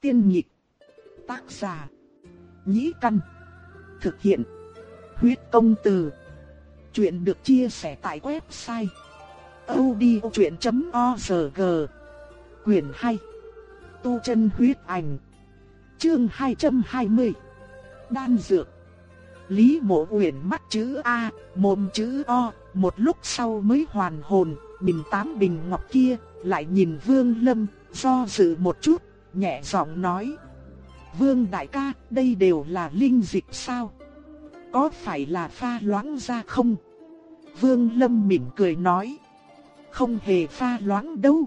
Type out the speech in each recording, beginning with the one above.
Tiên nhị Tác giả. Nhĩ căn. Thực hiện. Huyết công từ. Chuyện được chia sẻ tại website. odchuyện.org Quyền 2. Tu chân huyết ảnh. Chương 220. Đan dược. Lý Mộ Uyển mắt chữ A, mồm chữ O, một lúc sau mới hoàn hồn, nhìn tám bình ngọc kia, lại nhìn Vương Lâm, do dự một chút, nhẹ giọng nói: "Vương đại ca, đây đều là linh dịch sao? Có phải là pha loãng ra không?" Vương Lâm mỉm cười nói: "Không hề pha loãng đâu.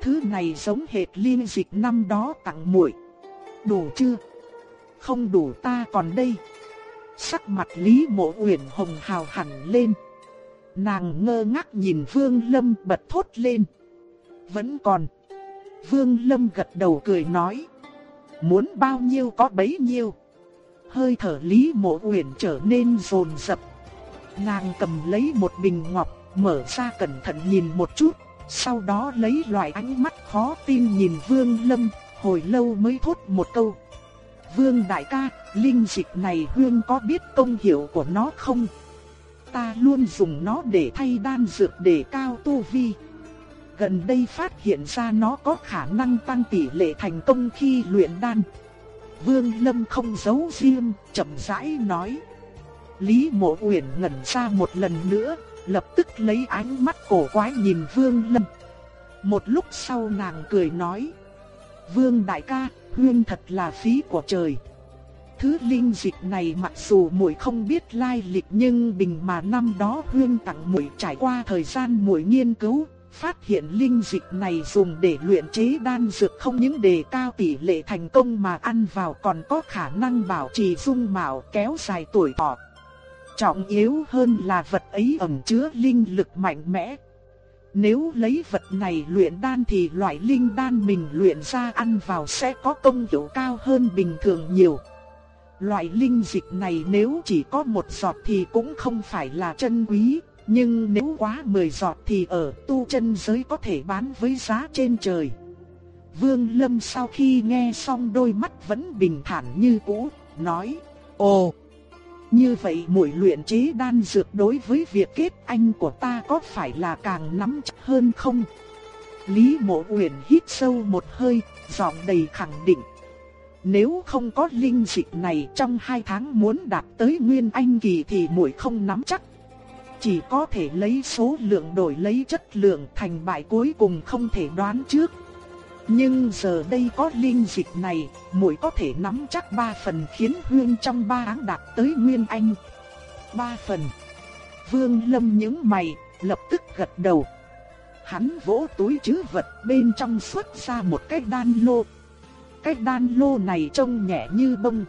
Thứ này giống hệt linh dịch năm đó tặng muội. Đủ chưa?" "Không đủ ta còn đây." Sắc mặt Lý Mộ Uyển hồng hào hẳn lên. Nàng ngơ ngác nhìn Vương Lâm bật thốt lên. Vẫn còn. Vương Lâm gật đầu cười nói. Muốn bao nhiêu có bấy nhiêu. Hơi thở Lý Mộ Uyển trở nên rồn rập. Nàng cầm lấy một bình ngọc, mở ra cẩn thận nhìn một chút, sau đó lấy loại ánh mắt khó tin nhìn Vương Lâm, hồi lâu mới thốt một câu. Vương đại ca, linh dịch này Huyên có biết công hiệu của nó không? Ta luôn dùng nó để thay đan dược để cao tu vi. Gần đây phát hiện ra nó có khả năng tăng tỷ lệ thành công khi luyện đan. Vương Lâm không giấu riêng, chậm rãi nói. Lý Mộ Uyển ngẩn ra một lần nữa, lập tức lấy ánh mắt cổ quái nhìn Vương Lâm. Một lúc sau nàng cười nói. Vương đại ca, huyên thật là phí của trời. Thứ linh dịch này mặc dù muội không biết lai lịch nhưng bình mà năm đó huyên tặng muội trải qua thời gian muội nghiên cứu, phát hiện linh dịch này dùng để luyện chế đan dược không những đề cao tỷ lệ thành công mà ăn vào còn có khả năng bảo trì dung mạo kéo dài tuổi thọ. Trọng yếu hơn là vật ấy ẩn chứa linh lực mạnh mẽ, nếu lấy vật này luyện đan thì loại linh đan mình luyện ra ăn vào sẽ có công hiệu cao hơn bình thường nhiều. Loại linh dịch này nếu chỉ có một giọt thì cũng không phải là chân quý, nhưng nếu quá 10 giọt thì ở tu chân giới có thể bán với giá trên trời. Vương Lâm sau khi nghe xong đôi mắt vẫn bình thản như cũ, nói: "Ồ, như vậy muội luyện chế đan dược đối với việc kết anh của ta có phải là càng nắm chắc hơn không? Lý Mộ Uyển hít sâu một hơi, giọng đầy khẳng định. Nếu không có linh dịch này trong hai tháng muốn đạt tới nguyên anh kỳ thì muội không nắm chắc. Chỉ có thể lấy số lượng đổi lấy chất lượng thành bại cuối cùng không thể đoán trước. Nhưng giờ đây có linh dịch này, muội có thể nắm chắc ba phần khiến Huyên trong ba tháng đạt tới Nguyên Anh. Ba phần. Vương Lâm những mày, lập tức gật đầu. Hắn vỗ túi trữ vật bên trong xuất ra một cái đan lô. Cái đan lô này trông nhẹ như bông.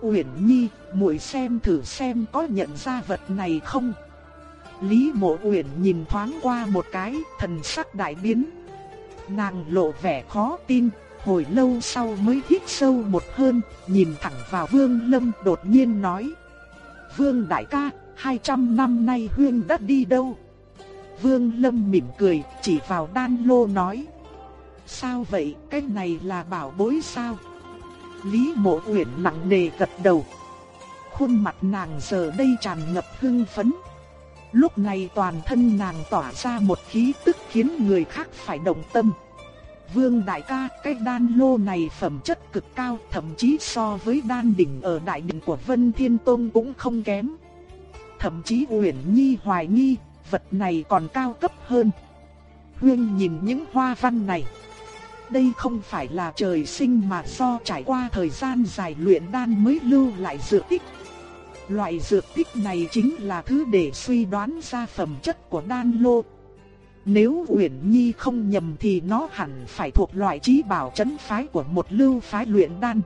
Uyển Nhi, muội xem thử xem có nhận ra vật này không? Lý Mộ Uyển nhìn thoáng qua một cái, thần sắc đại biến, Nàng lộ vẻ khó tin, hồi lâu sau mới hít sâu một hơi, nhìn thẳng vào Vương Lâm đột nhiên nói. Vương đại ca, 200 năm nay Huyên đã đi đâu? Vương Lâm mỉm cười, chỉ vào đan lô nói. Sao vậy, cái này là bảo bối sao? Lý mộ uyển nặng nề gật đầu. Khuôn mặt nàng giờ đây tràn ngập hưng phấn. Lúc này toàn thân nàng tỏa ra một khí tức khiến người khác phải động tâm. Vương đại ca, cái đan lô này phẩm chất cực cao, thậm chí so với đan đỉnh ở đại đỉnh của Vân Thiên Tông cũng không kém. Thậm chí Uyển Nhi hoài nghi, vật này còn cao cấp hơn. Hương nhìn những hoa văn này. Đây không phải là trời sinh mà do trải qua thời gian dài luyện đan mới lưu lại dược tích. Loại dược tích này chính là thứ để suy đoán ra phẩm chất của đan lô. Nếu Uyển Nhi không nhầm thì nó hẳn phải thuộc loại trí bảo chấn phái của một lưu phái luyện đan.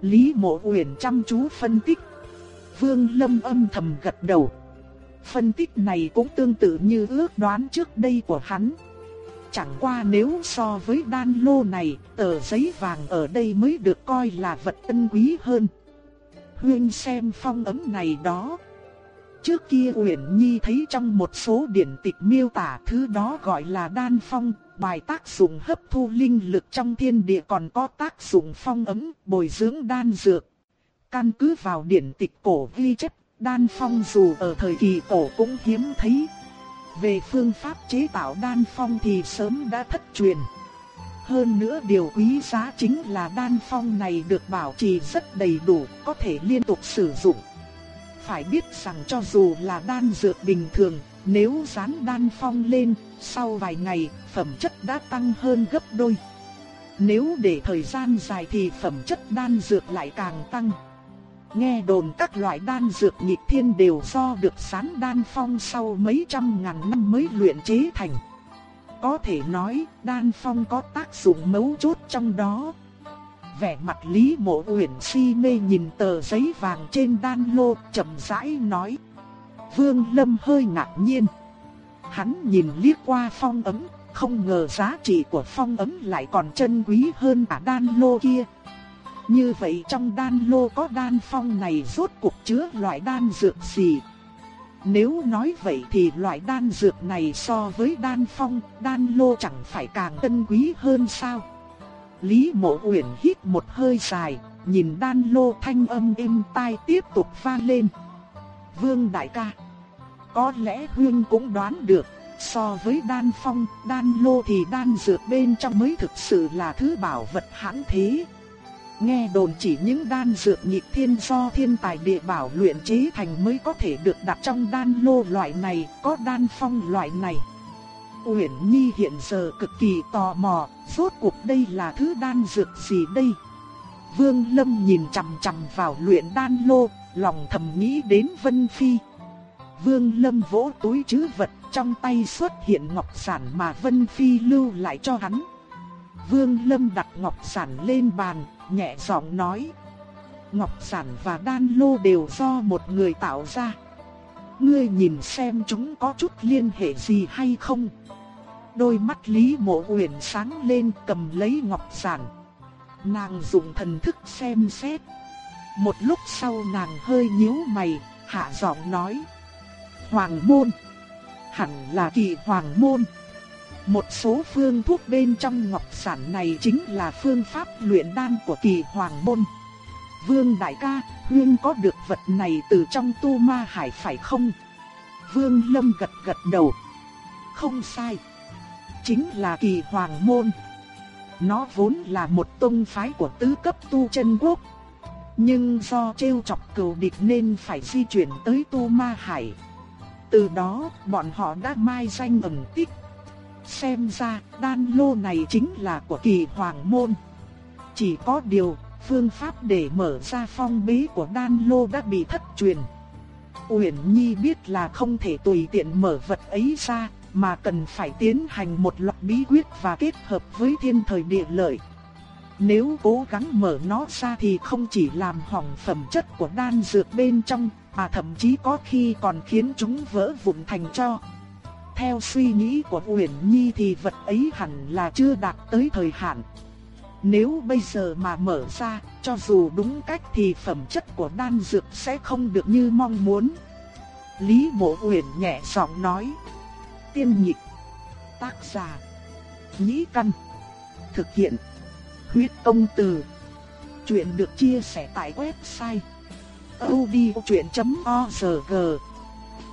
Lý Mộ Uyển chăm chú phân tích. Vương Lâm âm thầm gật đầu. Phân tích này cũng tương tự như ước đoán trước đây của hắn. Chẳng qua nếu so với đan lô này, tờ giấy vàng ở đây mới được coi là vật tân quý hơn. Huyên xem phong ấm này đó. Trước kia Uyển Nhi thấy trong một số điển tịch miêu tả thứ đó gọi là đan phong, Bài tác dụng hấp thu linh lực trong thiên địa còn có tác dụng phong ấm, bồi dưỡng đan dược. Căn cứ vào điển tịch cổ ghi chép, đan phong dù ở thời kỳ cổ cũng hiếm thấy. Về phương pháp chế tạo đan phong thì sớm đã thất truyền. Hơn nữa điều quý giá chính là đan phong này được bảo trì rất đầy đủ, có thể liên tục sử dụng. Phải biết rằng cho dù là đan dược bình thường, nếu dán đan phong lên, sau vài ngày, phẩm chất đã tăng hơn gấp đôi. Nếu để thời gian dài thì phẩm chất đan dược lại càng tăng. Nghe đồn các loại đan dược nhịp thiên đều do được sán đan phong sau mấy trăm ngàn năm mới luyện chế thành. Có thể nói, đan phong có tác dụng mấu chốt trong đó. Vẻ mặt Lý Mộ Uyển si mê nhìn tờ giấy vàng trên đan lô, chậm rãi nói. Vương Lâm hơi ngạc nhiên. Hắn nhìn liếc qua phong ấm, không ngờ giá trị của phong ấm lại còn chân quý hơn cả đan lô kia. Như vậy trong đan lô có đan phong này rốt cuộc chứa loại đan dược gì? Nếu nói vậy thì loại đan dược này so với đan phong, đan lô chẳng phải càng tân quý hơn sao? Lý Mộ Uyển hít một hơi dài, nhìn đan lô thanh âm êm tai tiếp tục vang lên. Vương đại ca, có lẽ huynh cũng đoán được, so với đan phong, đan lô thì đan dược bên trong mới thực sự là thứ bảo vật hãn thế. Nghe đồn chỉ những đan dược nhịp thiên do thiên tài địa bảo luyện chế thành mới có thể được đặt trong đan lô loại này, có đan phong loại này. Uyển Nhi hiện giờ cực kỳ tò mò, rốt cuộc đây là thứ đan dược gì đây? Vương Lâm nhìn chằm chằm vào luyện đan lô, lòng thầm nghĩ đến Vân Phi. Vương Lâm vỗ túi trữ vật, trong tay xuất hiện ngọc sản mà Vân Phi lưu lại cho hắn. Vương Lâm đặt ngọc sản lên bàn, nhẹ giọng nói. Ngọc Giản và đan lô đều do một người tạo ra. Ngươi nhìn xem chúng có chút liên hệ gì hay không? Đôi mắt Lý Mộ Uyển sáng lên cầm lấy ngọc Giản. Nàng dùng thần thức xem xét. Một lúc sau nàng hơi nhíu mày, hạ giọng nói. Hoàng môn. Hẳn là kỳ hoàng môn. Một số phương thuốc bên trong ngọc sản này chính là phương pháp luyện đan của kỳ hoàng môn. Vương đại ca, Huyên có được vật này từ trong tu ma hải phải không? Vương Lâm gật gật đầu. Không sai. Chính là kỳ hoàng môn. Nó vốn là một tông phái của tứ cấp tu chân quốc. Nhưng do trêu chọc cừu địch nên phải di chuyển tới tu ma hải. Từ đó, bọn họ đã mai danh ẩn tích Xem ra đan lô này chính là của kỳ hoàng môn. Chỉ có điều, phương pháp để mở ra phong bí của đan lô đã bị thất truyền. Uyển Nhi biết là không thể tùy tiện mở vật ấy ra, mà cần phải tiến hành một loạt bí quyết và kết hợp với thiên thời địa lợi. Nếu cố gắng mở nó ra thì không chỉ làm hỏng phẩm chất của đan dược bên trong, mà thậm chí có khi còn khiến chúng vỡ vụn thành cho theo suy nghĩ của Uyển Nhi thì vật ấy hẳn là chưa đạt tới thời hạn. Nếu bây giờ mà mở ra, cho dù đúng cách thì phẩm chất của đan dược sẽ không được như mong muốn. Lý Mộ Uyển nhẹ giọng nói. Tiên nhịp. Tác giả. Nhĩ căn. Thực hiện. Huyết công từ. Chuyện được chia sẻ tại website. odchuyện.org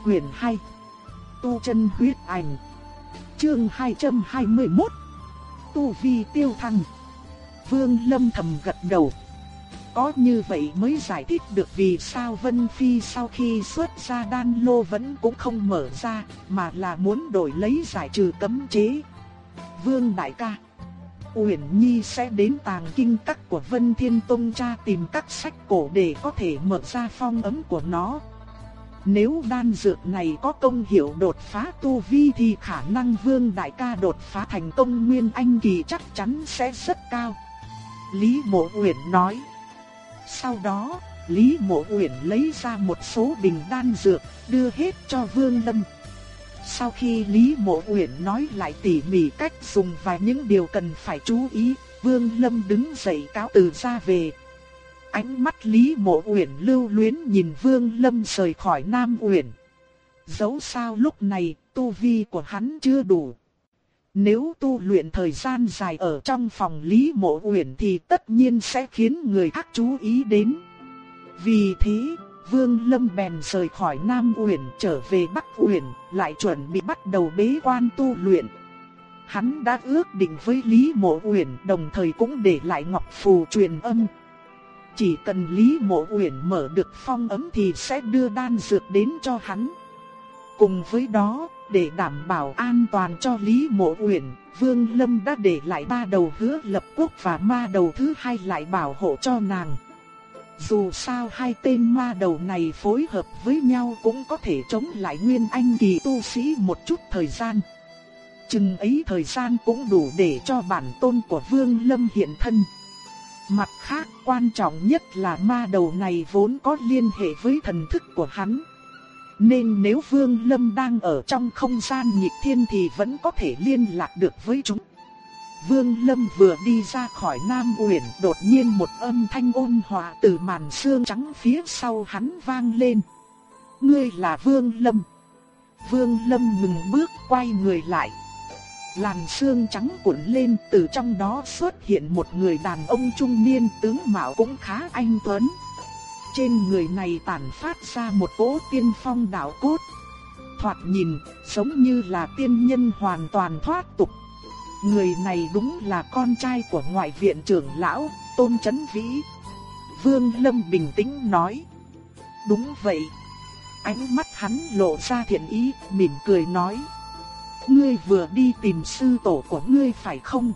Quyền 2 tu chân huyết ảnh. Chương 221 Tu vi tiêu thăng Vương Lâm thầm gật đầu. Có như vậy mới giải thích được vì sao Vân Phi sau khi xuất ra đan lô vẫn cũng không mở ra, mà là muốn đổi lấy giải trừ cấm chế. Vương Đại ca Uyển Nhi sẽ đến tàng kinh các của Vân Thiên Tông cha tìm các sách cổ để có thể mở ra phong ấn của nó. Nếu đan dược này có công hiệu đột phá tu vi thì khả năng vương đại ca đột phá thành công nguyên anh kỳ chắc chắn sẽ rất cao. Lý Mộ Uyển nói. Sau đó, Lý Mộ Uyển lấy ra một số bình đan dược, đưa hết cho Vương Lâm. Sau khi Lý Mộ Uyển nói lại tỉ mỉ cách dùng và những điều cần phải chú ý, Vương Lâm đứng dậy cáo từ ra về, Ánh mắt Lý Mộ Uyển lưu luyến nhìn Vương Lâm rời khỏi Nam Uyển. Dẫu sao lúc này, tu vi của hắn chưa đủ. Nếu tu luyện thời gian dài ở trong phòng Lý Mộ Uyển thì tất nhiên sẽ khiến người khác chú ý đến. Vì thế, Vương Lâm bèn rời khỏi Nam Uyển trở về Bắc Uyển, lại chuẩn bị bắt đầu bế quan tu luyện. Hắn đã ước định với Lý Mộ Uyển đồng thời cũng để lại ngọc phù truyền âm. Chỉ cần Lý Mộ Uyển mở được phong ấm thì sẽ đưa đan dược đến cho hắn. Cùng với đó, để đảm bảo an toàn cho Lý Mộ Uyển, Vương Lâm đã để lại ba đầu hứa lập quốc và ma đầu thứ hai lại bảo hộ cho nàng. Dù sao hai tên ma đầu này phối hợp với nhau cũng có thể chống lại Nguyên Anh kỳ tu sĩ một chút thời gian. Chừng ấy thời gian cũng đủ để cho bản tôn của Vương Lâm hiện thân. Mặt khác quan trọng nhất là ma đầu này vốn có liên hệ với thần thức của hắn. Nên nếu Vương Lâm đang ở trong không gian nhịp thiên thì vẫn có thể liên lạc được với chúng. Vương Lâm vừa đi ra khỏi Nam Uyển, đột nhiên một âm thanh ôn hòa từ màn xương trắng phía sau hắn vang lên. Ngươi là Vương Lâm. Vương Lâm ngừng bước quay người lại. Làn xương trắng cuộn lên từ trong đó xuất hiện một người đàn ông trung niên tướng mạo cũng khá anh tuấn. Trên người này tản phát ra một cỗ tiên phong đạo cốt. Thoạt nhìn, giống như là tiên nhân hoàn toàn thoát tục. Người này đúng là con trai của ngoại viện trưởng lão, Tôn Chấn Vĩ. Vương Lâm bình tĩnh nói. Đúng vậy. Ánh mắt hắn lộ ra thiện ý, mỉm cười nói. Ngươi vừa đi tìm sư tổ của ngươi phải không?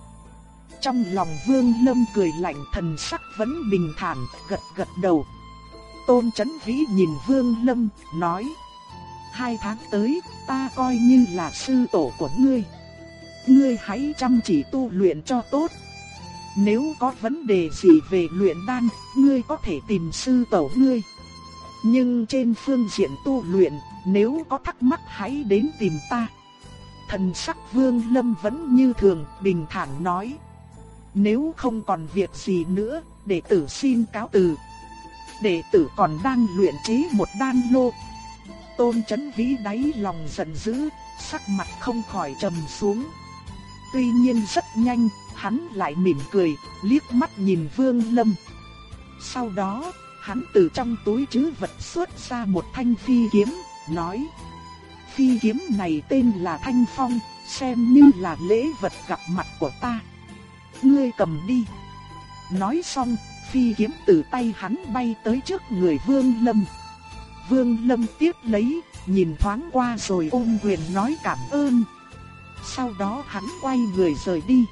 Trong lòng Vương Lâm cười lạnh thần sắc vẫn bình thản, gật gật đầu. Tôn Chấn Vĩ nhìn Vương Lâm, nói. Hai tháng tới, ta coi như là sư tổ của ngươi. Ngươi hãy chăm chỉ tu luyện cho tốt. Nếu có vấn đề gì về luyện đan, ngươi có thể tìm sư tổ ngươi. Nhưng trên phương diện tu luyện, nếu có thắc mắc hãy đến tìm ta. Thần sắc Vương Lâm vẫn như thường, bình thản nói. Nếu không còn việc gì nữa, đệ tử xin cáo từ. Đệ tử còn đang luyện chế một đan lô. Tôn chấn vĩ đáy lòng giận dữ, sắc mặt không khỏi trầm xuống. Tuy nhiên rất nhanh, hắn lại mỉm cười, liếc mắt nhìn Vương Lâm. Sau đó, hắn từ trong túi trữ vật xuất ra một thanh phi kiếm, nói: "Phi kiếm này tên là Thanh Phong, xem như là lễ vật gặp mặt của ta. Ngươi cầm đi." Nói xong, phi kiếm từ tay hắn bay tới trước người Vương Lâm. Vương Lâm tiếp lấy, nhìn thoáng qua rồi ôm quyền nói cảm ơn. Sau đó hắn quay người rời đi.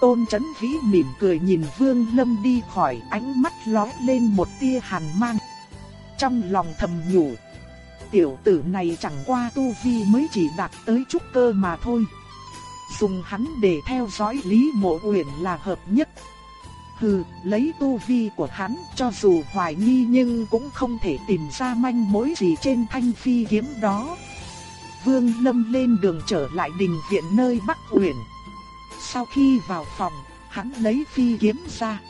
Tôn Chấn Vĩ mỉm cười nhìn Vương Lâm đi khỏi ánh mắt lóe lên một tia hàn mang. Trong lòng thầm nhủ. Tiểu tử này chẳng qua tu vi mới chỉ đạt tới chút cơ mà thôi. Dùng hắn để theo dõi Lý Mộ Uyển là hợp nhất. Hừ, lấy tu vi của hắn cho dù hoài nghi nhưng cũng không thể tìm ra manh mối gì trên thanh phi kiếm đó. Vương Lâm lên đường trở lại đình viện nơi Bắc Uyển. Sau khi vào phòng, hắn lấy phi kiếm ra.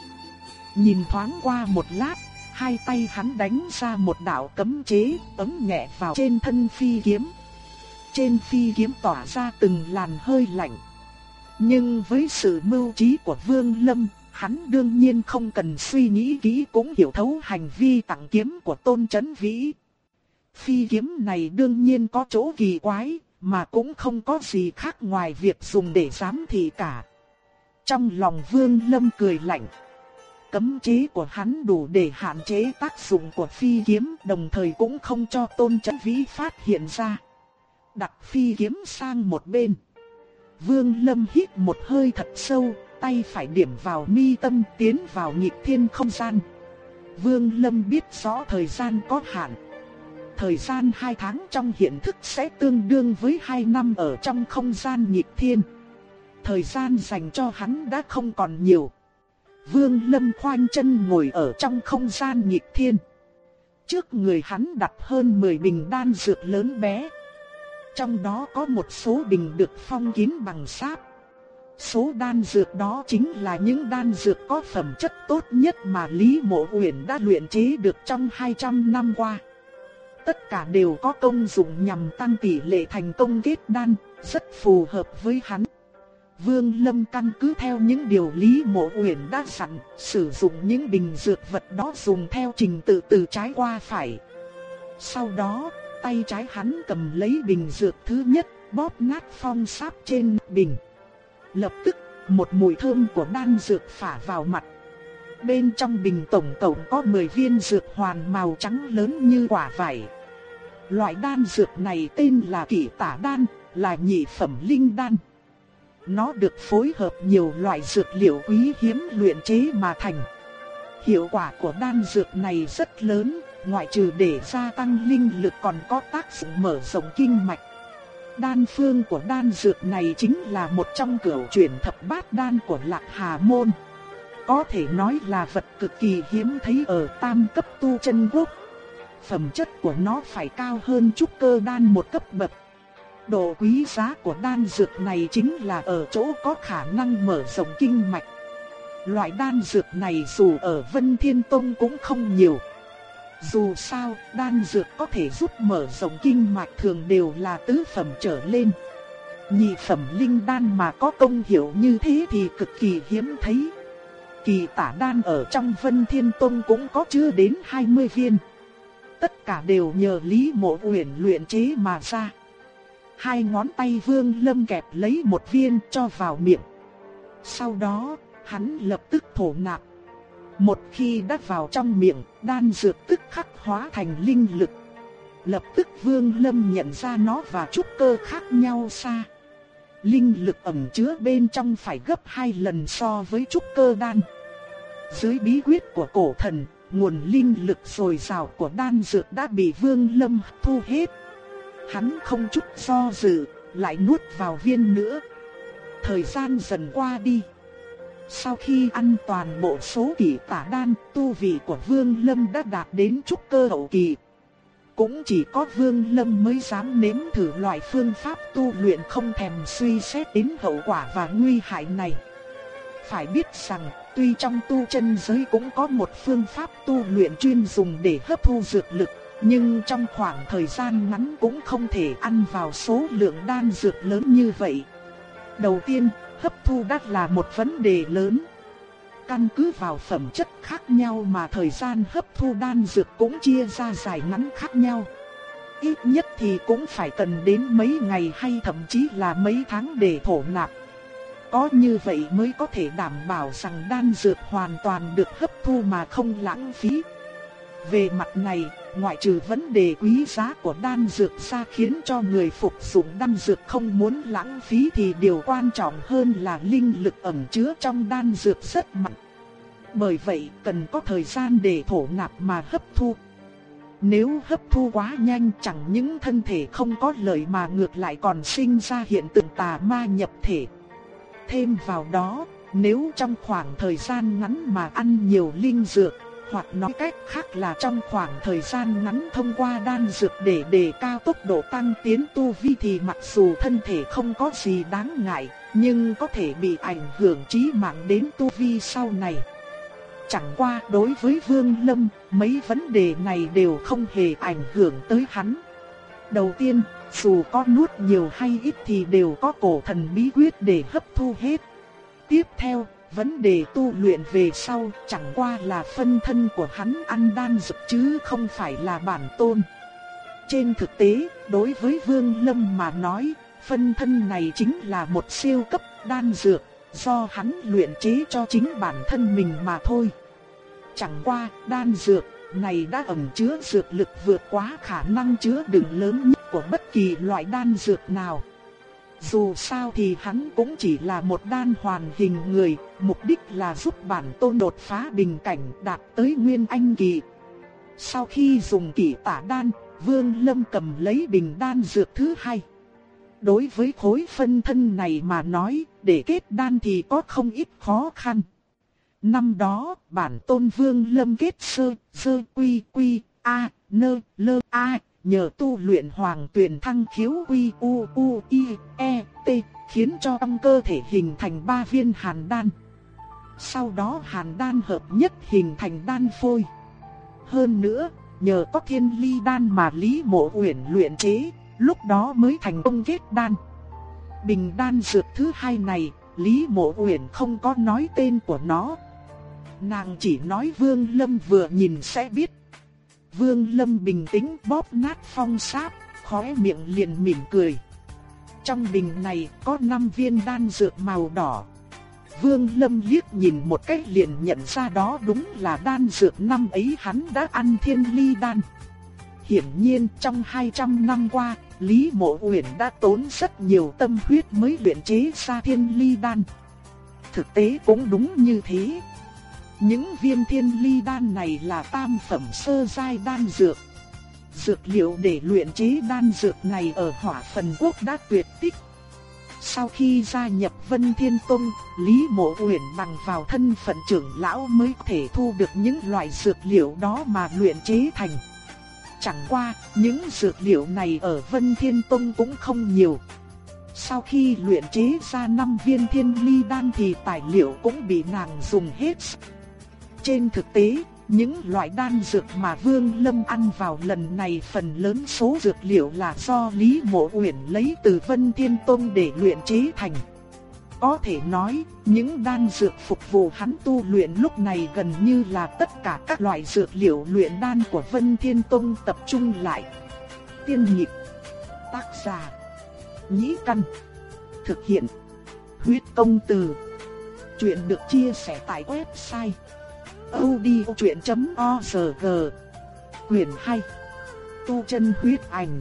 Nhìn thoáng qua một lát, hai tay hắn đánh ra một đạo cấm chế, ấm nhẹ vào trên thân phi kiếm. Trên phi kiếm tỏa ra từng làn hơi lạnh. Nhưng với sự mưu trí của Vương Lâm, hắn đương nhiên không cần suy nghĩ kỹ cũng hiểu thấu hành vi tặng kiếm của Tôn Chấn Vĩ. Phi kiếm này đương nhiên có chỗ kỳ quái, mà cũng không có gì khác ngoài việc dùng để giám thị cả. Trong lòng Vương Lâm cười lạnh. Cấm chế của hắn đủ để hạn chế tác dụng của phi kiếm, đồng thời cũng không cho Tôn Chấn Vĩ phát hiện ra. Đặt phi kiếm sang một bên. Vương Lâm hít một hơi thật sâu, tay phải điểm vào mi tâm tiến vào nhịp thiên không gian. Vương Lâm biết rõ thời gian có hạn. Thời gian 2 tháng trong hiện thức sẽ tương đương với 2 năm ở trong không gian nhịp thiên. Thời gian dành cho hắn đã không còn nhiều. Vương Lâm khoanh chân ngồi ở trong không gian nhịp thiên. Trước người hắn đặt hơn 10 bình đan dược lớn bé. Trong đó có một số bình được phong kín bằng sáp. Số đan dược đó chính là những đan dược có phẩm chất tốt nhất mà Lý Mộ Uyển đã luyện chế được trong 200 năm qua. Tất cả đều có công dụng nhằm tăng tỷ lệ thành công kết đan, rất phù hợp với hắn. Vương Lâm căn cứ theo những điều Lý Mộ Uyển đã sẵn, sử dụng những bình dược vật đó dùng theo trình tự từ trái qua phải. Sau đó, tay trái hắn cầm lấy bình dược thứ nhất, bóp nát phong sáp trên bình. Lập tức, một mùi thơm của đan dược phả vào mặt. Bên trong bình tổng cộng có 10 viên dược hoàn màu trắng lớn như quả vải. Loại đan dược này tên là kỷ tả đan, là nhị phẩm linh đan. Nó được phối hợp nhiều loại dược liệu quý hiếm luyện chế mà thành. Hiệu quả của đan dược này rất lớn, ngoại trừ để gia tăng linh lực còn có tác dụng mở rộng kinh mạch. Đan phương của đan dược này chính là một trong cửu chuyển thập bát đan của Lạc Hà Môn. Có thể nói là vật cực kỳ hiếm thấy ở tam cấp tu chân quốc. Phẩm chất của nó phải cao hơn trúc cơ đan một cấp bậc. Độ quý giá của đan dược này chính là ở chỗ có khả năng mở rộng kinh mạch. Loại đan dược này dù ở Vân Thiên Tông cũng không nhiều. Dù sao, đan dược có thể giúp mở rộng kinh mạch thường đều là tứ phẩm trở lên. Nhị phẩm linh đan mà có công hiệu như thế thì cực kỳ hiếm thấy. Kỳ tả đan ở trong Vân Thiên Tông cũng có chưa đến 20 viên. Tất cả đều nhờ Lý Mộ Uyển luyện chế mà ra. Hai ngón tay Vương Lâm kẹp lấy một viên cho vào miệng. Sau đó, hắn lập tức thổ nạp. Một khi đã vào trong miệng, đan dược tức khắc hóa thành linh lực. Lập tức Vương Lâm nhận ra nó và trúc cơ khác nhau xa. Linh lực ẩn chứa bên trong phải gấp hai lần so với trúc cơ đan. Dưới bí quyết của cổ thần, nguồn linh lực dồi dào của đan dược đã bị Vương Lâm thu hết. Hắn không chút do dự, lại nuốt vào viên nữa. Thời gian dần qua đi. Sau khi ăn toàn bộ số kỳ tả đan, tu vị của Vương Lâm đã đạt đến trúc cơ hậu kỳ. Cũng chỉ có Vương Lâm mới dám nếm thử loại phương pháp tu luyện không thèm suy xét đến hậu quả và nguy hại này. Phải biết rằng, tuy trong tu chân giới cũng có một phương pháp tu luyện chuyên dùng để hấp thu dược lực, nhưng trong khoảng thời gian ngắn cũng không thể ăn vào số lượng đan dược lớn như vậy. Đầu tiên, hấp thu đắt là một vấn đề lớn. Căn cứ vào phẩm chất khác nhau mà thời gian hấp thu đan dược cũng chia ra dài ngắn khác nhau. Ít nhất thì cũng phải cần đến mấy ngày hay thậm chí là mấy tháng để thổ nạp. Có như vậy mới có thể đảm bảo rằng đan dược hoàn toàn được hấp thu mà không lãng phí. Về mặt này, ngoại trừ vấn đề quý giá của đan dược ra khiến cho người phục dụng đan dược không muốn lãng phí thì điều quan trọng hơn là linh lực ẩn chứa trong đan dược rất mạnh. Bởi vậy cần có thời gian để thổ nạp mà hấp thu. Nếu hấp thu quá nhanh chẳng những thân thể không có lợi mà ngược lại còn sinh ra hiện tượng tà ma nhập thể. Thêm vào đó, nếu trong khoảng thời gian ngắn mà ăn nhiều linh dược hoặc nói cách khác là trong khoảng thời gian ngắn thông qua đan dược để đề cao tốc độ tăng tiến tu vi thì mặc dù thân thể không có gì đáng ngại, nhưng có thể bị ảnh hưởng chí mạng đến tu vi sau này. Chẳng qua đối với Vương Lâm, mấy vấn đề này đều không hề ảnh hưởng tới hắn. Đầu tiên, dù có nuốt nhiều hay ít thì đều có cổ thần bí quyết để hấp thu hết. Tiếp theo, Vấn đề tu luyện về sau chẳng qua là phân thân của hắn ăn đan dược chứ không phải là bản tôn. Trên thực tế, đối với Vương Lâm mà nói, phân thân này chính là một siêu cấp đan dược, do hắn luyện chế cho chính bản thân mình mà thôi. Chẳng qua, đan dược này đã ẩn chứa dược lực vượt quá khả năng chứa đựng lớn nhất của bất kỳ loại đan dược nào. Dù sao thì hắn cũng chỉ là một đan hoàn hình người, mục đích là giúp bản tôn đột phá bình cảnh đạt tới nguyên anh kỳ. Sau khi dùng kỷ tả đan, Vương Lâm cầm lấy bình đan dược thứ hai. Đối với khối phân thân này mà nói, để kết đan thì có không ít khó khăn. Năm đó, bản tôn Vương Lâm kết sơ, sơ quy quy, a, nơ, lơ, a, nhờ tu luyện hoàng tuyển thăng khiếu quy u u i e t khiến cho trong cơ thể hình thành ba viên hàn đan. Sau đó hàn đan hợp nhất hình thành đan phôi. Hơn nữa, nhờ có thiên ly đan mà Lý Mộ Uyển luyện chế, lúc đó mới thành công kết đan. Bình đan dược thứ hai này, Lý Mộ Uyển không có nói tên của nó. Nàng chỉ nói Vương Lâm vừa nhìn sẽ biết. Vương Lâm bình tĩnh bóp nát phong sáp, khóe miệng liền mỉm cười. Trong bình này có 5 viên đan dược màu đỏ. Vương Lâm liếc nhìn một cách liền nhận ra đó đúng là đan dược năm ấy hắn đã ăn thiên ly đan. Hiển nhiên trong 200 năm qua, Lý Mộ Uyển đã tốn rất nhiều tâm huyết mới luyện chế ra thiên ly đan. Thực tế cũng đúng như thế. Những viên thiên ly đan này là tam phẩm sơ giai đan dược. Dược liệu để luyện chế đan dược này ở hỏa phần quốc đã tuyệt tích. Sau khi gia nhập Vân Thiên Tông, Lý Mộ Uyển bằng vào thân phận trưởng lão mới có thể thu được những loại dược liệu đó mà luyện chế thành. Chẳng qua, những dược liệu này ở Vân Thiên Tông cũng không nhiều. Sau khi luyện chế ra 5 viên thiên ly đan thì tài liệu cũng bị nàng dùng hết. Trên thực tế, những loại đan dược mà Vương Lâm ăn vào lần này phần lớn số dược liệu là do Lý Mộ Uyển lấy từ Vân Thiên Tông để luyện chế thành. Có thể nói, những đan dược phục vụ hắn tu luyện lúc này gần như là tất cả các loại dược liệu luyện đan của Vân Thiên Tông tập trung lại. Tiên nhịp, tác giả, nhĩ căn, thực hiện, huyết công từ. Chuyện được chia sẻ tại website audiochuyện.org Quyền 2 Tu chân huyết ảnh.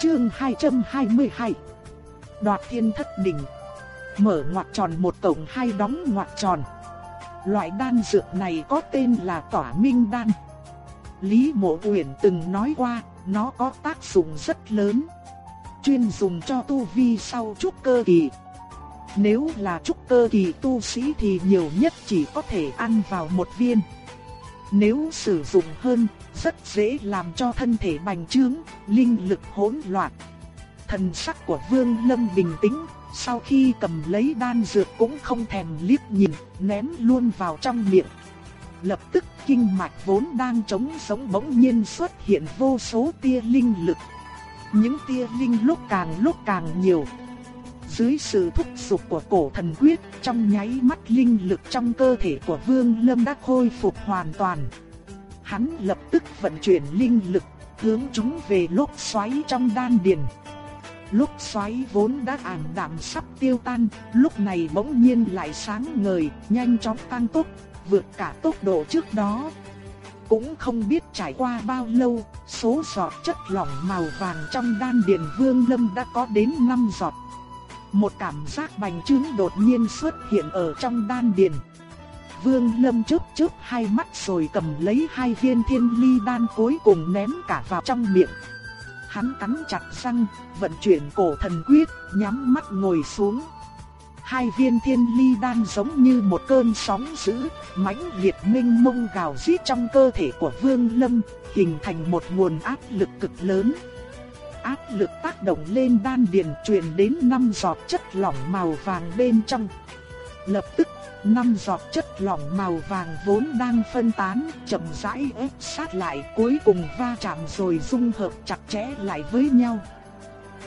Chương 222 Đoạt thiên thất đỉnh. Mở ngoặc tròn một tổng hai đóng ngoặc tròn. Loại đan dược này có tên là tỏa minh đan. Lý Mộ Uyển từng nói qua, nó có tác dụng rất lớn. Chuyên dùng cho tu vi sau trúc cơ kỳ nếu là trúc cơ kỳ tu sĩ thì nhiều nhất chỉ có thể ăn vào một viên. Nếu sử dụng hơn, rất dễ làm cho thân thể bành trướng, linh lực hỗn loạn. Thần sắc của Vương Lâm bình tĩnh, sau khi cầm lấy đan dược cũng không thèm liếc nhìn, ném luôn vào trong miệng. Lập tức kinh mạch vốn đang trống sống bỗng nhiên xuất hiện vô số tia linh lực. Những tia linh lúc càng lúc càng nhiều, dưới sự thúc giục của cổ thần quyết, trong nháy mắt linh lực trong cơ thể của Vương Lâm đã khôi phục hoàn toàn. Hắn lập tức vận chuyển linh lực, hướng chúng về lốc xoáy trong đan điền. Lốc xoáy vốn đã ảm đạm sắp tiêu tan, lúc này bỗng nhiên lại sáng ngời, nhanh chóng tăng tốc, vượt cả tốc độ trước đó. Cũng không biết trải qua bao lâu, số giọt chất lỏng màu vàng trong đan điền Vương Lâm đã có đến 5 giọt. Một cảm giác bành trướng đột nhiên xuất hiện ở trong đan điền. Vương Lâm chớp chớp hai mắt rồi cầm lấy hai viên thiên ly đan cuối cùng ném cả vào trong miệng. Hắn cắn chặt răng, vận chuyển cổ thần quyết, nhắm mắt ngồi xuống. Hai viên thiên ly đan giống như một cơn sóng dữ, mãnh liệt minh mông gào rít trong cơ thể của Vương Lâm, hình thành một nguồn áp lực cực lớn áp lực tác động lên đan điền truyền đến năm giọt chất lỏng màu vàng bên trong. Lập tức, năm giọt chất lỏng màu vàng vốn đang phân tán, chậm rãi ép sát lại, cuối cùng va chạm rồi dung hợp chặt chẽ lại với nhau.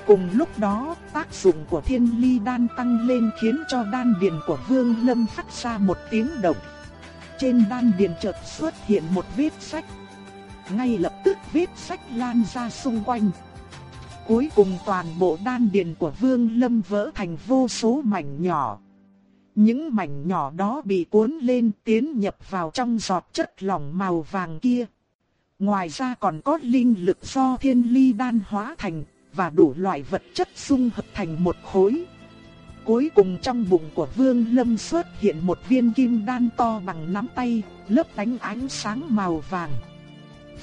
Cùng lúc đó, tác dụng của thiên ly đan tăng lên khiến cho đan điền của Vương Lâm phát ra một tiếng động. Trên đan điền chợt xuất hiện một vết sách. Ngay lập tức vết sách lan ra xung quanh. Cuối cùng toàn bộ đan điền của Vương Lâm vỡ thành vô số mảnh nhỏ. Những mảnh nhỏ đó bị cuốn lên tiến nhập vào trong giọt chất lỏng màu vàng kia. Ngoài ra còn có linh lực do thiên ly đan hóa thành và đủ loại vật chất dung hợp thành một khối. Cuối cùng trong bụng của Vương Lâm xuất hiện một viên kim đan to bằng nắm tay, lớp đánh ánh sáng màu vàng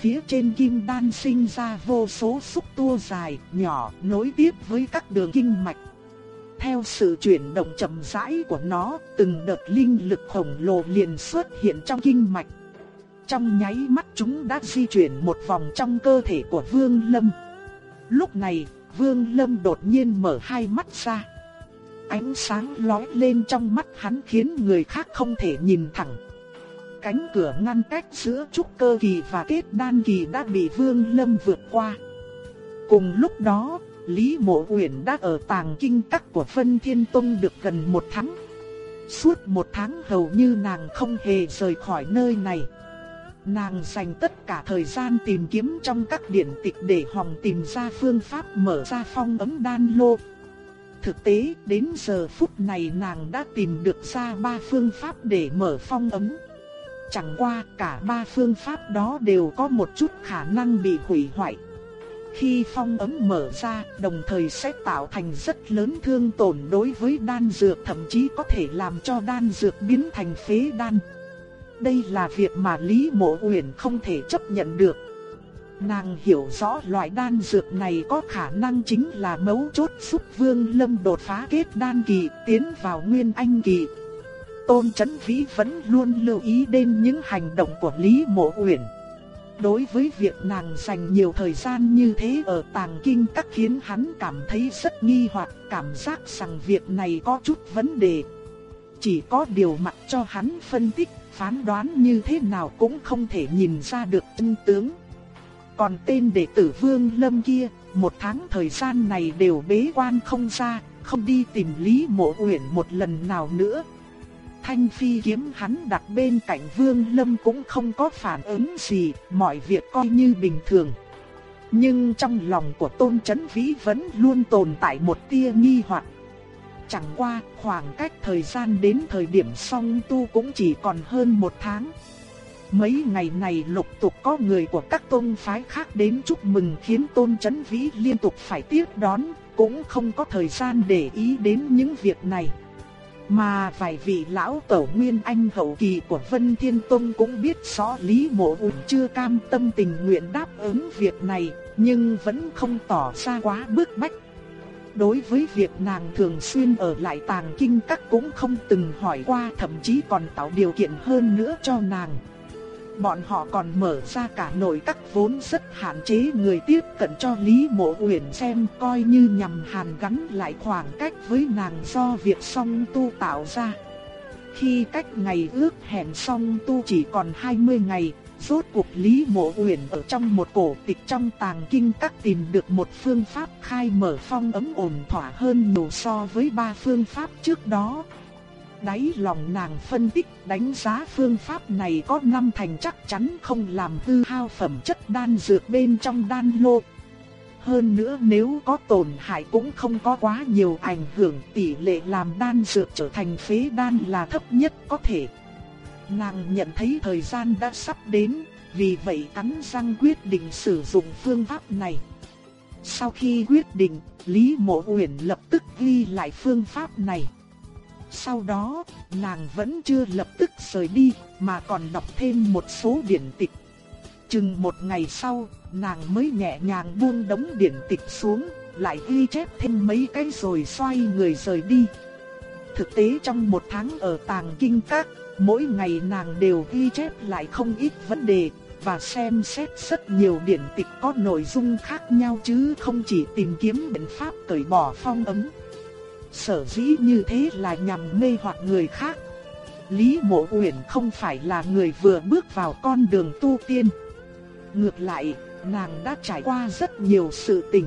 phía trên kim đan sinh ra vô số xúc tua dài, nhỏ, nối tiếp với các đường kinh mạch. Theo sự chuyển động chậm rãi của nó, từng đợt linh lực khổng lồ liền xuất hiện trong kinh mạch. Trong nháy mắt chúng đã di chuyển một vòng trong cơ thể của Vương Lâm. Lúc này, Vương Lâm đột nhiên mở hai mắt ra. Ánh sáng lóe lên trong mắt hắn khiến người khác không thể nhìn thẳng cánh cửa ngăn cách giữa trúc cơ kỳ và kết đan kỳ đã bị Vương Lâm vượt qua. Cùng lúc đó, Lý Mộ Uyển đã ở tàng kinh các của Vân Thiên Tông được gần một tháng. Suốt một tháng hầu như nàng không hề rời khỏi nơi này. Nàng dành tất cả thời gian tìm kiếm trong các điển tịch để hòng tìm ra phương pháp mở ra phong ấm đan lô. Thực tế, đến giờ phút này nàng đã tìm được ra ba phương pháp để mở phong ấm. Chẳng qua cả ba phương pháp đó đều có một chút khả năng bị hủy hoại. Khi phong ấm mở ra, đồng thời sẽ tạo thành rất lớn thương tổn đối với đan dược thậm chí có thể làm cho đan dược biến thành phế đan. Đây là việc mà Lý Mộ Uyển không thể chấp nhận được. Nàng hiểu rõ loại đan dược này có khả năng chính là mấu chốt giúp Vương Lâm đột phá kết đan kỳ, tiến vào Nguyên Anh kỳ. Tôn Chấn Vĩ vẫn luôn lưu ý đến những hành động của Lý Mộ Uyển. Đối với việc nàng dành nhiều thời gian như thế ở tàng kinh các khiến hắn cảm thấy rất nghi hoặc cảm giác rằng việc này có chút vấn đề. Chỉ có điều mặc cho hắn phân tích, phán đoán như thế nào cũng không thể nhìn ra được chân tướng. Còn tên đệ tử Vương Lâm kia, một tháng thời gian này đều bế quan không ra, không đi tìm Lý Mộ Uyển một lần nào nữa. Thanh phi kiếm hắn đặt bên cạnh Vương Lâm cũng không có phản ứng gì, mọi việc coi như bình thường. Nhưng trong lòng của Tôn Chấn Vĩ vẫn luôn tồn tại một tia nghi hoặc. Chẳng qua, khoảng cách thời gian đến thời điểm song tu cũng chỉ còn hơn một tháng. Mấy ngày này lục tục có người của các tôn phái khác đến chúc mừng khiến Tôn Chấn Vĩ liên tục phải tiếp đón, cũng không có thời gian để ý đến những việc này. Mà vài vị lão tổ nguyên anh hậu kỳ của Vân Thiên Tông cũng biết rõ Lý Mộ Uyển chưa cam tâm tình nguyện đáp ứng việc này, nhưng vẫn không tỏ ra quá bức bách. Đối với việc nàng thường xuyên ở lại tàng kinh các cũng không từng hỏi qua thậm chí còn tạo điều kiện hơn nữa cho nàng. Bọn họ còn mở ra cả nội các vốn rất hạn chế người tiếp cận cho Lý Mộ Uyển xem coi như nhằm hàn gắn lại khoảng cách với nàng do việc song tu tạo ra. Khi cách ngày ước hẹn song tu chỉ còn 20 ngày, rốt cuộc Lý Mộ Uyển ở trong một cổ tịch trong tàng kinh các tìm được một phương pháp khai mở phong ấm ổn thỏa hơn nhiều so với ba phương pháp trước đó đáy lòng nàng phân tích đánh giá phương pháp này có năm thành chắc chắn không làm hư hao phẩm chất đan dược bên trong đan lô. Hơn nữa nếu có tổn hại cũng không có quá nhiều ảnh hưởng tỷ lệ làm đan dược trở thành phế đan là thấp nhất có thể. Nàng nhận thấy thời gian đã sắp đến, vì vậy cắn răng quyết định sử dụng phương pháp này. Sau khi quyết định, Lý Mộ Uyển lập tức ghi lại phương pháp này. Sau đó, nàng vẫn chưa lập tức rời đi, mà còn đọc thêm một số điển tịch. Chừng một ngày sau, nàng mới nhẹ nhàng buông đống điển tịch xuống, lại ghi chép thêm mấy cái rồi xoay người rời đi. Thực tế trong một tháng ở tàng kinh các, mỗi ngày nàng đều ghi chép lại không ít vấn đề, và xem xét rất nhiều điển tịch có nội dung khác nhau chứ không chỉ tìm kiếm biện pháp cởi bỏ phong ấm. Sở dĩ như thế là nhằm mê hoặc người khác. Lý Mộ Uyển không phải là người vừa bước vào con đường tu tiên. Ngược lại, nàng đã trải qua rất nhiều sự tình.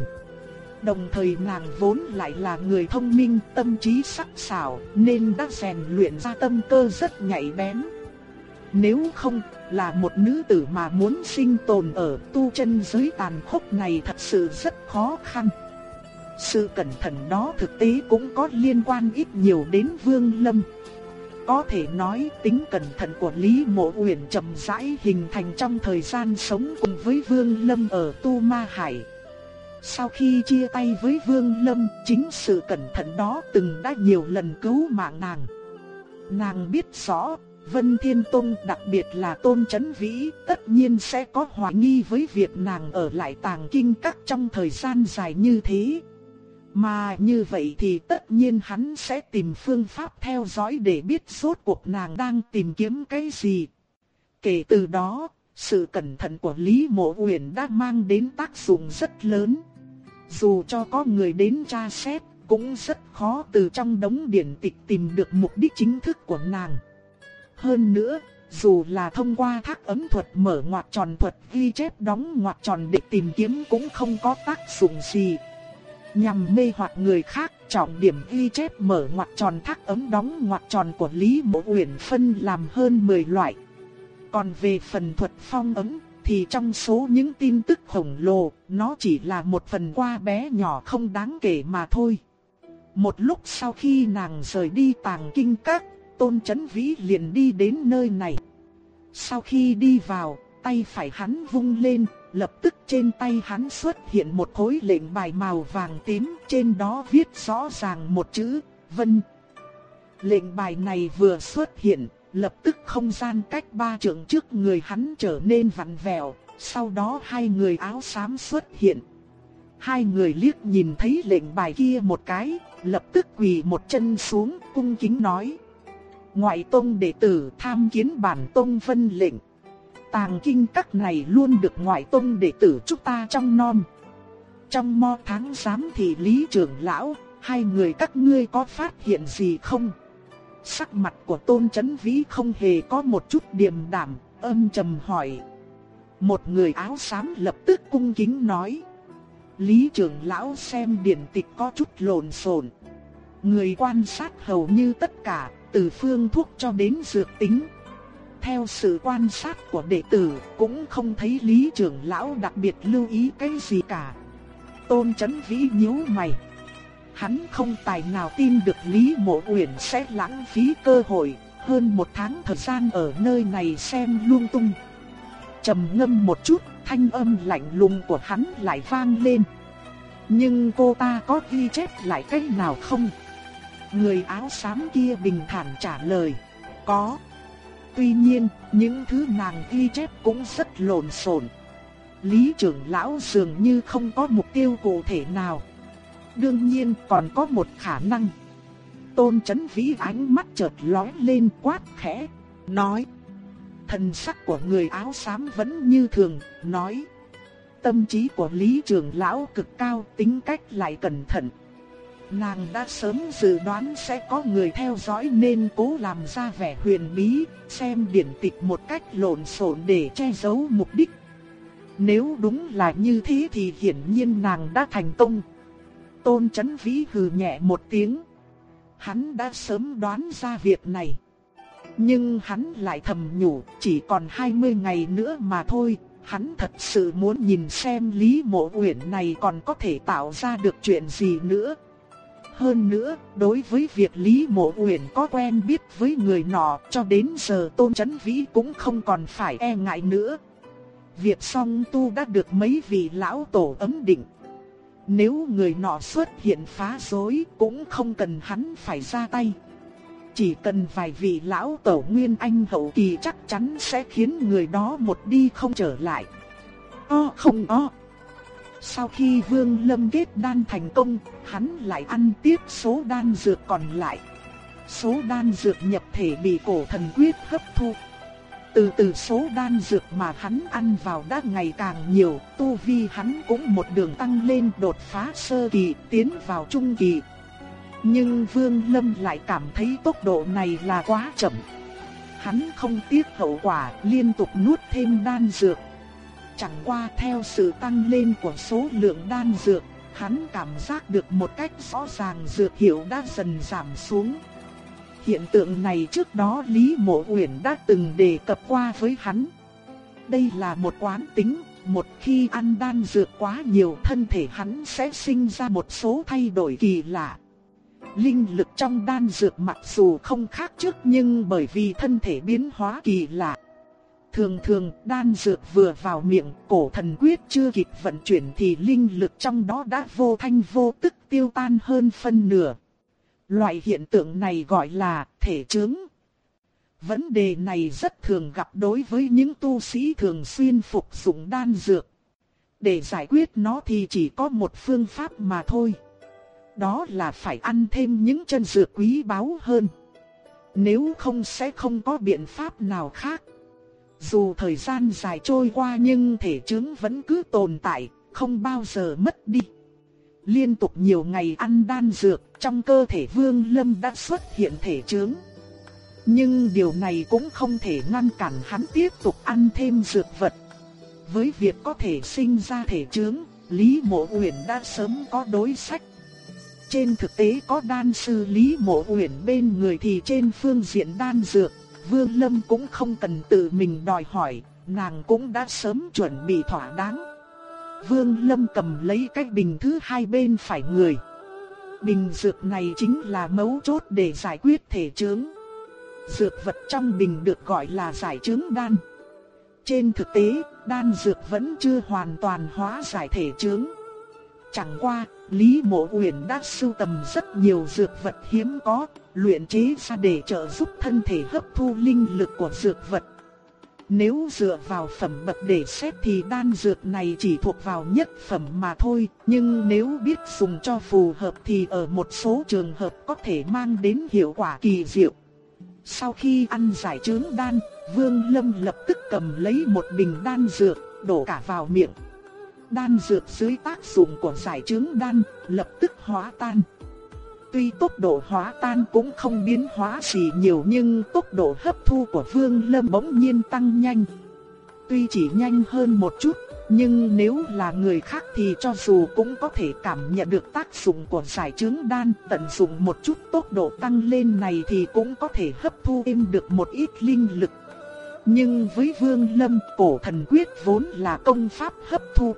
Đồng thời nàng vốn lại là người thông minh, tâm trí sắc sảo, nên đã rèn luyện ra tâm cơ rất nhạy bén. Nếu không, là một nữ tử mà muốn sinh tồn ở tu chân giới tàn khốc này thật sự rất khó khăn. Sự cẩn thận đó thực tế cũng có liên quan ít nhiều đến Vương Lâm. Có thể nói tính cẩn thận của Lý Mộ Uyển chậm rãi hình thành trong thời gian sống cùng với Vương Lâm ở Tu Ma Hải. Sau khi chia tay với Vương Lâm, chính sự cẩn thận đó từng đã nhiều lần cứu mạng nàng. Nàng biết rõ, Vân Thiên Tông đặc biệt là Tôn Chấn Vĩ tất nhiên sẽ có hoài nghi với việc nàng ở lại tàng kinh các trong thời gian dài như thế. Mà như vậy thì tất nhiên hắn sẽ tìm phương pháp theo dõi để biết suốt cuộc nàng đang tìm kiếm cái gì. Kể từ đó, sự cẩn thận của Lý Mộ Uyển đã mang đến tác dụng rất lớn. Dù cho có người đến tra xét, cũng rất khó từ trong đống điển tịch tìm được mục đích chính thức của nàng. Hơn nữa, dù là thông qua thác ấm thuật mở ngoặc tròn thuật ghi chép đóng ngoặc tròn để tìm kiếm cũng không có tác dụng gì nhằm mê hoặc người khác, trọng điểm ghi chép mở ngoặc tròn thác ấm đóng ngoặc tròn của Lý Mộ Uyển phân làm hơn 10 loại. Còn về phần thuật phong ấm, thì trong số những tin tức khổng lồ, nó chỉ là một phần qua bé nhỏ không đáng kể mà thôi. Một lúc sau khi nàng rời đi tàng kinh các, Tôn Chấn Vĩ liền đi đến nơi này. Sau khi đi vào, tay phải hắn vung lên, lập tức trên tay hắn xuất hiện một khối lệnh bài màu vàng tím, trên đó viết rõ ràng một chữ, Vân. Lệnh bài này vừa xuất hiện, lập tức không gian cách ba trượng trước người hắn trở nên vặn vẹo, sau đó hai người áo xám xuất hiện. Hai người liếc nhìn thấy lệnh bài kia một cái, lập tức quỳ một chân xuống, cung kính nói. Ngoại tông đệ tử tham kiến bản tông phân lệnh. Tàng kinh các này luôn được ngoại tông đệ tử chúng ta trong non. Trong mo tháng giám thì lý trưởng lão, hai người các ngươi có phát hiện gì không? Sắc mặt của tôn chấn vĩ không hề có một chút điềm đạm, âm trầm hỏi. Một người áo xám lập tức cung kính nói. Lý trưởng lão xem điển tịch có chút lộn xộn. Người quan sát hầu như tất cả, từ phương thuốc cho đến dược tính. Theo sự quan sát của đệ tử, cũng không thấy lý trưởng lão đặc biệt lưu ý cái gì cả. Tôn chấn vĩ nhíu mày. Hắn không tài nào tin được Lý Mộ Uyển sẽ lãng phí cơ hội, hơn một tháng thời gian ở nơi này xem lung tung. trầm ngâm một chút, thanh âm lạnh lùng của hắn lại vang lên. Nhưng cô ta có ghi chép lại cách nào không? Người áo xám kia bình thản trả lời. Có. Tuy nhiên, những thứ nàng ghi chép cũng rất lộn xộn. Lý trưởng lão dường như không có mục tiêu cụ thể nào. Đương nhiên còn có một khả năng. Tôn chấn vĩ ánh mắt chợt lóe lên quát khẽ, nói. Thần sắc của người áo xám vẫn như thường, nói. Tâm trí của Lý trưởng lão cực cao, tính cách lại cẩn thận. Nàng đã sớm dự đoán sẽ có người theo dõi nên cố làm ra vẻ huyền bí, xem điển tịch một cách lộn xộn để che giấu mục đích. Nếu đúng là như thế thì hiển nhiên nàng đã thành công. Tôn Chấn Vĩ hừ nhẹ một tiếng. Hắn đã sớm đoán ra việc này. Nhưng hắn lại thầm nhủ, chỉ còn 20 ngày nữa mà thôi, hắn thật sự muốn nhìn xem Lý Mộ Uyển này còn có thể tạo ra được chuyện gì nữa. Hơn nữa, đối với việc Lý Mộ Uyển có quen biết với người nọ, cho đến giờ Tôn Chấn Vĩ cũng không còn phải e ngại nữa. Việc song tu đã được mấy vị lão tổ ấm định. Nếu người nọ xuất hiện phá rối cũng không cần hắn phải ra tay. Chỉ cần vài vị lão tổ nguyên anh hậu kỳ chắc chắn sẽ khiến người đó một đi không trở lại. O không o. Sau khi Vương Lâm kết đan thành công, hắn lại ăn tiếp số đan dược còn lại. Số đan dược nhập thể bị cổ thần quyết hấp thu. Từ từ số đan dược mà hắn ăn vào đã ngày càng nhiều, tu vi hắn cũng một đường tăng lên đột phá sơ kỳ, tiến vào trung kỳ. Nhưng Vương Lâm lại cảm thấy tốc độ này là quá chậm. Hắn không tiếc hậu quả, liên tục nuốt thêm đan dược. Chẳng qua theo sự tăng lên của số lượng đan dược, hắn cảm giác được một cách rõ ràng dược hiệu đã dần giảm xuống. Hiện tượng này trước đó Lý Mộ Uyển đã từng đề cập qua với hắn. Đây là một quán tính, một khi ăn đan dược quá nhiều thân thể hắn sẽ sinh ra một số thay đổi kỳ lạ. Linh lực trong đan dược mặc dù không khác trước nhưng bởi vì thân thể biến hóa kỳ lạ. Thường thường, đan dược vừa vào miệng, cổ thần quyết chưa kịp vận chuyển thì linh lực trong đó đã vô thanh vô tức tiêu tan hơn phân nửa. Loại hiện tượng này gọi là thể chứng. Vấn đề này rất thường gặp đối với những tu sĩ thường xuyên phục dụng đan dược. Để giải quyết nó thì chỉ có một phương pháp mà thôi. Đó là phải ăn thêm những chân dược quý báu hơn. Nếu không sẽ không có biện pháp nào khác. Dù thời gian dài trôi qua nhưng thể chứng vẫn cứ tồn tại, không bao giờ mất đi. Liên tục nhiều ngày ăn đan dược, trong cơ thể Vương Lâm đã xuất hiện thể chứng. Nhưng điều này cũng không thể ngăn cản hắn tiếp tục ăn thêm dược vật. Với việc có thể sinh ra thể chứng, Lý Mộ Uyển đã sớm có đối sách trên thực tế có đan sư Lý Mộ Uyển bên người thì trên phương diện đan dược, Vương Lâm cũng không cần tự mình đòi hỏi, nàng cũng đã sớm chuẩn bị thỏa đáng. Vương Lâm cầm lấy cái bình thứ hai bên phải người. Bình dược này chính là mấu chốt để giải quyết thể chứng. Dược vật trong bình được gọi là giải chứng đan. Trên thực tế, đan dược vẫn chưa hoàn toàn hóa giải thể chứng. Chẳng qua, Lý Mộ Uyển đã sưu tầm rất nhiều dược vật hiếm có, luyện chế ra để trợ giúp thân thể hấp thu linh lực của dược vật. Nếu dựa vào phẩm bậc để xét thì đan dược này chỉ thuộc vào nhất phẩm mà thôi, nhưng nếu biết dùng cho phù hợp thì ở một số trường hợp có thể mang đến hiệu quả kỳ diệu. Sau khi ăn giải trướng đan, Vương Lâm lập tức cầm lấy một bình đan dược, đổ cả vào miệng. Đan dược dưới tác dụng của giải chứng đan, lập tức hóa tan. Tuy tốc độ hóa tan cũng không biến hóa gì nhiều nhưng tốc độ hấp thu của Vương Lâm bỗng nhiên tăng nhanh. Tuy chỉ nhanh hơn một chút, nhưng nếu là người khác thì cho dù cũng có thể cảm nhận được tác dụng của giải chứng đan, tận dụng một chút tốc độ tăng lên này thì cũng có thể hấp thu thêm được một ít linh lực. Nhưng với Vương Lâm, cổ thần quyết vốn là công pháp hấp thu.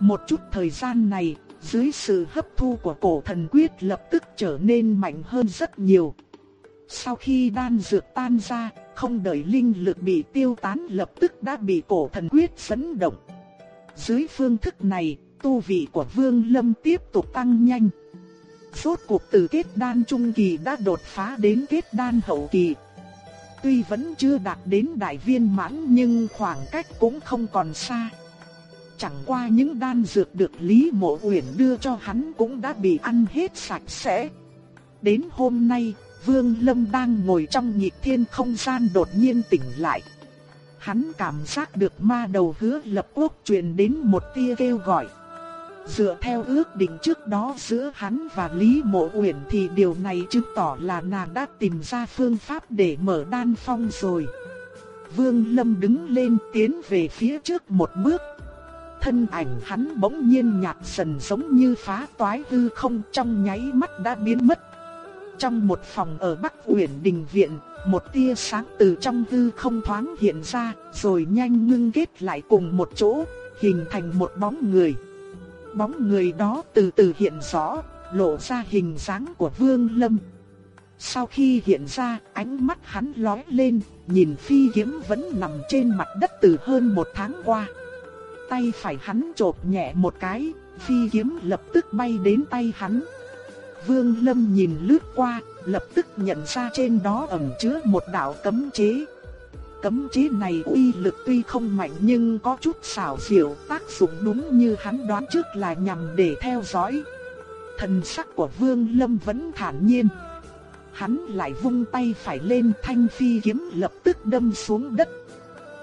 Một chút thời gian này, dưới sự hấp thu của cổ thần quyết lập tức trở nên mạnh hơn rất nhiều. Sau khi đan dược tan ra, không đợi linh lực bị tiêu tán lập tức đã bị cổ thần quyết dẫn động. Dưới phương thức này, tu vị của Vương Lâm tiếp tục tăng nhanh. Rốt cuộc từ kết đan trung kỳ đã đột phá đến kết đan hậu kỳ. Tuy vẫn chưa đạt đến đại viên mãn nhưng khoảng cách cũng không còn xa. Chẳng qua những đan dược được Lý Mộ Uyển đưa cho hắn cũng đã bị ăn hết sạch sẽ. Đến hôm nay, Vương Lâm đang ngồi trong nhịp thiên không gian đột nhiên tỉnh lại. Hắn cảm giác được ma đầu hứa lập quốc truyền đến một tia kêu gọi. Dựa theo ước định trước đó giữa hắn và Lý Mộ Uyển thì điều này chứng tỏ là nàng đã tìm ra phương pháp để mở đan phong rồi. Vương Lâm đứng lên tiến về phía trước một bước. Thân ảnh hắn bỗng nhiên nhạt dần giống như phá toái hư không trong nháy mắt đã biến mất. Trong một phòng ở Bắc Uyển Đình Viện, một tia sáng từ trong hư không thoáng hiện ra, rồi nhanh ngưng kết lại cùng một chỗ, hình thành một bóng người. Bóng người đó từ từ hiện rõ, lộ ra hình dáng của Vương Lâm. Sau khi hiện ra, ánh mắt hắn lóe lên, nhìn phi kiếm vẫn nằm trên mặt đất từ hơn một tháng qua. Tay phải hắn chộp nhẹ một cái, phi kiếm lập tức bay đến tay hắn. Vương Lâm nhìn lướt qua, lập tức nhận ra trên đó ẩn chứa một đạo cấm chế. Cấm chế này uy lực tuy không mạnh nhưng có chút xảo diệu, tác dụng đúng như hắn đoán trước là nhằm để theo dõi. Thần sắc của Vương Lâm vẫn thản nhiên. Hắn lại vung tay phải lên thanh phi kiếm lập tức đâm xuống đất.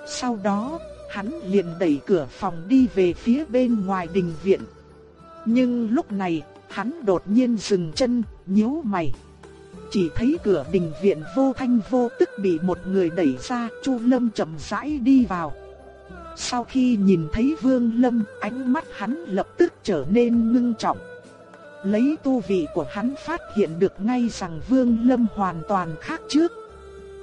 Sau đó, hắn liền đẩy cửa phòng đi về phía bên ngoài đình viện. Nhưng lúc này, hắn đột nhiên dừng chân, nhíu mày. Chỉ thấy cửa đình viện vô thanh vô tức bị một người đẩy ra, Chu Lâm chậm rãi đi vào. Sau khi nhìn thấy Vương Lâm, ánh mắt hắn lập tức trở nên ngưng trọng. Lấy tu vị của hắn phát hiện được ngay rằng Vương Lâm hoàn toàn khác trước.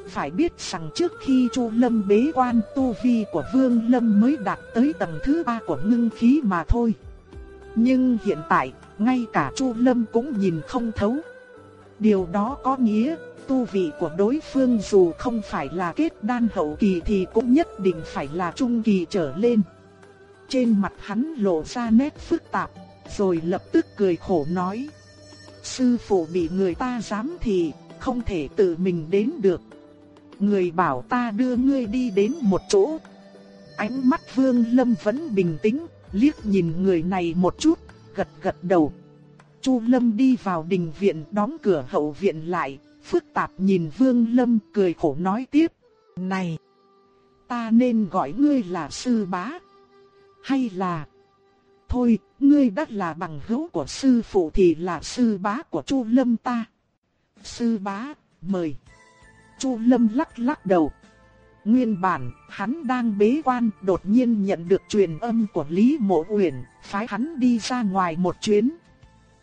Phải biết rằng trước khi Chu Lâm bế quan tu vi của Vương Lâm mới đạt tới tầng thứ ba của ngưng khí mà thôi. Nhưng hiện tại, ngay cả Chu Lâm cũng nhìn không thấu. Điều đó có nghĩa, tu vị của đối phương dù không phải là kết đan hậu kỳ thì cũng nhất định phải là trung kỳ trở lên. Trên mặt hắn lộ ra nét phức tạp, rồi lập tức cười khổ nói. Sư phụ bị người ta dám thì không thể tự mình đến được. Người bảo ta đưa ngươi đi đến một chỗ. Ánh mắt vương lâm vẫn bình tĩnh, liếc nhìn người này một chút, gật gật đầu. Chu Lâm đi vào đình viện đóng cửa hậu viện lại, phức tạp nhìn Vương Lâm cười khổ nói tiếp. Này, ta nên gọi ngươi là sư bá, hay là... Thôi, ngươi đã là bằng hữu của sư phụ thì là sư bá của Chu Lâm ta. Sư bá, mời. Chu Lâm lắc lắc đầu. Nguyên bản, hắn đang bế quan, đột nhiên nhận được truyền âm của Lý Mộ Uyển, phái hắn đi ra ngoài một chuyến.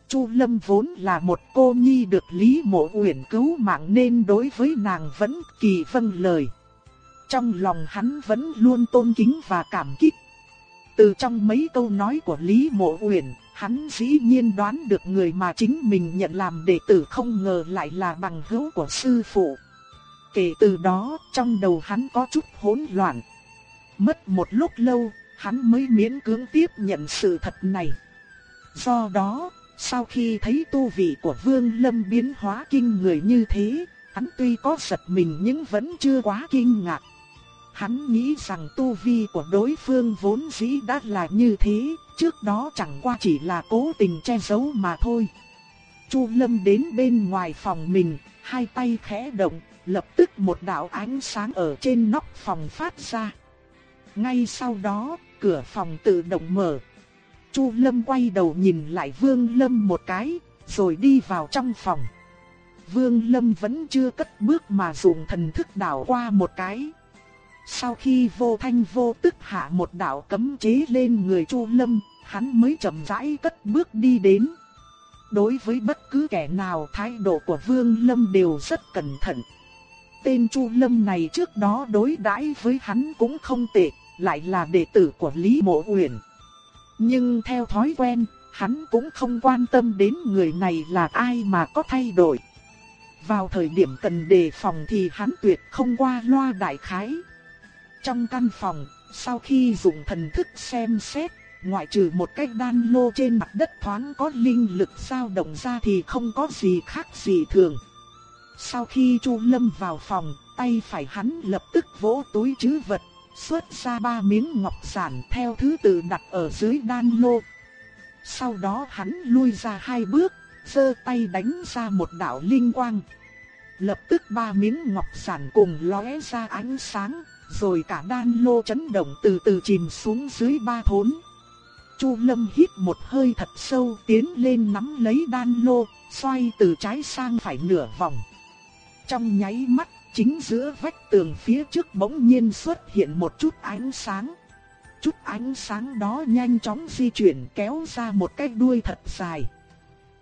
Chu Lâm vốn là một cô nhi được Lý Mộ Uyển cứu mạng nên đối với nàng vẫn kỳ vâng lời. Trong lòng hắn vẫn luôn tôn kính và cảm kích. Từ trong mấy câu nói của Lý Mộ Uyển, hắn dĩ nhiên đoán được người mà chính mình nhận làm đệ tử không ngờ lại là bằng hữu của sư phụ. Kể từ đó, trong đầu hắn có chút hỗn loạn. Mất một lúc lâu, hắn mới miễn cưỡng tiếp nhận sự thật này. Do đó, sau khi thấy tu vị của Vương Lâm biến hóa kinh người như thế, hắn tuy có giật mình nhưng vẫn chưa quá kinh ngạc. Hắn nghĩ rằng tu vi của đối phương vốn dĩ đã là như thế, trước đó chẳng qua chỉ là cố tình che giấu mà thôi. Chu Lâm đến bên ngoài phòng mình, hai tay khẽ động, lập tức một đạo ánh sáng ở trên nóc phòng phát ra. Ngay sau đó, cửa phòng tự động mở. Chu Lâm quay đầu nhìn lại Vương Lâm một cái, rồi đi vào trong phòng. Vương Lâm vẫn chưa cất bước mà dùng thần thức đảo qua một cái. Sau khi vô thanh vô tức hạ một đạo cấm chế lên người Chu Lâm, hắn mới chậm rãi cất bước đi đến. Đối với bất cứ kẻ nào thái độ của Vương Lâm đều rất cẩn thận. Tên Chu Lâm này trước đó đối đãi với hắn cũng không tệ, lại là đệ tử của Lý Mộ Uyển. Nhưng theo thói quen, hắn cũng không quan tâm đến người này là ai mà có thay đổi. Vào thời điểm cần đề phòng thì hắn tuyệt không qua loa đại khái. Trong căn phòng, sau khi dùng thần thức xem xét, ngoại trừ một cái đan lô trên mặt đất thoáng có linh lực dao động ra thì không có gì khác gì thường. Sau khi Chu Lâm vào phòng, tay phải hắn lập tức vỗ túi trữ vật, xuất ra ba miếng ngọc giản theo thứ tự đặt ở dưới đan lô. Sau đó hắn lui ra hai bước, giơ tay đánh ra một đạo linh quang. Lập tức ba miếng ngọc giản cùng lóe ra ánh sáng, rồi cả đan lô chấn động từ từ chìm xuống dưới ba thốn. Chu Lâm hít một hơi thật sâu tiến lên nắm lấy đan lô, xoay từ trái sang phải nửa vòng. Trong nháy mắt, chính giữa vách tường phía trước bỗng nhiên xuất hiện một chút ánh sáng. Chút ánh sáng đó nhanh chóng di chuyển kéo ra một cái đuôi thật dài.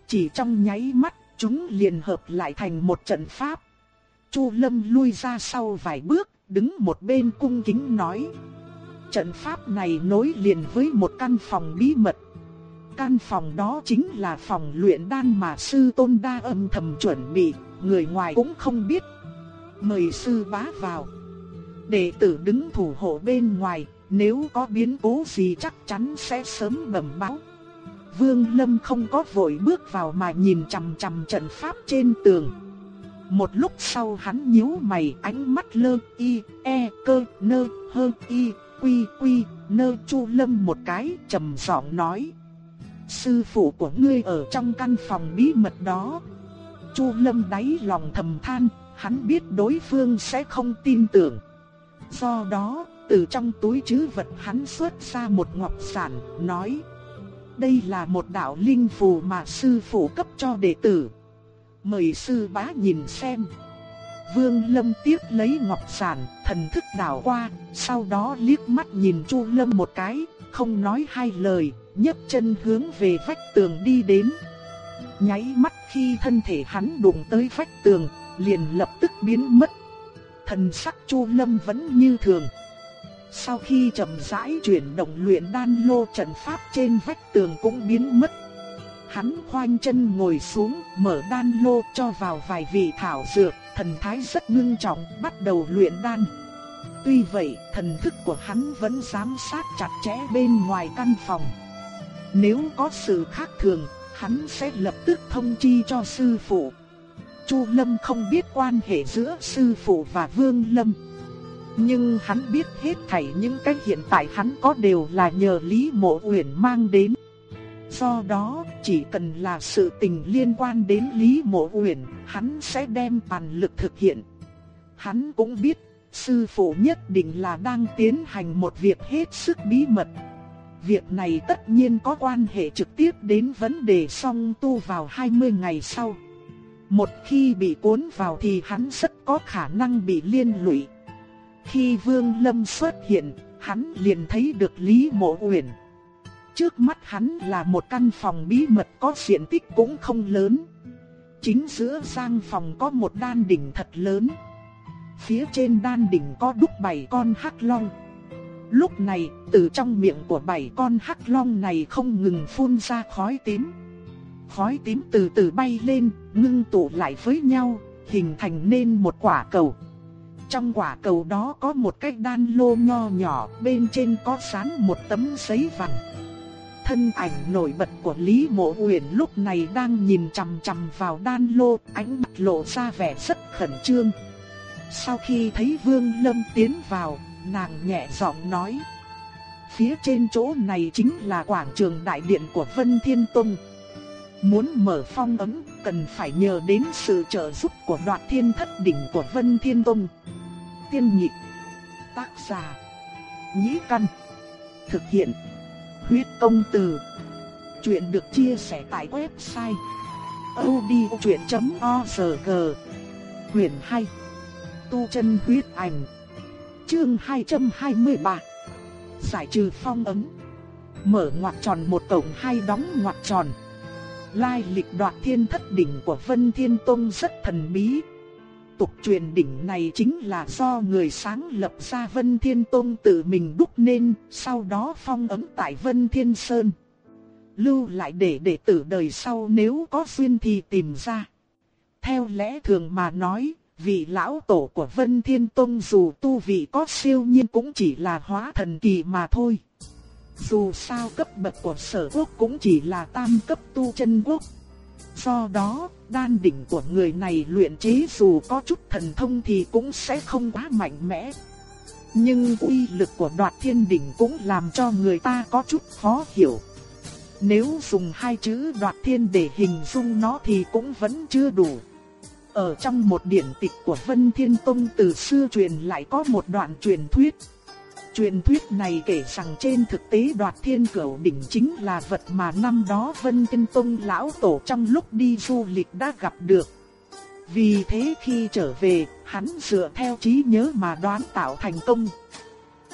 Chỉ trong nháy mắt, chúng liền hợp lại thành một trận pháp. Chu Lâm lui ra sau vài bước, đứng một bên cung kính nói. Trận pháp này nối liền với một căn phòng bí mật. Căn phòng đó chính là phòng luyện đan mà sư tôn đa âm thầm chuẩn bị, người ngoài cũng không biết. Mời sư bá vào. Đệ tử đứng thủ hộ bên ngoài, nếu có biến cố gì chắc chắn sẽ sớm bẩm báo. Vương Lâm không có vội bước vào mà nhìn chằm chằm trận pháp trên tường. Một lúc sau hắn nhíu mày ánh mắt lơ y, e, cơ, nơ, hơ, y, quy, quy, nơ chu lâm một cái trầm giọng nói. Sư phụ của ngươi ở trong căn phòng bí mật đó. Chu lâm đáy lòng thầm than, hắn biết đối phương sẽ không tin tưởng. Do đó, từ trong túi trữ vật hắn xuất ra một ngọc sản, nói. Đây là một đạo linh phù mà sư phụ cấp cho đệ tử mời sư bá nhìn xem. Vương Lâm tiếp lấy ngọc sản, thần thức đảo qua, sau đó liếc mắt nhìn Chu Lâm một cái, không nói hai lời, nhấc chân hướng về vách tường đi đến. Nháy mắt khi thân thể hắn đụng tới vách tường, liền lập tức biến mất. Thần sắc Chu Lâm vẫn như thường. Sau khi chậm rãi chuyển động luyện đan lô trận pháp trên vách tường cũng biến mất Hắn khoanh chân ngồi xuống, mở đan lô cho vào vài vị thảo dược, thần thái rất ngưng trọng, bắt đầu luyện đan. Tuy vậy, thần thức của hắn vẫn giám sát chặt chẽ bên ngoài căn phòng. Nếu có sự khác thường, hắn sẽ lập tức thông chi cho sư phụ. Chu Lâm không biết quan hệ giữa sư phụ và Vương Lâm. Nhưng hắn biết hết thảy những cái hiện tại hắn có đều là nhờ Lý Mộ Uyển mang đến. Do đó, chỉ cần là sự tình liên quan đến Lý Mộ Uyển, hắn sẽ đem toàn lực thực hiện. Hắn cũng biết, sư phụ nhất định là đang tiến hành một việc hết sức bí mật. Việc này tất nhiên có quan hệ trực tiếp đến vấn đề song tu vào 20 ngày sau. Một khi bị cuốn vào thì hắn rất có khả năng bị liên lụy. Khi Vương Lâm xuất hiện, hắn liền thấy được Lý Mộ Uyển. Trước mắt hắn là một căn phòng bí mật có diện tích cũng không lớn. Chính giữa sang phòng có một đan đỉnh thật lớn. Phía trên đan đỉnh có đúc bảy con hắc long. Lúc này, từ trong miệng của bảy con hắc long này không ngừng phun ra khói tím. Khói tím từ từ bay lên, ngưng tụ lại với nhau, hình thành nên một quả cầu. Trong quả cầu đó có một cái đan lô nho nhỏ, bên trên có sán một tấm giấy vàng. Thân ảnh nổi bật của Lý Mộ Uyển lúc này đang nhìn chằm chằm vào đan lô, ánh mắt lộ ra vẻ rất khẩn trương. Sau khi thấy Vương Lâm tiến vào, nàng nhẹ giọng nói: "Phía trên chỗ này chính là quảng trường đại điện của Vân Thiên Tông. Muốn mở phong ấn, cần phải nhờ đến sự trợ giúp của Đoạt Thiên Thất đỉnh của Vân Thiên Tông." Tiên nhị Tác giả: Nhĩ Căn. Thực hiện: Huyết công từ. Chuyện được chia sẻ tại website odchuyện.org. Quyền 2. Tu chân huyết ảnh. Chương 223. Giải trừ phong ấn. Mở ngoặc tròn một cổng hai đóng ngoặc tròn. Lai lịch đoạt thiên thất đỉnh của Vân Thiên Tông rất thần bí, tục truyền đỉnh này chính là do người sáng lập ra Vân Thiên Tông tự mình đúc nên, sau đó phong ấn tại Vân Thiên Sơn. Lưu lại để đệ tử đời sau nếu có duyên thì tìm ra. Theo lẽ thường mà nói, vị lão tổ của Vân Thiên Tông dù tu vị có siêu nhiên cũng chỉ là hóa thần kỳ mà thôi. Dù sao cấp bậc của sở quốc cũng chỉ là tam cấp tu chân quốc. Do đó, đan đỉnh của người này luyện chế dù có chút thần thông thì cũng sẽ không quá mạnh mẽ. Nhưng uy lực của đoạt thiên đỉnh cũng làm cho người ta có chút khó hiểu. Nếu dùng hai chữ đoạt thiên để hình dung nó thì cũng vẫn chưa đủ. Ở trong một điển tịch của Vân Thiên Tông từ xưa truyền lại có một đoạn truyền thuyết. Truyền thuyết này kể rằng trên thực tế đoạt thiên cửu đỉnh chính là vật mà năm đó Vân thiên Tông lão tổ trong lúc đi du lịch đã gặp được. Vì thế khi trở về, hắn dựa theo trí nhớ mà đoán tạo thành công.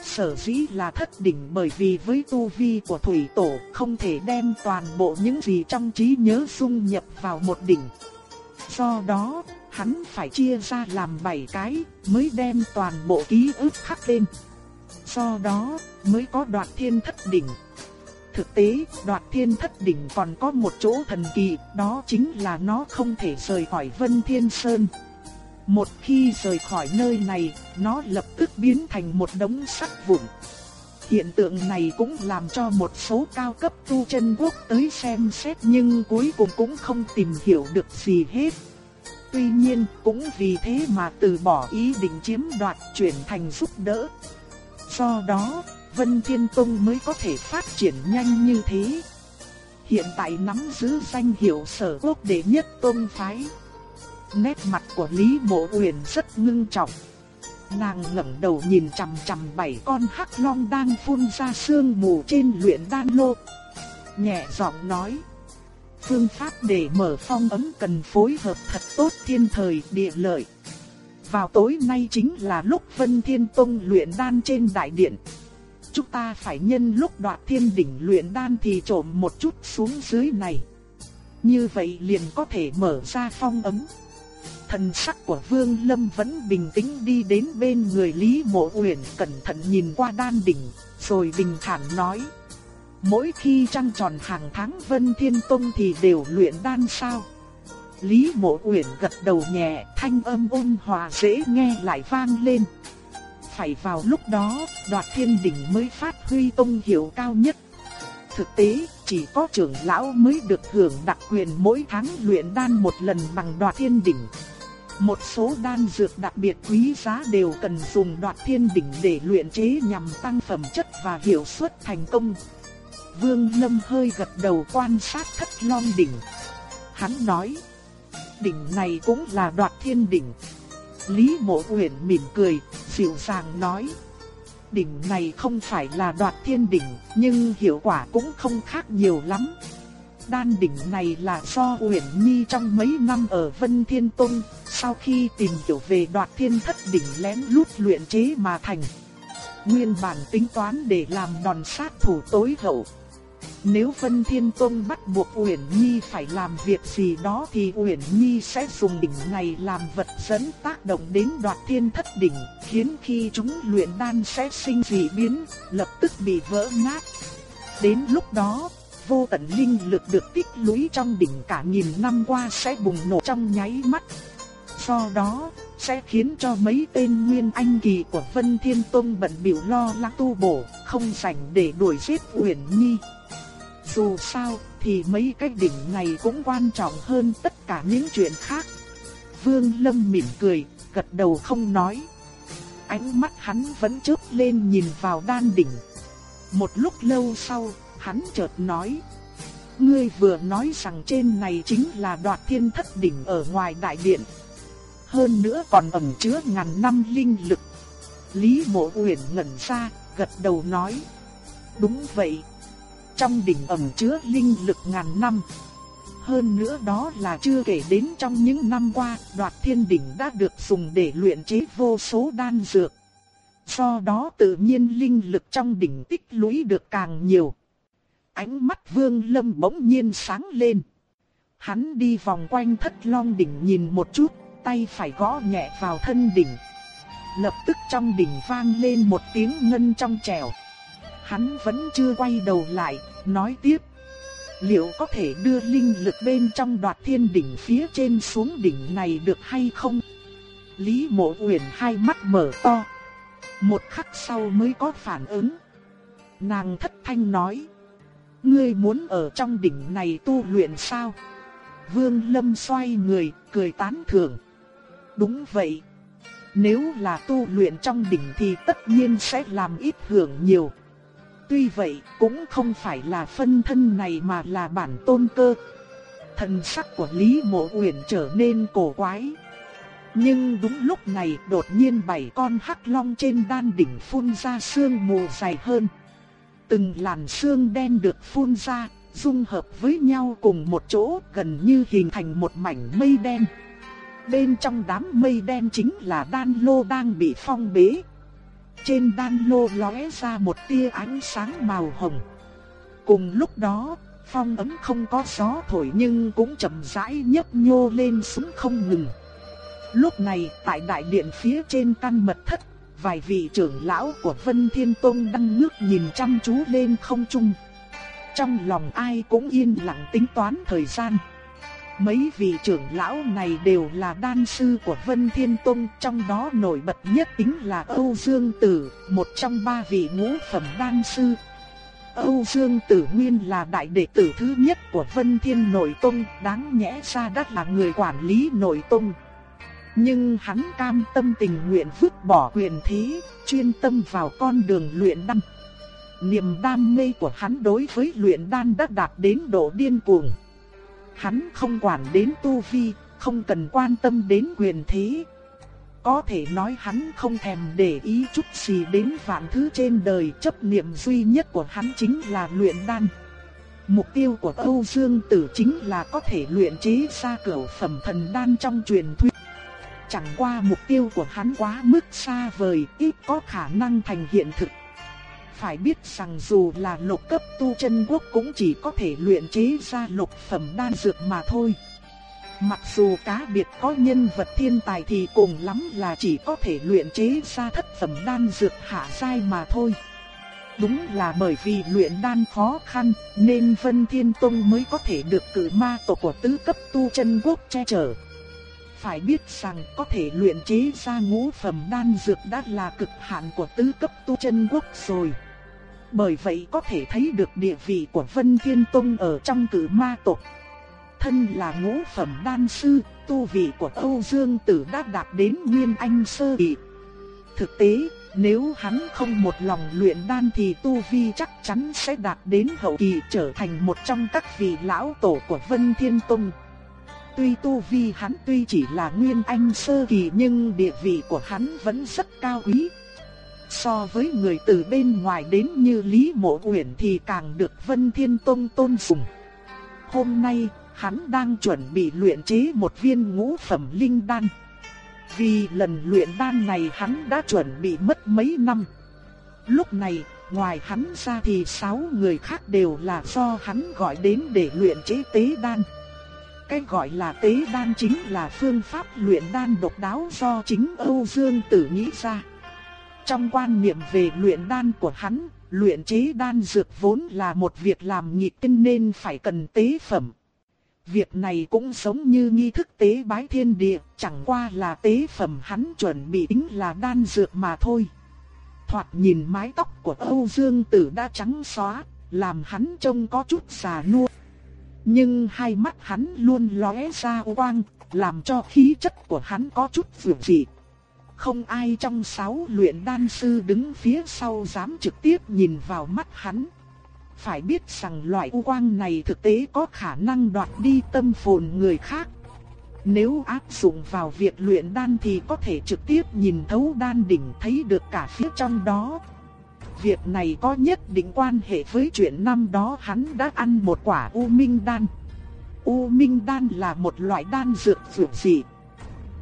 Sở dĩ là thất đỉnh bởi vì với tu vi của thủy tổ không thể đem toàn bộ những gì trong trí nhớ dung nhập vào một đỉnh. Do đó, hắn phải chia ra làm 7 cái mới đem toàn bộ ký ức khắc lên. Do đó, mới có đoạt thiên thất đỉnh. Thực tế, đoạt thiên thất đỉnh còn có một chỗ thần kỳ, đó chính là nó không thể rời khỏi Vân Thiên Sơn. Một khi rời khỏi nơi này, nó lập tức biến thành một đống sắt vụn. Hiện tượng này cũng làm cho một số cao cấp tu chân quốc tới xem xét nhưng cuối cùng cũng không tìm hiểu được gì hết. Tuy nhiên, cũng vì thế mà từ bỏ ý định chiếm đoạt chuyển thành giúp đỡ. Do đó, Vân Thiên Tông mới có thể phát triển nhanh như thế. Hiện tại nắm giữ danh hiệu sở quốc đệ nhất tôn phái. Nét mặt của Lý Mộ Uyển rất ngưng trọng. Nàng ngẩng đầu nhìn chằm chằm bảy con hắc long đang phun ra sương mù trên luyện đan lô. Nhẹ giọng nói. Phương pháp để mở phong ấn cần phối hợp thật tốt thiên thời, địa lợi vào tối nay chính là lúc Vân Thiên Tông luyện đan trên đại điện. Chúng ta phải nhân lúc đoạt thiên đỉnh luyện đan thì trộm một chút xuống dưới này. Như vậy liền có thể mở ra phong ấm. Thần sắc của Vương Lâm vẫn bình tĩnh đi đến bên người Lý Mộ Uyển cẩn thận nhìn qua đan đỉnh, rồi bình thản nói. Mỗi khi trăng tròn hàng tháng Vân Thiên Tông thì đều luyện đan sao? Lý Mộ Uyển gật đầu nhẹ, thanh âm ôn hòa dễ nghe lại vang lên. Phải vào lúc đó, Đoạt Thiên đỉnh mới phát huy tông hiệu cao nhất. Thực tế, chỉ có trưởng lão mới được hưởng đặc quyền mỗi tháng luyện đan một lần bằng Đoạt Thiên đỉnh. Một số đan dược đặc biệt quý giá đều cần dùng Đoạt Thiên đỉnh để luyện chế nhằm tăng phẩm chất và hiệu suất thành công. Vương Lâm hơi gật đầu quan sát Thất Long đỉnh. Hắn nói: đỉnh này cũng là đoạt thiên đỉnh. Lý Mộ Uyển mỉm cười, dịu dàng nói. Đỉnh này không phải là đoạt thiên đỉnh, nhưng hiệu quả cũng không khác nhiều lắm. Đan đỉnh này là do Uyển Nhi trong mấy năm ở Vân Thiên Tông, sau khi tìm hiểu về đoạt thiên thất đỉnh lén lút luyện chế mà thành. Nguyên bản tính toán để làm đòn sát thủ tối hậu. Nếu Vân Thiên Tông bắt buộc Uyển Nhi phải làm việc gì đó thì Uyển Nhi sẽ dùng đỉnh này làm vật dẫn tác động đến đoạt thiên thất đỉnh, khiến khi chúng luyện đan sẽ sinh dị biến, lập tức bị vỡ nát. Đến lúc đó, vô tận linh lực được tích lũy trong đỉnh cả nghìn năm qua sẽ bùng nổ trong nháy mắt. Do đó, sẽ khiến cho mấy tên nguyên anh kỳ của Vân Thiên Tông bận biểu lo lắng tu bổ, không rảnh để đuổi giết Uyển Nhi. Dù sao thì mấy cái đỉnh này cũng quan trọng hơn tất cả những chuyện khác. Vương Lâm mỉm cười, gật đầu không nói. Ánh mắt hắn vẫn chớp lên nhìn vào đan đỉnh. Một lúc lâu sau, hắn chợt nói. Ngươi vừa nói rằng trên này chính là đoạt thiên thất đỉnh ở ngoài đại điện. Hơn nữa còn ẩn chứa ngàn năm linh lực. Lý mộ uyển ngẩn ra, gật đầu nói. Đúng vậy. Trong đỉnh ẩn chứa linh lực ngàn năm. Hơn nữa đó là chưa kể đến trong những năm qua, đoạt thiên đỉnh đã được dùng để luyện chế vô số đan dược. Do đó tự nhiên linh lực trong đỉnh tích lũy được càng nhiều. Ánh mắt vương lâm bỗng nhiên sáng lên. Hắn đi vòng quanh thất long đỉnh nhìn một chút, tay phải gõ nhẹ vào thân đỉnh. Lập tức trong đỉnh vang lên một tiếng ngân trong trèo. Hắn vẫn chưa quay đầu lại, nói tiếp. Liệu có thể đưa linh lực bên trong đoạt thiên đỉnh phía trên xuống đỉnh này được hay không? Lý mộ uyển hai mắt mở to. Một khắc sau mới có phản ứng. Nàng thất thanh nói. Ngươi muốn ở trong đỉnh này tu luyện sao? Vương Lâm xoay người, cười tán thưởng. Đúng vậy. Nếu là tu luyện trong đỉnh thì tất nhiên sẽ làm ít hưởng nhiều. Tuy vậy, cũng không phải là phân thân này mà là bản tôn cơ. Thần sắc của Lý Mộ Uyển trở nên cổ quái. Nhưng đúng lúc này đột nhiên bảy con hắc long trên đan đỉnh phun ra sương mù dày hơn. Từng làn sương đen được phun ra, dung hợp với nhau cùng một chỗ gần như hình thành một mảnh mây đen. Bên trong đám mây đen chính là đan lô đang bị phong bế. Trên đan lô lóe ra một tia ánh sáng màu hồng. Cùng lúc đó, phong ấm không có gió thổi nhưng cũng chậm rãi nhấp nhô lên xuống không ngừng. Lúc này, tại đại điện phía trên căn mật thất, vài vị trưởng lão của Vân Thiên Tông đang ngước nhìn chăm chú lên không trung. Trong lòng ai cũng yên lặng tính toán thời gian. Mấy vị trưởng lão này đều là đan sư của Vân Thiên Tông, trong đó nổi bật nhất chính là Âu Dương Tử, một trong ba vị ngũ phẩm đan sư. Âu Dương Tử Nguyên là đại đệ tử thứ nhất của Vân Thiên Nội Tông, đáng nhẽ ra đắt là người quản lý Nội Tông. Nhưng hắn cam tâm tình nguyện vứt bỏ quyền thế, chuyên tâm vào con đường luyện đan. Niềm đam mê của hắn đối với luyện đan đã đạt đến độ điên cuồng. Hắn không quản đến tu vi, không cần quan tâm đến quyền thế. Có thể nói hắn không thèm để ý chút gì đến vạn thứ trên đời, chấp niệm duy nhất của hắn chính là luyện đan. Mục tiêu của Âu Dương Tử chính là có thể luyện chế ra cửu phẩm thần đan trong truyền thuyết. Chẳng qua mục tiêu của hắn quá mức xa vời, ít có khả năng thành hiện thực. Phải biết rằng dù là lục cấp tu chân quốc cũng chỉ có thể luyện chế ra lục phẩm đan dược mà thôi. Mặc dù cá biệt có nhân vật thiên tài thì cùng lắm là chỉ có thể luyện chế ra thất phẩm đan dược hạ giai mà thôi. Đúng là bởi vì luyện đan khó khăn nên Vân Thiên Tông mới có thể được cử ma tộc của tứ cấp tu chân quốc che chở. Phải biết rằng có thể luyện chế ra ngũ phẩm đan dược đã là cực hạn của tứ cấp tu chân quốc rồi. Bởi vậy có thể thấy được địa vị của Vân Thiên Tông ở trong cử ma tộc. Thân là ngũ phẩm đan sư, tu vị của Âu Dương Tử đã đạt đến nguyên anh sơ kỳ. Thực tế, nếu hắn không một lòng luyện đan thì tu vi chắc chắn sẽ đạt đến hậu kỳ trở thành một trong các vị lão tổ của Vân Thiên Tông. Tuy tu vi hắn tuy chỉ là nguyên anh sơ kỳ nhưng địa vị của hắn vẫn rất cao quý. So với người từ bên ngoài đến như Lý Mộ Uyển thì càng được Vân Thiên Tông tôn sùng. Hôm nay, hắn đang chuẩn bị luyện chế một viên ngũ phẩm linh đan. Vì lần luyện đan này hắn đã chuẩn bị mất mấy năm. Lúc này, ngoài hắn ra thì sáu người khác đều là do hắn gọi đến để luyện chế tế đan. Cái gọi là tế đan chính là phương pháp luyện đan độc đáo do chính Âu Dương Tử nghĩ ra. Trong quan niệm về luyện đan của hắn, luyện chế đan dược vốn là một việc làm nhịp tinh nên phải cần tế phẩm. Việc này cũng giống như nghi thức tế bái thiên địa, chẳng qua là tế phẩm hắn chuẩn bị tính là đan dược mà thôi. Thoạt nhìn mái tóc của Âu Dương Tử đã trắng xóa, làm hắn trông có chút già nua. Nhưng hai mắt hắn luôn lóe ra quang, làm cho khí chất của hắn có chút vượng dị. Không ai trong sáu luyện đan sư đứng phía sau dám trực tiếp nhìn vào mắt hắn. Phải biết rằng loại u quang này thực tế có khả năng đoạt đi tâm phồn người khác. Nếu áp dụng vào việc luyện đan thì có thể trực tiếp nhìn thấu đan đỉnh thấy được cả phía trong đó. Việc này có nhất định quan hệ với chuyện năm đó hắn đã ăn một quả U Minh Đan. U Minh Đan là một loại đan dược dược dị.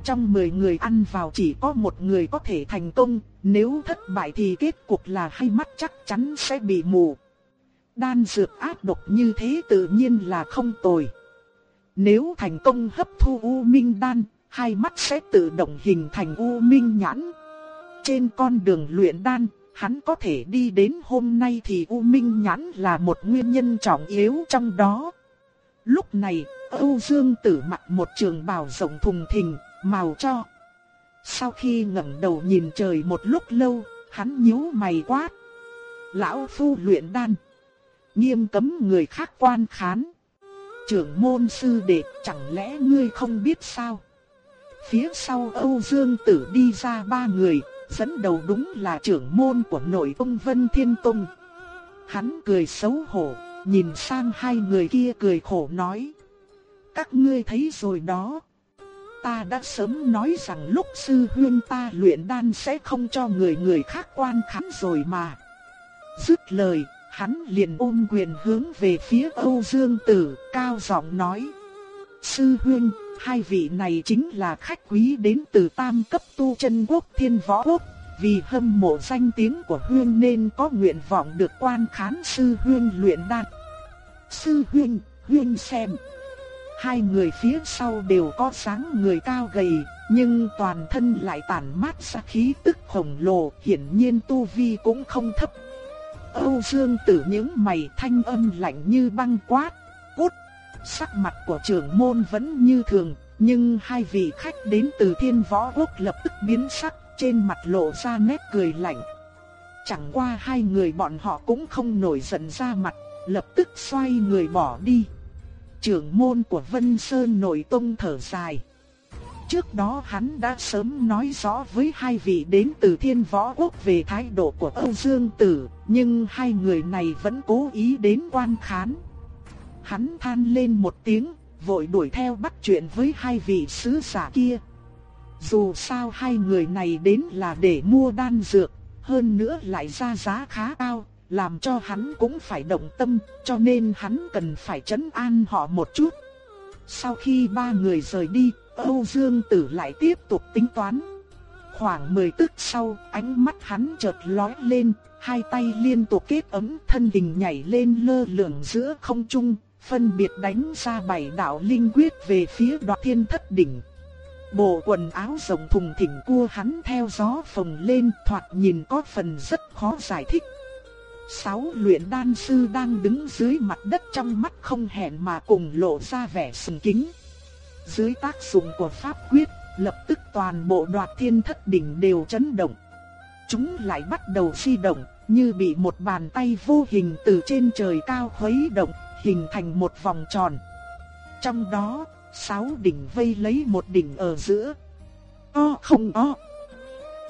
Trong 10 người ăn vào chỉ có một người có thể thành công, nếu thất bại thì kết cục là hai mắt chắc chắn sẽ bị mù. Đan dược ác độc như thế tự nhiên là không tồi. Nếu thành công hấp thu U Minh Đan, hai mắt sẽ tự động hình thành U Minh Nhãn. Trên con đường luyện đan, hắn có thể đi đến hôm nay thì U Minh Nhãn là một nguyên nhân trọng yếu trong đó. Lúc này, Âu Dương Tử mặc một trường bào rộng thùng thình, màu cho. Sau khi ngẩng đầu nhìn trời một lúc lâu, hắn nhíu mày quát. Lão Phu luyện đan. Nghiêm cấm người khác quan khán. Trưởng môn sư đệ chẳng lẽ ngươi không biết sao? Phía sau Âu Dương Tử đi ra ba người, dẫn đầu đúng là trưởng môn của nội ông Vân Thiên Tông. Hắn cười xấu hổ, nhìn sang hai người kia cười khổ nói. Các ngươi thấy rồi đó. Ta đã sớm nói rằng lúc sư huyên ta luyện đan sẽ không cho người người khác quan khán rồi mà. Dứt lời, hắn liền ôm quyền hướng về phía Âu Dương Tử, cao giọng nói. Sư huyên, hai vị này chính là khách quý đến từ tam cấp tu chân quốc thiên võ quốc. Vì hâm mộ danh tiếng của huyên nên có nguyện vọng được quan khán sư huyên luyện đan. Sư huyên, huyên xem. Hai người phía sau đều có dáng người cao gầy, nhưng toàn thân lại tản mát ra khí tức khổng lồ, hiển nhiên tu vi cũng không thấp. Âu Dương Tử những mày thanh âm lạnh như băng quát. Sắc mặt của trưởng môn vẫn như thường, nhưng hai vị khách đến từ thiên võ quốc lập tức biến sắc, trên mặt lộ ra nét cười lạnh. Chẳng qua hai người bọn họ cũng không nổi giận ra mặt, lập tức xoay người bỏ đi. Trưởng môn của Vân Sơn nội tông thở dài. Trước đó hắn đã sớm nói rõ với hai vị đến từ thiên võ quốc về thái độ của Âu Dương Tử, nhưng hai người này vẫn cố ý đến quan khán. Hắn than lên một tiếng, vội đuổi theo bắt chuyện với hai vị sứ giả kia. Dù sao hai người này đến là để mua đan dược, hơn nữa lại ra giá khá cao, làm cho hắn cũng phải động tâm, cho nên hắn cần phải trấn an họ một chút. Sau khi ba người rời đi, Âu Dương Tử lại tiếp tục tính toán. Khoảng 10 tức sau, ánh mắt hắn chợt lóe lên, hai tay liên tục kết ấm, thân hình nhảy lên lơ lửng giữa không trung, phân biệt đánh ra bảy đạo linh quyết về phía Đoạt Thiên Thất đỉnh. Bộ quần áo rộng thùng thình cua hắn theo gió phồng lên, thoạt nhìn có phần rất khó giải thích. Sáu luyện đan sư đang đứng dưới mặt đất trong mắt không hẹn mà cùng lộ ra vẻ sùng kính. Dưới tác dụng của pháp quyết, lập tức toàn bộ đoạt thiên thất đỉnh đều chấn động. Chúng lại bắt đầu phi động, như bị một bàn tay vô hình từ trên trời cao khuấy động, hình thành một vòng tròn. Trong đó, sáu đỉnh vây lấy một đỉnh ở giữa. O không o.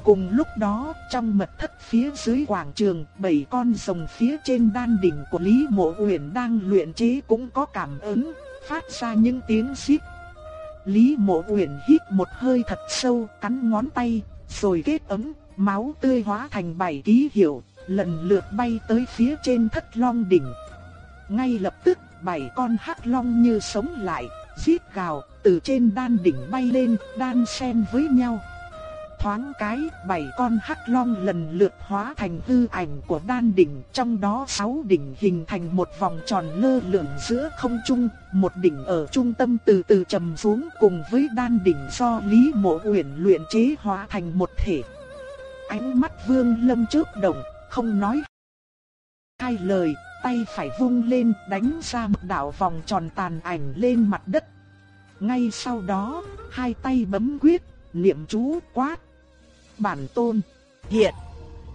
Cùng lúc đó, trong mật thất phía dưới quảng trường, bảy con rồng phía trên đan đỉnh của Lý Mộ Uyển đang luyện chế cũng có cảm ứng, phát ra những tiếng xít Lý Mộ Uyển hít một hơi thật sâu, cắn ngón tay, rồi kết ấm, máu tươi hóa thành bảy ký hiệu, lần lượt bay tới phía trên thất long đỉnh. Ngay lập tức, bảy con hắc long như sống lại, giết gào, từ trên đan đỉnh bay lên, đan xen với nhau. thoáng cái, bảy con hắc long lần lượt hóa thành hư ảnh của đan đỉnh, trong đó sáu đỉnh hình thành một vòng tròn lơ lửng giữa không trung, một đỉnh ở trung tâm từ từ trầm xuống cùng với đan đỉnh do Lý Mộ Uyển luyện chế hóa thành một thể. Ánh mắt Vương Lâm chớp động, không nói hai lời, tay phải vung lên đánh ra một đạo vòng tròn tàn ảnh lên mặt đất. Ngay sau đó, hai tay bấm quyết, niệm chú quát. Bản tôn, hiện,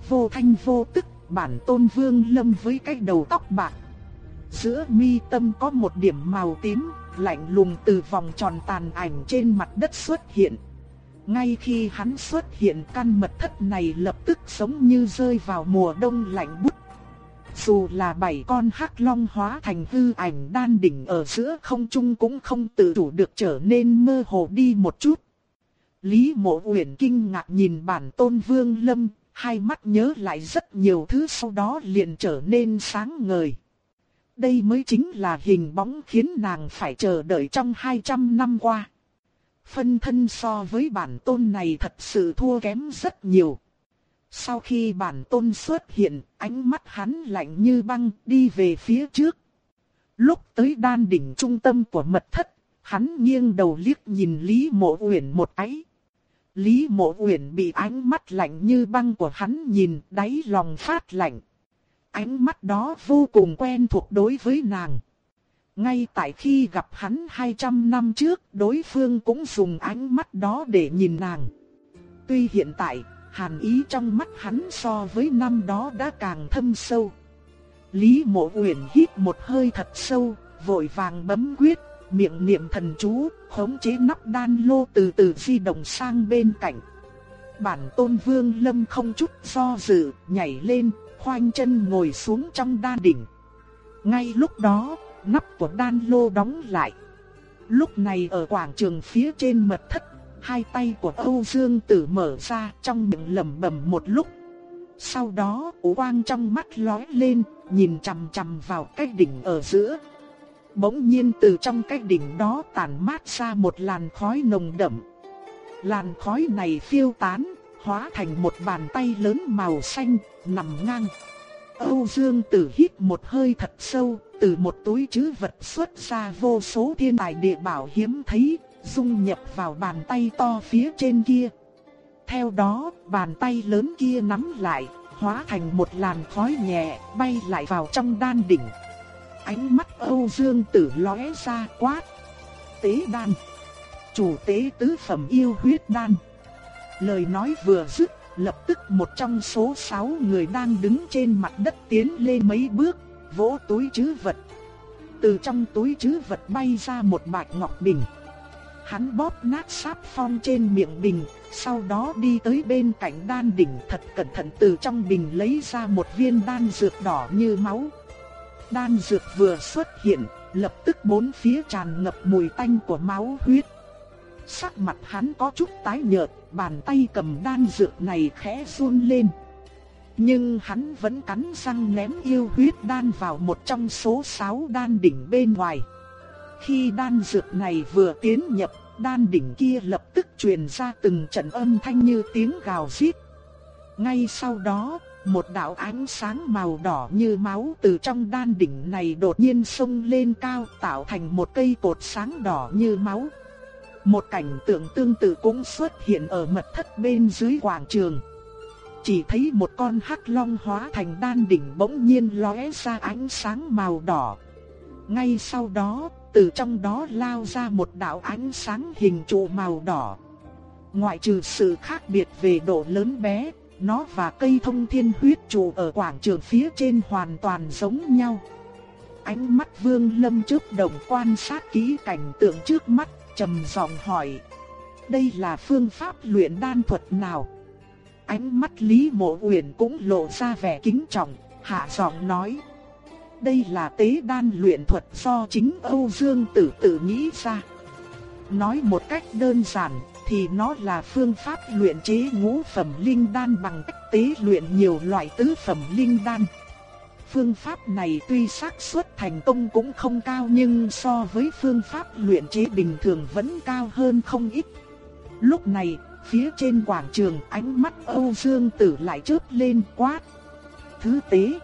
vô thanh vô tức, bản tôn vương lâm với cái đầu tóc bạc. Giữa mi tâm có một điểm màu tím, lạnh lùng từ vòng tròn tàn ảnh trên mặt đất xuất hiện. Ngay khi hắn xuất hiện căn mật thất này lập tức giống như rơi vào mùa đông lạnh bút dù là bảy con hắc long hóa thành hư ảnh đan đỉnh ở giữa không trung cũng không tự chủ được trở nên mơ hồ đi một chút. Lý mộ uyển kinh ngạc nhìn bản tôn vương lâm, hai mắt nhớ lại rất nhiều thứ sau đó liền trở nên sáng ngời. Đây mới chính là hình bóng khiến nàng phải chờ đợi trong 200 năm qua. Phân thân so với bản tôn này thật sự thua kém rất nhiều. Sau khi bản tôn xuất hiện, ánh mắt hắn lạnh như băng đi về phía trước. Lúc tới đan đỉnh trung tâm của mật thất, hắn nghiêng đầu liếc nhìn Lý Mộ Uyển một cái. Lý Mộ Uyển bị ánh mắt lạnh như băng của hắn nhìn, đáy lòng phát lạnh. Ánh mắt đó vô cùng quen thuộc đối với nàng. Ngay tại khi gặp hắn 200 năm trước, đối phương cũng dùng ánh mắt đó để nhìn nàng. Tuy hiện tại, hàn ý trong mắt hắn so với năm đó đã càng thâm sâu. Lý Mộ Uyển hít một hơi thật sâu, vội vàng bấm quyết, miệng niệm thần chú, khống chế nắp đan lô từ từ di động sang bên cạnh. Bản tôn vương lâm không chút do dự, nhảy lên, khoanh chân ngồi xuống trong đan đỉnh. Ngay lúc đó, nắp của đan lô đóng lại. Lúc này ở quảng trường phía trên mật thất hai tay của Âu Dương Tử mở ra trong miệng lẩm bẩm một lúc. Sau đó, quang trong mắt lóe lên, nhìn chằm chằm vào cái đỉnh ở giữa. Bỗng nhiên từ trong cái đỉnh đó tản mát ra một làn khói nồng đậm. Làn khói này phiêu tán, hóa thành một bàn tay lớn màu xanh, nằm ngang. Âu Dương Tử hít một hơi thật sâu, từ một túi trữ vật xuất ra vô số thiên tài địa bảo hiếm thấy, dung nhập vào bàn tay to phía trên kia. Theo đó, bàn tay lớn kia nắm lại, hóa thành một làn khói nhẹ, bay lại vào trong đan đỉnh. Ánh mắt Âu Dương Tử lóe ra quát. Tế đan. Chủ tế tứ phẩm yêu huyết đan. Lời nói vừa dứt, lập tức một trong số sáu người đang đứng trên mặt đất tiến lên mấy bước, vỗ túi chứ vật. Từ trong túi chứ vật bay ra một bạch ngọc bình. Hắn bóp nát sáp phong trên miệng bình, sau đó đi tới bên cạnh đan đỉnh thật cẩn thận từ trong bình lấy ra một viên đan dược đỏ như máu. Đan dược vừa xuất hiện, lập tức bốn phía tràn ngập mùi tanh của máu huyết. Sắc mặt hắn có chút tái nhợt, bàn tay cầm đan dược này khẽ run lên. Nhưng hắn vẫn cắn răng ném yêu huyết đan vào một trong số sáu đan đỉnh bên ngoài. Khi đan dược này vừa tiến nhập, đan đỉnh kia lập tức truyền ra từng trận âm thanh như tiếng gào rít. Ngay sau đó, một đạo ánh sáng màu đỏ như máu từ trong đan đỉnh này đột nhiên xông lên cao tạo thành một cây cột sáng đỏ như máu. Một cảnh tượng tương tự cũng xuất hiện ở mật thất bên dưới quảng trường. Chỉ thấy một con hắc long hóa thành đan đỉnh bỗng nhiên lóe ra ánh sáng màu đỏ. Ngay sau đó, từ trong đó lao ra một đạo ánh sáng hình trụ màu đỏ. Ngoại trừ sự khác biệt về độ lớn bé, nó và cây thông thiên huyết trụ ở quảng trường phía trên hoàn toàn giống nhau. Ánh mắt Vương Lâm trước đồng quan sát kỹ cảnh tượng trước mắt, trầm giọng hỏi: "Đây là phương pháp luyện đan thuật nào?" Ánh mắt Lý Mộ Uyển cũng lộ ra vẻ kính trọng, hạ giọng nói: đây là tế đan luyện thuật do chính Âu Dương Tử tự nghĩ ra. Nói một cách đơn giản thì nó là phương pháp luyện chế ngũ phẩm linh đan bằng cách tế luyện nhiều loại tứ phẩm linh đan. Phương pháp này tuy xác suất thành công cũng không cao nhưng so với phương pháp luyện chế bình thường vẫn cao hơn không ít. Lúc này, Phía trên quảng trường ánh mắt Âu Dương Tử lại chớp lên quát. Thứ tế.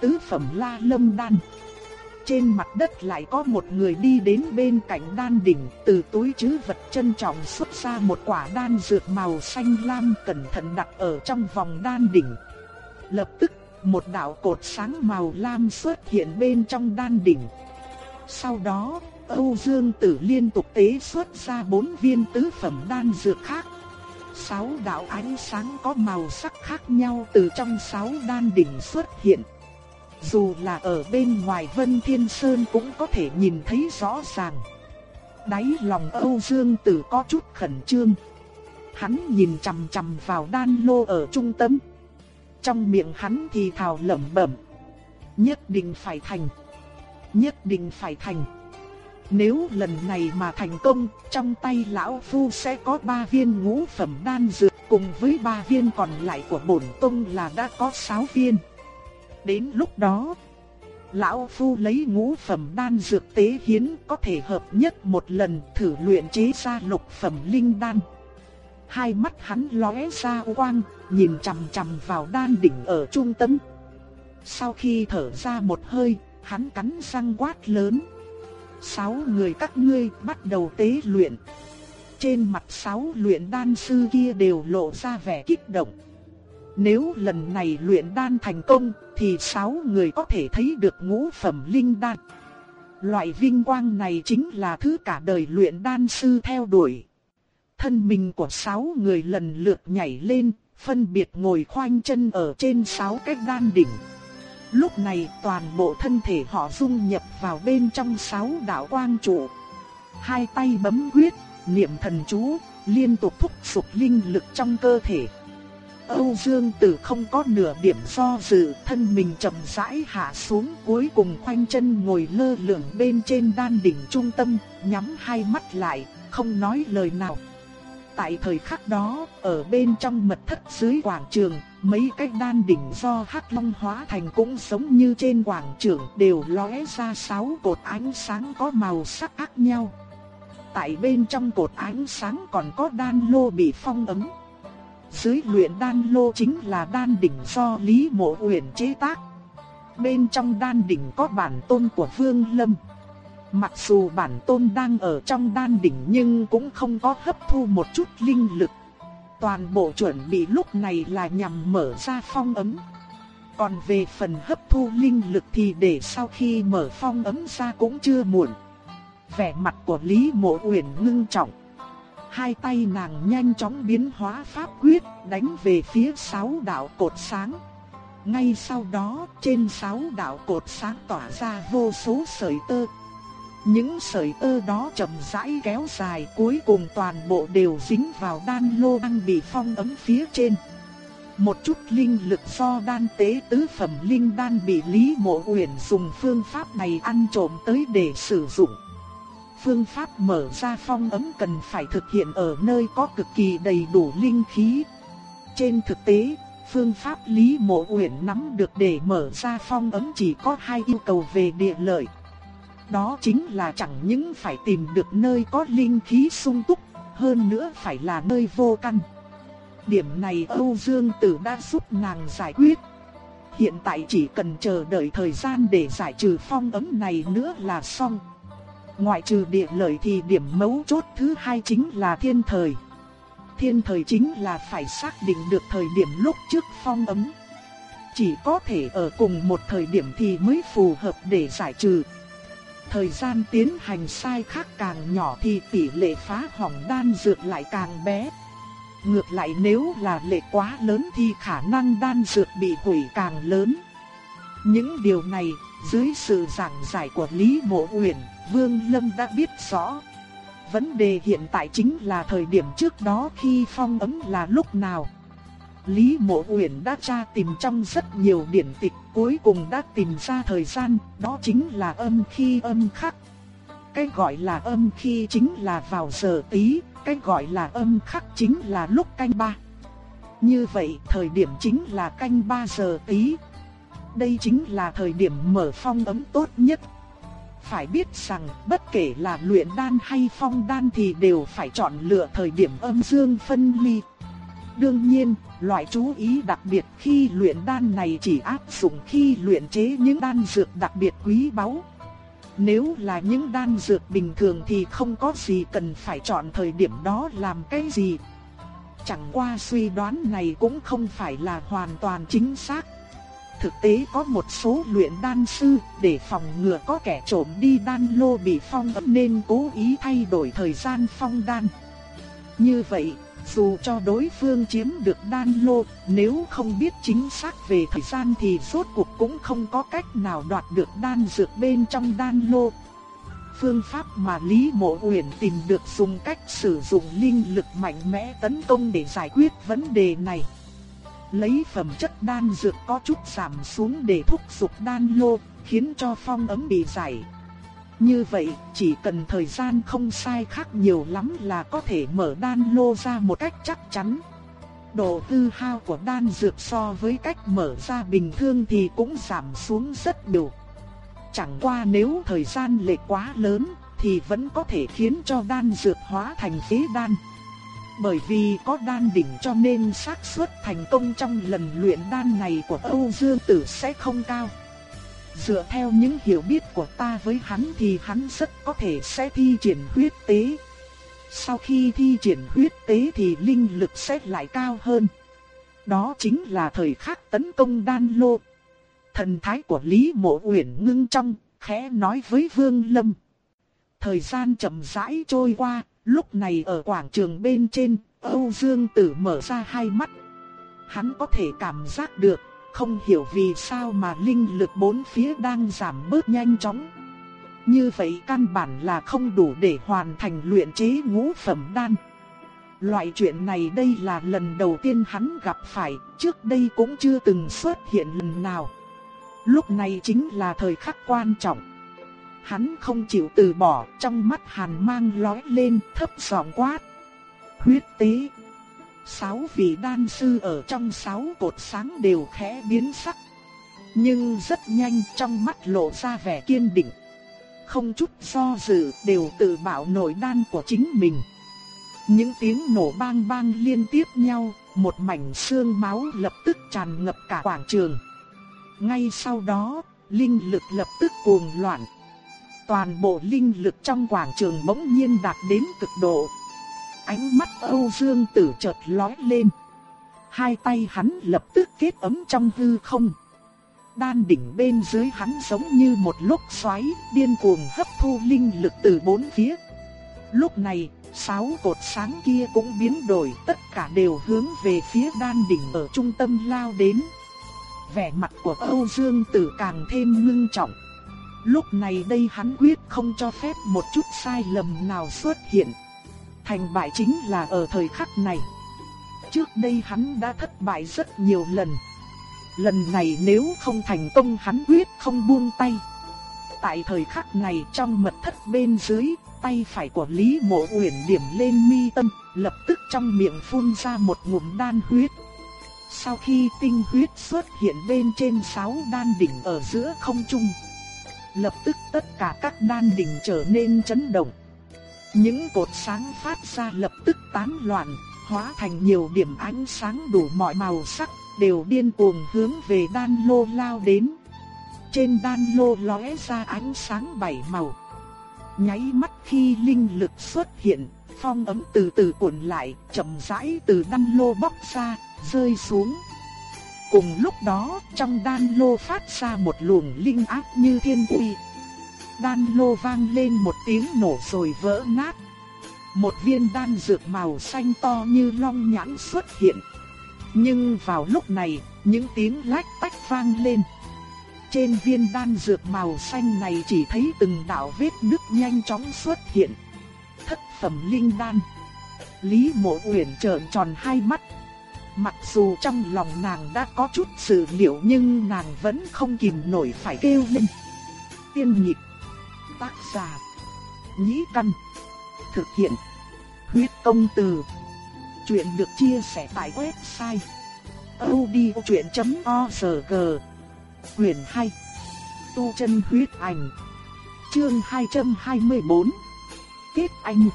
Tứ phẩm la lâm đan. Trên mặt đất lại có một người đi đến bên cạnh đan đỉnh, từ túi chứ vật trân trọng xuất ra một quả đan dược màu xanh lam cẩn thận đặt ở trong vòng đan đỉnh. Lập tức, một đạo cột sáng màu lam xuất hiện bên trong đan đỉnh. Sau đó, Âu Dương Tử liên tục tế xuất ra bốn viên tứ phẩm đan dược khác. Sáu đạo ánh sáng có màu sắc khác nhau từ trong sáu đan đỉnh xuất hiện. Dù là ở bên ngoài Vân Thiên Sơn cũng có thể nhìn thấy rõ ràng. Đáy lòng Âu Dương Tử có chút khẩn trương. Hắn nhìn chằm chằm vào đan lô ở trung tâm. Trong miệng hắn thì thào lẩm bẩm. Nhất định phải thành. Nhất định phải thành. Nếu lần này mà thành công, trong tay lão phu sẽ có ba viên ngũ phẩm đan dược cùng với ba viên còn lại của bổn tông là đã có sáu viên. Đến lúc đó, lão phu lấy ngũ phẩm đan dược tế hiến có thể hợp nhất một lần thử luyện chế ra lục phẩm linh đan. Hai mắt hắn lóe ra quang, nhìn chằm chằm vào đan đỉnh ở trung tâm. Sau khi thở ra một hơi, hắn cắn răng quát lớn. Sáu người các ngươi bắt đầu tế luyện. Trên mặt sáu luyện đan sư kia đều lộ ra vẻ kích động. Nếu lần này luyện đan thành công, thì sáu người có thể thấy được ngũ phẩm linh đan. Loại vinh quang này chính là thứ cả đời luyện đan sư theo đuổi. Thân mình của sáu người lần lượt nhảy lên, phân biệt ngồi khoanh chân ở trên sáu cái đan đỉnh. Lúc này toàn bộ thân thể họ dung nhập vào bên trong sáu đạo quang trụ. Hai tay bấm quyết, niệm thần chú, liên tục thúc giục linh lực trong cơ thể. Âu Dương Tử không có nửa điểm do dự, thân mình chậm rãi hạ xuống, cuối cùng khoanh chân ngồi lơ lửng bên trên đan đỉnh trung tâm, nhắm hai mắt lại, không nói lời nào. Tại thời khắc đó, ở bên trong mật thất dưới quảng trường, mấy cái đan đỉnh do hắc long hóa thành cũng giống như trên quảng trường đều lóe ra sáu cột ánh sáng có màu sắc khác nhau. Tại bên trong cột ánh sáng còn có đan lô bị phong ấn. Dưới luyện đan lô chính là đan đỉnh do Lý Mộ Uyển chế tác. Bên trong đan đỉnh có bản tôn của Vương Lâm. Mặc dù bản tôn đang ở trong đan đỉnh nhưng cũng không có hấp thu một chút linh lực. Toàn bộ chuẩn bị lúc này là nhằm mở ra phong ấm. Còn về phần hấp thu linh lực thì để sau khi mở phong ấm ra cũng chưa muộn. Vẻ mặt của Lý Mộ Uyển ngưng trọng. Hai tay nàng nhanh chóng biến hóa pháp quyết, đánh về phía sáu đạo cột sáng. Ngay sau đó, trên sáu đạo cột sáng tỏa ra vô số sợi tơ. Những sợi tơ đó chậm rãi kéo dài, cuối cùng toàn bộ đều dính vào đan lô đang bị phong ấm phía trên. Một chút linh lực do đan tế tứ phẩm linh đan bị Lý Mộ Uyển dùng phương pháp này ăn trộm tới để sử dụng phương pháp mở ra phong ấm cần phải thực hiện ở nơi có cực kỳ đầy đủ linh khí. Trên thực tế, phương pháp Lý Mộ Uyển nắm được để mở ra phong ấm chỉ có hai yêu cầu về địa lợi. Đó chính là chẳng những phải tìm được nơi có linh khí sung túc, hơn nữa phải là nơi vô căn. Điểm này Âu Dương Tử đã giúp nàng giải quyết. Hiện tại chỉ cần chờ đợi thời gian để giải trừ phong ấm này nữa là xong. Ngoại trừ địa lợi thì điểm mấu chốt thứ hai chính là thiên thời. Thiên thời chính là phải xác định được thời điểm lúc trước phong ấm. Chỉ có thể ở cùng một thời điểm thì mới phù hợp để giải trừ. Thời gian tiến hành sai khác càng nhỏ thì tỷ lệ phá hỏng đan dược lại càng bé. Ngược lại nếu là lệ quá lớn thì khả năng đan dược bị hủy càng lớn. Những điều này, dưới sự giảng giải của Lý Mộ Uyển, Vương Lâm đã biết rõ. Vấn đề hiện tại chính là thời điểm trước đó khi phong ấm là lúc nào. Lý Mộ Uyển đã tra tìm trong rất nhiều điển tịch, cuối cùng đã tìm ra thời gian, đó chính là âm khi âm khắc. Cái gọi là âm khi chính là vào giờ tí, cái gọi là âm khắc chính là lúc canh ba. Như vậy, thời điểm chính là canh 3 giờ tí. Đây chính là thời điểm mở phong ấm tốt nhất phải biết rằng bất kể là luyện đan hay phong đan thì đều phải chọn lựa thời điểm âm dương phân ly. Đương nhiên, loại chú ý đặc biệt khi luyện đan này chỉ áp dụng khi luyện chế những đan dược đặc biệt quý báu. Nếu là những đan dược bình thường thì không có gì cần phải chọn thời điểm đó làm cái gì. Chẳng qua suy đoán này cũng không phải là hoàn toàn chính xác. Thực tế có một số luyện đan sư để phòng ngừa có kẻ trộm đi đan lô bị phong ấm nên cố ý thay đổi thời gian phong đan. Như vậy, dù cho đối phương chiếm được đan lô, nếu không biết chính xác về thời gian thì rốt cuộc cũng không có cách nào đoạt được đan dược bên trong đan lô. Phương pháp mà Lý Mộ Uyển tìm được dùng cách sử dụng linh lực mạnh mẽ tấn công để giải quyết vấn đề này. Lấy phẩm chất đan dược có chút giảm xuống để thúc giục đan lô, khiến cho phong ấm bị giải. Như vậy, chỉ cần thời gian không sai khác nhiều lắm là có thể mở đan lô ra một cách chắc chắn. Độ hư hao của đan dược so với cách mở ra bình thường thì cũng giảm xuống rất nhiều. Chẳng qua nếu thời gian lệch quá lớn thì vẫn có thể khiến cho đan dược hóa thành phế đan. Bởi vì có đan đỉnh cho nên xác suất thành công trong lần luyện đan này của Âu Dương Tử sẽ không cao. Dựa theo những hiểu biết của ta với hắn thì hắn rất có thể sẽ thi triển huyết tế. Sau khi thi triển huyết tế thì linh lực sẽ lại cao hơn. Đó chính là thời khắc tấn công đan lô. Thần thái của Lý Mộ Uyển ngưng trong, khẽ nói với Vương Lâm. Thời gian chậm rãi trôi qua, lúc này ở quảng trường bên trên, Âu Dương Tử mở ra hai mắt. Hắn có thể cảm giác được không hiểu vì sao mà linh lực bốn phía đang giảm bớt nhanh chóng. Như vậy căn bản là không đủ để hoàn thành luyện chế ngũ phẩm đan. Loại chuyện này đây là lần đầu tiên hắn gặp phải, trước đây cũng chưa từng xuất hiện lần nào. Lúc này chính là thời khắc quan trọng. Hắn không chịu từ bỏ, trong mắt hàn mang lóe lên, thấp giọng quát. Huyết tế sáu vị đan sư ở trong sáu cột sáng đều khẽ biến sắc. Nhưng rất nhanh trong mắt lộ ra vẻ kiên định. Không chút do dự đều tự bảo nổi đan của chính mình. Những tiếng nổ bang bang liên tiếp nhau, một mảnh xương máu lập tức tràn ngập cả quảng trường. Ngay sau đó, linh lực lập tức cuồng loạn. Toàn bộ linh lực trong quảng trường bỗng nhiên đạt đến cực độ, Ánh mắt Âu Dương Tử chợt lóe lên. Hai tay hắn lập tức kết ấm trong hư không. Đan đỉnh bên dưới hắn giống như một lốc xoáy, điên cuồng hấp thu linh lực từ bốn phía. Lúc này, sáu cột sáng kia cũng biến đổi, tất cả đều hướng về phía đan đỉnh ở trung tâm lao đến. Vẻ mặt của Âu Dương Tử càng thêm ngưng trọng. Lúc này đây hắn quyết không cho phép một chút sai lầm nào xuất hiện. Thành bại chính là ở thời khắc này. Trước đây hắn đã thất bại rất nhiều lần. Lần này nếu không thành công hắn quyết không buông tay. Tại thời khắc này trong mật thất bên dưới, tay phải của Lý Mộ Uyển điểm lên mi tâm, lập tức trong miệng phun ra một ngụm đan huyết. Sau khi tinh huyết xuất hiện bên trên sáu đan đỉnh ở giữa không trung, lập tức tất cả các đan đỉnh trở nên chấn động. Những cột sáng phát ra lập tức tán loạn, hóa thành nhiều điểm ánh sáng đủ mọi màu sắc, đều điên cuồng hướng về đan lô lao đến. Trên đan lô lóe ra ánh sáng bảy màu. Nháy mắt khi linh lực xuất hiện, phong ấm từ từ cuộn lại, chậm rãi từ đan lô bóc ra, rơi xuống. Cùng lúc đó, trong đan lô phát ra một luồng linh áp như thiên uy, đan lô vang lên một tiếng nổ rồi vỡ nát. Một viên đan dược màu xanh to như long nhãn xuất hiện. Nhưng vào lúc này, những tiếng lách tách vang lên. Trên viên đan dược màu xanh này chỉ thấy từng đạo vết nứt nhanh chóng xuất hiện. Thất phẩm linh đan. Lý Mộ Uyển trợn tròn hai mắt. Mặc dù trong lòng nàng đã có chút sự liệu nhưng nàng vẫn không kìm nổi phải kêu lên. Tiên nhịp, Tác giả. Nhĩ Căn. Thực hiện. Huyết công từ. Chuyện được chia sẻ tại website. odchuyện.org Quyền 2. Tu chân huyết ảnh. Chương 224 Kết anh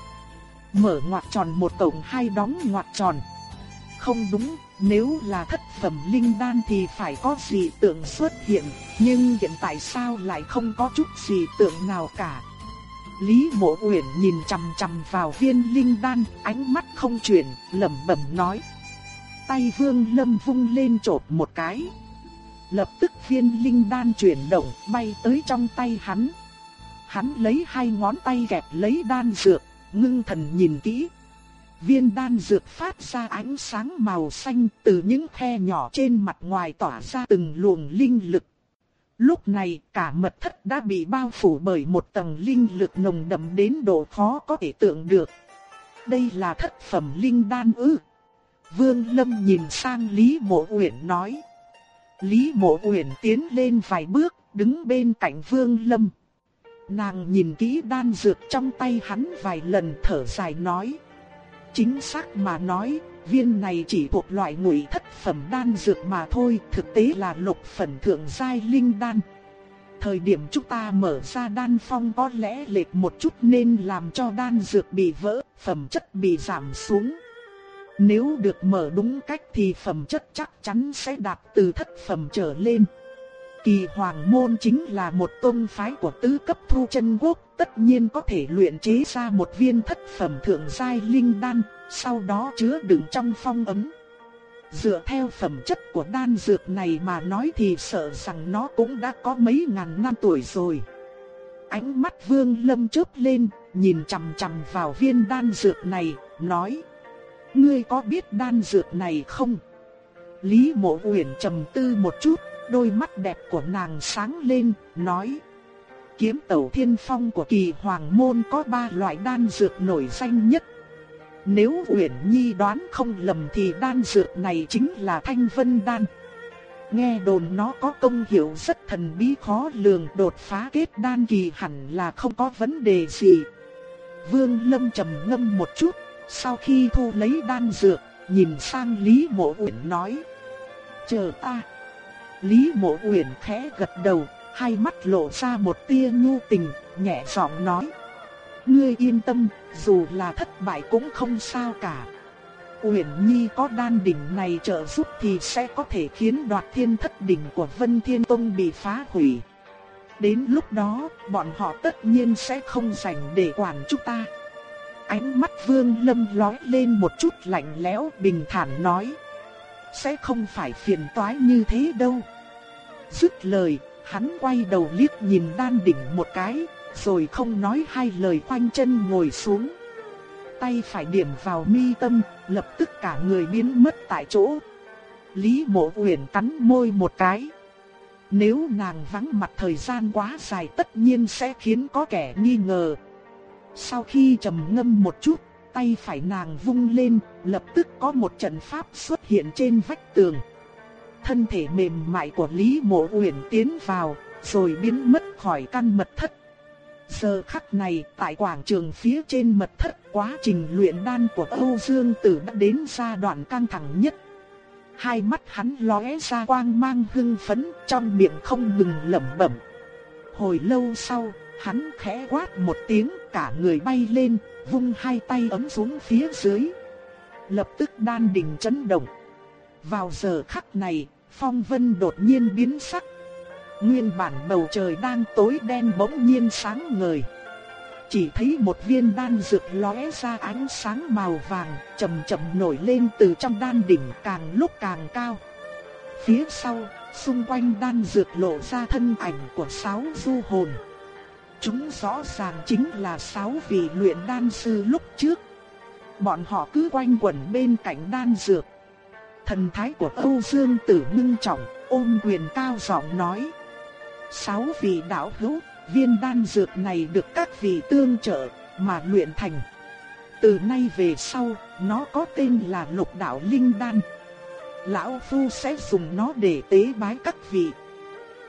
Mở ngoặc tròn một cổng hai đóng ngoặc tròn không đúng, nếu là thất phẩm linh đan thì phải có gì tượng xuất hiện Nhưng hiện tại sao lại không có chút gì tượng nào cả Lý Mộ Uyển nhìn chằm chằm vào viên linh đan, ánh mắt không chuyển, lẩm bẩm nói: Tay Vương Lâm vung lên chộp một cái. Lập tức viên linh đan chuyển động, bay tới trong tay hắn. Hắn lấy hai ngón tay kẹp lấy đan dược, ngưng thần nhìn kỹ. Viên đan dược phát ra ánh sáng màu xanh từ những khe nhỏ trên mặt ngoài tỏa ra từng luồng linh lực. Lúc này cả mật thất đã bị bao phủ bởi một tầng linh lực nồng đậm đến độ khó có thể tưởng được. Đây là thất phẩm linh đan ư. Vương Lâm nhìn sang Lý Mộ Uyển nói. Lý Mộ Uyển tiến lên vài bước, đứng bên cạnh Vương Lâm. Nàng nhìn kỹ đan dược trong tay hắn vài lần thở dài nói. Chính xác mà nói, viên này chỉ thuộc loại ngụy thất phẩm đan dược mà thôi, thực tế là lục phẩm thượng giai linh đan. Thời điểm chúng ta mở ra đan phong có lẽ lệch một chút nên làm cho đan dược bị vỡ, phẩm chất bị giảm xuống. Nếu được mở đúng cách thì phẩm chất chắc chắn sẽ đạt từ thất phẩm trở lên. Kỳ Hoàng Môn chính là một tôn phái của tứ cấp thu chân quốc, tất nhiên có thể luyện chế ra một viên thất phẩm thượng giai linh đan, sau đó chứa đựng trong phong ấm. Dựa theo phẩm chất của đan dược này mà nói thì sợ rằng nó cũng đã có mấy ngàn năm tuổi rồi. Ánh mắt Vương Lâm chớp lên, nhìn chằm chằm vào viên đan dược này, nói: "Ngươi có biết đan dược này không?" Lý Mộ Uyển trầm tư một chút, đôi mắt đẹp của nàng sáng lên, nói: Kiếm tẩu thiên phong của kỳ hoàng môn có ba loại đan dược nổi danh nhất. Nếu Uyển Nhi đoán không lầm thì đan dược này chính là thanh vân đan. Nghe đồn nó có công hiệu rất thần bí khó lường đột phá kết đan kỳ hẳn là không có vấn đề gì. Vương Lâm trầm ngâm một chút, sau khi thu lấy đan dược, nhìn sang Lý Mộ Uyển nói: "Chờ ta." Lý Mộ Uyển khẽ gật đầu, hai mắt lộ ra một tia nhu tình, nhẹ giọng nói: "Ngươi yên tâm, dù là thất bại cũng không sao cả. Uyển Nhi có đan đỉnh này trợ giúp thì sẽ có thể khiến Đoạt Thiên Thất đỉnh của Vân Thiên Tông bị phá hủy. Đến lúc đó, bọn họ tất nhiên sẽ không rảnh để quản chúng ta." Ánh mắt Vương Lâm lóe lên một chút lạnh lẽo, bình thản nói: "Sẽ không phải phiền toái như thế đâu." Dứt lời, hắn quay đầu liếc nhìn đan đỉnh một cái, rồi không nói hai lời khoanh chân ngồi xuống. Tay phải điểm vào mi tâm, lập tức cả người biến mất tại chỗ. Lý mộ huyền cắn môi một cái. Nếu nàng vắng mặt thời gian quá dài tất nhiên sẽ khiến có kẻ nghi ngờ. Sau khi trầm ngâm một chút, tay phải nàng vung lên, lập tức có một trận pháp xuất hiện trên vách tường thân thể mềm mại của Lý Mộ Uyển tiến vào, rồi biến mất khỏi căn mật thất. Giờ khắc này, tại quảng trường phía trên mật thất, quá trình luyện đan của Âu Dương Tử đã đến giai đoạn căng thẳng nhất. Hai mắt hắn lóe ra quang mang hưng phấn, trong miệng không ngừng lẩm bẩm. Hồi lâu sau, hắn khẽ quát một tiếng, cả người bay lên, vung hai tay ấm xuống phía dưới. Lập tức đan đỉnh chấn động. Vào giờ khắc này, phong vân đột nhiên biến sắc. Nguyên bản bầu trời đang tối đen bỗng nhiên sáng ngời. Chỉ thấy một viên đan dược lóe ra ánh sáng màu vàng, chậm chậm nổi lên từ trong đan đỉnh càng lúc càng cao. Phía sau, xung quanh đan dược lộ ra thân ảnh của sáu du hồn. Chúng rõ ràng chính là sáu vị luyện đan sư lúc trước. Bọn họ cứ quanh quẩn bên cạnh đan dược, Thần thái của Âu Dương Tử ngưng trọng, ôm quyền cao giọng nói. Sáu vị đạo hữu, viên đan dược này được các vị tương trợ, mà luyện thành. Từ nay về sau, nó có tên là lục đạo linh đan. Lão Phu sẽ dùng nó để tế bái các vị.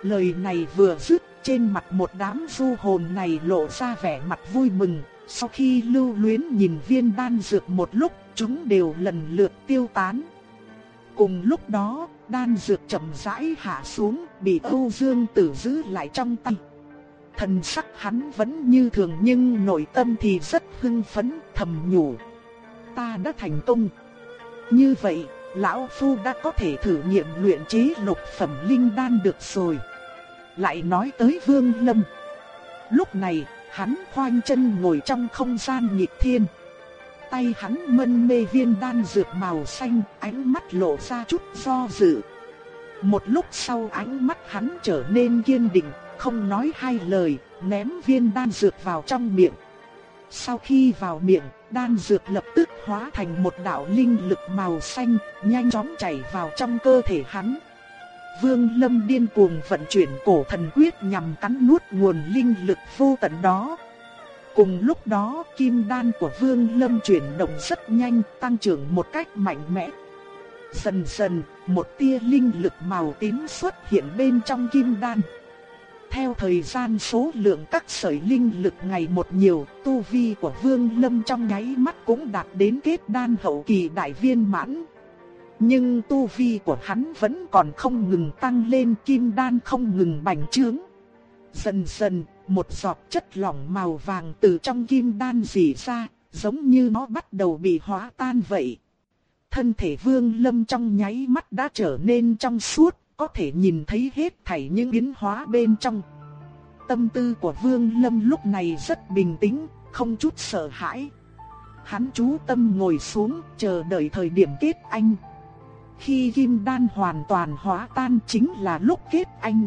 Lời này vừa dứt, trên mặt một đám du hồn này lộ ra vẻ mặt vui mừng. Sau khi lưu luyến nhìn viên đan dược một lúc, chúng đều lần lượt tiêu tán. Cùng lúc đó, đan dược chậm rãi hạ xuống, bị Âu Dương Tử giữ lại trong tay. Thần sắc hắn vẫn như thường nhưng nội tâm thì rất hưng phấn, thầm nhủ. Ta đã thành công. Như vậy, Lão Phu đã có thể thử nghiệm luyện chế lục phẩm linh đan được rồi. Lại nói tới Vương Lâm. Lúc này, hắn khoanh chân ngồi trong không gian nhịp thiên. Tay hắn mân mê viên đan dược màu xanh, ánh mắt lộ ra chút do dự. Một lúc sau ánh mắt hắn trở nên kiên định, không nói hai lời, ném viên đan dược vào trong miệng. Sau khi vào miệng, đan dược lập tức hóa thành một đạo linh lực màu xanh, nhanh chóng chảy vào trong cơ thể hắn. Vương Lâm điên cuồng vận chuyển cổ thần quyết nhằm cắn nuốt nguồn linh lực vô tận đó. Cùng lúc đó, kim đan của Vương Lâm chuyển động rất nhanh, tăng trưởng một cách mạnh mẽ. Dần dần, một tia linh lực màu tím xuất hiện bên trong kim đan. Theo thời gian số lượng các sợi linh lực ngày một nhiều, tu vi của Vương Lâm trong nháy mắt cũng đạt đến kết đan hậu kỳ đại viên mãn. Nhưng tu vi của hắn vẫn còn không ngừng tăng lên kim đan không ngừng bành trướng. Dần dần, một giọt chất lỏng màu vàng từ trong kim đan rỉ ra, giống như nó bắt đầu bị hóa tan vậy. Thân thể vương lâm trong nháy mắt đã trở nên trong suốt, có thể nhìn thấy hết thảy những biến hóa bên trong. Tâm tư của vương lâm lúc này rất bình tĩnh, không chút sợ hãi. Hắn chú tâm ngồi xuống, chờ đợi thời điểm kết anh. Khi kim đan hoàn toàn hóa tan chính là lúc kết anh.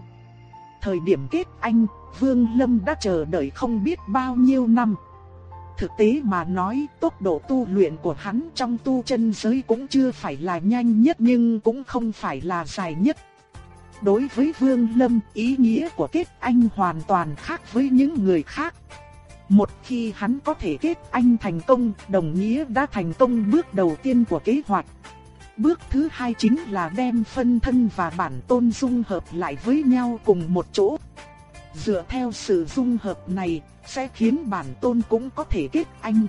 Thời điểm kết anh, Vương Lâm đã chờ đợi không biết bao nhiêu năm. Thực tế mà nói, tốc độ tu luyện của hắn trong tu chân giới cũng chưa phải là nhanh nhất nhưng cũng không phải là dài nhất. Đối với Vương Lâm, ý nghĩa của kết anh hoàn toàn khác với những người khác. Một khi hắn có thể kết anh thành công, đồng nghĩa đã thành công bước đầu tiên của kế hoạch. Bước thứ hai chính là đem phân thân và bản tôn dung hợp lại với nhau cùng một chỗ. Dựa theo sự dung hợp này, sẽ khiến bản tôn cũng có thể kết anh.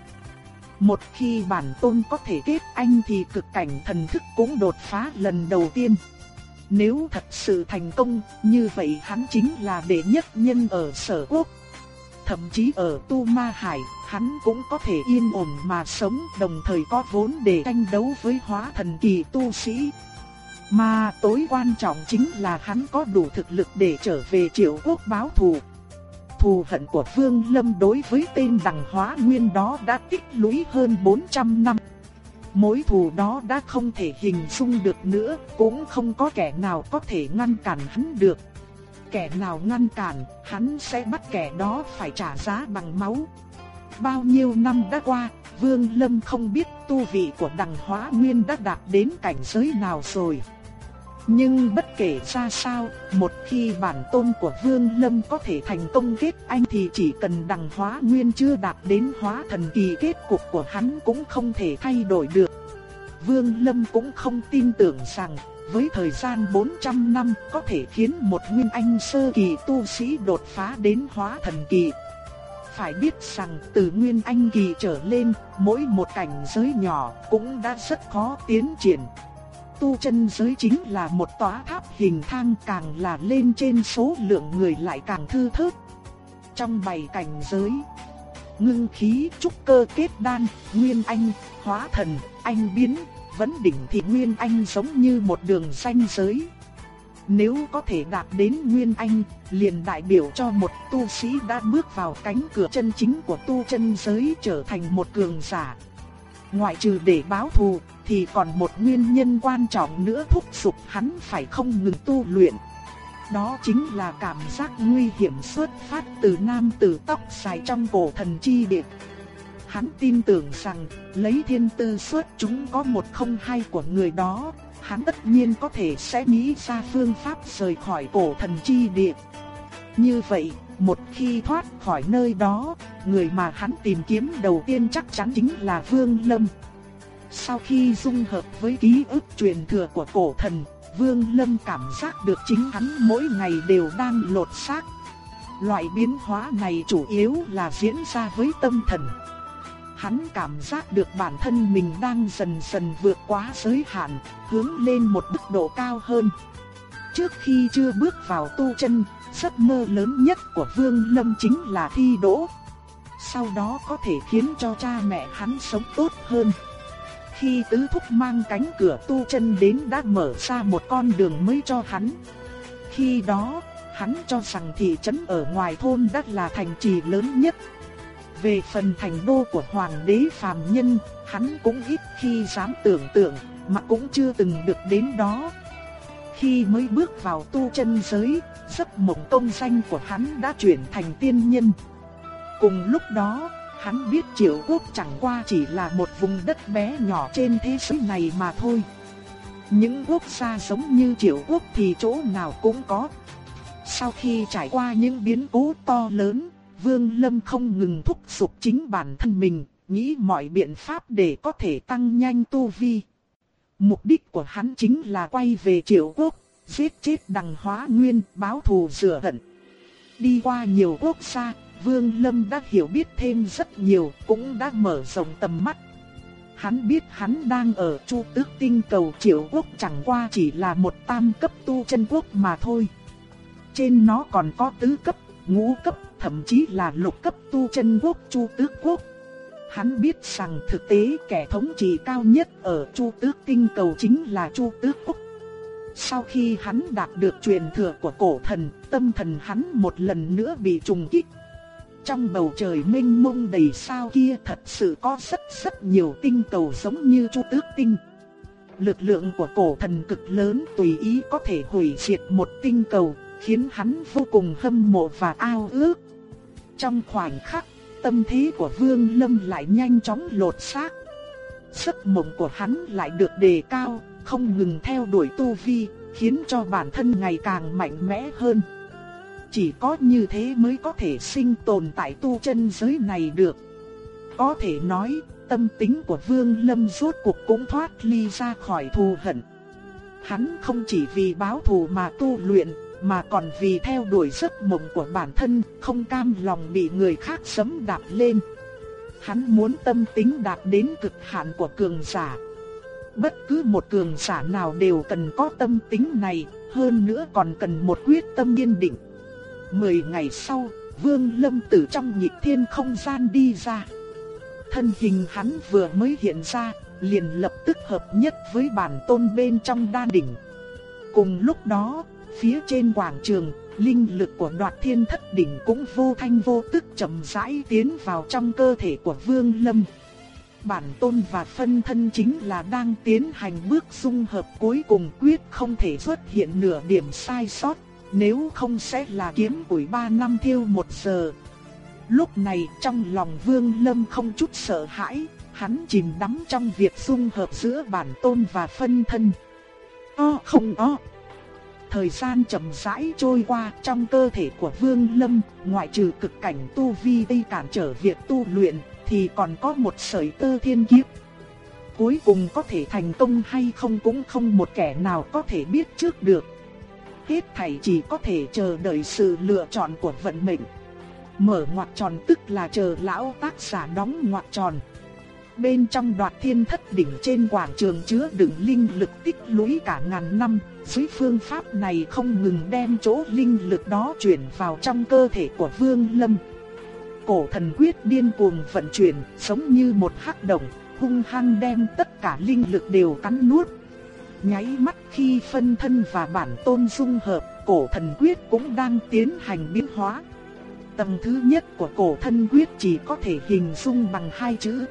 Một khi bản tôn có thể kết anh thì cực cảnh thần thức cũng đột phá lần đầu tiên. Nếu thật sự thành công, như vậy hắn chính là đệ nhất nhân ở sở quốc. Thậm chí ở Tu Ma Hải, hắn cũng có thể yên ổn mà sống đồng thời có vốn để tranh đấu với hóa thần kỳ tu sĩ. Mà tối quan trọng chính là hắn có đủ thực lực để trở về triệu quốc báo thù. Thù hận của Vương Lâm đối với tên đằng hóa nguyên đó đã tích lũy hơn 400 năm. Mối thù đó đã không thể hình dung được nữa, cũng không có kẻ nào có thể ngăn cản hắn được. Kẻ nào ngăn cản, hắn sẽ bắt kẻ đó phải trả giá bằng máu. Bao nhiêu năm đã qua, Vương Lâm không biết tu vị của đằng hóa nguyên đã đạt đến cảnh giới nào rồi. Nhưng bất kể ra sao, một khi bản tôn của Vương Lâm có thể thành công kết anh thì chỉ cần đằng hóa nguyên chưa đạt đến hóa thần kỳ kết cục của hắn cũng không thể thay đổi được. Vương Lâm cũng không tin tưởng rằng với thời gian 400 năm có thể khiến một nguyên anh sơ kỳ tu sĩ đột phá đến hóa thần kỳ. Phải biết rằng từ nguyên anh kỳ trở lên, mỗi một cảnh giới nhỏ cũng đã rất khó tiến triển. Tu chân giới chính là một tòa tháp hình thang càng là lên trên số lượng người lại càng thư thớt. Trong bảy cảnh giới, ngưng khí, trúc cơ kết đan, nguyên anh, hóa thần, anh biến, vấn đỉnh thì Nguyên Anh giống như một đường xanh giới. Nếu có thể đạt đến Nguyên Anh, liền đại biểu cho một tu sĩ đã bước vào cánh cửa chân chính của tu chân giới trở thành một cường giả. Ngoại trừ để báo thù, thì còn một nguyên nhân quan trọng nữa thúc giục hắn phải không ngừng tu luyện. Đó chính là cảm giác nguy hiểm xuất phát từ nam tử tóc dài trong cổ thần chi địa. Hắn tin tưởng rằng, lấy thiên tư xuất chúng có một không hai của người đó, hắn tất nhiên có thể sẽ nghĩ ra phương pháp rời khỏi cổ thần chi địa. Như vậy, một khi thoát khỏi nơi đó, người mà hắn tìm kiếm đầu tiên chắc chắn chính là Vương Lâm. Sau khi dung hợp với ký ức truyền thừa của cổ thần, Vương Lâm cảm giác được chính hắn mỗi ngày đều đang lột xác. Loại biến hóa này chủ yếu là diễn ra với tâm thần hắn cảm giác được bản thân mình đang dần dần vượt quá giới hạn, hướng lên một mức độ cao hơn. trước khi chưa bước vào tu chân, giấc mơ lớn nhất của Vương Lâm chính là thi đỗ. Sau đó có thể khiến cho cha mẹ hắn sống tốt hơn. Khi tứ thúc mang cánh cửa tu chân đến đã mở ra một con đường mới cho hắn. Khi đó, hắn cho rằng thị trấn ở ngoài thôn đã là thành trì lớn nhất. Về phần thành đô của hoàng đế phàm nhân, hắn cũng ít khi dám tưởng tượng, mà cũng chưa từng được đến đó. Khi mới bước vào tu chân giới, giấc mộng công danh của hắn đã chuyển thành tiên nhân. Cùng lúc đó, hắn biết triệu quốc chẳng qua chỉ là một vùng đất bé nhỏ trên thế giới này mà thôi. Những quốc gia giống như triệu quốc thì chỗ nào cũng có. Sau khi trải qua những biến cố to lớn, Vương Lâm không ngừng thúc giục chính bản thân mình, nghĩ mọi biện pháp để có thể tăng nhanh tu vi. Mục đích của hắn chính là quay về triệu quốc, giết chết đằng hóa nguyên, báo thù rửa hận. Đi qua nhiều quốc gia, Vương Lâm đã hiểu biết thêm rất nhiều, cũng đã mở rộng tầm mắt. Hắn biết hắn đang ở Chu Tước Tinh cầu Triệu Quốc chẳng qua chỉ là một tam cấp tu chân quốc mà thôi. Trên nó còn có tứ cấp, ngũ cấp, thậm chí là lục cấp tu chân quốc Chu Tước Quốc. Hắn biết rằng thực tế kẻ thống trị cao nhất ở Chu Tước Tinh cầu chính là Chu Tước Quốc. Sau khi hắn đạt được truyền thừa của cổ thần, tâm thần hắn một lần nữa bị trùng kích. Trong bầu trời mênh mông đầy sao kia thật sự có rất rất nhiều tinh cầu giống như Chu Tước Tinh. Lực lượng của cổ thần cực lớn tùy ý có thể hủy diệt một tinh cầu, khiến hắn vô cùng hâm mộ và ao ước. Trong khoảnh khắc, tâm thế của Vương Lâm lại nhanh chóng lột xác. Giấc mộng của hắn lại được đề cao, không ngừng theo đuổi tu vi, khiến cho bản thân ngày càng mạnh mẽ hơn. Chỉ có như thế mới có thể sinh tồn tại tu chân giới này được. Có thể nói, tâm tính của Vương Lâm rốt cuộc cũng thoát ly ra khỏi thù hận. Hắn không chỉ vì báo thù mà tu luyện, mà còn vì theo đuổi giấc mộng của bản thân, không cam lòng bị người khác sấm đạp lên. Hắn muốn tâm tính đạt đến cực hạn của cường giả. Bất cứ một cường giả nào đều cần có tâm tính này, hơn nữa còn cần một quyết tâm kiên định. Mười ngày sau, Vương Lâm từ trong nhịp thiên không gian đi ra. Thân hình hắn vừa mới hiện ra, liền lập tức hợp nhất với bản tôn bên trong đan đỉnh. Cùng lúc đó, phía trên quảng trường, linh lực của đoạt thiên thất đỉnh cũng vô thanh vô tức chậm rãi tiến vào trong cơ thể của Vương Lâm. Bản tôn và phân thân chính là đang tiến hành bước dung hợp cuối cùng quyết không thể xuất hiện nửa điểm sai sót, nếu không sẽ là kiếm củi ba năm thiêu một giờ. Lúc này trong lòng Vương Lâm không chút sợ hãi, hắn chìm đắm trong việc dung hợp giữa bản tôn và phân thân. O không o. Thời gian chậm rãi trôi qua trong cơ thể của Vương Lâm, ngoại trừ cực cảnh tu vi gây cản trở việc tu luyện, thì còn có một sợi tơ thiên kiếp. Cuối cùng có thể thành công hay không cũng không một kẻ nào có thể biết trước được. Hết thảy chỉ có thể chờ đợi sự lựa chọn của vận mệnh. Mở ngoặc tròn tức là chờ lão tác giả đóng ngoặc tròn. Bên trong đoạt thiên thất đỉnh trên quảng trường chứa đựng linh lực tích lũy cả ngàn năm, dưới phương pháp này không ngừng đem chỗ linh lực đó chuyển vào trong cơ thể của Vương Lâm. Cổ thần quyết điên cuồng vận chuyển, giống như một hắc động, hung hăng đem tất cả linh lực đều cắn nuốt. Nháy mắt khi phân thân và bản tôn dung hợp, cổ thần quyết cũng đang tiến hành biến hóa. Tầng thứ nhất của cổ thân quyết chỉ có thể hình dung bằng hai chữ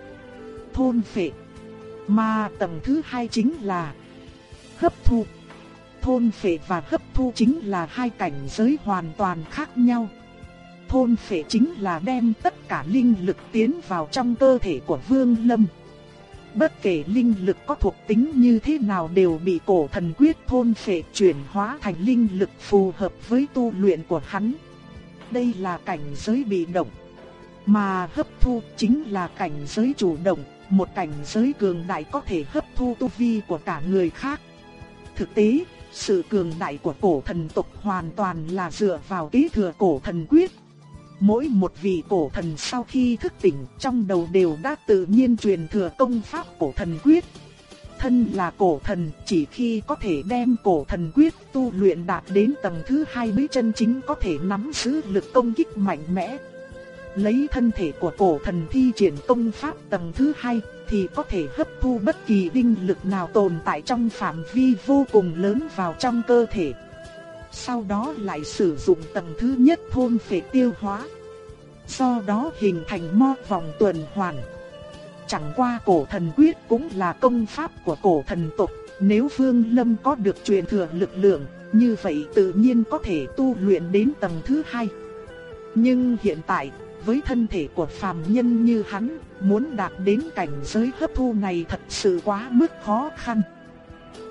thôn phệ. Mà tầng thứ hai chính là hấp thu. Thôn phệ và hấp thu chính là hai cảnh giới hoàn toàn khác nhau. Thôn phệ chính là đem tất cả linh lực tiến vào trong cơ thể của Vương Lâm. Bất kể linh lực có thuộc tính như thế nào đều bị cổ thần quyết thôn phệ chuyển hóa thành linh lực phù hợp với tu luyện của hắn. Đây là cảnh giới bị động. Mà hấp thu chính là cảnh giới chủ động, một cảnh giới cường đại có thể hấp thu tu vi của cả người khác. Thực tế, sự cường đại của cổ thần tộc hoàn toàn là dựa vào kế thừa cổ thần quyết. Mỗi một vị cổ thần sau khi thức tỉnh trong đầu đều đã tự nhiên truyền thừa công pháp cổ thần quyết. thân là cổ thần, chỉ khi có thể đem cổ thần quyết tu luyện đạt đến tầng thứ hai mới chân chính có thể nắm giữ lực công kích mạnh mẽ. Lấy thân thể của cổ thần thi triển công pháp tầng thứ hai thì có thể hấp thu bất kỳ linh lực nào tồn tại trong phạm vi vô cùng lớn vào trong cơ thể. Sau đó lại sử dụng tầng thứ nhất thôn phệ tiêu hóa. Do đó hình thành mo vòng tuần hoàn. Chẳng qua cổ thần quyết cũng là công pháp của cổ thần tộc, nếu Vương Lâm có được truyền thừa lực lượng, như vậy tự nhiên có thể tu luyện đến tầng thứ hai. Nhưng hiện tại, với thân thể của phàm nhân như hắn, muốn đạt đến cảnh giới hấp thu này thật sự quá mức khó khăn.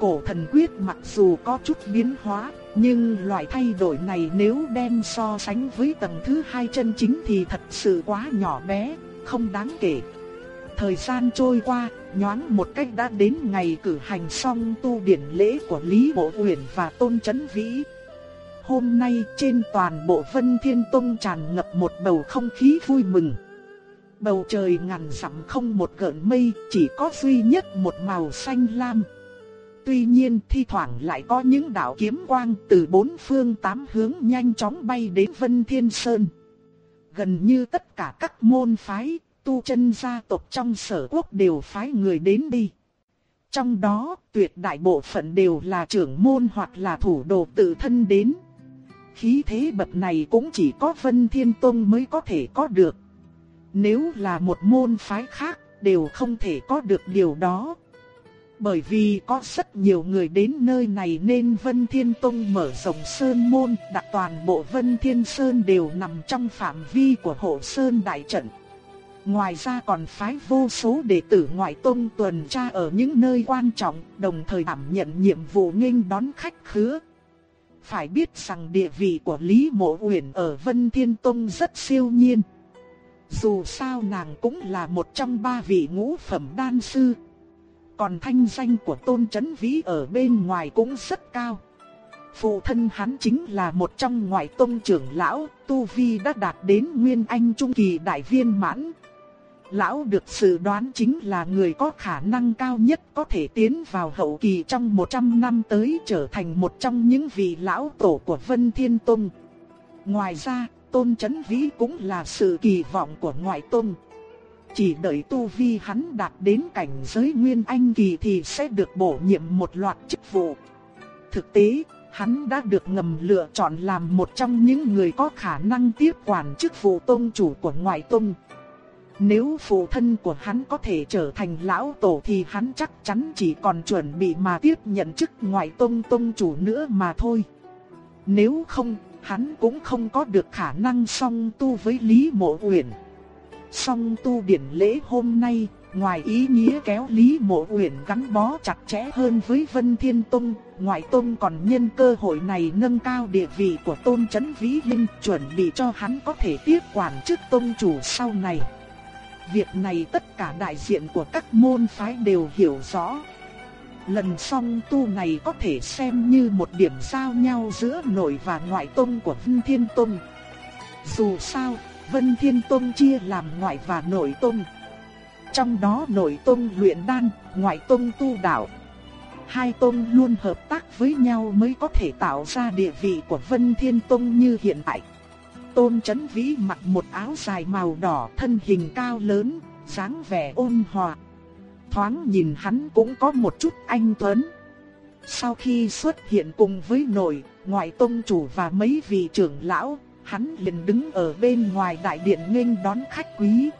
Cổ thần quyết mặc dù có chút biến hóa, nhưng loại thay đổi này nếu đem so sánh với tầng thứ hai chân chính thì thật sự quá nhỏ bé, không đáng kể. Thời gian trôi qua, nhoáng một cách đã đến ngày cử hành xong tu điển lễ của Lý Bộ Uyển và Tôn Chấn Vĩ. Hôm nay trên toàn bộ Vân Thiên Tông tràn ngập một bầu không khí vui mừng. Bầu trời ngàn dặm không một gợn mây, chỉ có duy nhất một màu xanh lam. Tuy nhiên thi thoảng lại có những đạo kiếm quang từ bốn phương tám hướng nhanh chóng bay đến Vân Thiên Sơn. Gần như tất cả các môn phái, tu chân gia tộc trong sở quốc đều phái người đến đi. Trong đó, tuyệt đại bộ phận đều là trưởng môn hoặc là thủ đồ tự thân đến. Khí thế bậc này cũng chỉ có Vân Thiên Tông mới có thể có được. Nếu là một môn phái khác, đều không thể có được điều đó. Bởi vì có rất nhiều người đến nơi này nên Vân Thiên Tông mở rộng sơn môn, đặt toàn bộ Vân Thiên Sơn đều nằm trong phạm vi của hộ sơn đại trận. Ngoài ra còn phái vô số đệ tử ngoại tông tuần tra ở những nơi quan trọng, đồng thời đảm nhận nhiệm vụ nghênh đón khách khứa. Phải biết rằng địa vị của Lý Mộ Uyển ở Vân Thiên Tông rất siêu nhiên. Dù sao nàng cũng là một trong ba vị ngũ phẩm đan sư. Còn thanh danh của Tôn Chấn Vĩ ở bên ngoài cũng rất cao. Phụ thân hắn chính là một trong ngoại tông trưởng lão, Tu Vi đã đạt đến Nguyên Anh Trung Kỳ Đại Viên Mãn. Lão được dự đoán chính là người có khả năng cao nhất có thể tiến vào hậu kỳ trong 100 năm tới trở thành một trong những vị lão tổ của Vân Thiên Tông. Ngoài ra, Tôn Chấn Vĩ cũng là sự kỳ vọng của ngoại tông. Chỉ đợi tu vi hắn đạt đến cảnh giới nguyên anh kỳ thì sẽ được bổ nhiệm một loạt chức vụ. Thực tế, hắn đã được ngầm lựa chọn làm một trong những người có khả năng tiếp quản chức vụ tôn chủ của ngoại tông. Nếu phụ thân của hắn có thể trở thành lão tổ thì hắn chắc chắn chỉ còn chuẩn bị mà tiếp nhận chức ngoại tông tông chủ nữa mà thôi. Nếu không, hắn cũng không có được khả năng song tu với Lý Mộ Uyển. Song tu điển lễ hôm nay, ngoài ý nghĩa kéo Lý Mộ Uyển gắn bó chặt chẽ hơn với Vân Thiên Tông, ngoại tông còn nhân cơ hội này nâng cao địa vị của Tôn Chấn Vĩ Linh, chuẩn bị cho hắn có thể tiếp quản chức tông chủ sau này. Việc này tất cả đại diện của các môn phái đều hiểu rõ. Lần song tu này có thể xem như một điểm giao nhau giữa nội và ngoại tông của Vân Thiên Tông. Dù sao, Vân Thiên Tông chia làm ngoại và nội tông. Trong đó nội tông luyện đan, ngoại tông tu đạo. Hai tông luôn hợp tác với nhau mới có thể tạo ra địa vị của Vân Thiên Tông như hiện tại. Tôn Chấn Vĩ mặc một áo dài màu đỏ thân hình cao lớn, dáng vẻ ôn hòa. Thoáng nhìn hắn cũng có một chút anh tuấn. Sau khi xuất hiện cùng với nội, ngoại tông chủ và mấy vị trưởng lão, hắn liền đứng ở bên ngoài đại điện nghênh đón khách quý.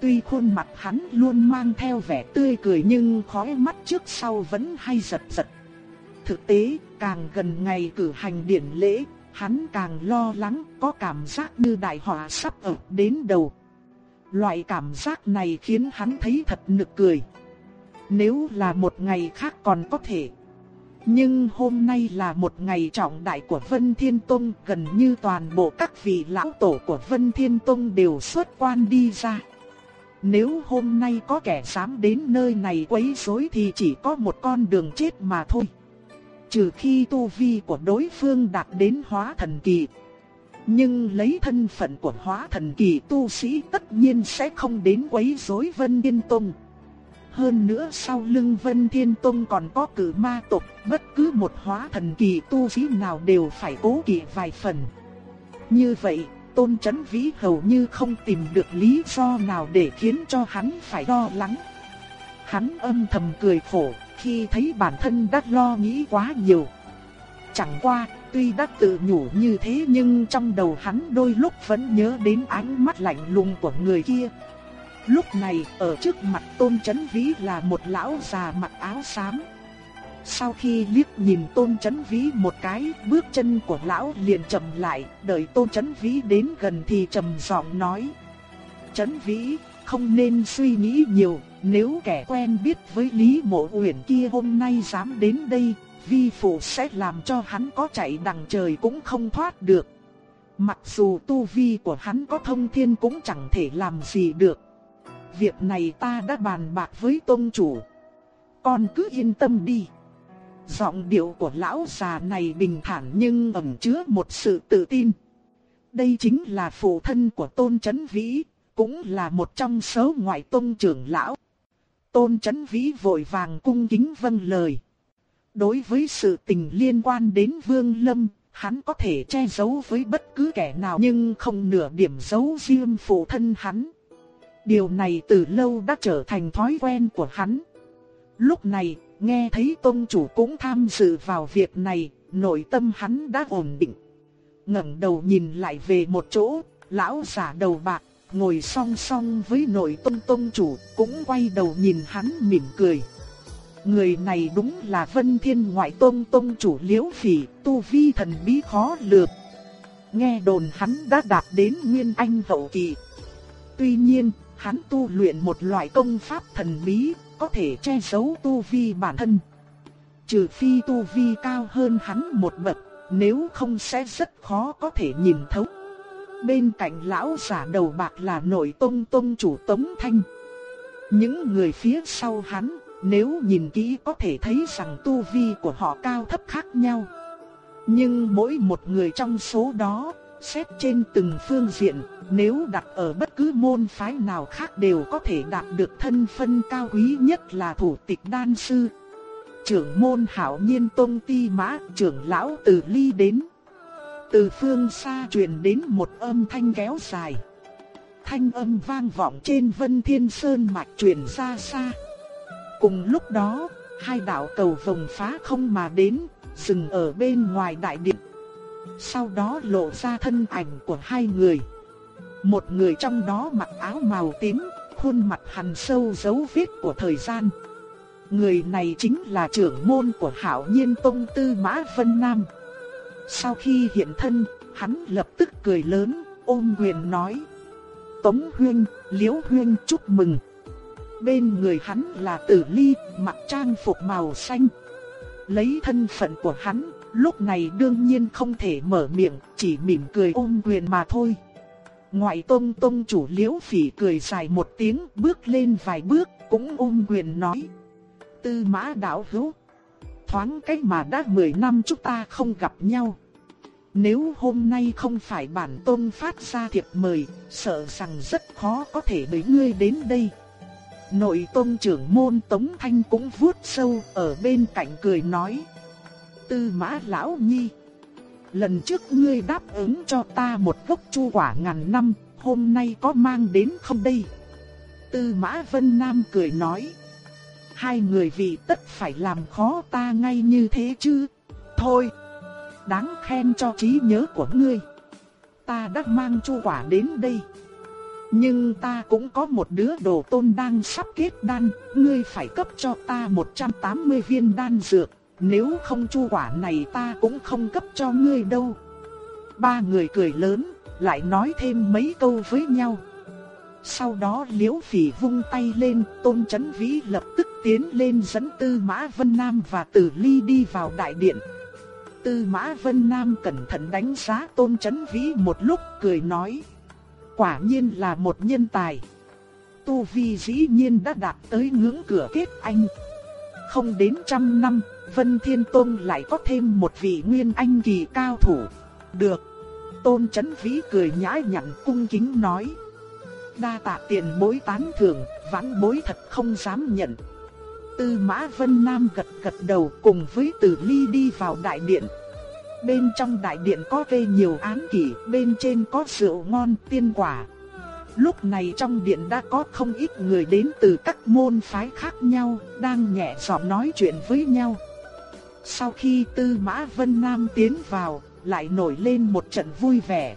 Tuy khuôn mặt hắn luôn mang theo vẻ tươi cười nhưng khóe mắt trước sau vẫn hay giật giật. Thực tế, càng gần ngày cử hành điển lễ, hắn càng lo lắng, có cảm giác như đại họa sắp ập đến đầu. Loại cảm giác này khiến hắn thấy thật nực cười. Nếu là một ngày khác còn có thể. Nhưng hôm nay là một ngày trọng đại của Vân Thiên Tông, gần như toàn bộ các vị lão tổ của Vân Thiên Tông đều xuất quan đi ra. Nếu hôm nay có kẻ dám đến nơi này quấy rối thì chỉ có một con đường chết mà thôi trừ khi tu vi của đối phương đạt đến hóa thần kỳ. Nhưng lấy thân phận của hóa thần kỳ tu sĩ tất nhiên sẽ không đến quấy rối Vân thiên Tông hơn nữa sau lưng Vân Thiên Tông còn có cử ma tộc, bất cứ một hóa thần kỳ tu sĩ nào đều phải cố kỵ vài phần. Như vậy, Tôn Chấn Vĩ hầu như không tìm được lý do nào để khiến cho hắn phải lo lắng. Hắn âm thầm cười khổ khi thấy bản thân đã lo nghĩ quá nhiều. Chẳng qua, tuy đã tự nhủ như thế nhưng trong đầu hắn đôi lúc vẫn nhớ đến ánh mắt lạnh lùng của người kia. Lúc này, ở trước mặt Tôn Chấn Vĩ là một lão già mặc áo xám. Sau khi liếc nhìn Tôn Chấn Vĩ một cái, bước chân của lão liền chậm lại, đợi Tôn Chấn Vĩ đến gần thì trầm giọng nói: "Chấn Vĩ, không nên suy nghĩ nhiều, nếu kẻ quen biết với Lý Mộ Uyển kia hôm nay dám đến đây, vi phụ sẽ làm cho hắn có chạy đằng trời cũng không thoát được. Mặc dù tu vi của hắn có thông thiên cũng chẳng thể làm gì được. Việc này ta đã bàn bạc với tôn chủ. Con cứ yên tâm đi. Giọng điệu của lão già này bình thản nhưng ẩn chứa một sự tự tin. Đây chính là phụ thân của tôn chấn vĩ, cũng là một trong số ngoại tôn trưởng lão. Tôn chấn vĩ vội vàng cung kính vâng lời. Đối với sự tình liên quan đến Vương Lâm, hắn có thể che giấu với bất cứ kẻ nào nhưng không nửa điểm giấu riêng phụ thân hắn. Điều này từ lâu đã trở thành thói quen của hắn. Lúc này, nghe thấy tôn chủ cũng tham dự vào việc này, nội tâm hắn đã ổn định. ngẩng đầu nhìn lại về một chỗ, lão giả đầu bạc, ngồi song song với nội tôn tôn chủ, cũng quay đầu nhìn hắn mỉm cười. Người này đúng là Vân Thiên Ngoại Tôn Tôn chủ Liễu Phỉ, tu vi thần bí khó lường. Nghe đồn hắn đã đạt đến Nguyên Anh hậu kỳ. Tuy nhiên, hắn tu luyện một loại công pháp thần bí, có thể che giấu tu vi bản thân. Trừ phi tu vi cao hơn hắn một bậc, nếu không sẽ rất khó có thể nhìn thấu. Bên cạnh lão giả đầu bạc là nội tông tông chủ Tống Thanh. Những người phía sau hắn nếu nhìn kỹ có thể thấy rằng tu vi của họ cao thấp khác nhau. Nhưng mỗi một người trong số đó, xét trên từng phương diện, nếu đặt ở bất cứ môn phái nào khác đều có thể đạt được thân phân cao quý nhất là thủ tịch đan sư. Trưởng môn hảo nhiên tông ti mã trưởng lão từ ly đến. Từ phương xa truyền đến một âm thanh kéo dài. Thanh âm vang vọng trên vân thiên sơn mạch truyền ra xa. Cùng lúc đó, hai đạo cầu vồng phá không mà đến, dừng ở bên ngoài đại điện. Sau đó lộ ra thân ảnh của hai người. Một người trong đó mặc áo màu tím, khuôn mặt hằn sâu dấu vết của thời gian. Người này chính là trưởng môn của Hạo Nhiên Tông Tư Mã Vân Nam. Sau khi hiện thân, hắn lập tức cười lớn, ôm quyền nói: "Tống huynh, Liễu huynh chúc mừng." Bên người hắn là tử ly, mặc trang phục màu xanh. Lấy thân phận của hắn, lúc này đương nhiên không thể mở miệng, chỉ mỉm cười ôm quyền mà thôi. Ngoại tôn tôn chủ liễu phỉ cười dài một tiếng bước lên vài bước cũng ôm quyền nói. Tư mã đạo hữu. Thoáng cách mà đã 10 năm chúng ta không gặp nhau. Nếu hôm nay không phải bản tôn phát ra thiệp mời, sợ rằng rất khó có thể mấy ngươi đến đây. Nội tôn trưởng môn Tống Thanh cũng vuốt sâu ở bên cạnh cười nói. Tư mã lão nhi. Lần trước ngươi đáp ứng cho ta một gốc chu quả ngàn năm, hôm nay có mang đến không đây? Tư mã Vân Nam cười nói. Hai người vì tất phải làm khó ta ngay như thế chứ. Thôi, đáng khen cho trí nhớ của ngươi. Ta đã mang chu quả đến đây. Nhưng ta cũng có một đứa đồ tôn đang sắp kết đan, ngươi phải cấp cho ta 180 viên đan dược, nếu không chu quả này ta cũng không cấp cho ngươi đâu. Ba người cười lớn, lại nói thêm mấy câu với nhau. Sau đó liễu phỉ vung tay lên, tôn chấn vĩ lập tức tiến lên dẫn tư mã Vân Nam và tử ly đi vào đại điện. Tư mã Vân Nam cẩn thận đánh giá tôn chấn vĩ một lúc cười nói quả nhiên là một nhân tài. Tu Vi dĩ nhiên đã đạt tới ngưỡng cửa kết anh. Không đến trăm năm, Vân Thiên Tôn lại có thêm một vị nguyên anh kỳ cao thủ. Được. Tôn Chấn Vĩ cười nhã nhặn cung kính nói. đa tạ tiền bối tán thưởng, vãn bối thật không dám nhận. Tư Mã Vân Nam gật gật đầu cùng với Tử Ly đi vào đại điện. Bên trong đại điện có vê nhiều án kỷ, bên trên có rượu ngon tiên quả. Lúc này trong điện đã có không ít người đến từ các môn phái khác nhau, đang nhẹ giọng nói chuyện với nhau. Sau khi Tư Mã Vân Nam tiến vào, lại nổi lên một trận vui vẻ.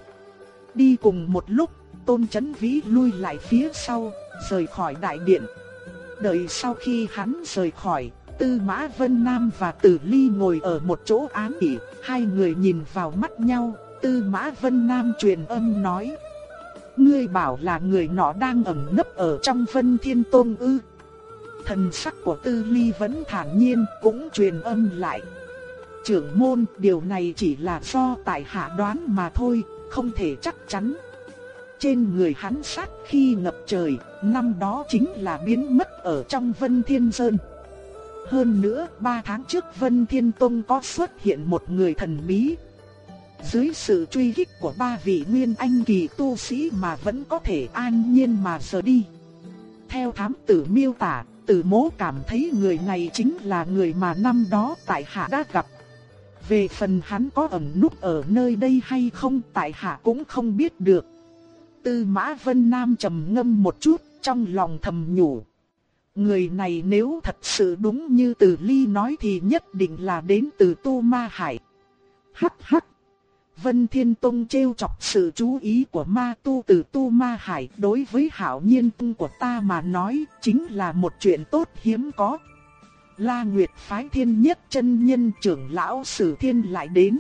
Đi cùng một lúc, Tôn Chấn Vĩ lui lại phía sau, rời khỏi đại điện. Đợi sau khi hắn rời khỏi, Tư Mã Vân Nam và Tử Ly ngồi ở một chỗ án nghỉ, hai người nhìn vào mắt nhau, Tư Mã Vân Nam truyền âm nói. Ngươi bảo là người nọ đang ẩn nấp ở trong Vân Thiên Tôn ư. Thần sắc của Tư Ly vẫn thản nhiên, cũng truyền âm lại. Trưởng môn, điều này chỉ là do tại hạ đoán mà thôi, không thể chắc chắn. Trên người hắn sát khi ngập trời, năm đó chính là biến mất ở trong Vân Thiên Sơn. Hơn nữa, ba tháng trước Vân Thiên Tông có xuất hiện một người thần bí. Dưới sự truy kích của ba vị nguyên anh kỳ tu sĩ mà vẫn có thể an nhiên mà rời đi. Theo thám tử miêu tả, tử mố cảm thấy người này chính là người mà năm đó tại hạ đã gặp. Về phần hắn có ẩn núp ở nơi đây hay không tại hạ cũng không biết được. Tư Mã Vân Nam trầm ngâm một chút, trong lòng thầm nhủ. Người này nếu thật sự đúng như Từ Ly nói thì nhất định là đến từ Tu Ma Hải. Hắc hắc. Vân Thiên Tông trêu chọc sự chú ý của ma tu từ Tu Ma Hải đối với hảo nhiên tung của ta mà nói chính là một chuyện tốt hiếm có. La Nguyệt phái thiên nhất chân nhân trưởng lão Sử Thiên lại đến.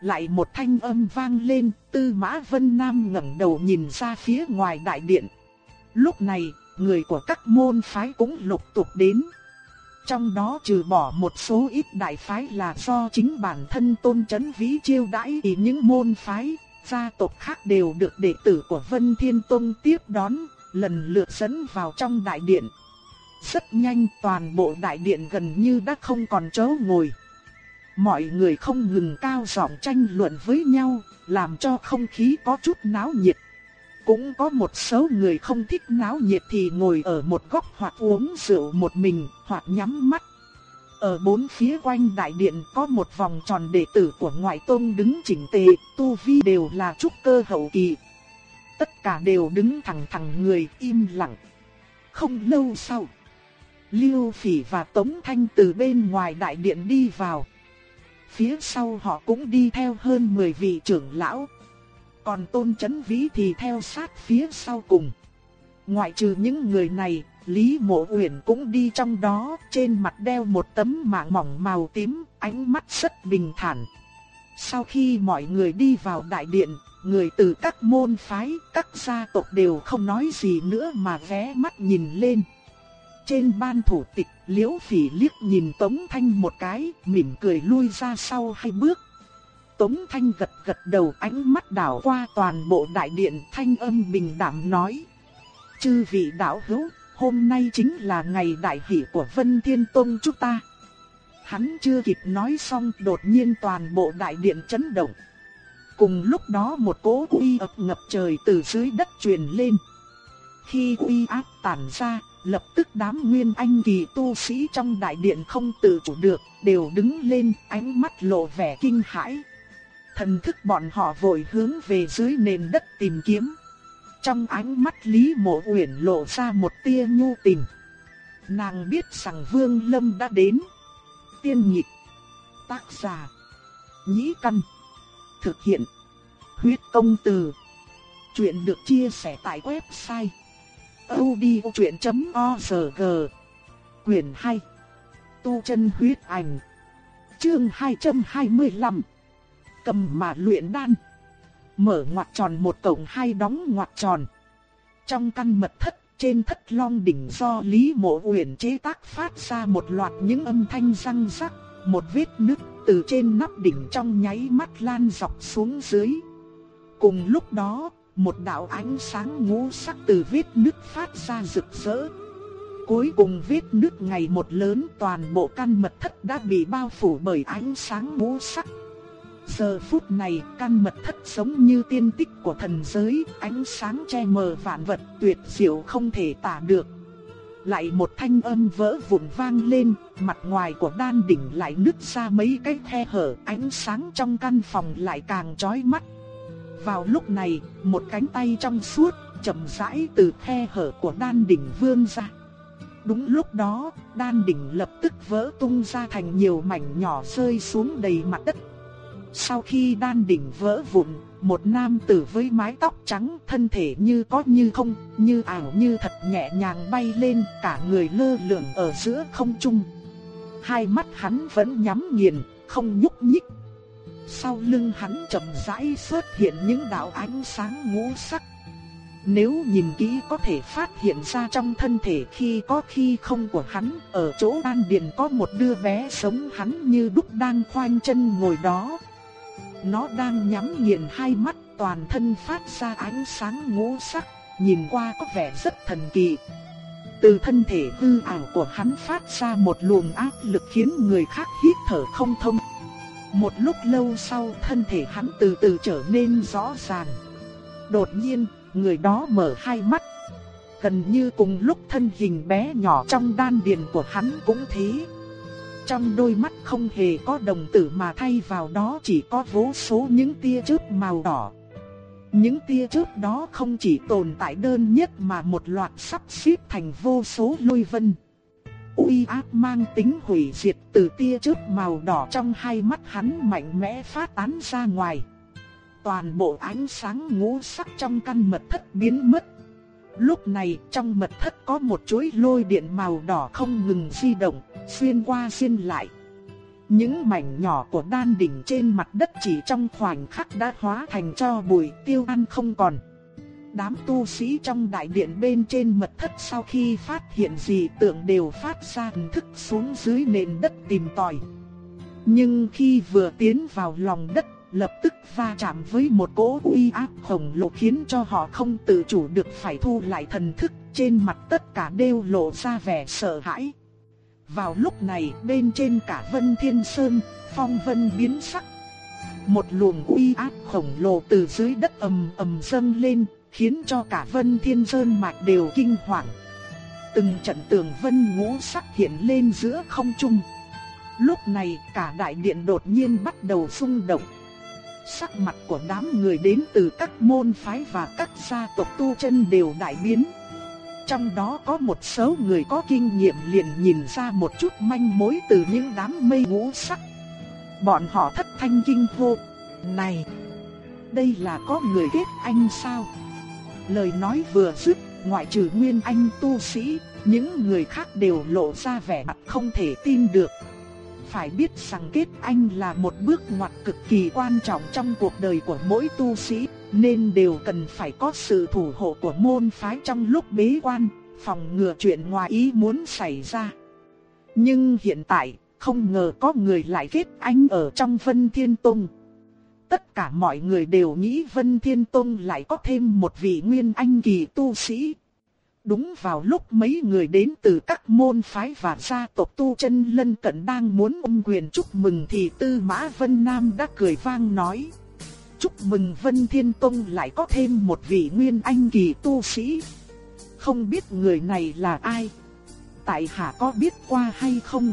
Lại một thanh âm vang lên, Tư Mã Vân Nam ngẩng đầu nhìn ra phía ngoài đại điện. Lúc này, người của các môn phái cũng lục tục đến. Trong đó trừ bỏ một số ít đại phái là do chính bản thân tôn chấn vĩ chiêu đãi thì những môn phái, gia tộc khác đều được đệ tử của Vân Thiên Tông tiếp đón, lần lượt dẫn vào trong đại điện. Rất nhanh toàn bộ đại điện gần như đã không còn chỗ ngồi. Mọi người không ngừng cao giọng tranh luận với nhau, làm cho không khí có chút náo nhiệt. Cũng có một số người không thích náo nhiệt thì ngồi ở một góc hoặc uống rượu một mình, hoặc nhắm mắt. Ở bốn phía quanh đại điện có một vòng tròn đệ tử của ngoại tôn đứng chỉnh tề, tu vi đều là trúc cơ hậu kỳ. Tất cả đều đứng thẳng thẳng người im lặng. Không lâu sau, Lưu Phỉ và Tống Thanh từ bên ngoài đại điện đi vào. Phía sau họ cũng đi theo hơn 10 vị trưởng lão. Còn Tôn Chấn Vĩ thì theo sát phía sau cùng. Ngoại trừ những người này, Lý Mộ Uyển cũng đi trong đó, trên mặt đeo một tấm mạng mỏng màu tím, ánh mắt rất bình thản. Sau khi mọi người đi vào đại điện, người từ các môn phái, các gia tộc đều không nói gì nữa mà ghé mắt nhìn lên. Trên ban thủ tịch, Liễu Phỉ liếc nhìn Tống Thanh một cái, mỉm cười lui ra sau hai bước. Tống Thanh gật gật đầu ánh mắt đảo qua toàn bộ đại điện thanh âm bình đảm nói. Chư vị đạo hữu, hôm nay chính là ngày đại hỷ của Vân Thiên Tông chúng ta. Hắn chưa kịp nói xong đột nhiên toàn bộ đại điện chấn động. Cùng lúc đó một cỗ uy ập ngập trời từ dưới đất truyền lên. Khi uy áp tản ra, lập tức đám nguyên anh kỳ tu sĩ trong đại điện không tự chủ được, đều đứng lên, ánh mắt lộ vẻ kinh hãi. Thần thức bọn họ vội hướng về dưới nền đất tìm kiếm. Trong ánh mắt Lý Mộ Uyển lộ ra một tia nhu tình. Nàng biết rằng Vương Lâm đã đến. Tiên nhịp. Tác giả. Nhĩ căn. Thực hiện. Huyết công từ. Chuyện được chia sẻ tại website audiochuyện.org Quyền 2 Tu chân huyết ảnh Chương 225 Cầm mà luyện đan Mở ngoặc tròn một cổng hai đóng ngoặc tròn Trong căn mật thất trên thất long đỉnh do Lý Mộ Uyển chế tác phát ra một loạt những âm thanh răng rắc, một vết nứt từ trên nắp đỉnh trong nháy mắt lan dọc xuống dưới. Cùng lúc đó, một đạo ánh sáng ngũ sắc từ vết nứt phát ra rực rỡ. Cuối cùng vết nứt ngày một lớn toàn bộ căn mật thất đã bị bao phủ bởi ánh sáng ngũ sắc. Giờ phút này, căn mật thất giống như tiên tích của thần giới, ánh sáng che mờ vạn vật, tuyệt diệu không thể tả được. Lại một thanh âm vỡ vụn vang lên, mặt ngoài của đan đỉnh lại nứt ra mấy cái khe hở, ánh sáng trong căn phòng lại càng chói mắt. Vào lúc này, một cánh tay trong suốt, chậm rãi từ khe hở của đan đỉnh vươn ra. Đúng lúc đó, đan đỉnh lập tức vỡ tung ra thành nhiều mảnh nhỏ rơi xuống đầy mặt đất. Sau khi đan đỉnh vỡ vụn, một nam tử với mái tóc trắng, thân thể như có như không, như ảo như thật nhẹ nhàng bay lên, cả người lơ lửng ở giữa không trung. Hai mắt hắn vẫn nhắm nghiền, không nhúc nhích. Sau lưng hắn chậm rãi xuất hiện những đạo ánh sáng ngũ sắc. Nếu nhìn kỹ có thể phát hiện ra trong thân thể khi có khi không của hắn, ở chỗ đan điền có một đứa bé sống hắn như đúc đang khoanh chân ngồi đó. Nó đang nhắm nghiền hai mắt toàn thân phát ra ánh sáng ngũ sắc, nhìn qua có vẻ rất thần kỳ. Từ thân thể hư ảo của hắn phát ra một luồng áp lực khiến người khác hít thở không thông. Một lúc lâu sau thân thể hắn từ từ trở nên rõ ràng. Đột nhiên, người đó mở hai mắt. Gần như cùng lúc thân hình bé nhỏ trong đan điền của hắn cũng thế. Trong đôi mắt không hề có đồng tử mà thay vào đó chỉ có vô số những tia chớp màu đỏ. Những tia chớp đó không chỉ tồn tại đơn nhất mà một loạt sắp xếp thành vô số lôi vân. Uy áp mang tính hủy diệt từ tia chớp màu đỏ trong hai mắt hắn mạnh mẽ phát tán ra ngoài. Toàn bộ ánh sáng ngũ sắc trong căn mật thất biến mất. Lúc này trong mật thất có một chuỗi lôi điện màu đỏ không ngừng di động, xuyên qua xuyên lại. Những mảnh nhỏ của đan đỉnh trên mặt đất chỉ trong khoảnh khắc đã hóa thành cho bụi tiêu ăn không còn. Đám tu sĩ trong đại điện bên trên mật thất sau khi phát hiện gì tượng đều phát ra hình thức xuống dưới nền đất tìm tòi. Nhưng khi vừa tiến vào lòng đất, lập tức va chạm với một cỗ uy áp khổng lồ khiến cho họ không tự chủ được phải thu lại thần thức, trên mặt tất cả đều lộ ra vẻ sợ hãi. Vào lúc này, bên trên cả Vân Thiên Sơn, phong vân biến sắc. Một luồng uy áp khổng lồ từ dưới đất ầm ầm dâng lên, khiến cho cả Vân Thiên Sơn mạch đều kinh hoàng. Từng trận tường vân ngũ sắc hiện lên giữa không trung. Lúc này cả đại điện đột nhiên bắt đầu rung động. Sắc mặt của đám người đến từ các môn phái và các gia tộc tu chân đều đại biến. Trong đó có một số người có kinh nghiệm liền nhìn ra một chút manh mối từ những đám mây ngũ sắc. Bọn họ thất thanh kinh hô. Này! Đây là có người kết anh sao? Lời nói vừa dứt, ngoại trừ Nguyên Anh tu sĩ, những người khác đều lộ ra vẻ mặt không thể tin được. Phải biết rằng kết anh là một bước ngoặt cực kỳ quan trọng trong cuộc đời của mỗi tu sĩ, nên đều cần phải có sự thủ hộ của môn phái trong lúc bế quan, phòng ngừa chuyện ngoài ý muốn xảy ra. Nhưng hiện tại, không ngờ có người lại kết anh ở trong Vân Thiên Tông. Tất cả mọi người đều nghĩ Vân Thiên Tông lại có thêm một vị nguyên anh kỳ tu sĩ. Đúng vào lúc mấy người đến từ các môn phái và gia tộc tu chân lân cận đang muốn ôm quyền chúc mừng thì Tư Mã Vân Nam đã cười vang nói. Chúc mừng Vân Thiên Tông lại có thêm một vị nguyên anh kỳ tu sĩ. Không biết người này là ai? Tại hạ có biết qua hay không?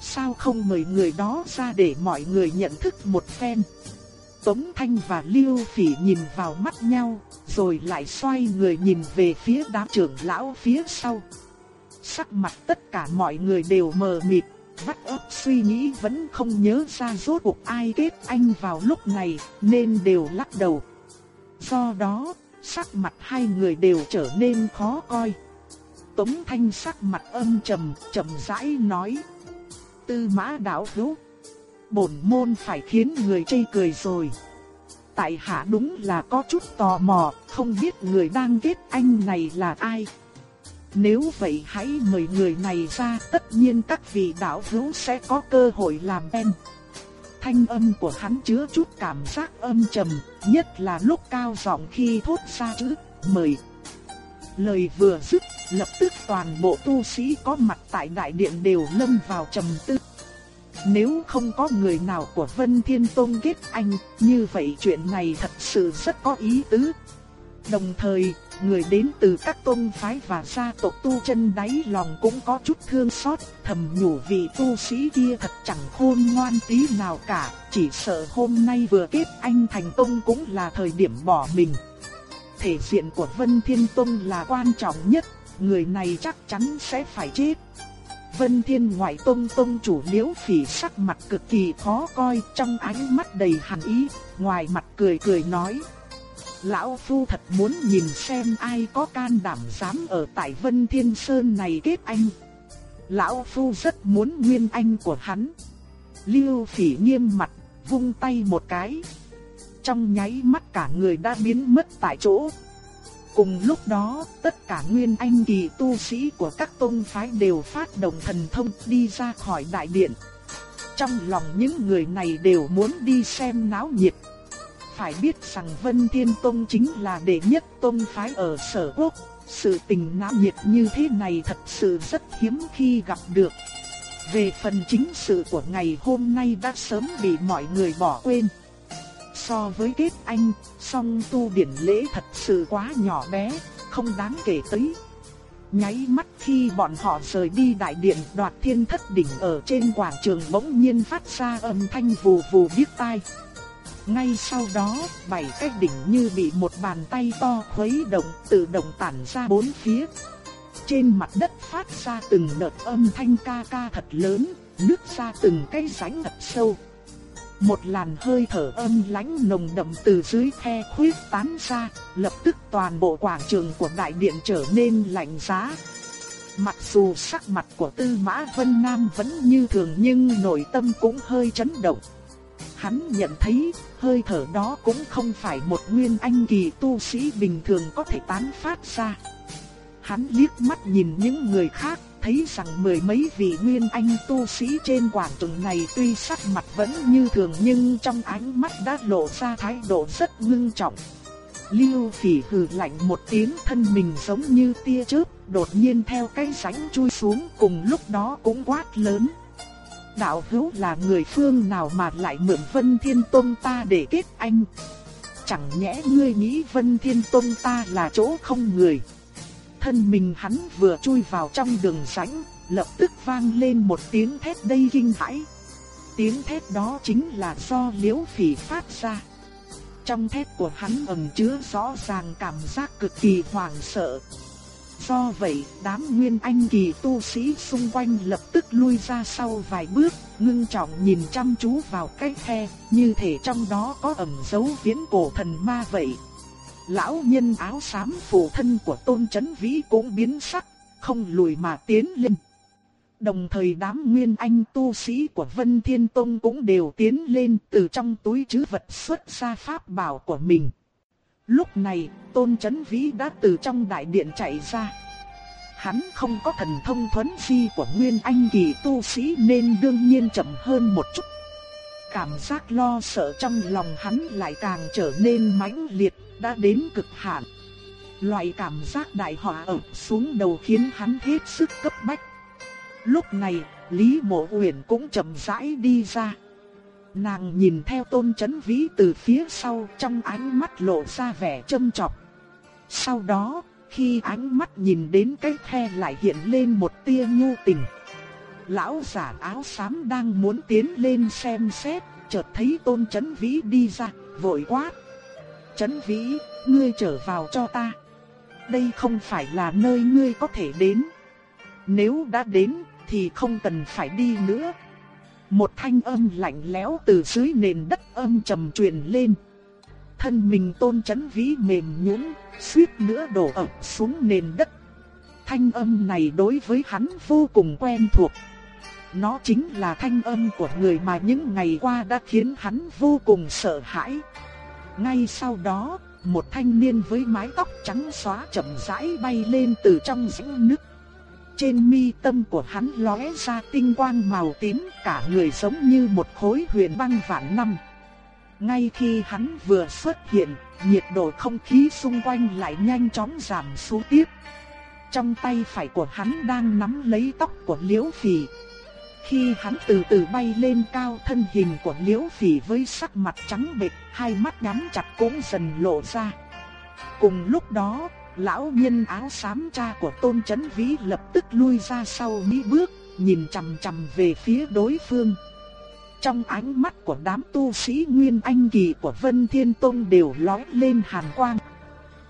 Sao không mời người đó ra để mọi người nhận thức một phen? Tống Thanh và Lưu Phỉ nhìn vào mắt nhau, rồi lại xoay người nhìn về phía đám trưởng lão phía sau. Sắc mặt tất cả mọi người đều mờ mịt, vắt óc suy nghĩ vẫn không nhớ ra rốt cuộc ai kết anh vào lúc này, nên đều lắc đầu. Do đó, sắc mặt hai người đều trở nên khó coi. Tống Thanh sắc mặt âm trầm, trầm rãi nói: "Tư Mã đạo hữu, bổn môn phải khiến người chê cười rồi." Tại hạ đúng là có chút tò mò, không biết người đang kết anh này là ai. Nếu vậy hãy mời người này ra, tất nhiên các vị đạo hữu sẽ có cơ hội làm em. Thanh âm của hắn chứa chút cảm giác âm trầm, nhất là lúc cao giọng khi thốt ra chữ mời. Lời vừa dứt, lập tức toàn bộ tu sĩ có mặt tại đại điện đều lâm vào trầm tư. Nếu không có người nào của Vân Thiên Tông kết anh, như vậy chuyện này thật sự rất có ý tứ. Đồng thời, người đến từ các tôn phái và gia tộc tu chân đáy lòng cũng có chút thương xót, thầm nhủ vị tu sĩ kia thật chẳng khôn ngoan tí nào cả, chỉ sợ hôm nay vừa kết anh thành tông cũng là thời điểm bỏ mình. Thể diện của Vân Thiên Tông là quan trọng nhất, người này chắc chắn sẽ phải chết. Vân Thiên ngoại tông tông chủ liễu phỉ sắc mặt cực kỳ khó coi trong ánh mắt đầy hàn ý, ngoài mặt cười cười nói. Lão Phu thật muốn nhìn xem ai có can đảm dám ở tại Vân Thiên Sơn này kết anh. Lão Phu rất muốn nguyên anh của hắn. Liêu phỉ nghiêm mặt, vung tay một cái. Trong nháy mắt cả người đã biến mất tại chỗ. Cùng lúc đó, tất cả nguyên anh kỳ tu sĩ của các tôn phái đều phát động thần thông đi ra khỏi đại điện. Trong lòng những người này đều muốn đi xem náo nhiệt. Phải biết rằng Vân Thiên Tông chính là đệ nhất tôn phái ở sở quốc. Sự tình náo nhiệt như thế này thật sự rất hiếm khi gặp được. Về phần chính sự của ngày hôm nay đã sớm bị mọi người bỏ quên. So với kết anh, song tu điển lễ thật sự quá nhỏ bé, không đáng kể tới. Nháy mắt khi bọn họ rời đi đại điện đoạt thiên thất đỉnh ở trên quảng trường bỗng nhiên phát ra âm thanh vù vù biết tai. Ngay sau đó, bảy cái đỉnh như bị một bàn tay to khuấy động, tự động tản ra bốn phía. Trên mặt đất phát ra từng đợt âm thanh ca ca thật lớn, nước ra từng cái rãnh thật sâu. Một làn hơi thở âm lãnh nồng đậm từ dưới khe khuyết tán ra, lập tức toàn bộ quảng trường của đại điện trở nên lạnh giá. Mặc dù sắc mặt của Tư Mã Vân Nam vẫn như thường nhưng nội tâm cũng hơi chấn động. Hắn nhận thấy hơi thở đó cũng không phải một nguyên anh kỳ tu sĩ bình thường có thể tán phát ra. Hắn liếc mắt nhìn những người khác, thấy rằng mười mấy vị nguyên anh tu sĩ trên quảng trường này tuy sắc mặt vẫn như thường nhưng trong ánh mắt đã lộ ra thái độ rất ngưng trọng. Lưu phỉ hừ lạnh một tiếng thân mình giống như tia chớp, đột nhiên theo cái sánh chui xuống cùng lúc đó cũng quát lớn. Đạo hữu là người phương nào mà lại mượn Vân Thiên Tông ta để kết anh? Chẳng nhẽ ngươi nghĩ Vân Thiên Tông ta là chỗ không người? Thân mình hắn vừa chui vào trong đường rãnh, lập tức vang lên một tiếng thét đầy kinh hãi. Tiếng thét đó chính là do liễu phỉ phát ra. Trong thét của hắn ẩn chứa rõ ràng cảm giác cực kỳ hoảng sợ. Do vậy, đám nguyên anh kỳ tu sĩ xung quanh lập tức lui ra sau vài bước, ngưng trọng nhìn chăm chú vào cái khe, như thể trong đó có ẩn dấu viễn cổ thần ma vậy. Lão nhân áo xám phụ thân của tôn chấn vĩ cũng biến sắc, không lùi mà tiến lên. Đồng thời đám nguyên anh tu sĩ của Vân Thiên Tông cũng đều tiến lên từ trong túi chứ vật xuất ra pháp bảo của mình. Lúc này, Tôn Chấn Vĩ đã từ trong đại điện chạy ra. Hắn không có thần thông thuấn phi của Nguyên Anh kỳ tu sĩ nên đương nhiên chậm hơn một chút. Cảm giác lo sợ trong lòng hắn lại càng trở nên mãnh liệt, đã đến cực hạn. Loại cảm giác đại họa ập xuống đầu khiến hắn hết sức cấp bách. Lúc này, Lý Mộ Uyển cũng chậm rãi đi ra. Nàng nhìn theo tôn chấn vĩ từ phía sau trong ánh mắt lộ ra vẻ châm chọc. Sau đó, khi ánh mắt nhìn đến cái khe lại hiện lên một tia nhu tình. Lão giả áo xám đang muốn tiến lên xem xét, chợt thấy tôn chấn vĩ đi ra, vội quát. Chấn vĩ, ngươi trở vào cho ta. Đây không phải là nơi ngươi có thể đến. Nếu đã đến, thì không cần phải đi nữa. Một thanh âm lạnh lẽo từ dưới nền đất âm trầm truyền lên. Thân mình tôn chấn vĩ mềm nhũn, suýt nữa đổ ập xuống nền đất. Thanh âm này đối với hắn vô cùng quen thuộc. Nó chính là thanh âm của người mà những ngày qua đã khiến hắn vô cùng sợ hãi. Ngay sau đó, một thanh niên với mái tóc trắng xóa chậm rãi bay lên từ trong rãnh nước. Trên mi tâm của hắn lóe ra tinh quang màu tím, cả người giống như một khối huyền băng vạn năm. Ngay khi hắn vừa xuất hiện, nhiệt độ không khí xung quanh lại nhanh chóng giảm xuống tiếp. Trong tay phải của hắn đang nắm lấy tóc của Liễu Phỉ. Khi hắn từ từ bay lên cao thân hình của Liễu Phỉ với sắc mặt trắng bệch, hai mắt nhắm chặt cũng dần lộ ra. Cùng lúc đó, lão nhân áo xám cha của Tôn Chấn Vĩ lập tức lui ra sau mấy bước, nhìn chằm chằm về phía đối phương. Trong ánh mắt của đám tu sĩ Nguyên Anh Kỳ của Vân Thiên Tông đều lóe lên hàn quang.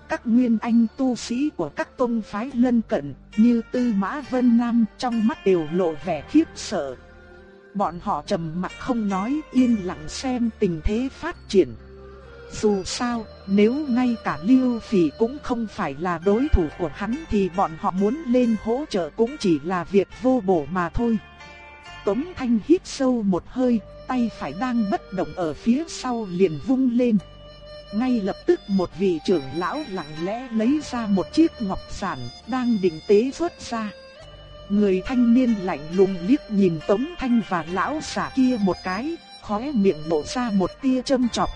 Các Nguyên Anh tu sĩ của các tông phái lân cận như Tư Mã Vân Nam trong mắt đều lộ vẻ khiếp sợ. Bọn họ trầm mặc không nói yên lặng xem tình thế phát triển. Dù sao, nếu ngay cả Lưu Phỉ cũng không phải là đối thủ của hắn thì bọn họ muốn lên hỗ trợ cũng chỉ là việc vô bổ mà thôi. Tống Thanh hít sâu một hơi, tay phải đang bất động ở phía sau liền vung lên. Ngay lập tức một vị trưởng lão lặng lẽ lấy ra một chiếc ngọc giản đang định tế xuất ra. Người thanh niên lạnh lùng liếc nhìn Tống Thanh và lão giả kia một cái, khóe miệng lộ ra một tia châm chọc.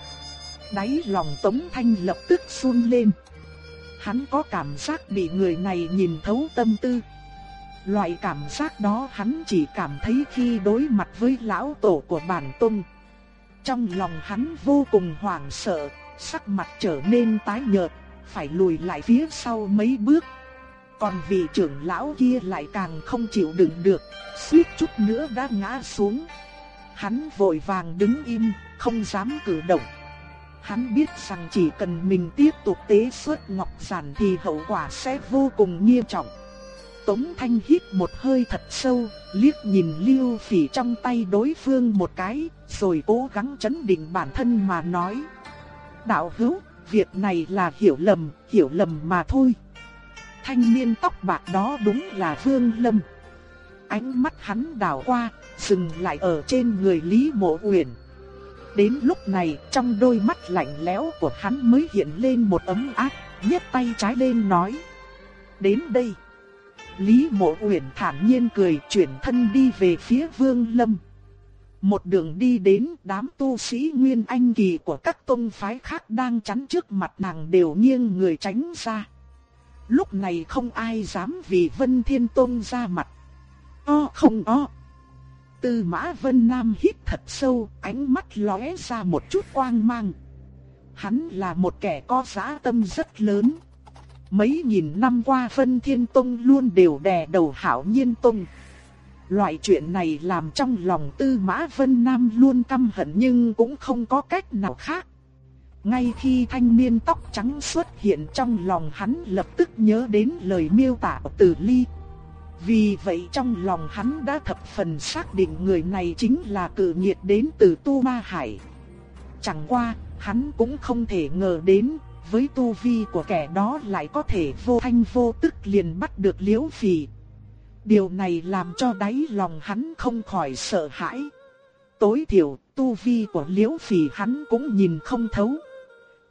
Đáy lòng Tống Thanh lập tức run lên. Hắn có cảm giác bị người này nhìn thấu tâm tư. Loại cảm giác đó hắn chỉ cảm thấy khi đối mặt với lão tổ của bản tông. Trong lòng hắn vô cùng hoảng sợ, sắc mặt trở nên tái nhợt, phải lùi lại phía sau mấy bước. Còn vị trưởng lão kia lại càng không chịu đựng được, suýt chút nữa đã ngã xuống. Hắn vội vàng đứng im, không dám cử động. Hắn biết rằng chỉ cần mình tiếp tục tế xuất ngọc giản thì hậu quả sẽ vô cùng nghiêm trọng. Tống Thanh hít một hơi thật sâu, liếc nhìn Lưu Phỉ trong tay đối phương một cái, rồi cố gắng chấn định bản thân mà nói. Đạo hữu, việc này là hiểu lầm, hiểu lầm mà thôi. Thanh niên tóc bạc đó đúng là Vương Lâm. Ánh mắt hắn đảo qua, dừng lại ở trên người Lý Mộ Uyển. Đến lúc này, trong đôi mắt lạnh lẽo của hắn mới hiện lên một ấm áp, nhấc tay trái lên nói: "Đến đây." Lý Mộ Uyển thản nhiên cười, chuyển thân đi về phía Vương Lâm. Một đường đi đến, đám tu sĩ Nguyên Anh kỳ của các tông phái khác đang chắn trước mặt nàng đều nghiêng người tránh ra. Lúc này không ai dám vì Vân Thiên Tông ra mặt. O không o. Tư Mã Vân Nam hít thật sâu, ánh mắt lóe ra một chút quang mang. Hắn là một kẻ có giá tâm rất lớn. Mấy nghìn năm qua Vân Thiên Tông luôn đều đè đầu Hảo Nhiên Tông. Loại chuyện này làm trong lòng Tư Mã Vân Nam luôn căm hận nhưng cũng không có cách nào khác. Ngay khi thanh niên tóc trắng xuất hiện trong lòng hắn lập tức nhớ đến lời miêu tả của Tử Ly. Vì vậy trong lòng hắn đã thập phần xác định người này chính là cử nhiệt đến từ Tu Ma Hải. Chẳng qua, hắn cũng không thể ngờ đến, với tu vi của kẻ đó lại có thể vô thanh vô tức liền bắt được liễu phì. Điều này làm cho đáy lòng hắn không khỏi sợ hãi. Tối thiểu, tu vi của liễu phì hắn cũng nhìn không thấu.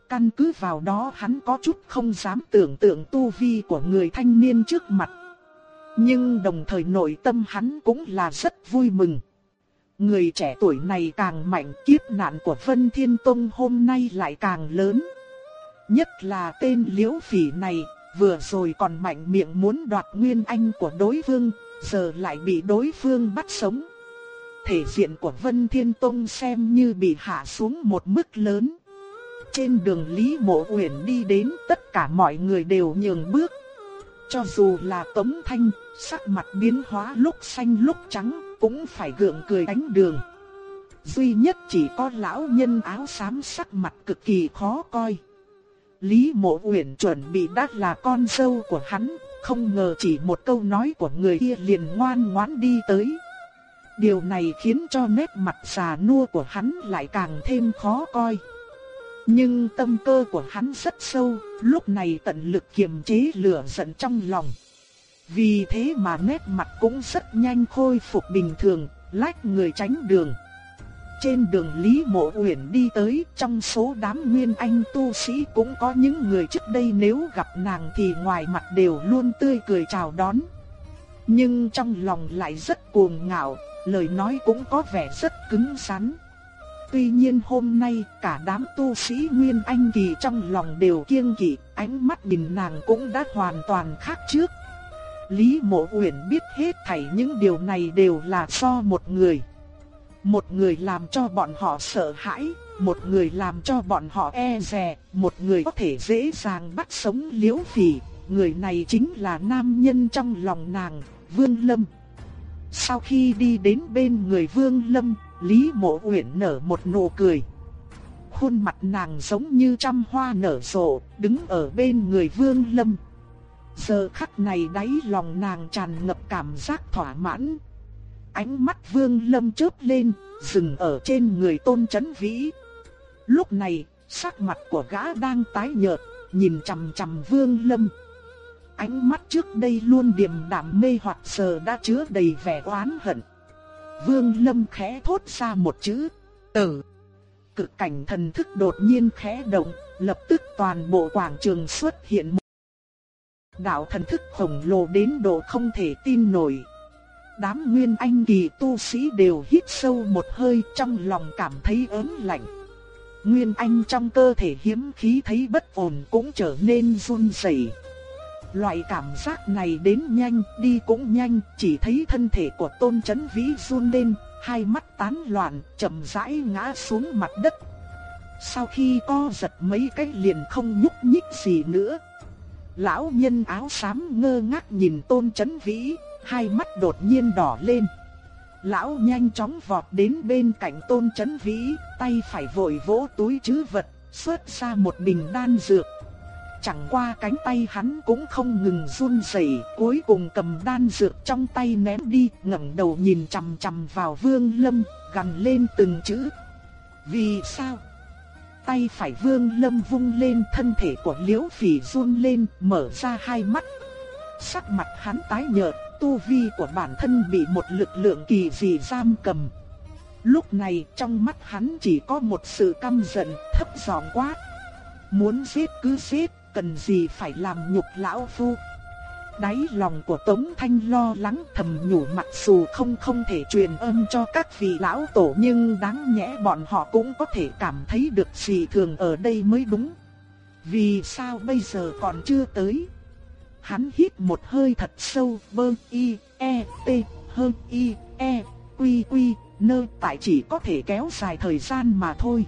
Căn cứ vào đó hắn có chút không dám tưởng tượng tu vi của người thanh niên trước mặt. Nhưng đồng thời nội tâm hắn cũng là rất vui mừng. Người trẻ tuổi này càng mạnh kiếp nạn của Vân Thiên Tông hôm nay lại càng lớn. Nhất là tên liễu phỉ này, vừa rồi còn mạnh miệng muốn đoạt nguyên anh của đối phương, giờ lại bị đối phương bắt sống. Thể diện của Vân Thiên Tông xem như bị hạ xuống một mức lớn. Trên đường Lý Mộ Uyển đi đến tất cả mọi người đều nhường bước. Cho dù là Tống Thanh, sắc mặt biến hóa lúc xanh lúc trắng, cũng phải gượng cười đánh đường. Duy nhất chỉ có lão nhân áo xám sắc mặt cực kỳ khó coi. Lý Mộ Uyển chuẩn bị đắc là con dâu của hắn, không ngờ chỉ một câu nói của người kia liền ngoan ngoãn đi tới. Điều này khiến cho nét mặt già nua của hắn lại càng thêm khó coi. Nhưng tâm cơ của hắn rất sâu, lúc này tận lực kiềm chế lửa giận trong lòng. Vì thế mà nét mặt cũng rất nhanh khôi phục bình thường, lách người tránh đường. Trên đường Lý Mộ Uyển đi tới, trong số đám nguyên anh tu sĩ cũng có những người trước đây nếu gặp nàng thì ngoài mặt đều luôn tươi cười chào đón. Nhưng trong lòng lại rất cuồng ngạo, lời nói cũng có vẻ rất cứng rắn. Tuy nhiên hôm nay cả đám tu sĩ Nguyên Anh Kỳ trong lòng đều kiêng kỵ, ánh mắt nhìn nàng cũng đã hoàn toàn khác trước. Lý Mộ Uyển biết hết thảy những điều này đều là do một người. Một người làm cho bọn họ sợ hãi, một người làm cho bọn họ e dè, một người có thể dễ dàng bắt sống Liễu Phỉ, người này chính là nam nhân trong lòng nàng, Vương Lâm. Sau khi đi đến bên người Vương Lâm, Lý Mộ Uyển nở một nụ cười. Khuôn mặt nàng giống như trăm hoa nở rộ, đứng ở bên người Vương Lâm. Giờ khắc này đáy lòng nàng tràn ngập cảm giác thỏa mãn. Ánh mắt Vương Lâm chớp lên, dừng ở trên người Tôn Chấn Vĩ. Lúc này, sắc mặt của gã đang tái nhợt, nhìn chằm chằm Vương Lâm. Ánh mắt trước đây luôn điềm đạm mê hoặc giờ đã chứa đầy vẻ oán hận. Vương Lâm khẽ thốt ra một chữ, tử. Cực cảnh thần thức đột nhiên khẽ động, lập tức toàn bộ quảng trường xuất hiện một đạo thần thức khổng lồ đến độ không thể tin nổi. Đám nguyên anh kỳ tu sĩ đều hít sâu một hơi trong lòng cảm thấy ớn lạnh. Nguyên anh trong cơ thể hiếm khí thấy bất ổn cũng trở nên run rẩy. Loại cảm giác này đến nhanh, đi cũng nhanh, chỉ thấy thân thể của Tôn Chấn Vĩ run lên, hai mắt tán loạn, chậm rãi ngã xuống mặt đất. Sau khi co giật mấy cái liền không nhúc nhích gì nữa. Lão nhân áo xám ngơ ngác nhìn Tôn Chấn Vĩ, hai mắt đột nhiên đỏ lên. Lão nhanh chóng vọt đến bên cạnh Tôn Chấn Vĩ, tay phải vội vỗ túi trữ vật, xuất ra một bình đan dược. Chẳng qua cánh tay hắn cũng không ngừng run rẩy, cuối cùng cầm đan dược trong tay ném đi, ngẩng đầu nhìn chằm chằm vào Vương Lâm, gằn lên từng chữ. Vì sao? Tay phải Vương Lâm vung lên, thân thể của Liễu Phỉ run lên, mở ra hai mắt. Sắc mặt hắn tái nhợt, tu vi của bản thân bị một lực lượng kỳ dị giam cầm. Lúc này trong mắt hắn chỉ có một sự căm giận, thấp giọng quát. Muốn giết cứ giết, cần gì phải làm nhục lão phu. Đáy lòng của Tống Thanh lo lắng thầm nhủ mặc dù không không thể truyền âm cho các vị lão tổ nhưng đáng nhẽ bọn họ cũng có thể cảm thấy được gì thường ở đây mới đúng. Vì sao bây giờ còn chưa tới? Hắn hít một hơi thật sâu bơ y e t hơn y e quy quy nơ tại chỉ có thể kéo dài thời gian mà thôi.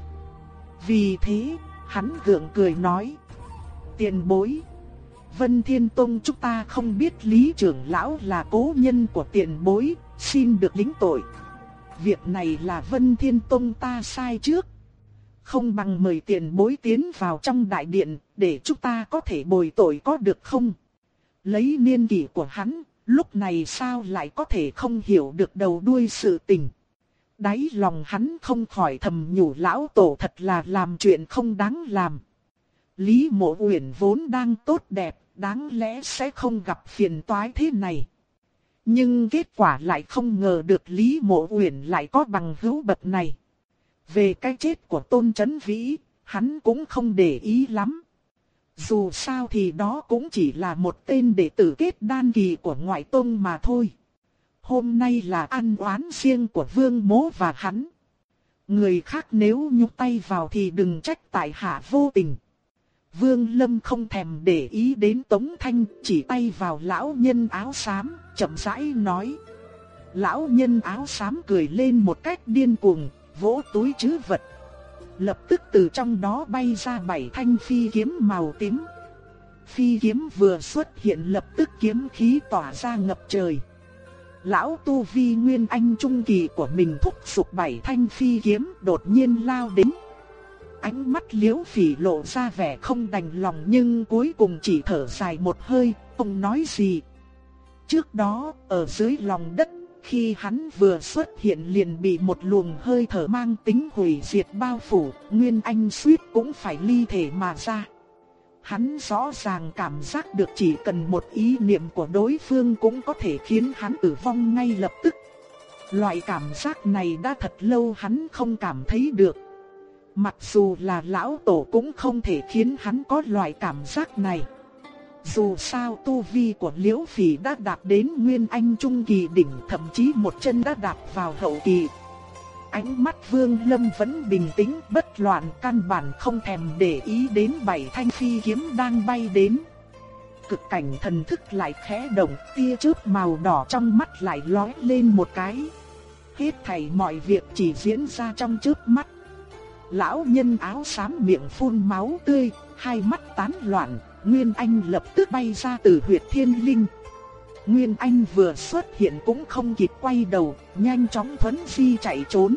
Vì thế, hắn gượng cười nói. Tiền bối. Vân Thiên Tông chúng ta không biết Lý trưởng lão là cố nhân của tiền bối, xin được lính tội. Việc này là Vân Thiên Tông ta sai trước. Không bằng mời tiền bối tiến vào trong đại điện, để chúng ta có thể bồi tội có được không? Lấy niên kỷ của hắn, lúc này sao lại có thể không hiểu được đầu đuôi sự tình. Đáy lòng hắn không khỏi thầm nhủ lão tổ thật là làm chuyện không đáng làm. Lý mộ uyển vốn đang tốt đẹp, đáng lẽ sẽ không gặp phiền toái thế này. Nhưng kết quả lại không ngờ được Lý mộ uyển lại có bằng hữu bậc này. Về cái chết của Tôn Chấn Vĩ, hắn cũng không để ý lắm. Dù sao thì đó cũng chỉ là một tên đệ tử kết đan kỳ của ngoại tông mà thôi. Hôm nay là ăn oán riêng của vương mố và hắn. Người khác nếu nhúc tay vào thì đừng trách tại hạ vô tình. Vương Lâm không thèm để ý đến Tống Thanh, chỉ tay vào lão nhân áo xám, chậm rãi nói. Lão nhân áo xám cười lên một cách điên cuồng, vỗ túi chứ vật. Lập tức từ trong đó bay ra bảy thanh phi kiếm màu tím. Phi kiếm vừa xuất hiện lập tức kiếm khí tỏa ra ngập trời. Lão Tu Vi Nguyên Anh Trung Kỳ của mình thúc sụp bảy thanh phi kiếm đột nhiên lao đến ánh mắt liễu phỉ lộ ra vẻ không đành lòng nhưng cuối cùng chỉ thở dài một hơi, không nói gì. Trước đó, ở dưới lòng đất, khi hắn vừa xuất hiện liền bị một luồng hơi thở mang tính hủy diệt bao phủ, Nguyên Anh suýt cũng phải ly thể mà ra. Hắn rõ ràng cảm giác được chỉ cần một ý niệm của đối phương cũng có thể khiến hắn tử vong ngay lập tức. Loại cảm giác này đã thật lâu hắn không cảm thấy được. Mặc dù là lão tổ cũng không thể khiến hắn có loại cảm giác này. Dù sao tu vi của Liễu Phỉ đã đạt đến Nguyên Anh Trung Kỳ đỉnh thậm chí một chân đã đạp vào hậu kỳ. Ánh mắt Vương Lâm vẫn bình tĩnh bất loạn căn bản không thèm để ý đến bảy thanh phi kiếm đang bay đến. cực cảnh thần thức lại khẽ động, tia chớp màu đỏ trong mắt lại lóe lên một cái. Hết thảy mọi việc chỉ diễn ra trong chớp mắt. Lão nhân áo xám miệng phun máu tươi, hai mắt tán loạn, Nguyên Anh lập tức bay ra từ huyệt thiên linh. Nguyên Anh vừa xuất hiện cũng không kịp quay đầu, nhanh chóng thuấn phi chạy trốn.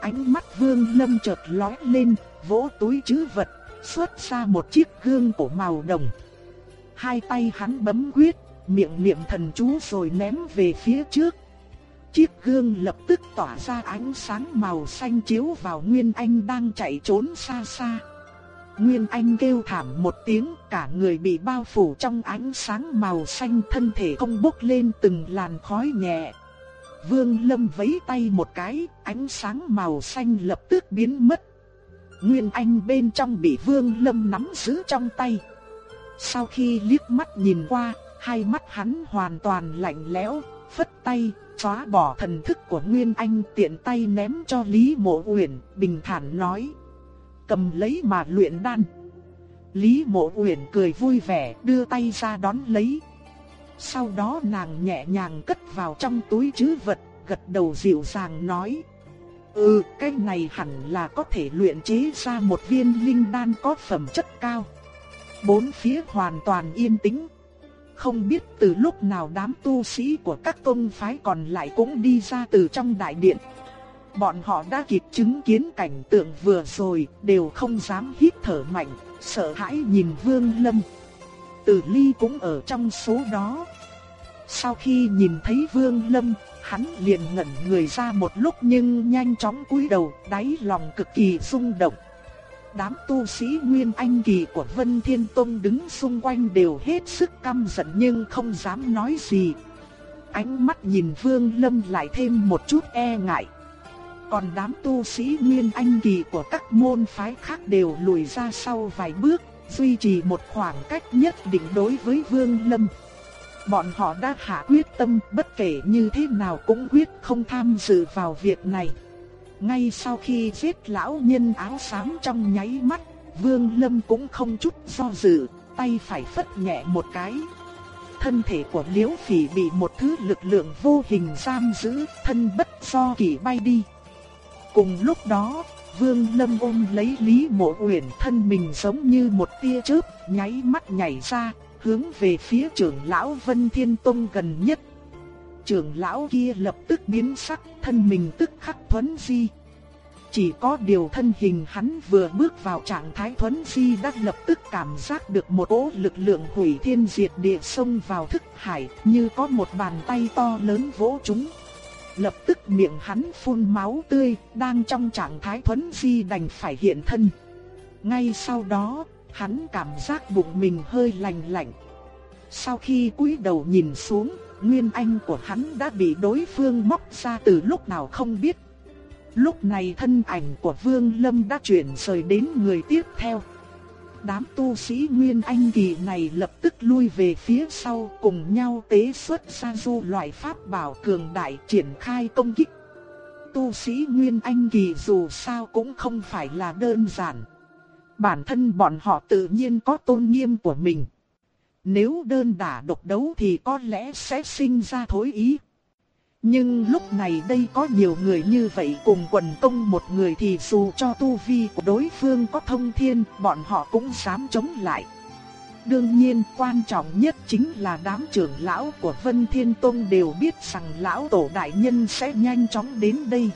Ánh mắt Vương Lâm chợt lóe lên, vỗ túi trữ vật, xuất ra một chiếc gương cổ màu đồng. Hai tay hắn bấm quyết, miệng niệm thần chú rồi ném về phía trước. Chiếc gương lập tức tỏa ra ánh sáng màu xanh chiếu vào Nguyên Anh đang chạy trốn xa xa. Nguyên Anh kêu thảm một tiếng, cả người bị bao phủ trong ánh sáng màu xanh thân thể không bốc lên từng làn khói nhẹ. Vương Lâm vẫy tay một cái, ánh sáng màu xanh lập tức biến mất. Nguyên Anh bên trong bị Vương Lâm nắm giữ trong tay. Sau khi liếc mắt nhìn qua, hai mắt hắn hoàn toàn lạnh lẽo, phất tay, xóa bỏ thần thức của Nguyên Anh tiện tay ném cho Lý Mộ Uyển, bình thản nói: "Cầm lấy mà luyện đan." Lý Mộ Uyển cười vui vẻ, đưa tay ra đón lấy. Sau đó nàng nhẹ nhàng cất vào trong túi trữ vật, gật đầu dịu dàng nói: "Ừ, cái này hẳn là có thể luyện chế ra một viên linh đan có phẩm chất cao." Bốn phía hoàn toàn yên tĩnh. Không biết từ lúc nào đám tu sĩ của các tông phái còn lại cũng đi ra từ trong đại điện. Bọn họ đã kịp chứng kiến cảnh tượng vừa rồi, đều không dám hít thở mạnh, sợ hãi nhìn Vương Lâm. Tử Ly cũng ở trong số đó. Sau khi nhìn thấy Vương Lâm, hắn liền ngẩn người ra một lúc nhưng nhanh chóng cúi đầu, đáy lòng cực kỳ rung động. Đám tu sĩ Nguyên Anh Kỳ của Vân Thiên Tông đứng xung quanh đều hết sức căm giận nhưng không dám nói gì. Ánh mắt nhìn Vương Lâm lại thêm một chút e ngại. Còn đám tu sĩ Nguyên Anh Kỳ của các môn phái khác đều lùi ra sau vài bước, duy trì một khoảng cách nhất định đối với Vương Lâm. Bọn họ đã hạ quyết tâm bất kể như thế nào cũng quyết không tham dự vào việc này. Ngay sau khi giết lão nhân áo xám trong nháy mắt, Vương Lâm cũng không chút do dự, tay phải phất nhẹ một cái. Thân thể của Liễu Phỉ bị một thứ lực lượng vô hình giam giữ, thân bất do kỳ bay đi. Cùng lúc đó, Vương Lâm ôm lấy Lý Mộ Uyển, thân mình giống như một tia chớp, nháy mắt nhảy ra, hướng về phía trưởng lão Vân Thiên Tông gần nhất trưởng lão kia lập tức biến sắc, thân mình tức khắc thuấn di. Chỉ có điều thân hình hắn vừa bước vào trạng thái thuấn di đã lập tức cảm giác được một cỗ lực lượng hủy thiên diệt địa xông vào thức hải, như có một bàn tay to lớn vỗ chúng. Lập tức miệng hắn phun máu tươi, đang trong trạng thái thuấn di đành phải hiện thân. Ngay sau đó, hắn cảm giác bụng mình hơi lạnh lạnh. Sau khi cúi đầu nhìn xuống, nguyên anh của hắn đã bị đối phương móc ra từ lúc nào không biết. Lúc này thân ảnh của Vương Lâm đã chuyển rời đến người tiếp theo. Đám tu sĩ Nguyên Anh kỳ này lập tức lui về phía sau cùng nhau tế xuất ra du loại pháp bảo cường đại triển khai công kích. Tu sĩ Nguyên Anh kỳ dù sao cũng không phải là đơn giản. Bản thân bọn họ tự nhiên có tôn nghiêm của mình. Nếu đơn đả độc đấu thì có lẽ sẽ sinh ra thối ý. Nhưng lúc này đây có nhiều người như vậy cùng quần công một người thì dù cho tu vi của đối phương có thông thiên, bọn họ cũng dám chống lại. Đương nhiên quan trọng nhất chính là đám trưởng lão của Vân Thiên Tông đều biết rằng lão tổ đại nhân sẽ nhanh chóng đến đây.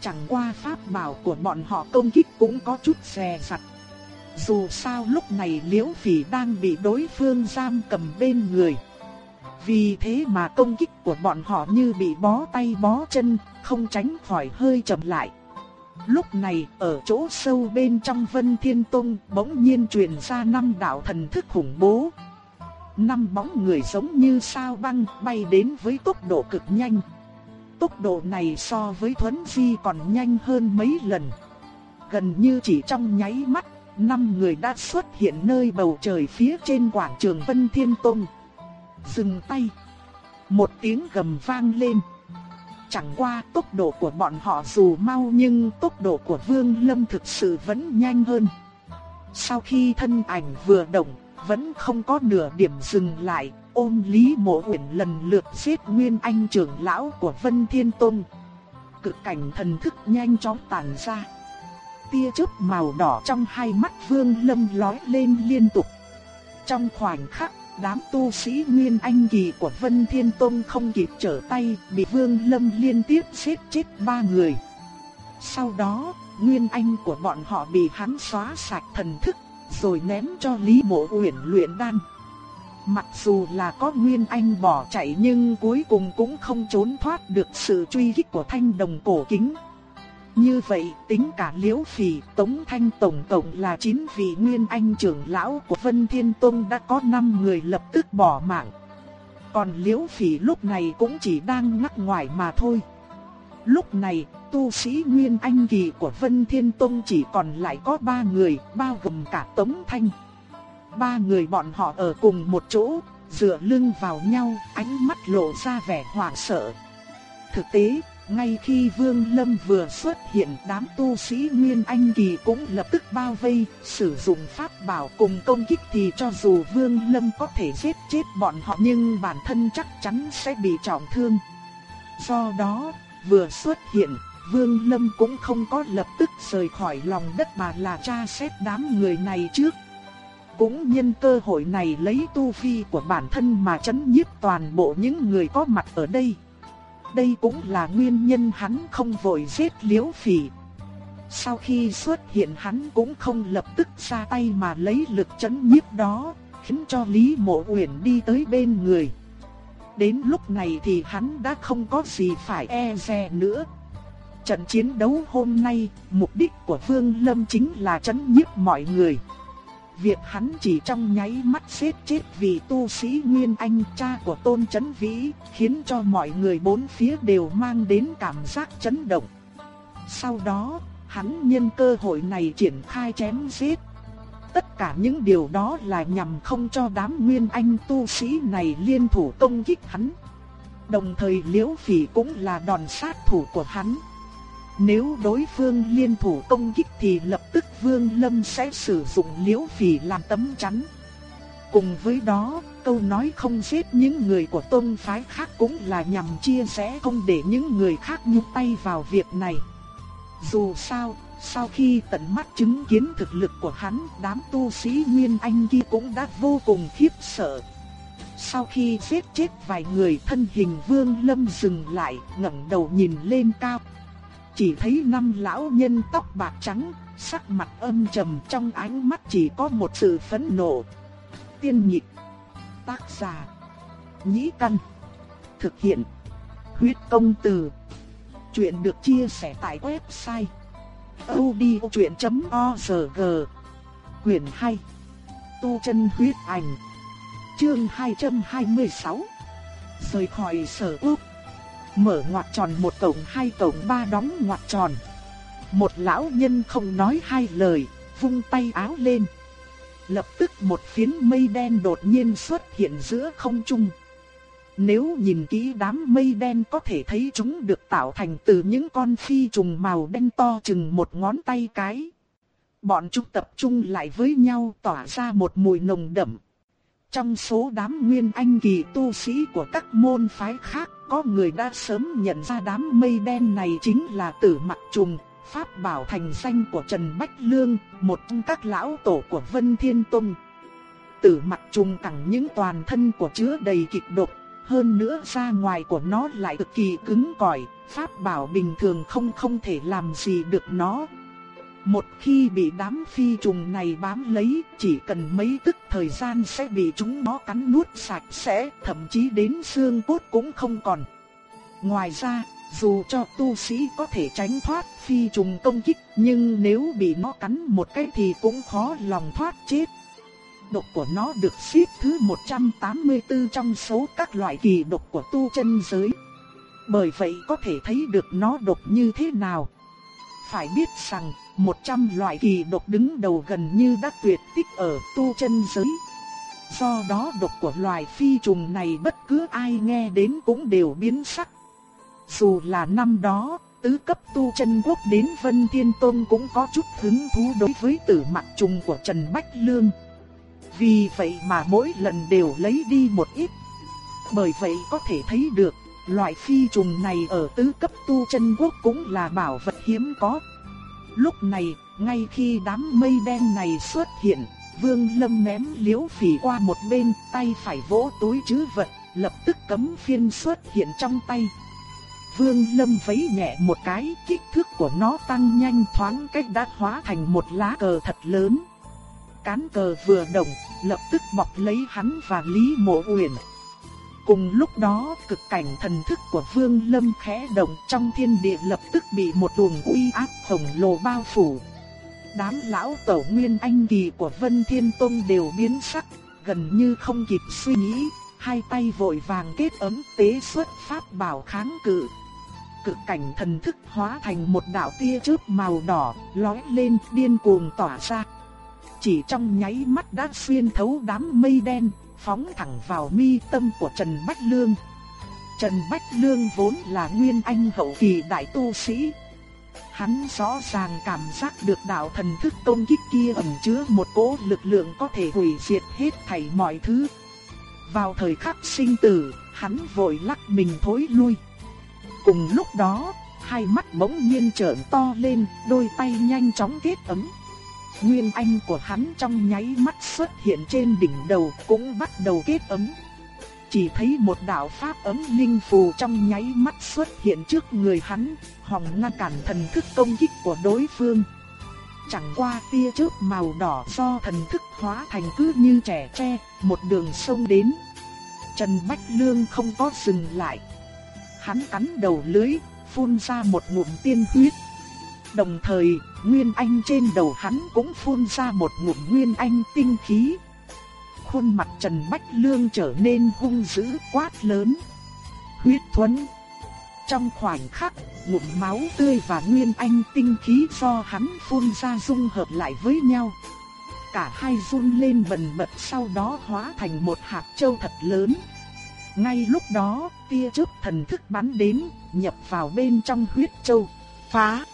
Chẳng qua pháp bảo của bọn họ công kích cũng có chút xè sặt. Dù sao lúc này Liễu Phỉ đang bị đối phương giam cầm bên người. Vì thế mà công kích của bọn họ như bị bó tay bó chân, không tránh khỏi hơi chậm lại. Lúc này, ở chỗ sâu bên trong Vân Thiên Tông, bỗng nhiên truyền ra năm đạo thần thức khủng bố. Năm bóng người giống như sao băng bay đến với tốc độ cực nhanh. Tốc độ này so với Thuấn Di còn nhanh hơn mấy lần. Gần như chỉ trong nháy mắt, năm người đã xuất hiện nơi bầu trời phía trên quảng trường Vân Thiên Tông. Dừng tay. Một tiếng gầm vang lên. Chẳng qua tốc độ của bọn họ dù mau nhưng tốc độ của Vương Lâm thực sự vẫn nhanh hơn. Sau khi thân ảnh vừa động, vẫn không có nửa điểm dừng lại, ôm Lý Mộ Uyển lần lượt giết Nguyên Anh trưởng lão của Vân Thiên Tôn. Cực cảnh thần thức nhanh chóng tàn ra. Tia chớp màu đỏ trong hai mắt Vương Lâm lói lên liên tục. Trong khoảnh khắc, đám tu sĩ Nguyên Anh kỳ của Vân Thiên Tôn không kịp trở tay, bị Vương Lâm liên tiếp giết chết ba người. Sau đó, Nguyên Anh của bọn họ bị hắn xóa sạch thần thức, rồi ném cho Lý Mộ Uyển luyện đan. Mặc dù là có Nguyên Anh bỏ chạy nhưng cuối cùng cũng không trốn thoát được sự truy kích của thanh đồng cổ kính. Như vậy tính cả Liễu Phỉ, Tống Thanh tổng cộng là 9 vị Nguyên Anh trưởng lão của Vân Thiên Tông đã có 5 người lập tức bỏ mạng. Còn Liễu Phỉ lúc này cũng chỉ đang ngắc ngoài mà thôi. Lúc này, tu sĩ Nguyên Anh kỳ của Vân Thiên Tông chỉ còn lại có 3 người, bao gồm cả Tống Thanh. Ba người bọn họ ở cùng một chỗ, dựa lưng vào nhau, ánh mắt lộ ra vẻ hoảng sợ. Thực tế, ngay khi Vương Lâm vừa xuất hiện đám tu sĩ Nguyên Anh Kỳ cũng lập tức bao vây, sử dụng pháp bảo cùng công kích thì cho dù Vương Lâm có thể giết chết bọn họ nhưng bản thân chắc chắn sẽ bị trọng thương. Do đó, vừa xuất hiện, Vương Lâm cũng không có lập tức rời khỏi lòng đất mà là tra xét đám người này trước. Cũng nhân cơ hội này lấy tu vi của bản thân mà chấn nhiếp toàn bộ những người có mặt ở đây. Đây cũng là nguyên nhân hắn không vội giết liễu phỉ. Sau khi xuất hiện hắn cũng không lập tức ra tay mà lấy lực chấn nhiếp đó, khiến cho Lý Mộ Uyển đi tới bên người. Đến lúc này thì hắn đã không có gì phải e dè nữa. Trận chiến đấu hôm nay, mục đích của Vương Lâm chính là chấn nhiếp mọi người. Việc hắn chỉ trong nháy mắt xếp chết vì tu sĩ Nguyên Anh cha của Tôn Chấn Vĩ, khiến cho mọi người bốn phía đều mang đến cảm giác chấn động. Sau đó, hắn nhân cơ hội này triển khai chém giết. Tất cả những điều đó là nhằm không cho đám Nguyên Anh tu sĩ này liên thủ công kích hắn. Đồng thời Liễu Phỉ cũng là đòn sát thủ của hắn. Nếu đối phương liên thủ công kích thì lập tức Vương Lâm sẽ sử dụng liễu phỉ làm tấm chắn. Cùng với đó, câu nói không giết những người của tôn phái khác cũng là nhằm chia sẻ không để những người khác nhúc tay vào việc này. Dù sao, sau khi tận mắt chứng kiến thực lực của hắn, đám tu sĩ Nguyên Anh kia cũng đã vô cùng khiếp sợ. Sau khi giết chết vài người thân hình Vương Lâm dừng lại, ngẩng đầu nhìn lên cao. Chỉ thấy năm lão nhân tóc bạc trắng, sắc mặt âm trầm trong ánh mắt chỉ có một sự phẫn nộ. Tiên nhịp, tác giả, nhĩ căn, thực hiện, huyết công từ. Chuyện được chia sẻ tại website odchuyện.org Quyền 2 Tu chân huyết ảnh Chương 226 Rời khỏi sở ước Mở ngoặc tròn một cổng hai cổng ba đóng ngoặc tròn. Một lão nhân không nói hai lời, vung tay áo lên. Lập tức một phiến mây đen đột nhiên xuất hiện giữa không trung. Nếu nhìn kỹ đám mây đen có thể thấy chúng được tạo thành từ những con phi trùng màu đen to chừng một ngón tay cái. Bọn chúng tập trung lại với nhau tỏa ra một mùi nồng đậm. Trong số đám nguyên anh kỳ tu sĩ của các môn phái khác, có người đã sớm nhận ra đám mây đen này chính là tử mặc trùng, pháp bảo thành danh của Trần Bách Lương, một trong các lão tổ của Vân Thiên Tông. Tử mặc trùng cẳng những toàn thân của chứa đầy kịch độc, hơn nữa ra ngoài của nó lại cực kỳ cứng cỏi, pháp bảo bình thường không không thể làm gì được nó. Một khi bị đám phi trùng này bám lấy, chỉ cần mấy tức thời gian sẽ bị chúng nó cắn nuốt sạch sẽ, thậm chí đến xương cốt cũng không còn. Ngoài ra, dù cho tu sĩ có thể tránh thoát phi trùng công kích, nhưng nếu bị nó cắn một cái thì cũng khó lòng thoát chết. Độc của nó được xếp thứ 184 trong số các loại kỳ độc của tu chân giới. Bởi vậy có thể thấy được nó độc như thế nào. Phải biết rằng 100 loại kỳ độc đứng đầu gần như đã tuyệt tích ở tu chân giới. Do đó độc của loài phi trùng này bất cứ ai nghe đến cũng đều biến sắc. Dù là năm đó, tứ cấp tu chân quốc đến Vân Thiên Tôn cũng có chút hứng thú đối với tử mặt trùng của Trần Bách Lương. Vì vậy mà mỗi lần đều lấy đi một ít. Bởi vậy có thể thấy được, loại phi trùng này ở tứ cấp tu chân quốc cũng là bảo vật hiếm có. Lúc này, ngay khi đám mây đen này xuất hiện, Vương Lâm ném liễu phỉ qua một bên, tay phải vỗ túi trữ vật, lập tức cấm phiên xuất hiện trong tay. Vương Lâm vấy nhẹ một cái, kích thước của nó tăng nhanh thoáng cách đã hóa thành một lá cờ thật lớn. Cán cờ vừa động, lập tức bọc lấy hắn và Lý Mộ Uyển. Cùng lúc đó, cực cảnh thần thức của Vương Lâm khẽ động trong thiên địa lập tức bị một luồng uy áp khổng lồ bao phủ. Đám lão tổ nguyên anh kỳ của Vân Thiên Tông đều biến sắc, gần như không kịp suy nghĩ, hai tay vội vàng kết ấm tế xuất pháp bảo kháng cự. Cực cảnh thần thức hóa thành một đạo tia chớp màu đỏ, lói lên điên cuồng tỏa ra. Chỉ trong nháy mắt đã xuyên thấu đám mây đen, phóng thẳng vào mi tâm của Trần Bách Lương. Trần Bách Lương vốn là nguyên anh hậu kỳ đại tu sĩ. Hắn rõ ràng cảm giác được đạo thần thức công kích kia ẩn chứa một cỗ lực lượng có thể hủy diệt hết thảy mọi thứ. Vào thời khắc sinh tử, hắn vội lắc mình thối lui. Cùng lúc đó, hai mắt bỗng nhiên trợn to lên, đôi tay nhanh chóng kết ấm. Nguyên anh của hắn trong nháy mắt xuất hiện trên đỉnh đầu cũng bắt đầu kết ấm. Chỉ thấy một đạo pháp ấm linh phù trong nháy mắt xuất hiện trước người hắn, hòng ngăn cản thần thức công kích của đối phương. Chẳng qua tia chớp màu đỏ do thần thức hóa thành cứ như trẻ tre, một đường sông đến. Trần Bách Lương không có dừng lại. Hắn cắn đầu lưới, phun ra một ngụm tiên huyết. Đồng thời, Nguyên Anh trên đầu hắn cũng phun ra một ngụm Nguyên Anh tinh khí. Khuôn mặt Trần Bách Lương trở nên hung dữ quát lớn. Huyết thuẫn. Trong khoảnh khắc, ngụm máu tươi và Nguyên Anh tinh khí do hắn phun ra dung hợp lại với nhau. Cả hai run lên bần bật sau đó hóa thành một hạt châu thật lớn. Ngay lúc đó, tia chớp thần thức bắn đến, nhập vào bên trong huyết châu. Phá!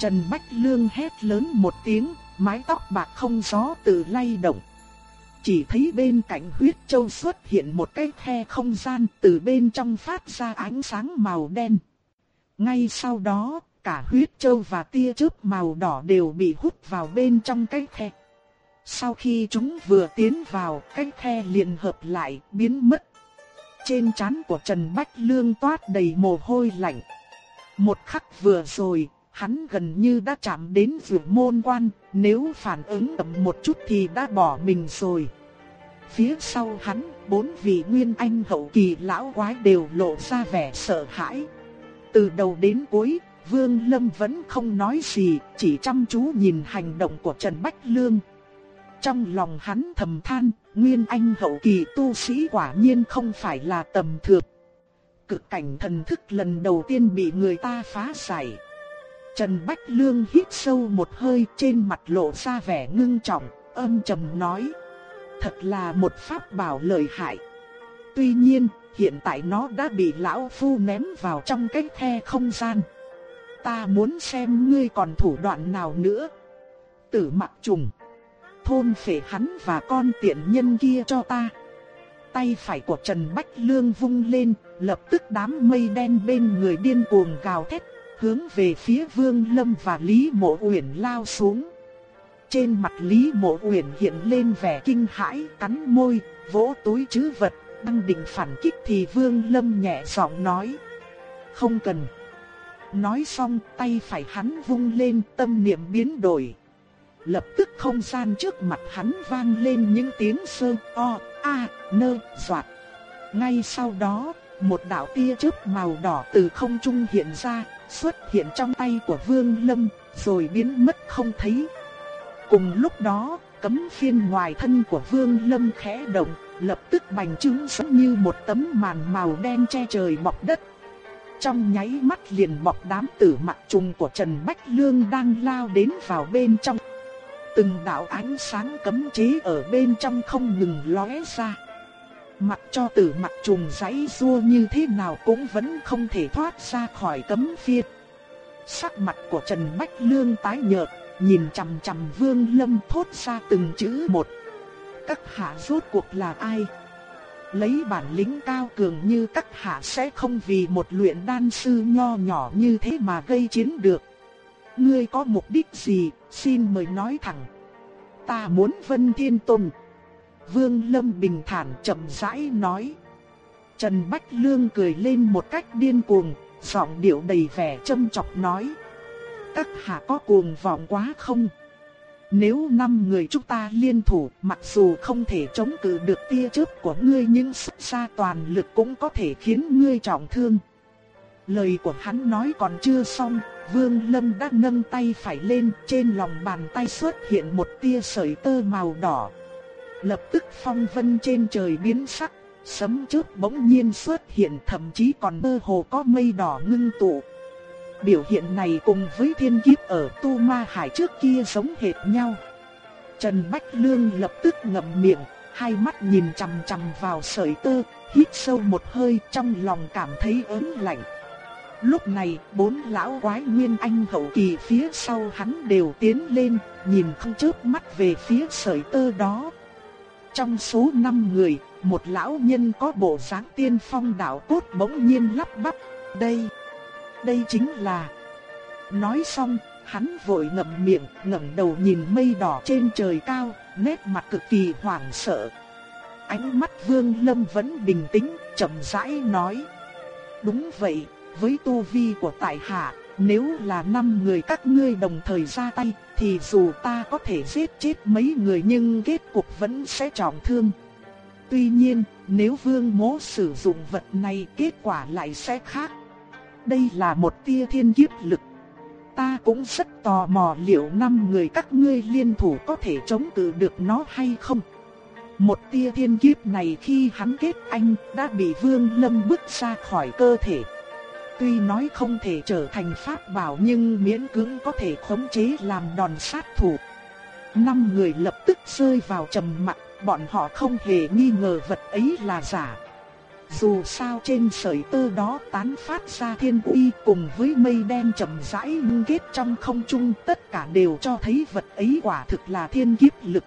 Trần Bách Lương hét lớn một tiếng, mái tóc bạc không gió tự lay động. Chỉ thấy bên cạnh huyết châu xuất hiện một cái khe không gian từ bên trong phát ra ánh sáng màu đen. Ngay sau đó, cả huyết châu và tia chớp màu đỏ đều bị hút vào bên trong cái khe. Sau khi chúng vừa tiến vào, cái khe liền hợp lại, biến mất. Trên trán của Trần Bách Lương toát đầy mồ hôi lạnh. Một khắc vừa rồi, hắn gần như đã chạm đến vượt môn quan, nếu phản ứng chậm một chút thì đã bỏ mình rồi. Phía sau hắn, bốn vị nguyên anh hậu kỳ lão quái đều lộ ra vẻ sợ hãi. Từ đầu đến cuối, Vương Lâm vẫn không nói gì, chỉ chăm chú nhìn hành động của Trần Bách Lương. Trong lòng hắn thầm than, Nguyên Anh hậu kỳ tu sĩ quả nhiên không phải là tầm thường. Cực cảnh thần thức lần đầu tiên bị người ta phá giải. Trần Bách Lương hít sâu một hơi trên mặt lộ ra vẻ ngưng trọng, âm trầm nói. Thật là một pháp bảo lợi hại. Tuy nhiên, hiện tại nó đã bị lão phu ném vào trong cái khe không gian. Ta muốn xem ngươi còn thủ đoạn nào nữa. Tử mặc trùng. Thôn phệ hắn và con tiện nhân kia cho ta. Tay phải của Trần Bách Lương vung lên, lập tức đám mây đen bên người điên cuồng gào thét hướng về phía Vương Lâm và Lý Mộ Uyển lao xuống. Trên mặt Lý Mộ Uyển hiện lên vẻ kinh hãi, cắn môi, vỗ túi trữ vật, đang định phản kích thì Vương Lâm nhẹ giọng nói: "Không cần." Nói xong, tay phải hắn vung lên, tâm niệm biến đổi. Lập tức không gian trước mặt hắn vang lên những tiếng sơ o, a, nơ, xoạt Ngay sau đó, một đạo tia chớp màu đỏ từ không trung hiện ra, xuất hiện trong tay của Vương Lâm, rồi biến mất không thấy. Cùng lúc đó, cấm phiên ngoài thân của Vương Lâm khẽ động, lập tức bành trướng giống như một tấm màn màu đen che trời bọc đất. Trong nháy mắt liền bọc đám tử mặc trùng của Trần Bách Lương đang lao đến vào bên trong. Từng đạo ánh sáng cấm chế ở bên trong không ngừng lóe ra. Mặc cho tử mặt trùng giấy rua như thế nào cũng vẫn không thể thoát ra khỏi cấm phiên. Sắc mặt của Trần Bách Lương tái nhợt, nhìn chằm chằm Vương Lâm thốt ra từng chữ một. Các hạ rốt cuộc là ai? Lấy bản lĩnh cao cường như các hạ sẽ không vì một luyện đan sư nho nhỏ như thế mà gây chiến được. Ngươi có mục đích gì, xin mời nói thẳng. Ta muốn Vân Thiên Tông. Vương Lâm bình thản chậm rãi nói. Trần Bách Lương cười lên một cách điên cuồng, giọng điệu đầy vẻ châm chọc nói. Các hạ có cuồng vọng quá không? Nếu năm người chúng ta liên thủ, mặc dù không thể chống cự được tia chớp của ngươi nhưng xuất ra toàn lực cũng có thể khiến ngươi trọng thương. Lời của hắn nói còn chưa xong, Vương Lâm đã nâng tay phải lên, trên lòng bàn tay xuất hiện một tia sợi tơ màu đỏ. Lập tức phong vân trên trời biến sắc, sấm chớp bỗng nhiên xuất hiện thậm chí còn mơ hồ có mây đỏ ngưng tụ. Biểu hiện này cùng với thiên kiếp ở Tu Ma Hải trước kia giống hệt nhau. Trần Bách Lương lập tức ngậm miệng, hai mắt nhìn chằm chằm vào sợi tơ, hít sâu một hơi trong lòng cảm thấy ớn lạnh. Lúc này, bốn lão quái nguyên anh hậu kỳ phía sau hắn đều tiến lên, nhìn không chớp mắt về phía sợi tơ đó. Trong số năm người, một lão nhân có bộ dáng tiên phong đạo cốt bỗng nhiên lắp bắp, đây, đây chính là... Nói xong, hắn vội ngậm miệng, ngẩng đầu nhìn mây đỏ trên trời cao, nét mặt cực kỳ hoảng sợ. Ánh mắt Vương Lâm vẫn bình tĩnh, chậm rãi nói: "Đúng vậy, với tu vi của tại hạ, nếu là năm người các ngươi đồng thời ra tay, thì dù ta có thể giết chết mấy người nhưng kết cục vẫn sẽ trọng thương. Tuy nhiên, nếu Vương Mỗ sử dụng vật này kết quả lại sẽ khác. Đây là một tia thiên kiếp lực. Ta cũng rất tò mò liệu năm người các ngươi liên thủ có thể chống cự được nó hay không. Một tia thiên kiếp này khi hắn kết anh đã bị Vương Lâm bức ra khỏi cơ thể. Tuy nói không thể trở thành pháp bảo nhưng miễn cưỡng có thể khống chế làm đòn sát thủ. Năm người lập tức rơi vào trầm mặc, bọn họ không hề nghi ngờ vật ấy là giả. Dù sao trên sợi tơ đó tán phát ra thiên uy cùng với mây đen chậm rãi ngưng kết trong không trung tất cả đều cho thấy vật ấy quả thực là thiên kiếp lực.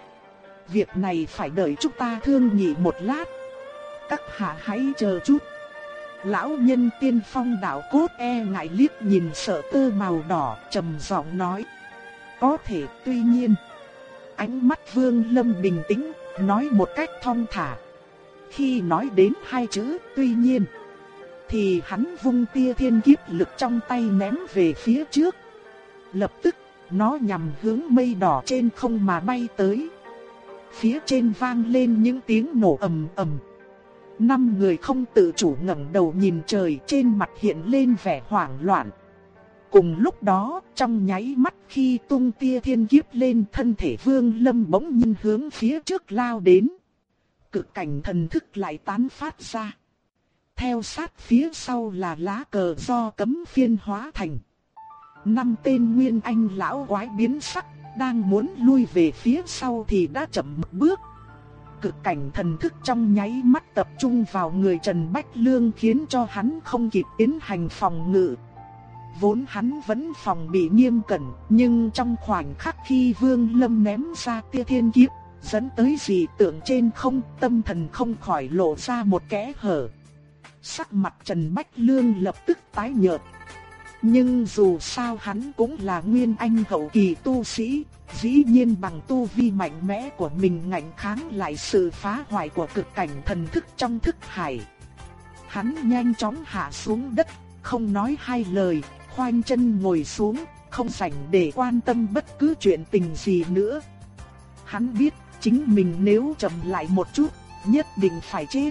Việc này phải đợi chúng ta thương nhị một lát. Các hạ hãy chờ chút. Lão nhân tiên phong đạo cốt e ngại liếc nhìn sợ tơ màu đỏ trầm giọng nói. Có thể tuy nhiên. Ánh mắt vương lâm bình tĩnh, nói một cách thong thả. Khi nói đến hai chữ tuy nhiên. Thì hắn vung tia thiên kiếp lực trong tay ném về phía trước. Lập tức, nó nhằm hướng mây đỏ trên không mà bay tới. Phía trên vang lên những tiếng nổ ầm ầm. Năm người không tự chủ ngẩng đầu nhìn trời trên mặt hiện lên vẻ hoảng loạn. Cùng lúc đó, trong nháy mắt khi tung tia thiên kiếp lên thân thể vương lâm bỗng nhiên hướng phía trước lao đến. Cực cảnh thần thức lại tán phát ra. Theo sát phía sau là lá cờ do cấm phiên hóa thành. Năm tên nguyên anh lão quái biến sắc, đang muốn lui về phía sau thì đã chậm một bước cực cảnh thần thức trong nháy mắt tập trung vào người Trần Bách Lương khiến cho hắn không kịp tiến hành phòng ngự. Vốn hắn vẫn phòng bị nghiêm cẩn, nhưng trong khoảnh khắc khi Vương Lâm ném ra tia thiên kiếp, dẫn tới dị tượng trên không, tâm thần không khỏi lộ ra một kẽ hở. Sắc mặt Trần Bách Lương lập tức tái nhợt. Nhưng dù sao hắn cũng là nguyên anh hậu kỳ tu sĩ, dĩ nhiên bằng tu vi mạnh mẽ của mình ngạnh kháng lại sự phá hoại của cực cảnh thần thức trong thức hải. Hắn nhanh chóng hạ xuống đất, không nói hai lời, khoanh chân ngồi xuống, không sảnh để quan tâm bất cứ chuyện tình gì nữa. Hắn biết chính mình nếu chậm lại một chút, nhất định phải chết.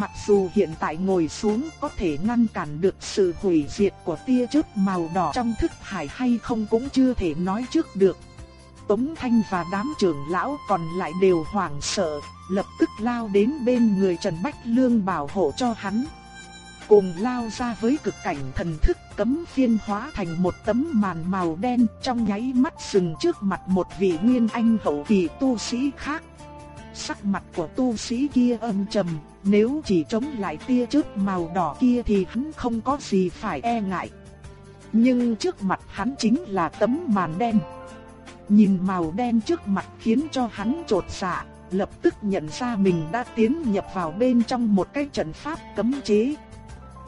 Mặc dù hiện tại ngồi xuống có thể ngăn cản được sự hủy diệt của tia chớp màu đỏ trong thức hải hay không cũng chưa thể nói trước được. Tống Thanh và đám trưởng lão còn lại đều hoảng sợ, lập tức lao đến bên người Trần Bách Lương bảo hộ cho hắn. Cùng lao ra với cực cảnh thần thức cấm phiên hóa thành một tấm màn màu đen trong nháy mắt dừng trước mặt một vị nguyên anh hậu kỳ tu sĩ khác. Sắc mặt của tu sĩ kia âm trầm, nếu chỉ chống lại tia chớp màu đỏ kia thì hắn không có gì phải e ngại. Nhưng trước mặt hắn chính là tấm màn đen. Nhìn màu đen trước mặt khiến cho hắn trột dạ, lập tức nhận ra mình đã tiến nhập vào bên trong một cái trận pháp cấm chế.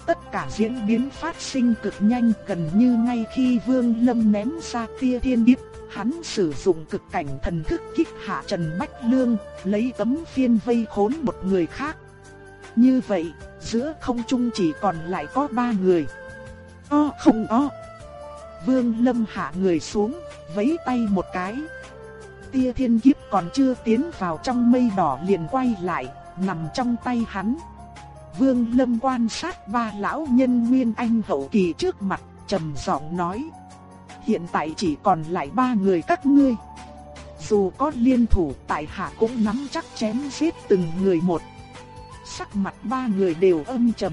Tất cả diễn biến phát sinh cực nhanh gần như ngay khi Vương Lâm ném ra tia thiên điệp, hắn sử dụng cực cảnh thần thức kích hạ Trần Bách Lương, lấy tấm phiên vây khốn một người khác. Như vậy, giữa không trung chỉ còn lại có ba người. O không o. Vương Lâm hạ người xuống, vẫy tay một cái. Tia thiên kiếp còn chưa tiến vào trong mây đỏ liền quay lại, nằm trong tay hắn. Vương Lâm quan sát ba lão nhân nguyên anh hậu kỳ trước mặt, trầm giọng nói: "Hiện tại chỉ còn lại ba người các ngươi. Dù có liên thủ, tại hạ cũng nắm chắc chém giết từng người một." Sắc mặt ba người đều âm trầm.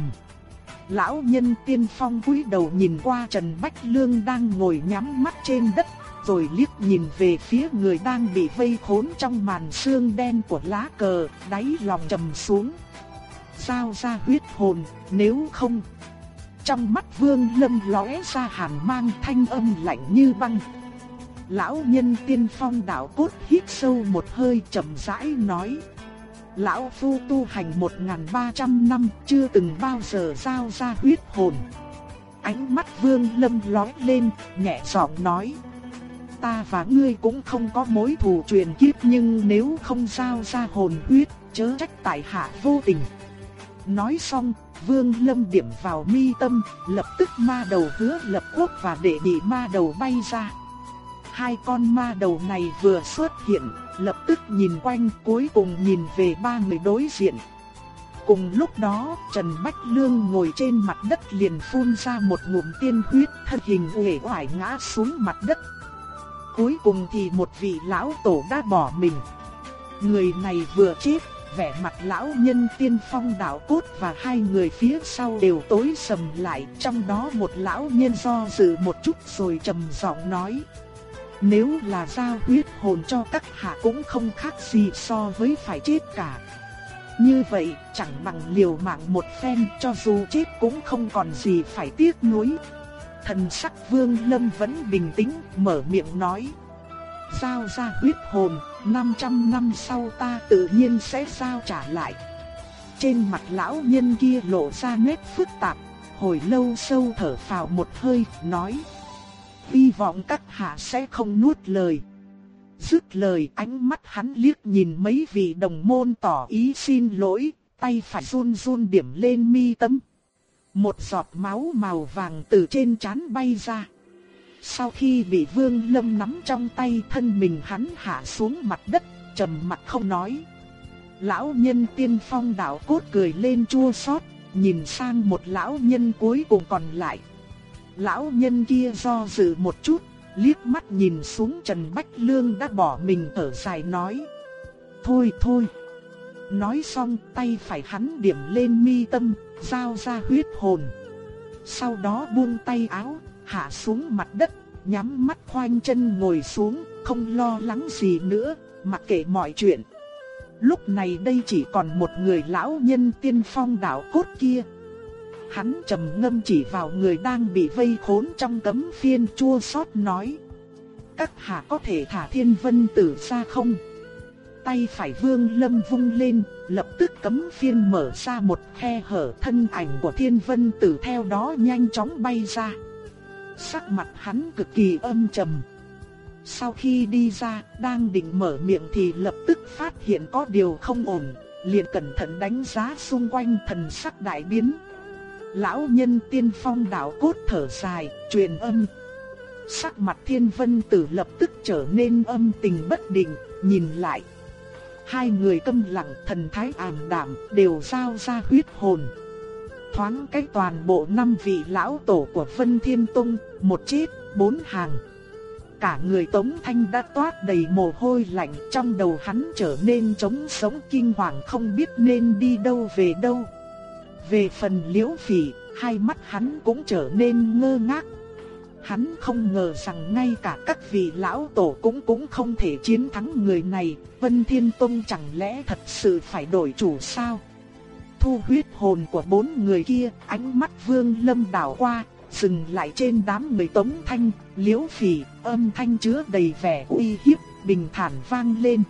Lão nhân tiên phong cúi đầu nhìn qua Trần Bách Lương đang ngồi nhắm mắt trên đất, rồi liếc nhìn về phía người đang bị vây khốn trong màn sương đen của lá cờ, đáy lòng trầm xuống. sao ra huyết hồn, nếu không... Trong mắt vương lâm lóe ra hàn mang thanh âm lạnh như băng. Lão nhân tiên phong đạo cốt hít sâu một hơi chậm rãi nói. Lão Phu tu hành 1.300 năm chưa từng bao giờ giao ra huyết hồn. Ánh mắt vương lâm lóe lên, nhẹ giọng nói. Ta và ngươi cũng không có mối thù truyền kiếp nhưng nếu không giao ra hồn huyết, chớ trách tại hạ vô tình. Nói xong, vương lâm điểm vào mi tâm, lập tức ma đầu hứa lập quốc và đệ nhị ma đầu bay ra. Hai con ma đầu này vừa xuất hiện, lập tức nhìn quanh cuối cùng nhìn về ba người đối diện. Cùng lúc đó, Trần Bách Lương ngồi trên mặt đất liền phun ra một ngụm tiên huyết thân hình uể oải ngã xuống mặt đất. Cuối cùng thì một vị lão tổ đã bỏ mình. Người này vừa chết, vẻ mặt lão nhân tiên phong đạo cốt và hai người phía sau đều tối sầm lại. Trong đó một lão nhân do dự một chút rồi trầm giọng nói. Nếu là giao huyết hồn cho các hạ cũng không khác gì so với phải chết cả. Như vậy, chẳng bằng liều mạng một phen cho dù chết cũng không còn gì phải tiếc nuối. Thần sắc vương lâm vẫn bình tĩnh, mở miệng nói. Giao ra huyết hồn, 500 năm sau ta tự nhiên sẽ giao trả lại. Trên mặt lão nhân kia lộ ra nét phức tạp, hồi lâu sâu thở phào một hơi, nói hy vọng các hạ sẽ không nuốt lời. Dứt lời ánh mắt hắn liếc nhìn mấy vị đồng môn tỏ ý xin lỗi, tay phải run run điểm lên mi tâm. Một giọt máu màu vàng từ trên trán bay ra. Sau khi bị vương lâm nắm trong tay thân mình hắn hạ xuống mặt đất, trầm mặt không nói. Lão nhân tiên phong đạo cốt cười lên chua xót, nhìn sang một lão nhân cuối cùng còn lại. Lão nhân kia do dự một chút, liếc mắt nhìn xuống Trần Bách Lương đã bỏ mình ở dài nói. Thôi thôi. Nói xong tay phải hắn điểm lên mi tâm, giao ra huyết hồn. Sau đó buông tay áo, hạ xuống mặt đất, nhắm mắt khoanh chân ngồi xuống, không lo lắng gì nữa, mặc kệ mọi chuyện. Lúc này đây chỉ còn một người lão nhân tiên phong đạo cốt kia, Hắn trầm ngâm chỉ vào người đang bị vây khốn trong tấm phiên chua xót nói. Các hạ có thể thả thiên vân tử ra không? Tay phải vương lâm vung lên, lập tức cấm phiên mở ra một khe hở thân ảnh của thiên vân tử theo đó nhanh chóng bay ra. Sắc mặt hắn cực kỳ âm trầm. Sau khi đi ra, đang định mở miệng thì lập tức phát hiện có điều không ổn, liền cẩn thận đánh giá xung quanh thần sắc đại biến. Lão nhân tiên phong đạo cốt thở dài, truyền âm. Sắc mặt thiên vân tử lập tức trở nên âm tình bất định, nhìn lại. Hai người câm lặng thần thái ảm đạm đều giao ra huyết hồn. Thoáng cái toàn bộ năm vị lão tổ của Vân Thiên Tông, một chết, bốn hàng. Cả người Tống Thanh đã toát đầy mồ hôi lạnh trong đầu hắn trở nên trống sống kinh hoàng không biết nên đi đâu về đâu. Về phần liễu phỉ, hai mắt hắn cũng trở nên ngơ ngác. Hắn không ngờ rằng ngay cả các vị lão tổ cũng cũng không thể chiến thắng người này, Vân Thiên Tông chẳng lẽ thật sự phải đổi chủ sao? Thu huyết hồn của bốn người kia, ánh mắt vương lâm đảo qua, dừng lại trên đám người tống thanh, liễu phỉ, âm thanh chứa đầy vẻ uy hiếp, bình thản vang lên.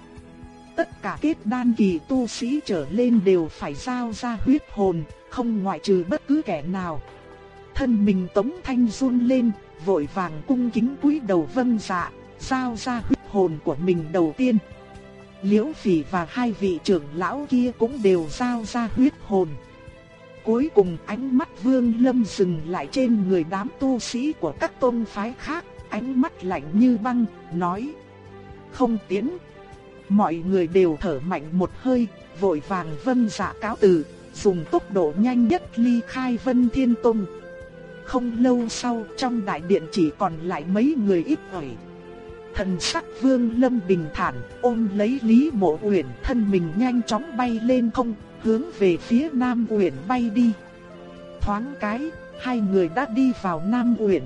tất cả kết đan kỳ tu sĩ trở lên đều phải giao ra huyết hồn, không ngoại trừ bất cứ kẻ nào. Thân mình Tống Thanh run lên, vội vàng cung kính cúi đầu vâng dạ, giao ra huyết hồn của mình đầu tiên. Liễu Phỉ và hai vị trưởng lão kia cũng đều giao ra huyết hồn. Cuối cùng ánh mắt Vương Lâm dừng lại trên người đám tu sĩ của các tôn phái khác, ánh mắt lạnh như băng, nói: "Không tiến." Mọi người đều thở mạnh một hơi, vội vàng vân dạ cáo từ, dùng tốc độ nhanh nhất ly khai Vân Thiên Tông. Không lâu sau, trong đại điện chỉ còn lại mấy người ít ỏi. Thần sắc Vương Lâm bình thản, ôm lấy Lý Mộ Uyển, thân mình nhanh chóng bay lên không, hướng về phía Nam Uyển bay đi. Thoáng cái, hai người đã đi vào Nam Uyển.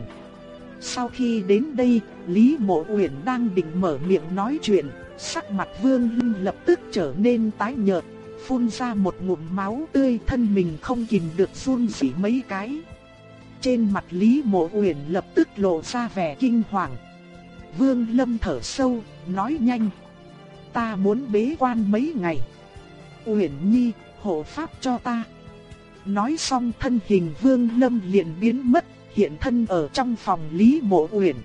Sau khi đến đây, Lý Mộ Uyển đang định mở miệng nói chuyện, sắc mặt Vương Lâm lập tức trở nên tái nhợt, phun ra một ngụm máu tươi, thân mình không kìm được run rẩy mấy cái. Trên mặt Lý Mộ Uyển lập tức lộ ra vẻ kinh hoàng. Vương Lâm thở sâu, nói nhanh: "Ta muốn bế quan mấy ngày." "Uyển Nhi, hộ pháp cho ta." Nói xong thân hình Vương Lâm liền biến mất, hiện thân ở trong phòng Lý Mộ Uyển.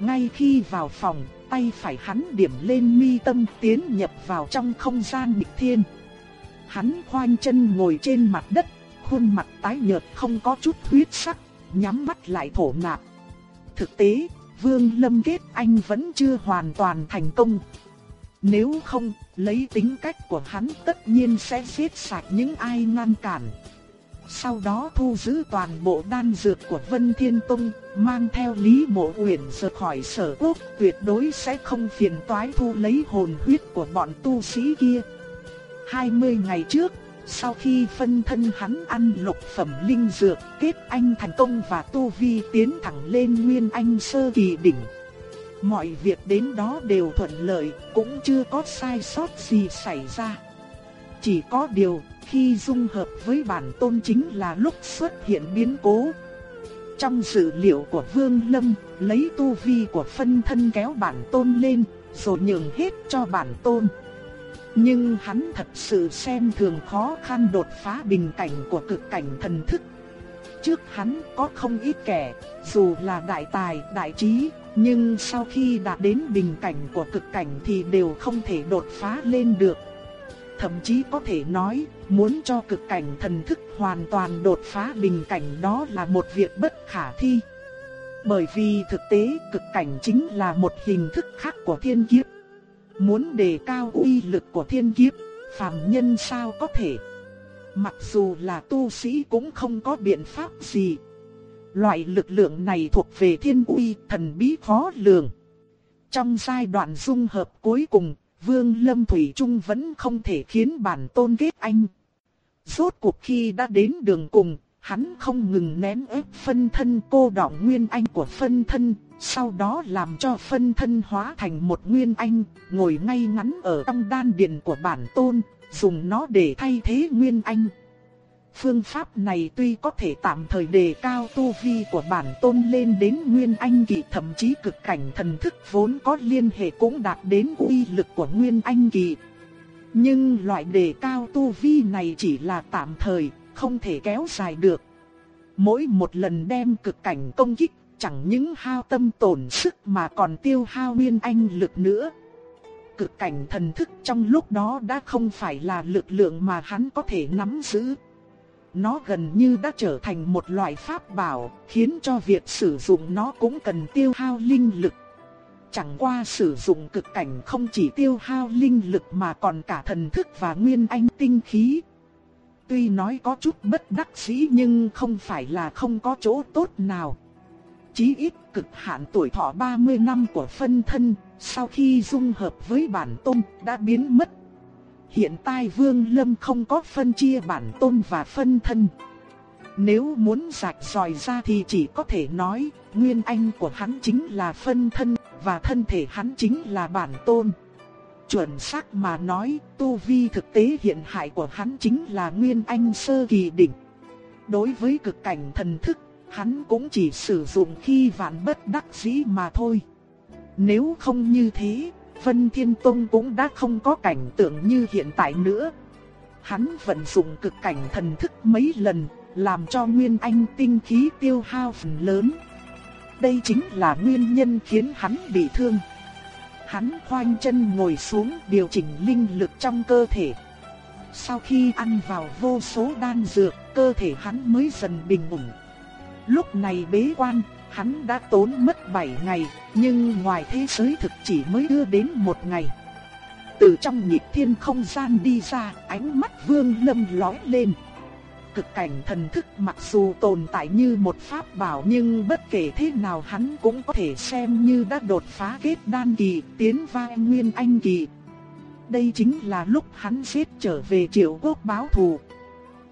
Ngay khi vào phòng, tay phải hắn điểm lên mi tâm tiến nhập vào trong không gian bịch thiên. Hắn khoanh chân ngồi trên mặt đất, khuôn mặt tái nhợt không có chút huyết sắc, nhắm mắt lại thổ nạp. Thực tế, Vương Lâm kết anh vẫn chưa hoàn toàn thành công. Nếu không, lấy tính cách của hắn tất nhiên sẽ giết sạch những ai ngăn cản. Sau đó thu giữ toàn bộ đan dược của Vân Thiên Tông, mang theo Lý Mộ Uyển rời khỏi sở quốc, tuyệt đối sẽ không phiền toái thu lấy hồn huyết của bọn tu sĩ kia. 20 ngày trước, sau khi phân thân hắn ăn lục phẩm linh dược, kết anh thành công và tu vi tiến thẳng lên nguyên anh sơ kỳ đỉnh. Mọi việc đến đó đều thuận lợi, cũng chưa có sai sót gì xảy ra. Chỉ có điều, khi dung hợp với bản tôn chính là lúc xuất hiện biến cố. Trong dữ liệu của Vương Lâm, lấy tu vi của phân thân kéo bản tôn lên, rồi nhường hết cho bản tôn. Nhưng hắn thật sự xem thường khó khăn đột phá bình cảnh của cực cảnh thần thức. Trước hắn có không ít kẻ, dù là đại tài, đại trí, nhưng sau khi đạt đến bình cảnh của cực cảnh thì đều không thể đột phá lên được. Thậm chí có thể nói, muốn cho cực cảnh thần thức hoàn toàn đột phá bình cảnh đó là một việc bất khả thi. Bởi vì thực tế cực cảnh chính là một hình thức khác của thiên kiếp. Muốn đề cao uy lực của thiên kiếp, phàm nhân sao có thể. Mặc dù là tu sĩ cũng không có biện pháp gì. Loại lực lượng này thuộc về thiên uy thần bí khó lường. Trong giai đoạn dung hợp cuối cùng, Vương Lâm Thủy Trung vẫn không thể khiến bản tôn kết anh. Rốt cuộc khi đã đến đường cùng, hắn không ngừng nén ép phân thân cô đọng nguyên anh của phân thân, sau đó làm cho phân thân hóa thành một nguyên anh, ngồi ngay ngắn ở trong đan điền của bản tôn, dùng nó để thay thế nguyên anh. Phương pháp này tuy có thể tạm thời đề cao tu vi của bản tôn lên đến nguyên anh kỳ thậm chí cực cảnh thần thức vốn có liên hệ cũng đạt đến uy lực của nguyên anh kỳ. Nhưng loại đề cao tu vi này chỉ là tạm thời, không thể kéo dài được. Mỗi một lần đem cực cảnh công kích, chẳng những hao tâm tổn sức mà còn tiêu hao nguyên anh lực nữa. Cực cảnh thần thức trong lúc đó đã không phải là lực lượng mà hắn có thể nắm giữ. Nó gần như đã trở thành một loại pháp bảo, khiến cho việc sử dụng nó cũng cần tiêu hao linh lực. Chẳng qua sử dụng cực cảnh không chỉ tiêu hao linh lực mà còn cả thần thức và nguyên anh tinh khí. Tuy nói có chút bất đắc dĩ nhưng không phải là không có chỗ tốt nào. Chí ít cực hạn tuổi thọ 30 năm của phân thân, sau khi dung hợp với bản tôn đã biến mất. Hiện tại Vương Lâm không có phân chia bản tôn và phân thân. Nếu muốn rạch ròi ra thì chỉ có thể nói, nguyên anh của hắn chính là phân thân, và thân thể hắn chính là bản tôn. Chuẩn xác mà nói, tu vi thực tế hiện hại của hắn chính là nguyên anh sơ kỳ đỉnh. Đối với cực cảnh thần thức, hắn cũng chỉ sử dụng khi vạn bất đắc dĩ mà thôi. Nếu không như thế, Vân Thiên Tông cũng đã không có cảnh tượng như hiện tại nữa. Hắn vận dụng cực cảnh thần thức mấy lần, làm cho Nguyên Anh tinh khí tiêu hao phần lớn. Đây chính là nguyên nhân khiến hắn bị thương. Hắn khoanh chân ngồi xuống điều chỉnh linh lực trong cơ thể. Sau khi ăn vào vô số đan dược, cơ thể hắn mới dần bình ổn. Lúc này bế quan, hắn đã tốn mất 7 ngày, nhưng ngoài thế giới thực chỉ mới đưa đến một ngày. Từ trong nhịp thiên không gian đi ra, ánh mắt vương lâm lói lên. Cực cảnh thần thức mặc dù tồn tại như một pháp bảo nhưng bất kể thế nào hắn cũng có thể xem như đã đột phá kết đan kỳ, tiến vai nguyên anh kỳ. Đây chính là lúc hắn xếp trở về triệu quốc báo thù.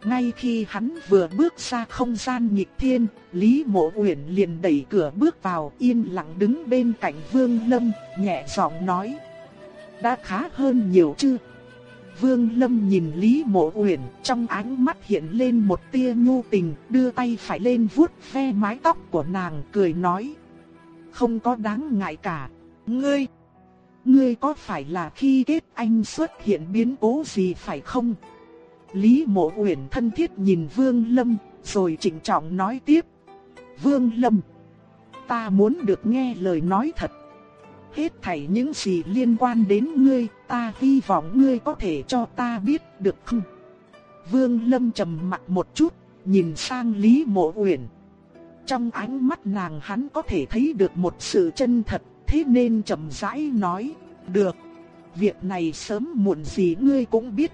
Ngay khi hắn vừa bước ra không gian nhịp thiên, Lý Mộ Uyển liền đẩy cửa bước vào yên lặng đứng bên cạnh Vương Lâm, nhẹ giọng nói. Đã khá hơn nhiều chứ? Vương Lâm nhìn Lý Mộ Uyển, trong ánh mắt hiện lên một tia nhu tình, đưa tay phải lên vuốt ve mái tóc của nàng, cười nói: "Không có đáng ngại cả, ngươi, ngươi có phải là khi kết anh xuất hiện biến cố gì phải không?" Lý Mộ Uyển thân thiết nhìn Vương Lâm, rồi trịnh trọng nói tiếp: "Vương Lâm, ta muốn được nghe lời nói thật." hết thảy những gì liên quan đến ngươi, ta hy vọng ngươi có thể cho ta biết được không? Vương Lâm trầm mặt một chút, nhìn sang Lý Mộ Uyển. Trong ánh mắt nàng hắn có thể thấy được một sự chân thật, thế nên trầm rãi nói, được, việc này sớm muộn gì ngươi cũng biết.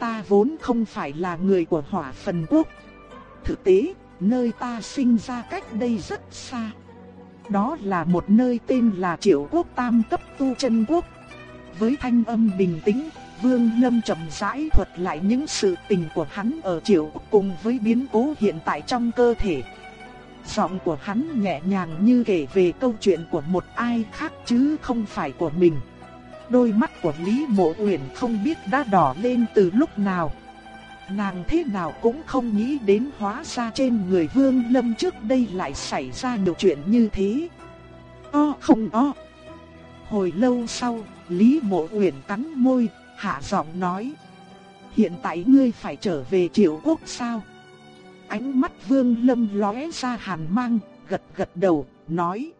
Ta vốn không phải là người của hỏa phần quốc. Thực tế, nơi ta sinh ra cách đây rất xa. Đó là một nơi tên là Triệu Quốc Tam cấp tu chân quốc. Với thanh âm bình tĩnh, Vương Lâm trầm rãi thuật lại những sự tình của hắn ở Triệu Quốc cùng với biến cố hiện tại trong cơ thể. Giọng của hắn nhẹ nhàng như kể về câu chuyện của một ai khác chứ không phải của mình. Đôi mắt của Lý Mộ Uyển không biết đã đỏ lên từ lúc nào. Nàng thế nào cũng không nghĩ đến hóa ra trên người Vương Lâm trước đây lại xảy ra nhiều chuyện như thế. O không o. Hồi lâu sau, Lý Mộ Uyển cắn môi, hạ giọng nói: "Hiện tại ngươi phải trở về Triệu Quốc sao?" Ánh mắt Vương Lâm lóe ra hàn mang, gật gật đầu, nói: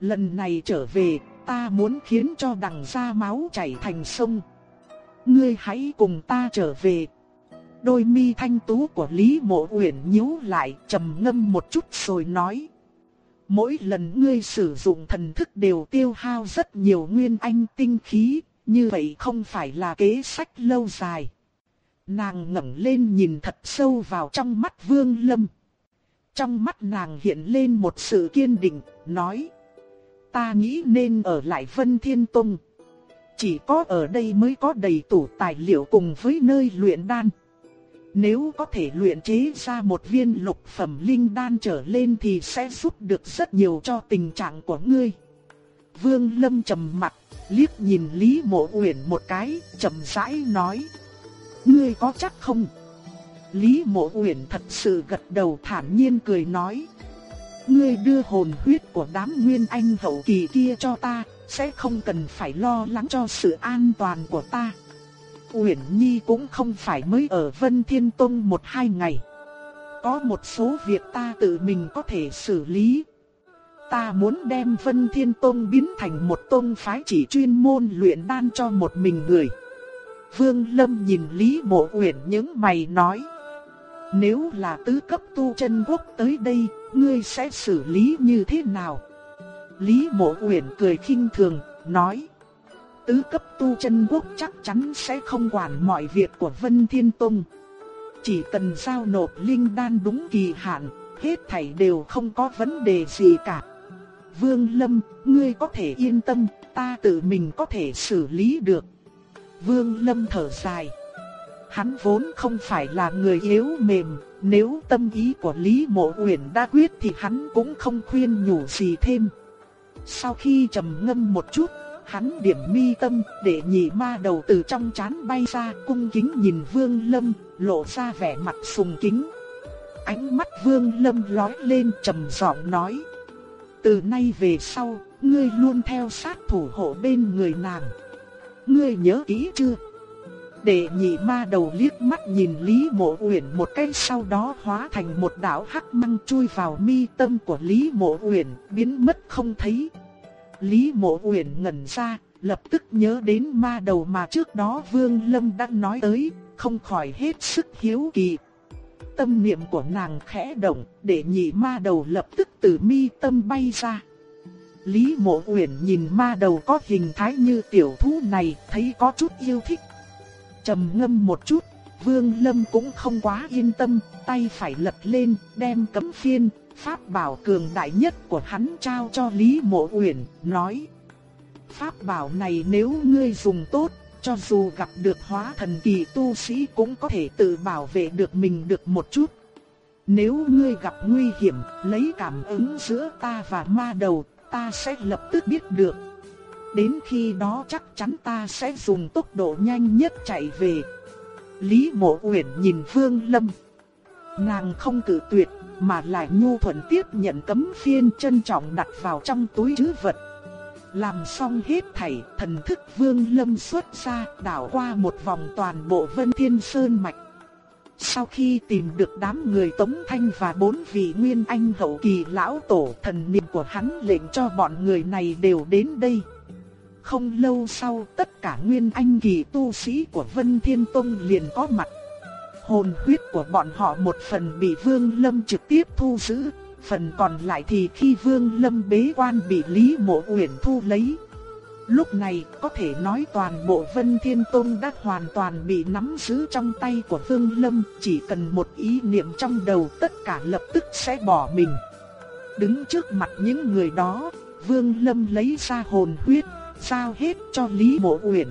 "Lần này trở về, ta muốn khiến cho đằng ra máu chảy thành sông. Ngươi hãy cùng ta trở về." Đôi mi thanh tú của Lý Mộ Uyển nhíu lại, trầm ngâm một chút rồi nói: Mỗi lần ngươi sử dụng thần thức đều tiêu hao rất nhiều nguyên anh tinh khí, như vậy không phải là kế sách lâu dài. Nàng ngẩng lên nhìn thật sâu vào trong mắt Vương Lâm. Trong mắt nàng hiện lên một sự kiên định, nói: "Ta nghĩ nên ở lại Vân Thiên Tông. Chỉ có ở đây mới có đầy đủ tài liệu cùng với nơi luyện đan." Nếu có thể luyện chế ra một viên lục phẩm linh đan trở lên thì sẽ giúp được rất nhiều cho tình trạng của ngươi. Vương Lâm trầm mặt, liếc nhìn Lý Mộ Uyển một cái, trầm rãi nói: "Ngươi có chắc không?" Lý Mộ Uyển thật sự gật đầu thản nhiên cười nói: "Ngươi đưa hồn huyết của đám nguyên anh hậu kỳ kia cho ta, sẽ không cần phải lo lắng cho sự an toàn của ta." Uyển Nhi cũng không phải mới ở Vân Thiên Tông một hai ngày. Có một số việc ta tự mình có thể xử lý. Ta muốn đem Vân Thiên Tông biến thành một tông phái chỉ chuyên môn luyện đan cho một mình người. Vương Lâm nhìn Lý Mộ Uyển những mày nói. Nếu là tứ cấp tu chân quốc tới đây, ngươi sẽ xử lý như thế nào? Lý Mộ Uyển cười khinh thường, nói tứ cấp tu chân quốc chắc chắn sẽ không quản mọi việc của Vân Thiên Tông. Chỉ cần giao nộp linh đan đúng kỳ hạn, hết thảy đều không có vấn đề gì cả. Vương Lâm, ngươi có thể yên tâm, ta tự mình có thể xử lý được. Vương Lâm thở dài. Hắn vốn không phải là người yếu mềm, nếu tâm ý của Lý Mộ Uyển đã quyết thì hắn cũng không khuyên nhủ gì thêm. Sau khi trầm ngâm một chút, hắn điểm mi tâm, để nhị ma đầu từ trong chán bay ra, cung kính nhìn Vương Lâm, lộ ra vẻ mặt sùng kính. Ánh mắt Vương Lâm lóe lên trầm giọng nói: từ nay về sau, ngươi luôn theo sát thủ hộ bên người nàng. Ngươi nhớ kỹ chưa? Đệ nhị ma đầu liếc mắt nhìn Lý Mộ Uyển một cái sau đó hóa thành một đạo hắc măng chui vào mi tâm của Lý Mộ Uyển, biến mất không thấy. Lý Mộ Uyển ngẩn ra, lập tức nhớ đến ma đầu mà trước đó Vương Lâm đã nói tới, không khỏi hết sức hiếu kỳ. Tâm niệm của nàng khẽ động, để nhị ma đầu lập tức từ mi tâm bay ra. Lý Mộ Uyển nhìn ma đầu có hình thái như tiểu thú này, thấy có chút yêu thích. Trầm ngâm một chút, Vương Lâm cũng không quá yên tâm, tay phải lật lên, đem cấm phiên, pháp bảo cường đại nhất của hắn trao cho Lý Mộ Uyển, nói: "Pháp bảo này nếu ngươi dùng tốt, cho dù gặp được hóa thần kỳ tu sĩ cũng có thể tự bảo vệ được mình được một chút. Nếu ngươi gặp nguy hiểm, lấy cảm ứng giữa ta và ma đầu, ta sẽ lập tức biết được. Đến khi đó chắc chắn ta sẽ dùng tốc độ nhanh nhất chạy về. Lý Mộ Uyển nhìn Vương Lâm. Nàng không cử tuyệt, mà lại nhu thuận tiếp nhận cấm phiên trân trọng đặt vào trong túi trữ vật. Làm xong hết thảy, thần thức Vương Lâm xuất ra, đảo qua một vòng toàn bộ Vân Thiên Sơn mạch. Sau khi tìm được đám người Tống Thanh và bốn vị nguyên anh hậu kỳ lão tổ, thần niệm của hắn lệnh cho bọn người này đều đến đây. Không lâu sau, tất cả nguyên anh kỳ tu sĩ của Vân Thiên Tông liền có mặt. Hồn huyết của bọn họ một phần bị Vương Lâm trực tiếp thu giữ, phần còn lại thì khi Vương Lâm bế quan bị Lý Mộ Uyển thu lấy. Lúc này có thể nói toàn bộ Vân Thiên Tông đã hoàn toàn bị nắm giữ trong tay của Vương Lâm, chỉ cần một ý niệm trong đầu tất cả lập tức sẽ bỏ mình. Đứng trước mặt những người đó, Vương Lâm lấy ra hồn huyết, giao hết cho Lý Mộ Uyển.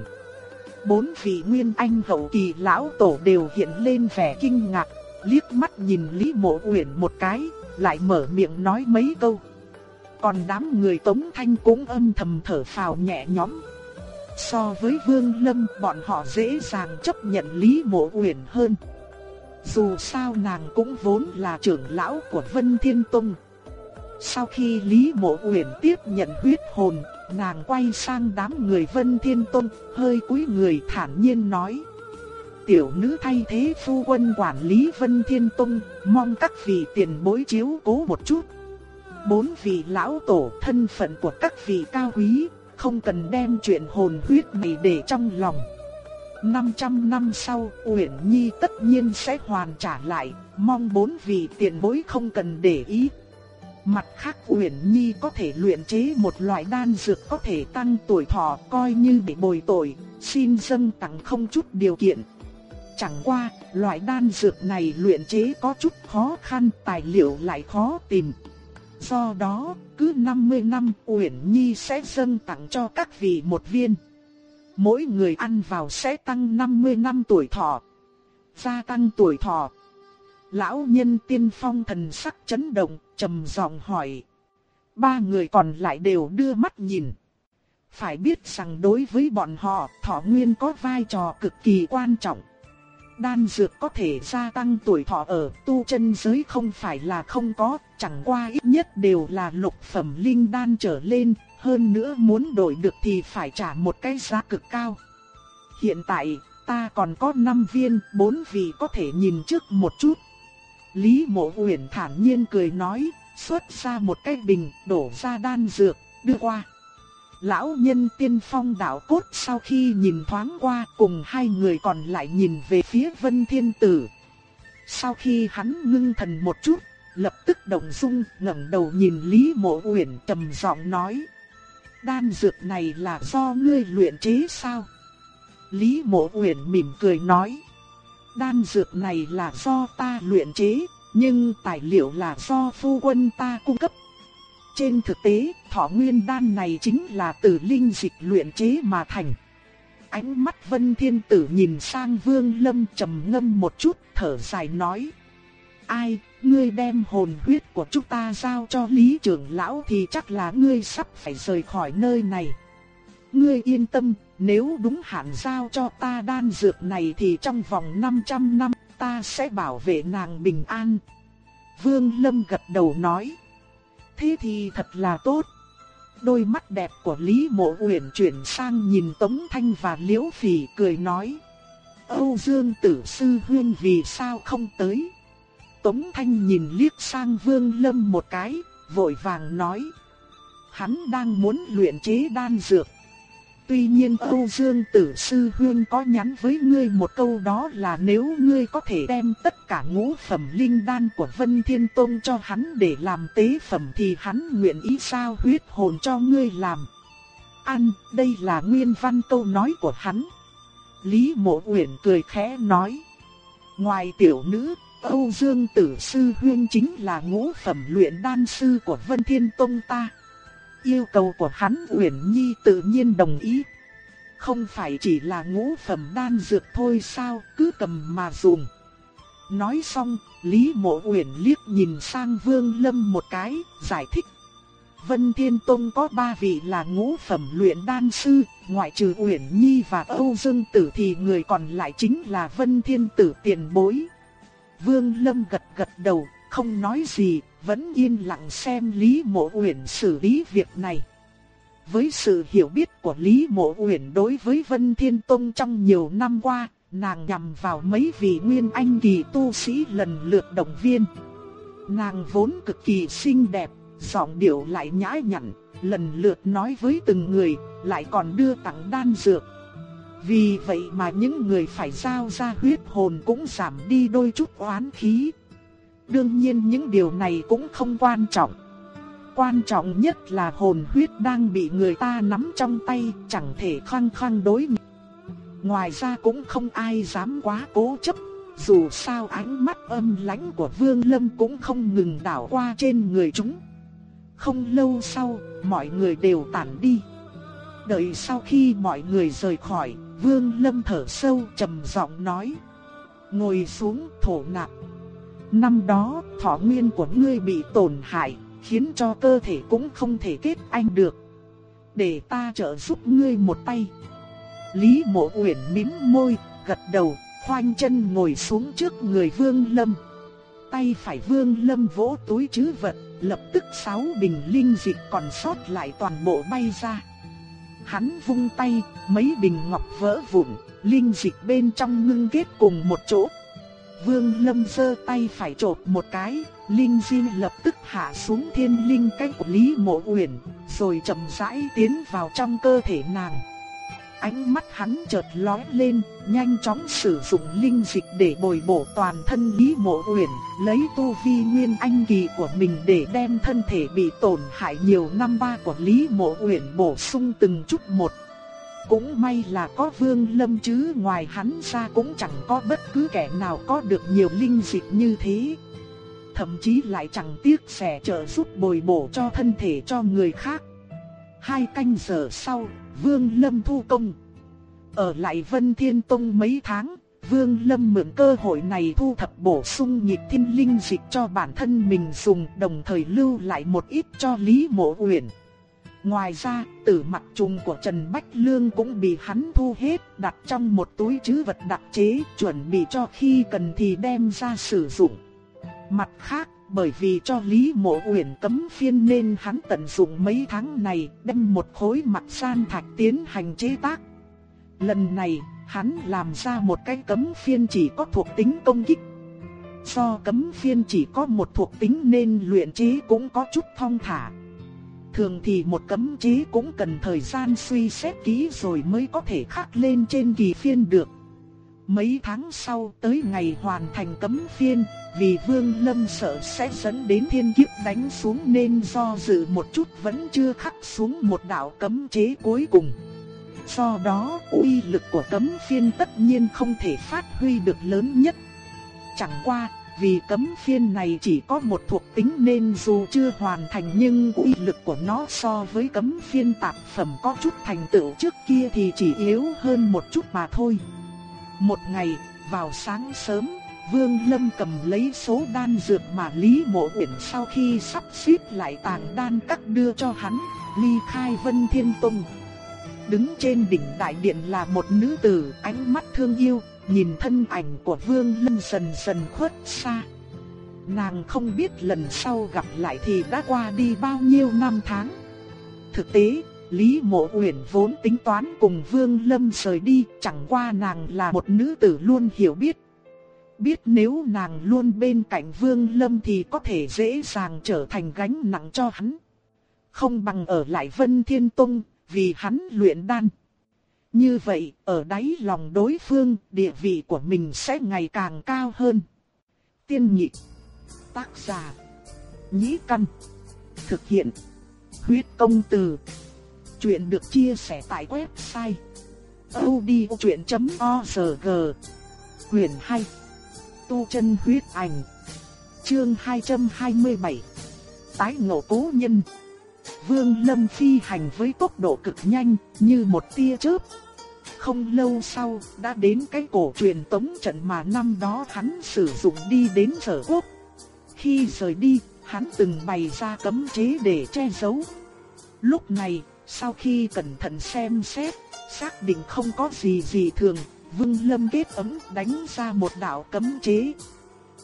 Bốn vị nguyên anh hậu kỳ lão tổ đều hiện lên vẻ kinh ngạc, liếc mắt nhìn Lý Mộ Uyển một cái, lại mở miệng nói mấy câu. Còn đám người Tống Thanh cũng âm thầm thở phào nhẹ nhõm. So với Vương Lâm bọn họ dễ dàng chấp nhận Lý Mộ Uyển hơn. Dù sao nàng cũng vốn là trưởng lão của Vân Thiên Tông. Sau khi Lý Mộ Uyển tiếp nhận huyết hồn, nàng quay sang đám người Vân Thiên Tông, hơi cúi người thản nhiên nói: "Tiểu nữ thay thế phu quân quản lý Vân Thiên Tông, mong các vị tiền bối chiếu cố một chút." bốn vị lão tổ thân phận của các vị cao quý, không cần đem chuyện hồn huyết này để trong lòng. 500 năm sau, Uyển Nhi tất nhiên sẽ hoàn trả lại, mong bốn vị tiền bối không cần để ý. Mặt khác Uyển Nhi có thể luyện chế một loại đan dược có thể tăng tuổi thọ coi như để bồi tội, xin dâng tặng không chút điều kiện. Chẳng qua, loại đan dược này luyện chế có chút khó khăn, tài liệu lại khó tìm. Do đó, cứ 50 năm Uyển Nhi sẽ dâng tặng cho các vị một viên. Mỗi người ăn vào sẽ tăng 50 năm tuổi thọ. Gia tăng tuổi thọ. Lão nhân tiên phong thần sắc chấn động, trầm giọng hỏi. Ba người còn lại đều đưa mắt nhìn. Phải biết rằng đối với bọn họ, thọ nguyên có vai trò cực kỳ quan trọng. Đan dược có thể gia tăng tuổi thọ ở tu chân giới không phải là không có, chẳng qua ít nhất đều là lục phẩm linh đan trở lên, hơn nữa muốn đổi được thì phải trả một cái giá cực cao. Hiện tại, ta còn có 5 viên, 4 vị có thể nhìn trước một chút. Lý Mộ Uyển thản nhiên cười nói, xuất ra một cái bình, đổ ra đan dược, đưa qua. Lão nhân tiên phong đạo cốt sau khi nhìn thoáng qua cùng hai người còn lại nhìn về phía Vân Thiên Tử. Sau khi hắn ngưng thần một chút, lập tức động dung ngẩng đầu nhìn Lý Mộ Uyển trầm giọng nói. Đan dược này là do ngươi luyện chế sao? Lý Mộ Uyển mỉm cười nói. Đan dược này là do ta luyện chế, nhưng tài liệu là do phu quân ta cung cấp trên thực tế, thọ nguyên đan này chính là từ linh dịch luyện chế mà thành. Ánh mắt Vân Thiên Tử nhìn sang Vương Lâm trầm ngâm một chút, thở dài nói: "Ai, ngươi đem hồn huyết của chúng ta giao cho Lý trưởng lão thì chắc là ngươi sắp phải rời khỏi nơi này. Ngươi yên tâm, nếu đúng hạn giao cho ta đan dược này thì trong vòng 500 năm ta sẽ bảo vệ nàng bình an." Vương Lâm gật đầu nói: Thế thì thật là tốt. Đôi mắt đẹp của Lý Mộ Uyển chuyển sang nhìn Tống Thanh và Liễu Phỉ cười nói. Âu Dương tử sư huyên vì sao không tới? Tống Thanh nhìn liếc sang Vương Lâm một cái, vội vàng nói. Hắn đang muốn luyện chế đan dược. Tuy nhiên Âu Dương Tử Sư Huyên có nhắn với ngươi một câu đó là nếu ngươi có thể đem tất cả ngũ phẩm linh đan của Vân Thiên Tông cho hắn để làm tế phẩm thì hắn nguyện ý sao huyết hồn cho ngươi làm. Ăn, đây là nguyên văn câu nói của hắn. Lý Mộ Uyển cười khẽ nói. Ngoài tiểu nữ, Âu Dương Tử Sư Huyên chính là ngũ phẩm luyện đan sư của Vân Thiên Tông ta. Yêu cầu của hắn Uyển Nhi tự nhiên đồng ý. Không phải chỉ là ngũ phẩm đan dược thôi sao, cứ cầm mà dùng. Nói xong, Lý Mộ Uyển liếc nhìn sang Vương Lâm một cái, giải thích. Vân Thiên Tông có ba vị là ngũ phẩm luyện đan sư, ngoại trừ Uyển Nhi và Âu Dương Tử thì người còn lại chính là Vân Thiên Tử tiền bối. Vương Lâm gật gật đầu, không nói gì, vẫn yên lặng xem Lý Mộ Uyển xử lý việc này. Với sự hiểu biết của Lý Mộ Uyển đối với Vân Thiên Tông trong nhiều năm qua, nàng nhằm vào mấy vị nguyên anh kỳ tu sĩ lần lượt động viên. Nàng vốn cực kỳ xinh đẹp, giọng điệu lại nhã nhặn, lần lượt nói với từng người, lại còn đưa tặng đan dược. Vì vậy mà những người phải giao ra huyết hồn cũng giảm đi đôi chút oán khí. Đương nhiên những điều này cũng không quan trọng. Quan trọng nhất là hồn huyết đang bị người ta nắm trong tay, chẳng thể khăng khăng đối nghịch. Ngoài ra cũng không ai dám quá cố chấp, dù sao ánh mắt âm lãnh của Vương Lâm cũng không ngừng đảo qua trên người chúng. Không lâu sau, mọi người đều tản đi. Đợi sau khi mọi người rời khỏi, Vương Lâm thở sâu trầm giọng nói: "Ngồi xuống, thổ nạp." Năm đó, thọ nguyên của ngươi bị tổn hại, khiến cho cơ thể cũng không thể kết anh được. Để ta trợ giúp ngươi một tay. Lý Mộ Uyển mím môi, gật đầu, khoanh chân ngồi xuống trước người Vương Lâm. Tay phải Vương Lâm vỗ túi chứ vật, lập tức sáu bình linh dịch còn sót lại toàn bộ bay ra. Hắn vung tay, mấy bình ngọc vỡ vụn, linh dịch bên trong ngưng kết cùng một chỗ, Vương Lâm giơ tay phải chộp một cái, linh diên lập tức hạ xuống thiên linh cách của Lý Mộ Uyển, rồi chậm rãi tiến vào trong cơ thể nàng. Ánh mắt hắn chợt lóe lên, nhanh chóng sử dụng linh dịch để bồi bổ toàn thân Lý Mộ Uyển, lấy tu vi nguyên anh kỳ của mình để đem thân thể bị tổn hại nhiều năm ba của Lý Mộ Uyển bổ sung từng chút một. Cũng may là có vương lâm chứ ngoài hắn ra cũng chẳng có bất cứ kẻ nào có được nhiều linh dịch như thế. Thậm chí lại chẳng tiếc sẻ trợ giúp bồi bổ cho thân thể cho người khác. Hai canh giờ sau, vương lâm thu công. Ở lại Vân Thiên Tông mấy tháng, Vương Lâm mượn cơ hội này thu thập bổ sung nhịp thiên linh dịch cho bản thân mình dùng đồng thời lưu lại một ít cho Lý Mộ Uyển. Ngoài ra, tử mặt trùng của Trần Bách Lương cũng bị hắn thu hết, đặt trong một túi trữ vật đặc chế, chuẩn bị cho khi cần thì đem ra sử dụng. Mặt khác, bởi vì cho Lý Mộ Uyển cấm phiên nên hắn tận dụng mấy tháng này đem một khối mặt san thạch tiến hành chế tác. Lần này, hắn làm ra một cái cấm phiên chỉ có thuộc tính công kích. Do cấm phiên chỉ có một thuộc tính nên luyện chế cũng có chút thong thả. Thường thì một cấm chế cũng cần thời gian suy xét kỹ rồi mới có thể khắc lên trên kỳ phiên được. Mấy tháng sau tới ngày hoàn thành cấm phiên, vì Vương Lâm sợ sẽ dẫn đến thiên kiếp đánh xuống nên do dự một chút vẫn chưa khắc xuống một đạo cấm chế cuối cùng. Do đó, uy lực của cấm phiên tất nhiên không thể phát huy được lớn nhất. Chẳng qua, vì cấm phiên này chỉ có một thuộc tính nên dù chưa hoàn thành nhưng uy lực của nó so với cấm phiên tạp phẩm có chút thành tựu trước kia thì chỉ yếu hơn một chút mà thôi. Một ngày, vào sáng sớm, Vương Lâm cầm lấy số đan dược mà Lý Mộ Uyển sau khi sắp xếp lại tàng đan cắt đưa cho hắn, ly khai Vân Thiên Tông. Đứng trên đỉnh đại điện là một nữ tử ánh mắt thương yêu, nhìn thân ảnh của Vương Lâm dần dần khuất xa. nàng không biết lần sau gặp lại thì đã qua đi bao nhiêu năm tháng. Thực tế, Lý Mộ Uyển vốn tính toán cùng Vương Lâm rời đi, chẳng qua nàng là một nữ tử luôn hiểu biết. Biết nếu nàng luôn bên cạnh Vương Lâm thì có thể dễ dàng trở thành gánh nặng cho hắn. Không bằng ở lại Vân Thiên Tông, vì hắn luyện đan. Như vậy, ở đáy lòng đối phương, địa vị của mình sẽ ngày càng cao hơn. Tiên nhị Tác giả. Nhĩ căn. Thực hiện. Huyết công từ. Chuyện được chia sẻ tại website. odchuyện.org Quyền 2. Tu chân huyết ảnh. Chương 227. Tái ngộ cố nhân. Vương Lâm phi hành với tốc độ cực nhanh, như một tia chớp. Không lâu sau, đã đến cái cổ truyền tống trận mà năm đó hắn sử dụng đi đến sở quốc. Khi rời đi, hắn từng bày ra cấm chế để che giấu. Lúc này, sau khi cẩn thận xem xét, xác định không có gì gì thường, Vương Lâm kết ấm đánh ra một đạo cấm chế.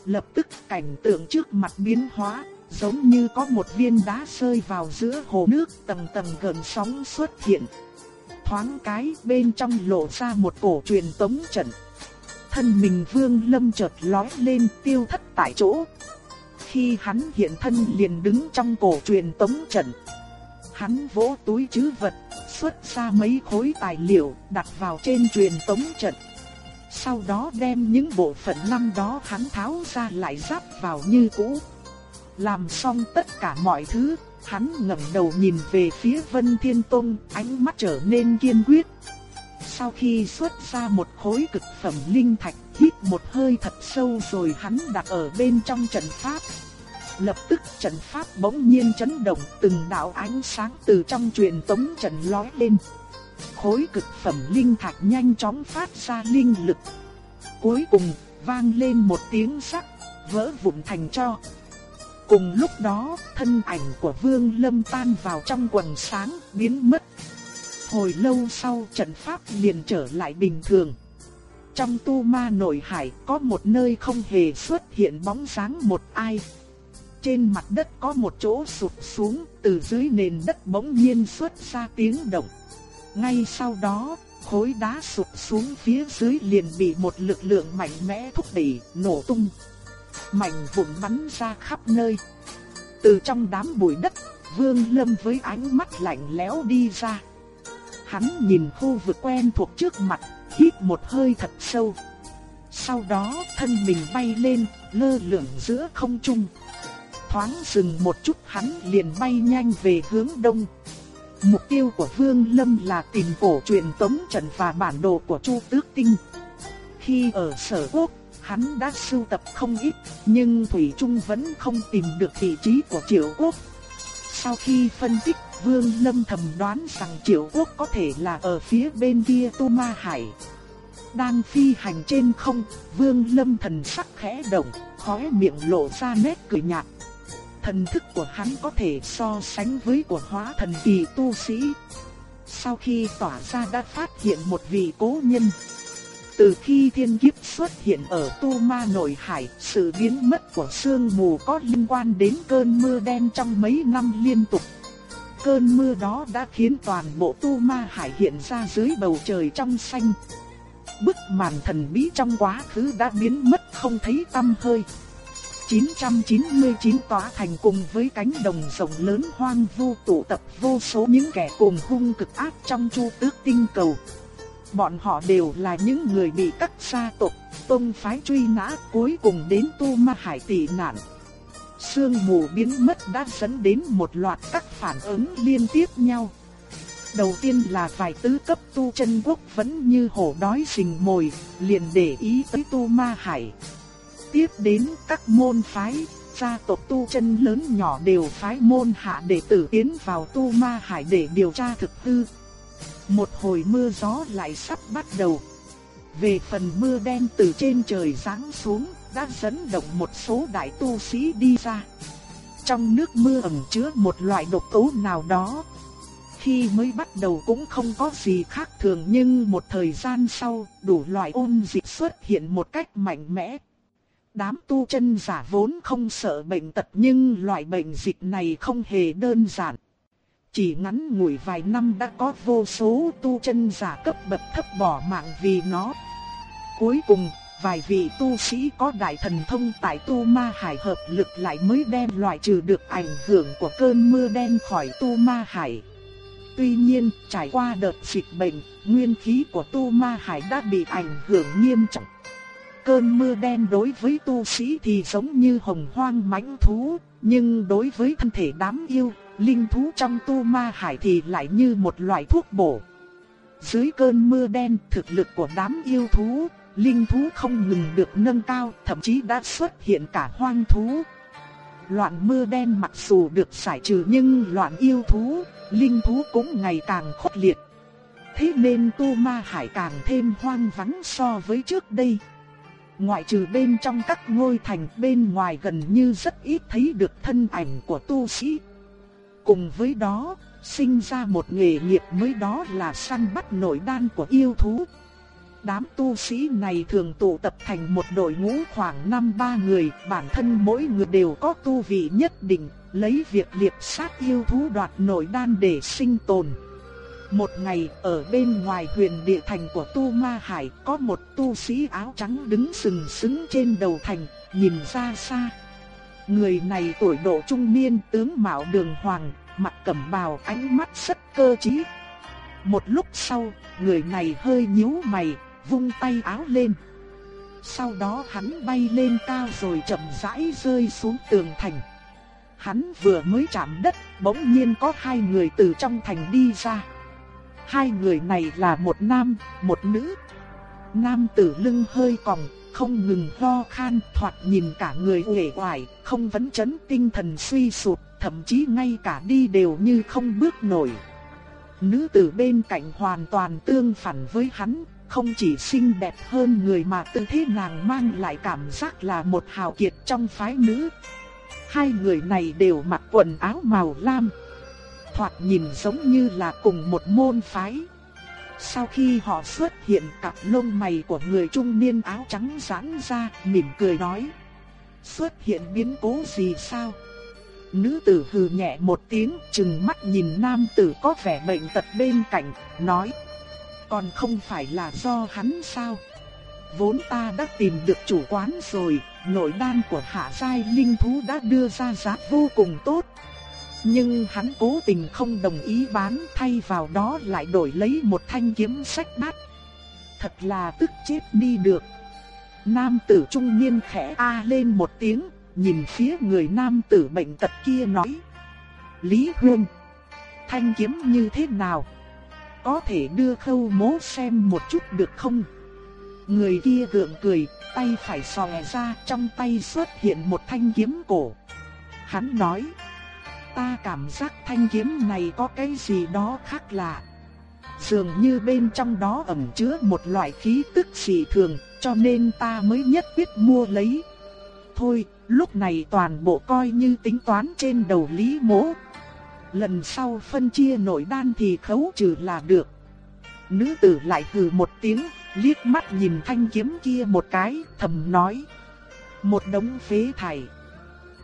Lập tức cảnh tượng trước mặt biến hóa, giống như có một viên đá rơi vào giữa hồ nước tầng tầng gần sóng xuất hiện. Thoáng cái bên trong lộ ra một cổ truyền tống trận. Thân mình Vương Lâm chợt lói lên tiêu thất tại chỗ, khi hắn hiện thân liền đứng trong cổ truyền tống trận. Hắn vỗ túi chứ vật, xuất ra mấy khối tài liệu đặt vào trên truyền tống trận. Sau đó đem những bộ phận năm đó hắn tháo ra lại ráp vào như cũ. Làm xong tất cả mọi thứ, hắn ngẩng đầu nhìn về phía Vân Thiên Tông, ánh mắt trở nên kiên quyết. Sau khi xuất ra một khối cực phẩm linh thạch, hít một hơi thật sâu rồi hắn đặt ở bên trong trận pháp. Lập tức trận pháp bỗng nhiên chấn động, từng đạo ánh sáng từ trong truyền tống trận lóe lên. Khối cực phẩm linh thạch nhanh chóng phát ra linh lực. Cuối cùng, vang lên một tiếng sắc, vỡ vụn thành cho. Cùng lúc đó, thân ảnh của Vương Lâm tan vào trong quần sáng, biến mất. Hồi lâu sau trận pháp liền trở lại bình thường. Trong tu ma nội hải có một nơi không hề xuất hiện bóng dáng một ai. Trên mặt đất có một chỗ sụp xuống, từ dưới nền đất bỗng nhiên xuất ra tiếng động. Ngay sau đó, khối đá sụp xuống phía dưới liền bị một lực lượng mạnh mẽ thúc đẩy, nổ tung. Mảnh vụn bắn ra khắp nơi. Từ trong đám bụi đất, Vương Lâm với ánh mắt lạnh lẽo đi ra. Hắn nhìn khu vực quen thuộc trước mặt, hít một hơi thật sâu. Sau đó thân mình bay lên, lơ lửng giữa không trung. Thoáng dừng một chút hắn liền bay nhanh về hướng đông. Mục tiêu của Vương Lâm là tìm cổ truyền tống trận và bản đồ của Chu Tước Tinh. Khi ở sở quốc, hắn đã sưu tập không ít, nhưng Thủy Trung vẫn không tìm được vị trí của Triệu Quốc. Sau khi phân tích, Vương Lâm thầm đoán rằng Triệu Quốc có thể là ở phía bên kia Tu Ma Hải. Đang phi hành trên không, Vương Lâm thần sắc khẽ động, khóe miệng lộ ra nét cười nhạt. Thần thức của hắn có thể so sánh với của hóa thần kỳ tu sĩ. Sau khi tỏa ra đã phát hiện một vị cố nhân. Từ khi thiên kiếp xuất hiện ở Tu Ma Nội Hải, sự biến mất của sương mù có liên quan đến cơn mưa đen trong mấy năm liên tục. Cơn mưa đó đã khiến toàn bộ Tu Ma Hải hiện ra dưới bầu trời trong xanh. Bức màn thần bí trong quá khứ đã biến mất không thấy tăm hơi. 999 tòa thành cùng với cánh đồng rộng lớn hoang vu tụ tập vô số những kẻ cùng hung cực ác trong chu tước tinh cầu. Bọn họ đều là những người bị các gia tộc, tông phái truy nã cuối cùng đến tu ma hải tị nạn. Sương mù biến mất đã dẫn đến một loạt các phản ứng liên tiếp nhau. Đầu tiên là vài tứ cấp tu chân quốc vẫn như hổ đói rình mồi, liền để ý tới tu ma hải tiếp đến các môn phái, gia tộc tu chân lớn nhỏ đều phái môn hạ đệ tử tiến vào tu ma hải để điều tra thực hư. Một hồi mưa gió lại sắp bắt đầu. Về phần mưa đen từ trên trời giáng xuống, đã dẫn động một số đại tu sĩ đi ra. Trong nước mưa ẩn chứa một loại độc tố nào đó. Khi mới bắt đầu cũng không có gì khác thường nhưng một thời gian sau, đủ loại ôn dịch xuất hiện một cách mạnh mẽ Đám tu chân giả vốn không sợ bệnh tật nhưng loại bệnh dịch này không hề đơn giản. Chỉ ngắn ngủi vài năm đã có vô số tu chân giả cấp bậc thấp bỏ mạng vì nó. Cuối cùng, vài vị tu sĩ có đại thần thông tại tu ma hải hợp lực lại mới đem loại trừ được ảnh hưởng của cơn mưa đen khỏi tu ma hải. Tuy nhiên, trải qua đợt dịch bệnh, nguyên khí của tu ma hải đã bị ảnh hưởng nghiêm trọng. Cơn mưa đen đối với tu sĩ thì giống như hồng hoang mãnh thú, nhưng đối với thân thể đám yêu, linh thú trong tu ma hải thì lại như một loại thuốc bổ. Dưới cơn mưa đen, thực lực của đám yêu thú, linh thú không ngừng được nâng cao, thậm chí đã xuất hiện cả hoang thú. Loạn mưa đen mặc dù được giải trừ nhưng loạn yêu thú, linh thú cũng ngày càng khốc liệt. Thế nên tu ma hải càng thêm hoang vắng so với trước đây. Ngoại trừ bên trong các ngôi thành bên ngoài gần như rất ít thấy được thân ảnh của tu sĩ. Cùng với đó, sinh ra một nghề nghiệp mới đó là săn bắt nội đan của yêu thú. Đám tu sĩ này thường tụ tập thành một đội ngũ khoảng 5-3 người, bản thân mỗi người đều có tu vị nhất định, lấy việc liệp sát yêu thú đoạt nội đan để sinh tồn. Một ngày ở bên ngoài huyền địa thành của Tu Ma Hải có một tu sĩ áo trắng đứng sừng sững trên đầu thành, nhìn ra xa. Người này tuổi độ trung niên tướng mạo đường hoàng, mặt cẩm bào ánh mắt rất cơ trí. Một lúc sau, người này hơi nhíu mày, vung tay áo lên. Sau đó hắn bay lên cao rồi chậm rãi rơi xuống tường thành. Hắn vừa mới chạm đất, bỗng nhiên có hai người từ trong thành đi ra. Hai người này là một nam, một nữ. Nam tử lưng hơi còng, không ngừng ho khan, thoạt nhìn cả người uể oải, không vấn chấn tinh thần suy sụp, thậm chí ngay cả đi đều như không bước nổi. Nữ tử bên cạnh hoàn toàn tương phản với hắn, không chỉ xinh đẹp hơn người mà tư thế nàng mang lại cảm giác là một hào kiệt trong phái nữ. Hai người này đều mặc quần áo màu lam. Thoạt nhìn giống như là cùng một môn phái. Sau khi họ xuất hiện cặp lông mày của người trung niên áo trắng giãn ra, mỉm cười nói. Xuất hiện biến cố gì sao? Nữ tử hừ nhẹ một tiếng, chừng mắt nhìn nam tử có vẻ bệnh tật bên cạnh, nói còn không phải là do hắn sao? Vốn ta đã tìm được chủ quán rồi, nội đan của hạ giai linh thú đã đưa ra giá vô cùng tốt. Nhưng hắn cố tình không đồng ý bán thay vào đó lại đổi lấy một thanh kiếm sách đắt. Thật là tức chết đi được. Nam tử trung niên khẽ a lên một tiếng, nhìn phía người nam tử bệnh tật kia nói. Lý Huyên, thanh kiếm như thế nào? có thể đưa khâu mố xem một chút được không? Người kia gượng cười, tay phải xòe ra, trong tay xuất hiện một thanh kiếm cổ. Hắn nói, ta cảm giác thanh kiếm này có cái gì đó khác lạ. Dường như bên trong đó ẩn chứa một loại khí tức dị thường, cho nên ta mới nhất quyết mua lấy. Thôi, lúc này toàn bộ coi như tính toán trên đầu Lý Mỗ, lần sau phân chia nội đan thì khấu trừ là được. Nữ tử lại hừ một tiếng, liếc mắt nhìn thanh kiếm kia một cái, thầm nói. Một đống phế thải.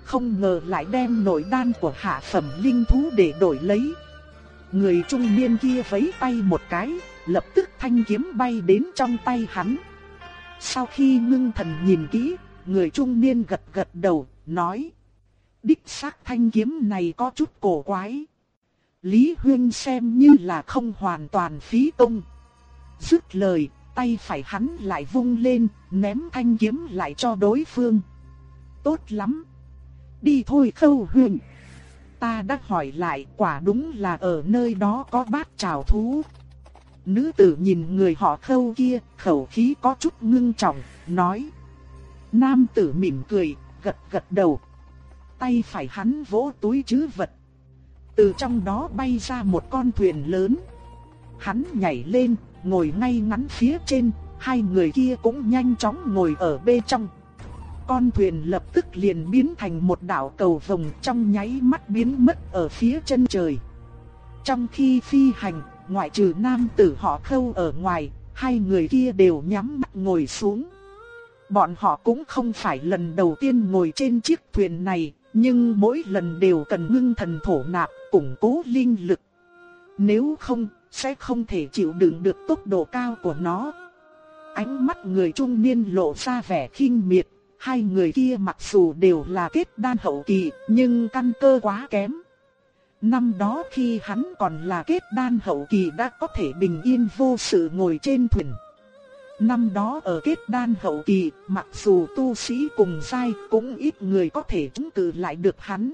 Không ngờ lại đem nội đan của hạ phẩm linh thú để đổi lấy. Người trung niên kia vẫy tay một cái, lập tức thanh kiếm bay đến trong tay hắn. Sau khi ngưng thần nhìn kỹ, người trung niên gật gật đầu, nói đích xác thanh kiếm này có chút cổ quái. Lý Huyên xem như là không hoàn toàn phí công. Dứt lời, tay phải hắn lại vung lên, ném thanh kiếm lại cho đối phương. Tốt lắm. Đi thôi khâu huyền. Ta đã hỏi lại quả đúng là ở nơi đó có bát trào thú. Nữ tử nhìn người họ khâu kia, khẩu khí có chút ngưng trọng, nói. Nam tử mỉm cười, gật gật đầu tay phải hắn vỗ túi chứ vật. Từ trong đó bay ra một con thuyền lớn. Hắn nhảy lên, ngồi ngay ngắn phía trên, hai người kia cũng nhanh chóng ngồi ở bên trong. Con thuyền lập tức liền biến thành một đảo cầu vồng trong nháy mắt biến mất ở phía chân trời. Trong khi phi hành, ngoại trừ nam tử họ khâu ở ngoài, hai người kia đều nhắm mắt ngồi xuống. Bọn họ cũng không phải lần đầu tiên ngồi trên chiếc thuyền này, nhưng mỗi lần đều cần ngưng thần thổ nạp, củng cố linh lực. Nếu không, sẽ không thể chịu đựng được tốc độ cao của nó. Ánh mắt người trung niên lộ ra vẻ khinh miệt, hai người kia mặc dù đều là kết đan hậu kỳ, nhưng căn cơ quá kém. Năm đó khi hắn còn là kết đan hậu kỳ đã có thể bình yên vô sự ngồi trên thuyền. Năm đó ở kết đan hậu kỳ, mặc dù tu sĩ cùng giai cũng ít người có thể chống cự lại được hắn.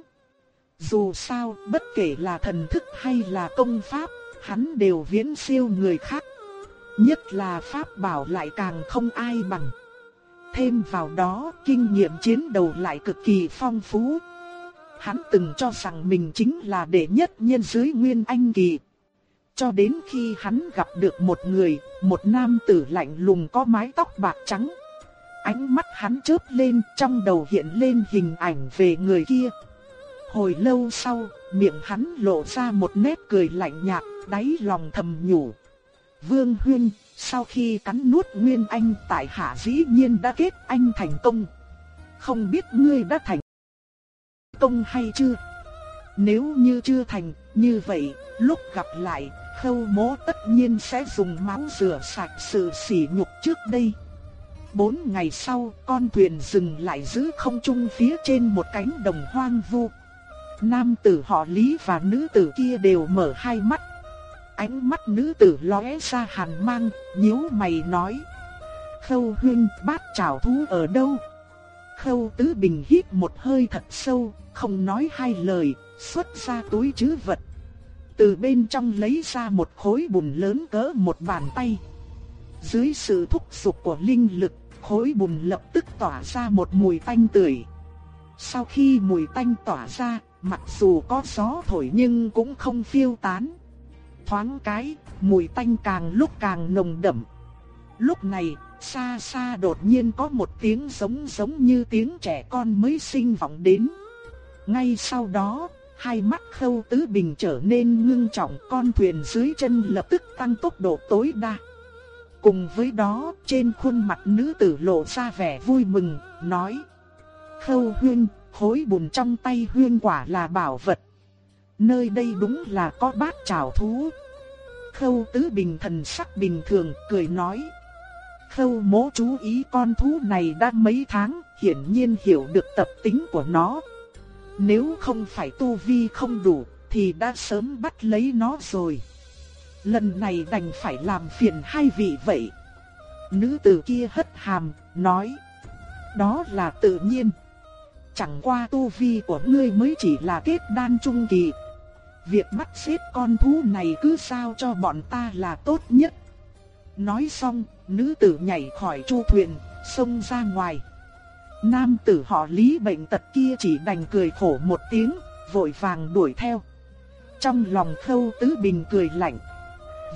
Dù sao, bất kể là thần thức hay là công pháp, hắn đều viễn siêu người khác. Nhất là pháp bảo lại càng không ai bằng. Thêm vào đó, kinh nghiệm chiến đấu lại cực kỳ phong phú. Hắn từng cho rằng mình chính là đệ nhất nhân dưới Nguyên Anh Kỳ. Cho đến khi hắn gặp được một người, một nam tử lạnh lùng có mái tóc bạc trắng. Ánh mắt hắn chớp lên, trong đầu hiện lên hình ảnh về người kia. Hồi lâu sau, miệng hắn lộ ra một nét cười lạnh nhạt, đáy lòng thầm nhủ. Vương Huyên, sau khi cắn nuốt Nguyên Anh tại hạ dĩ nhiên đã kết anh thành công. Không biết ngươi đã thành công hay chưa? Nếu như chưa thành, như vậy, lúc gặp lại, khâu mố tất nhiên sẽ dùng máu rửa sạch sự sỉ nhục trước đây. Bốn ngày sau, con thuyền dừng lại giữ không trung phía trên một cánh đồng hoang vu. Nam tử họ Lý và nữ tử kia đều mở hai mắt. Ánh mắt nữ tử lóe ra hàn mang, nhíu mày nói. Khâu huynh bát trảo thú ở đâu? Khâu tứ bình hít một hơi thật sâu, không nói hai lời, xuất ra túi trữ vật. Từ bên trong lấy ra một khối bùn lớn cỡ một bàn tay. Dưới sự thúc giục của linh lực, khối bùn lập tức tỏa ra một mùi tanh tưởi. Sau khi mùi tanh tỏa ra, mặc dù có gió thổi nhưng cũng không phiêu tán. Thoáng cái, mùi tanh càng lúc càng nồng đậm. Lúc này, xa xa đột nhiên có một tiếng giống giống như tiếng trẻ con mới sinh vọng đến. Ngay sau đó, hai mắt khâu tứ bình trở nên ngưng trọng con thuyền dưới chân lập tức tăng tốc độ tối đa. Cùng với đó, trên khuôn mặt nữ tử lộ ra vẻ vui mừng, nói Khâu huyên, khối bùn trong tay huyên quả là bảo vật. Nơi đây đúng là có bát trảo thú. Khâu tứ bình thần sắc bình thường, cười nói Khâu mố chú ý con thú này đã mấy tháng, hiển nhiên hiểu được tập tính của nó, nếu không phải tu vi không đủ, thì đã sớm bắt lấy nó rồi. Lần này đành phải làm phiền hai vị vậy. Nữ tử kia hất hàm, nói. Đó là tự nhiên. Chẳng qua tu vi của ngươi mới chỉ là kết đan trung kỳ. Việc bắt xếp con thú này cứ sao cho bọn ta là tốt nhất. Nói xong, nữ tử nhảy khỏi chu thuyền, xông ra ngoài. Nam tử họ Lý bệnh tật kia chỉ đành cười khổ một tiếng, vội vàng đuổi theo. Trong lòng khâu tứ bình cười lạnh.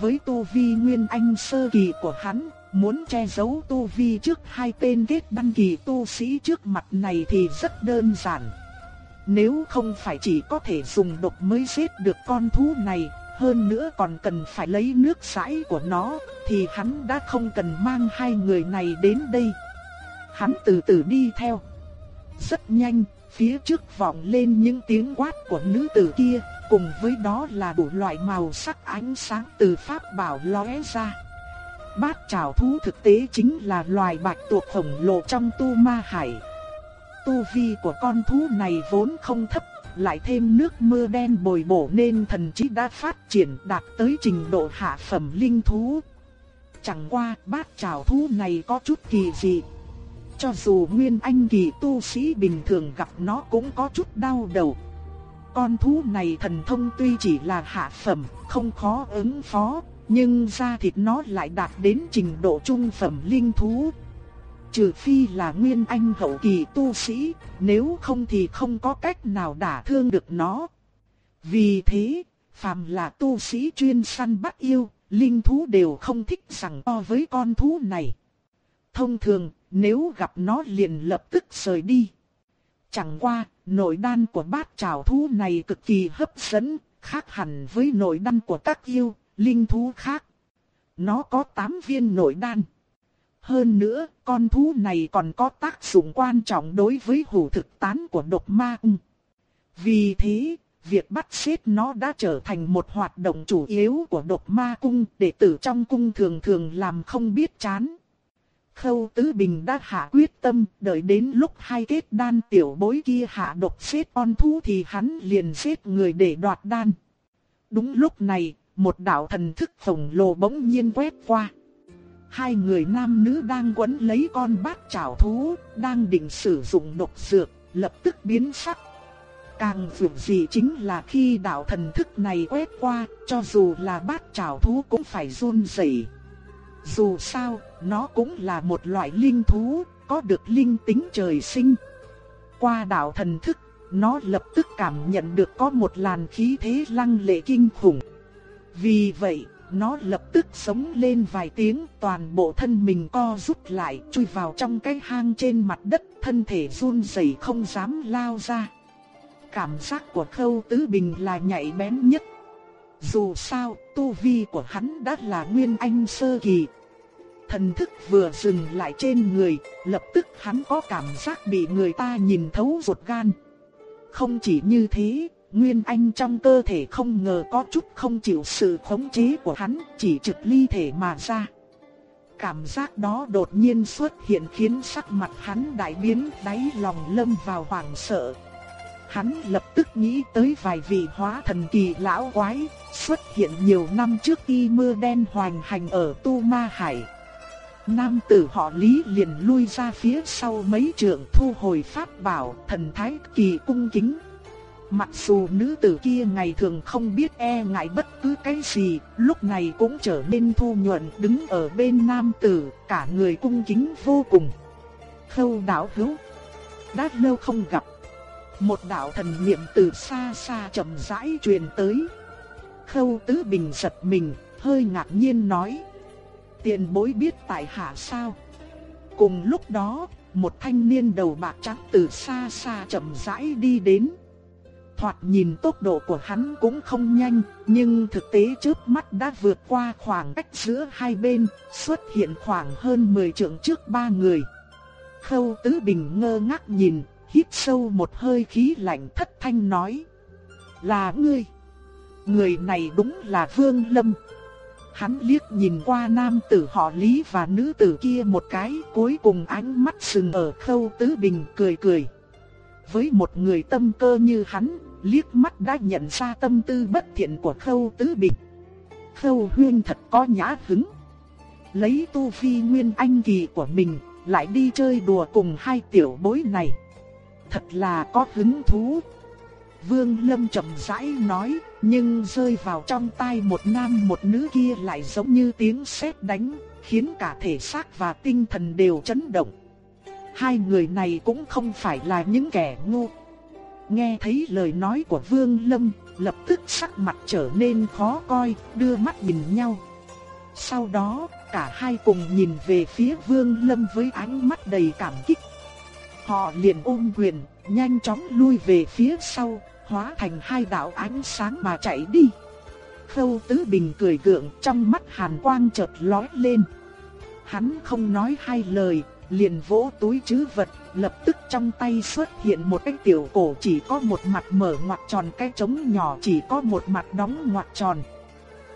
Với tu vi nguyên anh sơ kỳ của hắn, muốn che giấu tu vi trước hai tên kết đăng kỳ tu sĩ trước mặt này thì rất đơn giản. Nếu không phải chỉ có thể dùng độc mới giết được con thú này, hơn nữa còn cần phải lấy nước sãi của nó, thì hắn đã không cần mang hai người này đến đây. Hắn từ từ đi theo. Rất nhanh, phía trước vọng lên những tiếng quát của nữ tử kia, cùng với đó là đủ loại màu sắc ánh sáng từ pháp bảo lóe ra. Bát trảo thú thực tế chính là loài bạch tuộc khổng lồ trong tu ma hải. Tu vi của con thú này vốn không thấp, lại thêm nước mưa đen bồi bổ nên thần trí đã phát triển đạt tới trình độ hạ phẩm linh thú. Chẳng qua bát trào thú này có chút kỳ dị. Cho dù nguyên anh kỳ tu sĩ bình thường gặp nó cũng có chút đau đầu. Con thú này thần thông tuy chỉ là hạ phẩm, không khó ứng phó, nhưng da thịt nó lại đạt đến trình độ trung phẩm linh thú. Trừ phi là nguyên anh hậu kỳ tu sĩ, nếu không thì không có cách nào đả thương được nó. Vì thế, phàm là tu sĩ chuyên săn bắt yêu, linh thú đều không thích rằng to với con thú này. Thông thường, nếu gặp nó liền lập tức rời đi. Chẳng qua, nội đan của bát trảo thú này cực kỳ hấp dẫn, khác hẳn với nội đan của các yêu, linh thú khác. Nó có 8 viên nội đan. Hơn nữa, con thú này còn có tác dụng quan trọng đối với hủ thực tán của độc ma ung. Vì thế, việc bắt xếp nó đã trở thành một hoạt động chủ yếu của độc ma cung, đệ tử trong cung thường thường làm không biết chán. Khâu Tứ Bình đã hạ quyết tâm, đợi đến lúc hai kết đan tiểu bối kia hạ độc xếp con thú thì hắn liền xếp người để đoạt đan. Đúng lúc này, một đạo thần thức khổng lồ bỗng nhiên quét qua. Hai người nam nữ đang quấn lấy con bát chảo thú, đang định sử dụng độc dược, lập tức biến sắc. Càng vượt gì chính là khi đạo thần thức này quét qua, cho dù là bát chảo thú cũng phải run rẩy. Dù sao, nó cũng là một loại linh thú, có được linh tính trời sinh. Qua đạo thần thức, nó lập tức cảm nhận được có một làn khí thế lăng lệ kinh khủng. Vì vậy, nó lập tức sống lên vài tiếng, toàn bộ thân mình co rút lại, chui vào trong cái hang trên mặt đất, thân thể run rẩy không dám lao ra. Cảm giác của Khâu Tứ Bình là nhạy bén nhất. Dù sao, tu vi của hắn đã là nguyên anh sơ kỳ. Thần thức vừa dừng lại trên người, lập tức hắn có cảm giác bị người ta nhìn thấu ruột gan. Không chỉ như thế, Nguyên Anh trong cơ thể không ngờ có chút không chịu sự khống chế của hắn, chỉ trực ly thể mà ra. Cảm giác đó đột nhiên xuất hiện khiến sắc mặt hắn đại biến, đáy lòng lâm vào hoảng sợ. Hắn lập tức nghĩ tới vài vị hóa thần kỳ lão quái, xuất hiện nhiều năm trước khi mưa đen hoành hành ở Tu Ma Hải. Nam tử họ Lý liền lui ra phía sau mấy trượng thu hồi pháp bảo, thần thái kỳ cung kính. Mặc dù nữ tử kia ngày thường không biết e ngại bất cứ cái gì, lúc này cũng trở nên thu nhuận đứng ở bên nam tử, cả người cung kính vô cùng. Khâu đạo hữu, đã lâu không gặp. Một đạo thần niệm từ xa xa chậm rãi truyền tới. Khâu tứ bình giật mình, hơi ngạc nhiên nói. Tiền bối biết tại hạ sao? Cùng lúc đó, một thanh niên đầu bạc trắng từ xa xa chậm rãi đi đến. Thoạt nhìn tốc độ của hắn cũng không nhanh, nhưng thực tế trước mắt đã vượt qua khoảng cách giữa hai bên, xuất hiện khoảng hơn 10 trượng trước ba người. Khâu Tứ Bình ngơ ngác nhìn, hít sâu một hơi khí lạnh thất thanh nói. Là ngươi. Người này đúng là Vương Lâm. Hắn liếc nhìn qua nam tử họ Lý và nữ tử kia một cái, cuối cùng ánh mắt sừng ở khâu tứ bình cười cười. Với một người tâm cơ như hắn, liếc mắt đã nhận ra tâm tư bất thiện của khâu tứ bình. Khâu huyên thật có nhã hứng. Lấy tu vi nguyên anh kỳ của mình, lại đi chơi đùa cùng hai tiểu bối này. Thật là có hứng thú. Vương Lâm chậm rãi nói, nhưng rơi vào trong tai một nam một nữ kia lại giống như tiếng sét đánh, khiến cả thể xác và tinh thần đều chấn động. Hai người này cũng không phải là những kẻ ngu. Nghe thấy lời nói của Vương Lâm, lập tức sắc mặt trở nên khó coi, đưa mắt nhìn nhau. Sau đó, cả hai cùng nhìn về phía Vương Lâm với ánh mắt đầy cảm kích. Họ liền ôm quyền, nhanh chóng lui về phía sau, hóa thành hai đạo ánh sáng mà chạy đi. Khâu Tứ Bình cười gượng trong mắt hàn quang chợt lóe lên. Hắn không nói hai lời, liền vỗ túi chứ vật, lập tức trong tay xuất hiện một cái tiểu cổ chỉ có một mặt mở ngoặt tròn cái trống nhỏ chỉ có một mặt đóng ngoặt tròn.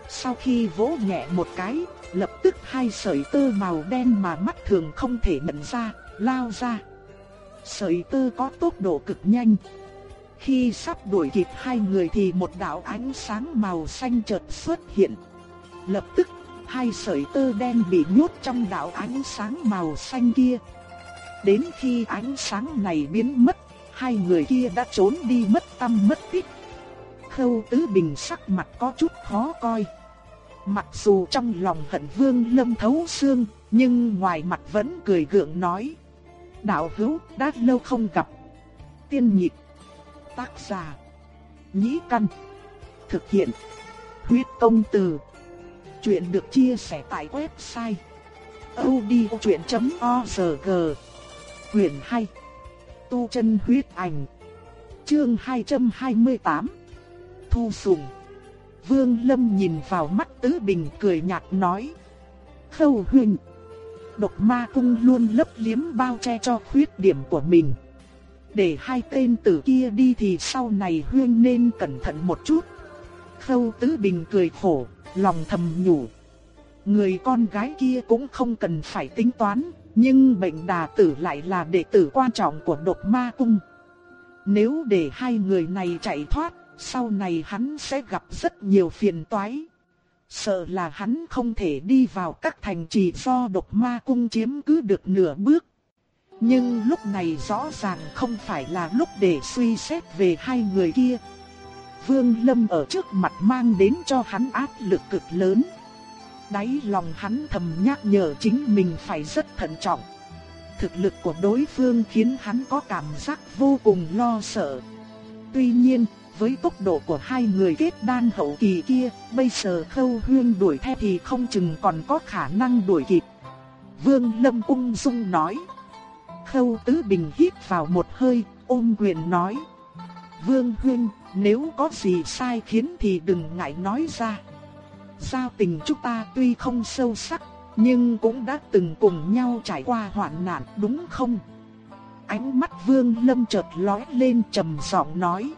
Sau khi vỗ nhẹ một cái, lập tức hai sợi tơ màu đen mà mắt thường không thể nhận ra, lao ra. Sợi tơ có tốc độ cực nhanh, khi sắp đuổi kịp hai người thì một đạo ánh sáng màu xanh chợt xuất hiện. Lập tức, hai sợi tơ đen bị nhốt trong đạo ánh sáng màu xanh kia. Đến khi ánh sáng này biến mất, hai người kia đã trốn đi mất tâm mất tích. Khâu Tứ Bình sắc mặt có chút khó coi. Mặc dù trong lòng hận Vương Lâm thấu xương, nhưng ngoài mặt vẫn cười gượng nói: "Đạo hữu, đã lâu không gặp." Tiên nhịp Tác giả. Nhĩ Căn. Thực hiện. Huyết công từ. Chuyện được chia sẻ tại website. odchuyện.org Quyền 2. Tu chân huyết ảnh. Chương 228. Thu sùng. Vương Lâm nhìn vào mắt Tứ Bình cười nhạt nói. Khâu huynh. độc ma cung luôn lấp liếm bao che cho khuyết điểm của mình. Để hai tên tử kia đi thì sau này huyên nên cẩn thận một chút. Khâu Tứ Bình cười khổ, lòng thầm nhủ. Người con gái kia cũng không cần phải tính toán, nhưng bệnh đà tử lại là đệ tử quan trọng của độc ma cung. Nếu để hai người này chạy thoát, sau này hắn sẽ gặp rất nhiều phiền toái. Sợ là hắn không thể đi vào các thành trì do độc ma cung chiếm cứ được nửa bước. Nhưng lúc này rõ ràng không phải là lúc để suy xét về hai người kia. Vương Lâm ở trước mặt mang đến cho hắn áp lực cực lớn. Đáy lòng hắn thầm nhắc nhở chính mình phải rất thận trọng. Thực lực của đối phương khiến hắn có cảm giác vô cùng lo sợ. Tuy nhiên, với tốc độ của hai người kết đan hậu kỳ kia, bây giờ Khâu Huyên đuổi theo thì không chừng còn có khả năng đuổi kịp. Vương Lâm ung dung nói. Khâu Tứ Bình hít vào một hơi, ôm quyền nói. Vương Huyên, nếu có gì sai khiến thì đừng ngại nói ra. Giao tình chúng ta tuy không sâu sắc, nhưng cũng đã từng cùng nhau trải qua hoạn nạn đúng không? Ánh mắt Vương Lâm chợt lóe lên trầm giọng nói.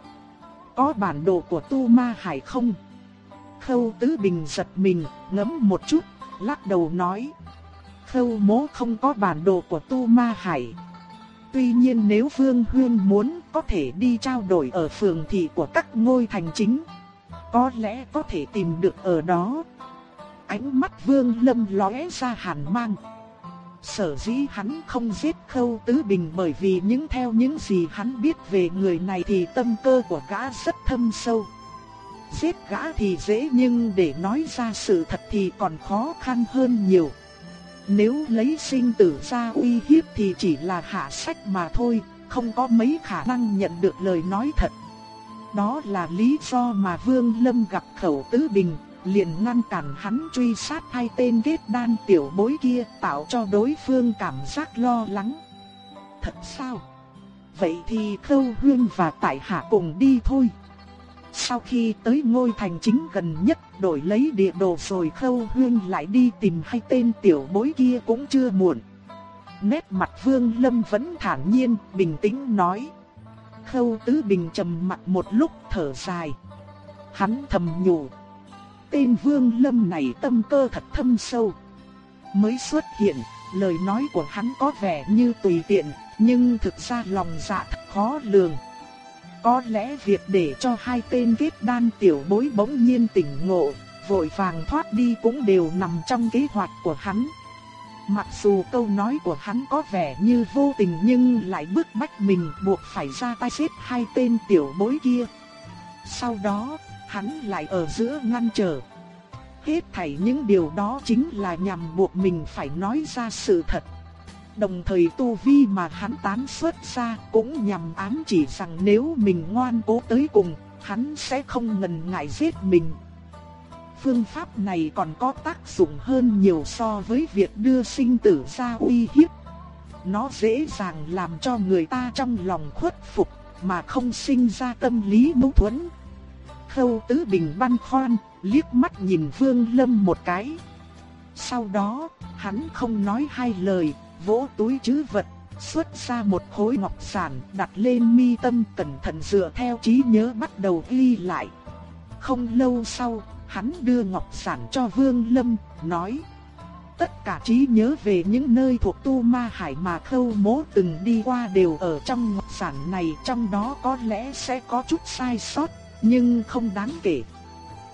Có bản đồ của Tu Ma Hải không? Khâu Tứ Bình giật mình, ngẫm một chút, lắc đầu nói. Khâu mố không có bản đồ của Tu Ma Hải. Tuy nhiên nếu Vương Huyên muốn có thể đi trao đổi ở phường thị của các ngôi thành chính. Có lẽ có thể tìm được ở đó. Ánh mắt Vương Lâm lóe ra hàn mang. Sở dĩ hắn không giết Khâu Tứ Bình bởi vì những theo những gì hắn biết về người này thì tâm cơ của gã rất thâm sâu. Giết gã thì dễ nhưng để nói ra sự thật thì còn khó khăn hơn nhiều. Nếu lấy sinh tử ra uy hiếp thì chỉ là hạ sách mà thôi, không có mấy khả năng nhận được lời nói thật. Đó là lý do mà Vương Lâm gặp khẩu tứ bình, liền ngăn cản hắn truy sát hai tên kết đan tiểu bối kia tạo cho đối phương cảm giác lo lắng. Thật sao? Vậy thì Khâu Huyên và Tại Hạ cùng đi thôi. Sau khi tới ngôi thành chính gần nhất đổi lấy địa đồ rồi Khâu Huyên lại đi tìm hai tên tiểu bối kia cũng chưa muộn. Nét mặt Vương Lâm vẫn thản nhiên, bình tĩnh nói. Khâu Tứ Bình trầm mặt một lúc thở dài. Hắn thầm nhủ. Tên Vương Lâm này tâm cơ thật thâm sâu. Mới xuất hiện, lời nói của hắn có vẻ như tùy tiện, nhưng thực ra lòng dạ thật khó lường. Có lẽ việc để cho hai tên kết đan tiểu bối bỗng nhiên tỉnh ngộ, vội vàng thoát đi cũng đều nằm trong kế hoạch của hắn. Mặc dù câu nói của hắn có vẻ như vô tình nhưng lại bức bách mình buộc phải ra tay giết hai tên tiểu bối kia. Sau đó, hắn lại ở giữa ngăn trở. Hết thảy những điều đó chính là nhằm buộc mình phải nói ra sự thật. Đồng thời tu vi mà hắn tán xuất ra cũng nhằm ám chỉ rằng nếu mình ngoan cố tới cùng, hắn sẽ không ngần ngại giết mình. Phương pháp này còn có tác dụng hơn nhiều so với việc đưa sinh tử ra uy hiếp. Nó dễ dàng làm cho người ta trong lòng khuất phục mà không sinh ra tâm lý mâu thuẫn. Khâu Tứ Bình băn khoăn, liếc mắt nhìn Vương Lâm một cái. Sau đó, hắn không nói hai lời, vỗ túi chứ vật, xuất ra một khối ngọc sản đặt lên mi tâm cẩn thận dựa theo trí nhớ bắt đầu ghi lại. Không lâu sau, hắn đưa ngọc sản cho Vương Lâm, nói Tất cả trí nhớ về những nơi thuộc tu ma hải mà khâu mố từng đi qua đều ở trong ngọc sản này Trong đó có lẽ sẽ có chút sai sót, nhưng không đáng kể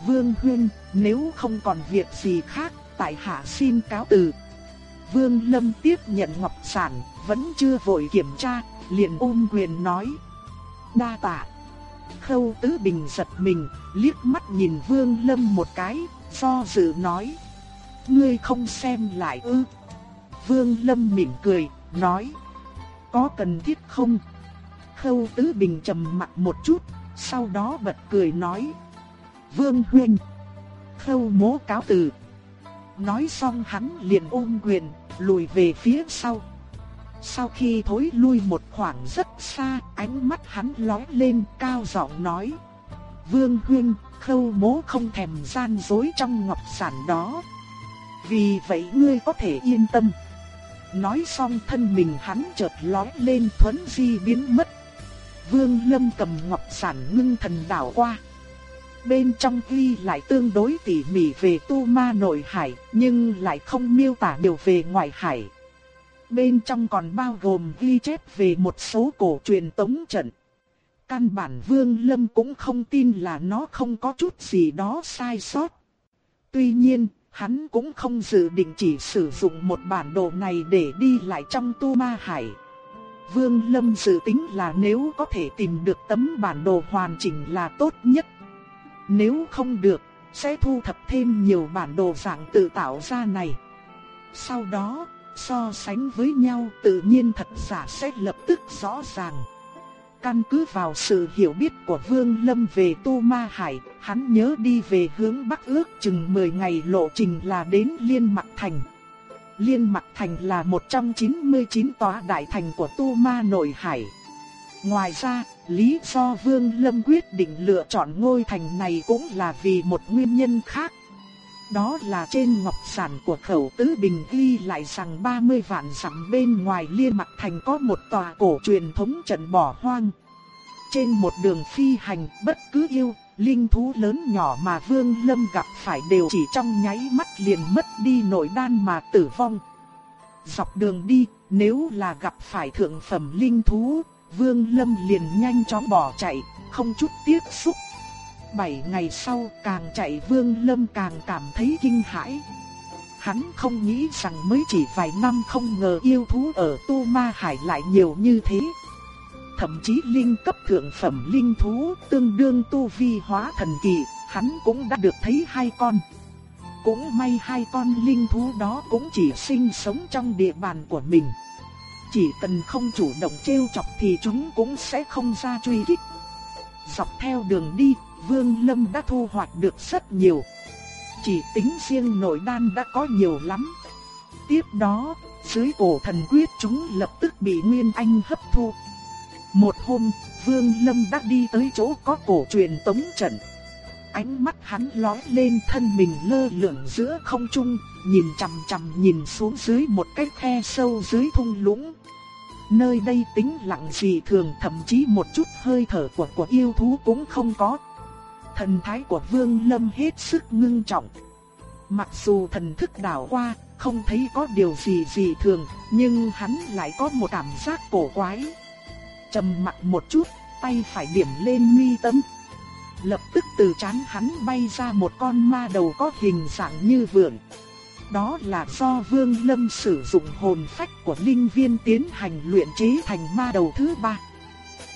Vương Huyên, nếu không còn việc gì khác, tại hạ xin cáo từ Vương Lâm tiếp nhận ngọc sản, vẫn chưa vội kiểm tra, liền ôm quyền nói. Đa tạ. Khâu Tứ Bình giật mình, liếc mắt nhìn Vương Lâm một cái, do dự nói. Ngươi không xem lại ư. Vương Lâm mỉm cười, nói. Có cần thiết không? Khâu Tứ Bình trầm mặt một chút, sau đó bật cười nói. Vương Huynh. Khâu mố cáo từ. Nói xong hắn liền ôm quyền, lùi về phía sau. Sau khi thối lui một khoảng rất xa, ánh mắt hắn lóe lên cao giọng nói. Vương Huyên, khâu mố không thèm gian dối trong ngọc sản đó. Vì vậy ngươi có thể yên tâm. nói xong thân mình hắn chợt lói lên thuấn di biến mất. Vương Lâm cầm ngọc sản ngưng thần đảo qua. Bên trong ghi lại tương đối tỉ mỉ về tu ma nội hải, nhưng lại không miêu tả điều về ngoại hải. Bên trong còn bao gồm ghi chép về một số cổ truyền tống trận. Căn bản Vương Lâm cũng không tin là nó không có chút gì đó sai sót. Tuy nhiên, hắn cũng không dự định chỉ sử dụng một bản đồ này để đi lại trong tu ma hải. Vương Lâm dự tính là nếu có thể tìm được tấm bản đồ hoàn chỉnh là tốt nhất. Nếu không được, sẽ thu thập thêm nhiều bản đồ dạng tự tạo ra này. Sau đó, so sánh với nhau tự nhiên thật giả sẽ lập tức rõ ràng. Căn cứ vào sự hiểu biết của Vương Lâm về Tu Ma Hải, hắn nhớ đi về hướng Bắc ước chừng 10 ngày lộ trình là đến Liên Mặc Thành. Liên Mặc Thành là một trong 99 tòa đại thành của Tu Ma Nội Hải. Ngoài ra, lý do Vương Lâm quyết định lựa chọn ngôi thành này cũng là vì một nguyên nhân khác. Đó là trên ngọc sản của khẩu tứ bình ghi lại rằng 30 vạn dặm bên ngoài liên mặt thành có một tòa cổ truyền thống trận bỏ hoang. Trên một đường phi hành bất cứ yêu, linh thú lớn nhỏ mà Vương Lâm gặp phải đều chỉ trong nháy mắt liền mất đi nội đan mà tử vong. Dọc đường đi, nếu là gặp phải thượng phẩm linh thú, Vương Lâm liền nhanh chóng bỏ chạy, không chút tiếc xúc Bảy ngày sau càng chạy Vương Lâm càng cảm thấy kinh hãi. Hắn không nghĩ rằng mới chỉ vài năm không ngờ yêu thú ở Tu Ma Hải lại nhiều như thế. Thậm chí linh cấp thượng phẩm linh thú tương đương tu vi hóa thần kỳ, hắn cũng đã được thấy hai con. Cũng may hai con linh thú đó cũng chỉ sinh sống trong địa bàn của mình. Chỉ cần không chủ động trêu chọc thì chúng cũng sẽ không ra truy kích. Dọc theo đường đi, Vương Lâm đã thu hoạch được rất nhiều. Chỉ tính riêng nội đan đã có nhiều lắm. Tiếp đó, dưới cổ thần quyết chúng lập tức bị Nguyên Anh hấp thu. Một hôm, Vương Lâm đã đi tới chỗ có cổ truyền tống trận. Ánh mắt hắn lóe lên thân mình lơ lửng giữa không trung, nhìn chằm chằm nhìn xuống dưới một cái khe sâu dưới thung lũng. Nơi đây tĩnh lặng dị thường thậm chí một chút hơi thở của của yêu thú cũng không có. Thần thái của Vương Lâm hết sức ngưng trọng. Mặc dù thần thức đảo qua, không thấy có điều gì dị thường, nhưng hắn lại có một cảm giác cổ quái. Trầm mặt một chút, tay phải điểm lên mi tâm. Lập tức từ chán hắn bay ra một con ma đầu có hình dạng như vượn. Đó là do Vương Lâm sử dụng hồn phách của linh viên tiến hành luyện chế thành ma đầu thứ ba.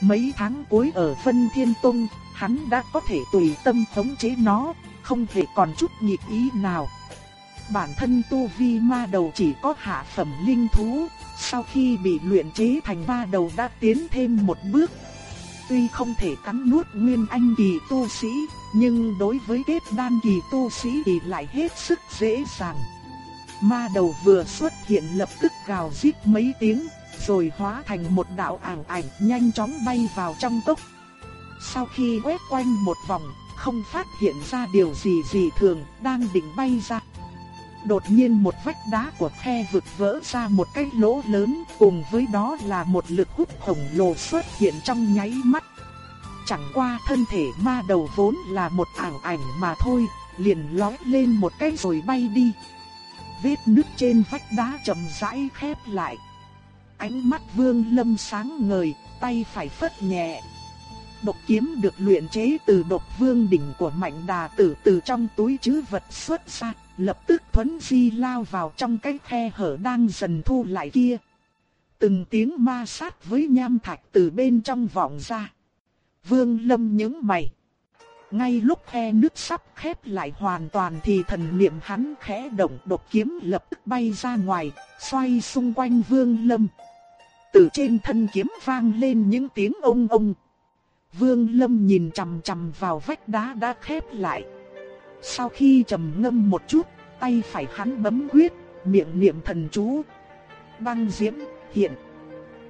Mấy tháng cuối ở Vân Thiên Tông, hắn đã có thể tùy tâm khống chế nó, không hề còn chút nhịp ý nào. Bản thân tu vi ma đầu chỉ có hạ phẩm linh thú, sau khi bị luyện chế thành ma đầu đã tiến thêm một bước. Tuy không thể cắn nuốt nguyên anh kỳ tu sĩ, nhưng đối với kết đan kỳ tu sĩ thì lại hết sức dễ dàng. Ma đầu vừa xuất hiện lập tức gào rít mấy tiếng, rồi hóa thành một đạo ảo ảnh nhanh chóng bay vào trong cốc. Sau khi quét quanh một vòng, không phát hiện ra điều gì gì thường, đang định bay ra. Đột nhiên một vách đá của khe vực vỡ ra một cái lỗ lớn, cùng với đó là một lực hút khổng lồ xuất hiện trong nháy mắt. Chẳng qua thân thể ma đầu vốn là một ảo ảnh mà thôi, liền lói lên một cái rồi bay đi. Vết nứt trên vách đá chậm rãi khép lại. Ánh mắt Vương Lâm sáng ngời, tay phải phất nhẹ, độc kiếm được luyện chế từ độc vương đỉnh của mạnh đà tử từ trong túi trữ vật xuất ra, lập tức thuấn di lao vào trong cái khe hở đang dần thu lại kia. Từng tiếng ma sát với nham thạch từ bên trong vọng ra. Vương lâm nhướng mày. Ngay lúc khe nước sắp khép lại hoàn toàn thì thần niệm hắn khẽ động độc kiếm lập tức bay ra ngoài, xoay xung quanh vương lâm. Từ trên thân kiếm vang lên những tiếng ông ông. Vương Lâm nhìn chằm chằm vào vách đá đã khép lại. Sau khi trầm ngâm một chút, tay phải hắn bấm quyết, miệng niệm thần chú. Băng diễm hiện.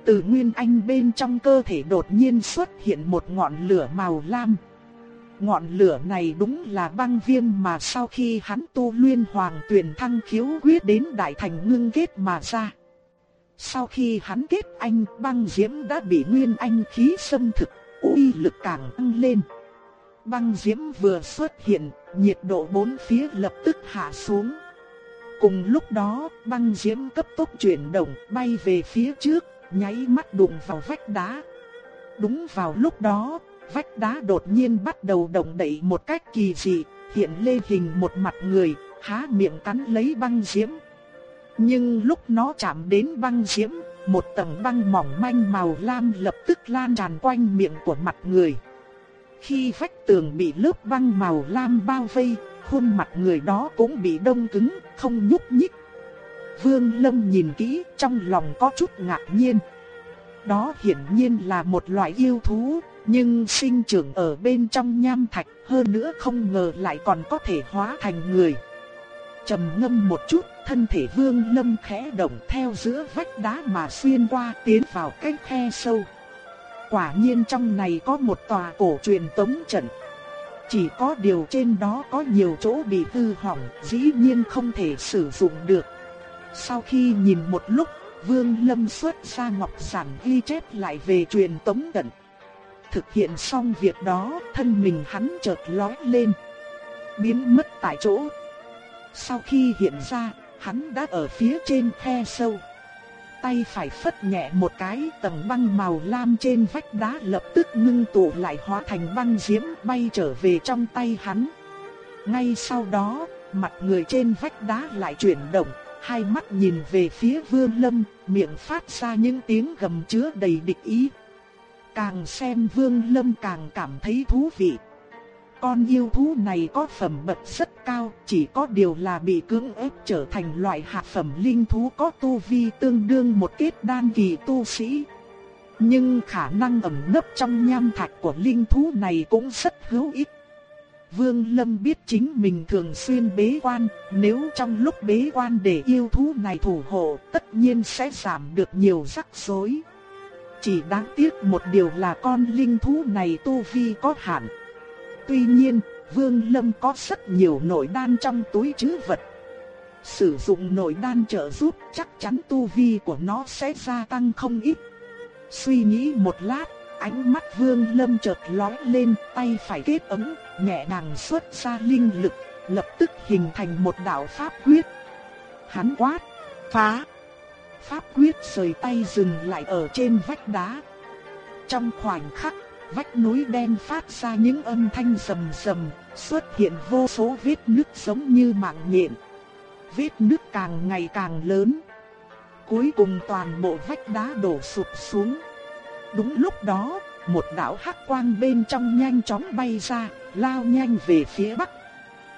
Từ nguyên anh bên trong cơ thể đột nhiên xuất hiện một ngọn lửa màu lam. Ngọn lửa này đúng là băng viêm mà sau khi hắn tu luyện hoàng tuyển thăng khiếu quyết đến đại thành ngưng kết mà ra. Sau khi hắn kết anh, băng diễm đã bị nguyên anh khí xâm thực, uy lực càng tăng lên. Băng diễm vừa xuất hiện, nhiệt độ bốn phía lập tức hạ xuống. Cùng lúc đó, băng diễm cấp tốc chuyển động, bay về phía trước, nháy mắt đụng vào vách đá. Đúng vào lúc đó, vách đá đột nhiên bắt đầu động đậy một cách kỳ dị, hiện lên hình một mặt người, há miệng cắn lấy băng diễm. Nhưng lúc nó chạm đến băng diễm, một tầng băng mỏng manh màu lam lập tức lan tràn quanh miệng của mặt người. Khi vách tường bị lớp băng màu lam bao vây, khuôn mặt người đó cũng bị đông cứng, không nhúc nhích. Vương Lâm nhìn kỹ, trong lòng có chút ngạc nhiên. Đó hiển nhiên là một loại yêu thú, nhưng sinh trưởng ở bên trong nham thạch, hơn nữa không ngờ lại còn có thể hóa thành người. Trầm ngâm một chút, thân thể Vương Lâm khẽ động theo giữa vách đá mà xuyên qua tiến vào cái khe sâu. Quả nhiên trong này có một tòa cổ truyền tống trận. Chỉ có điều trên đó có nhiều chỗ bị hư hỏng, dĩ nhiên không thể sử dụng được. Sau khi nhìn một lúc, Vương Lâm xuất ra ngọc giản ghi chép lại về truyền tống trận. Thực hiện xong việc đó, thân mình hắn chợt lóe lên, biến mất tại chỗ. Sau khi hiện ra, hắn đã ở phía trên khe sâu. Tay phải phất nhẹ một cái, tầng băng màu lam trên vách đá lập tức ngưng tụ lại hóa thành băng diễm bay trở về trong tay hắn. Ngay sau đó, mặt người trên vách đá lại chuyển động, hai mắt nhìn về phía Vương Lâm, miệng phát ra những tiếng gầm chứa đầy địch ý. Càng xem Vương Lâm càng cảm thấy thú vị. Con yêu thú này có phẩm bậc rất cao, chỉ có điều là bị cưỡng ép trở thành loại hạ phẩm linh thú có tu vi tương đương một kết đan kỳ tu sĩ. Nhưng khả năng ẩn nấp trong nham thạch của linh thú này cũng rất hữu ích. Vương Lâm biết chính mình thường xuyên bế quan, nếu trong lúc bế quan để yêu thú này thủ hộ, tất nhiên sẽ giảm được nhiều rắc rối. Chỉ đáng tiếc một điều là con linh thú này tu vi có hạn. Tuy nhiên, Vương Lâm có rất nhiều nội đan trong túi trữ vật. Sử dụng nội đan trợ giúp chắc chắn tu vi của nó sẽ gia tăng không ít. Suy nghĩ một lát, ánh mắt Vương Lâm chợt lóe lên, tay phải kết ấm, nhẹ nhàng xuất ra linh lực, lập tức hình thành một đạo pháp quyết. Hắn quát, phá. Pháp quyết rời tay dừng lại ở trên vách đá. Trong khoảnh khắc, vách núi đen phát ra những âm thanh rầm rầm, xuất hiện vô số vết nứt giống như mạng nhện. Vết nứt càng ngày càng lớn. Cuối cùng toàn bộ vách đá đổ sụp xuống. Đúng lúc đó, một đạo hắc quang bên trong nhanh chóng bay ra, lao nhanh về phía bắc.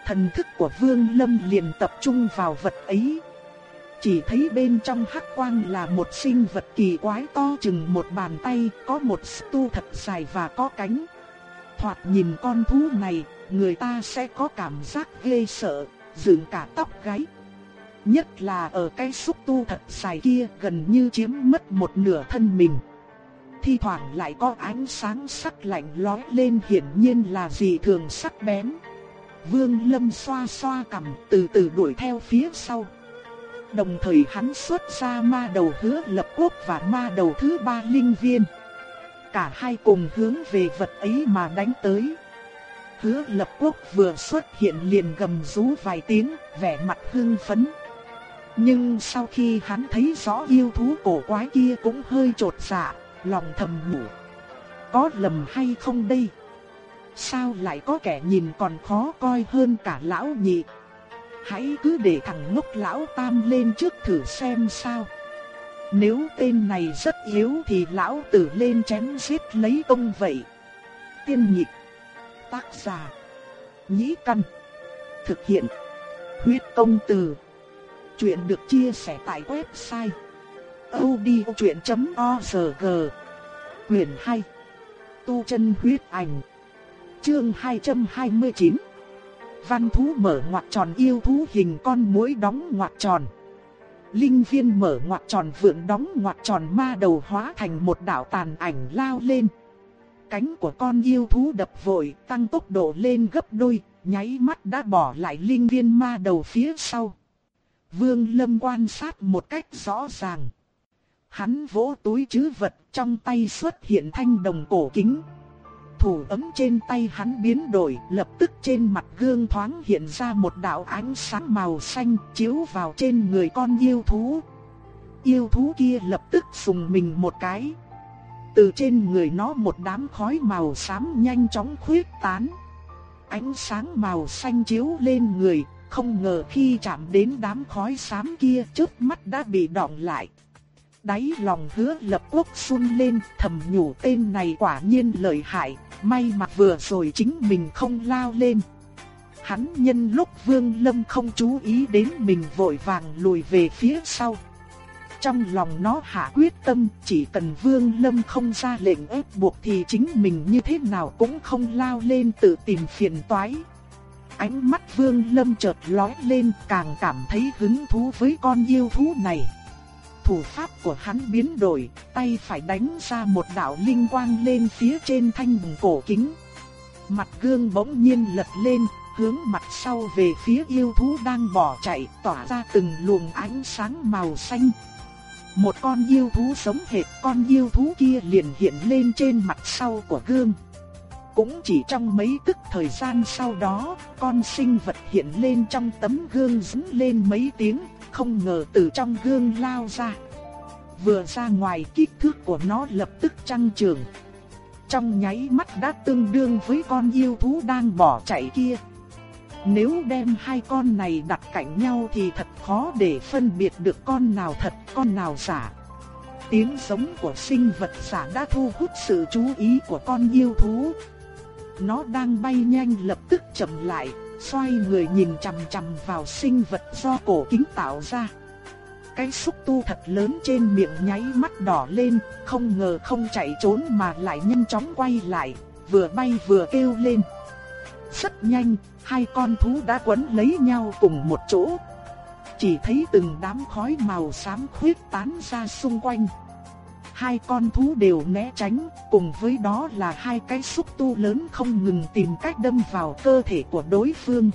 Thần thức của Vương Lâm liền tập trung vào vật ấy. Chỉ thấy bên trong hắc quang là một sinh vật kỳ quái to chừng một bàn tay, có một tu thật dài và có cánh. Thoạt nhìn con thú này, người ta sẽ có cảm giác ghê sợ, dựng cả tóc gáy. Nhất là ở cái xúc tu thật dài kia gần như chiếm mất một nửa thân mình thi thoảng lại có ánh sáng sắc lạnh lóe lên hiển nhiên là dị thường sắc bén. Vương Lâm xoa xoa cằm từ từ đuổi theo phía sau. Đồng thời hắn xuất ra ma đầu hứa lập quốc và ma đầu thứ ba linh viên. Cả hai cùng hướng về vật ấy mà đánh tới. Hứa lập quốc vừa xuất hiện liền gầm rú vài tiếng, vẻ mặt hưng phấn. Nhưng sau khi hắn thấy rõ yêu thú cổ quái kia cũng hơi trột dạ, lòng thầm nhủ. Có lầm hay không đây? Sao lại có kẻ nhìn còn khó coi hơn cả lão nhị? Hãy cứ để thằng ngốc lão tam lên trước thử xem sao. Nếu tên này rất yếu thì lão tử lên chém giết lấy công vậy. Tiên nhịp. Tác giả. Nhĩ căn. Thực hiện. Huyết công từ. Chuyện được chia sẻ tại website odchuyện.org, Quyền 2 Tu chân huyết ảnh Chương 229 Văn thú mở ngoặc tròn yêu thú hình con muỗi đóng ngoặc tròn. Linh viên mở ngoặc tròn vượn đóng ngoặc tròn ma đầu hóa thành một đạo tàn ảnh lao lên. Cánh của con yêu thú đập vội tăng tốc độ lên gấp đôi, Nháy mắt đã bỏ lại linh viên ma đầu phía sau. Vương Lâm quan sát một cách rõ ràng. Hắn vỗ túi chứ vật trong tay xuất hiện thanh đồng cổ kính. Thủ ấm trên tay hắn biến đổi, lập tức trên mặt gương thoáng hiện ra một đạo ánh sáng màu xanh chiếu vào trên người con yêu thú. Yêu thú kia lập tức sùng mình một cái. Từ trên người nó một đám khói màu xám nhanh chóng khuyết tán. Ánh sáng màu xanh chiếu lên người, không ngờ khi chạm đến đám khói xám kia trước mắt đã bị đọng lại. Đáy lòng hứa lập quốc run lên thầm nhủ tên này quả nhiên lợi hại, may mà vừa rồi chính mình không lao lên. Hắn nhân lúc Vương Lâm không chú ý đến mình vội vàng lùi về phía sau. Trong lòng nó hạ quyết tâm, chỉ cần Vương Lâm không ra lệnh ép buộc thì chính mình như thế nào cũng không lao lên tự tìm phiền toái. Ánh mắt Vương Lâm chợt lóe lên, càng cảm thấy hứng thú với con yêu thú này. Thủ pháp của hắn biến đổi, tay phải đánh ra một đạo linh quang lên phía trên thanh bùng cổ kính. Mặt gương bỗng nhiên lật lên, hướng mặt sau về phía yêu thú đang bỏ chạy, tỏa ra từng luồng ánh sáng màu xanh, một con yêu thú sống hệt con yêu thú kia liền hiện lên trên mặt sau của gương. Cũng chỉ trong mấy tức thời gian sau đó, con sinh vật hiện lên trong tấm gương dứng lên mấy tiếng, không ngờ từ trong gương lao ra. Vừa ra ngoài kích thước của nó lập tức tăng trưởng. Trong nháy mắt đã tương đương với con yêu thú đang bỏ chạy kia. Nếu đem hai con này đặt cạnh nhau thì thật khó để phân biệt được con nào thật, con nào giả. Tiếng giống của sinh vật giả đã thu hút sự chú ý của con yêu thú. Nó đang bay nhanh lập tức chậm lại, xoay người nhìn chằm chằm vào sinh vật do cổ kính tạo ra. Cái xúc tu thật lớn trên miệng nháy mắt đỏ lên, không ngờ không chạy trốn mà lại nhanh chóng quay lại, vừa bay vừa kêu lên. Rất nhanh, hai con thú đã quấn lấy nhau cùng một chỗ. Chỉ thấy từng đám khói màu xám khuyết tán ra xung quanh. Hai con thú đều né tránh, cùng với đó là hai cái xúc tu lớn không ngừng tìm cách đâm vào cơ thể của đối phương.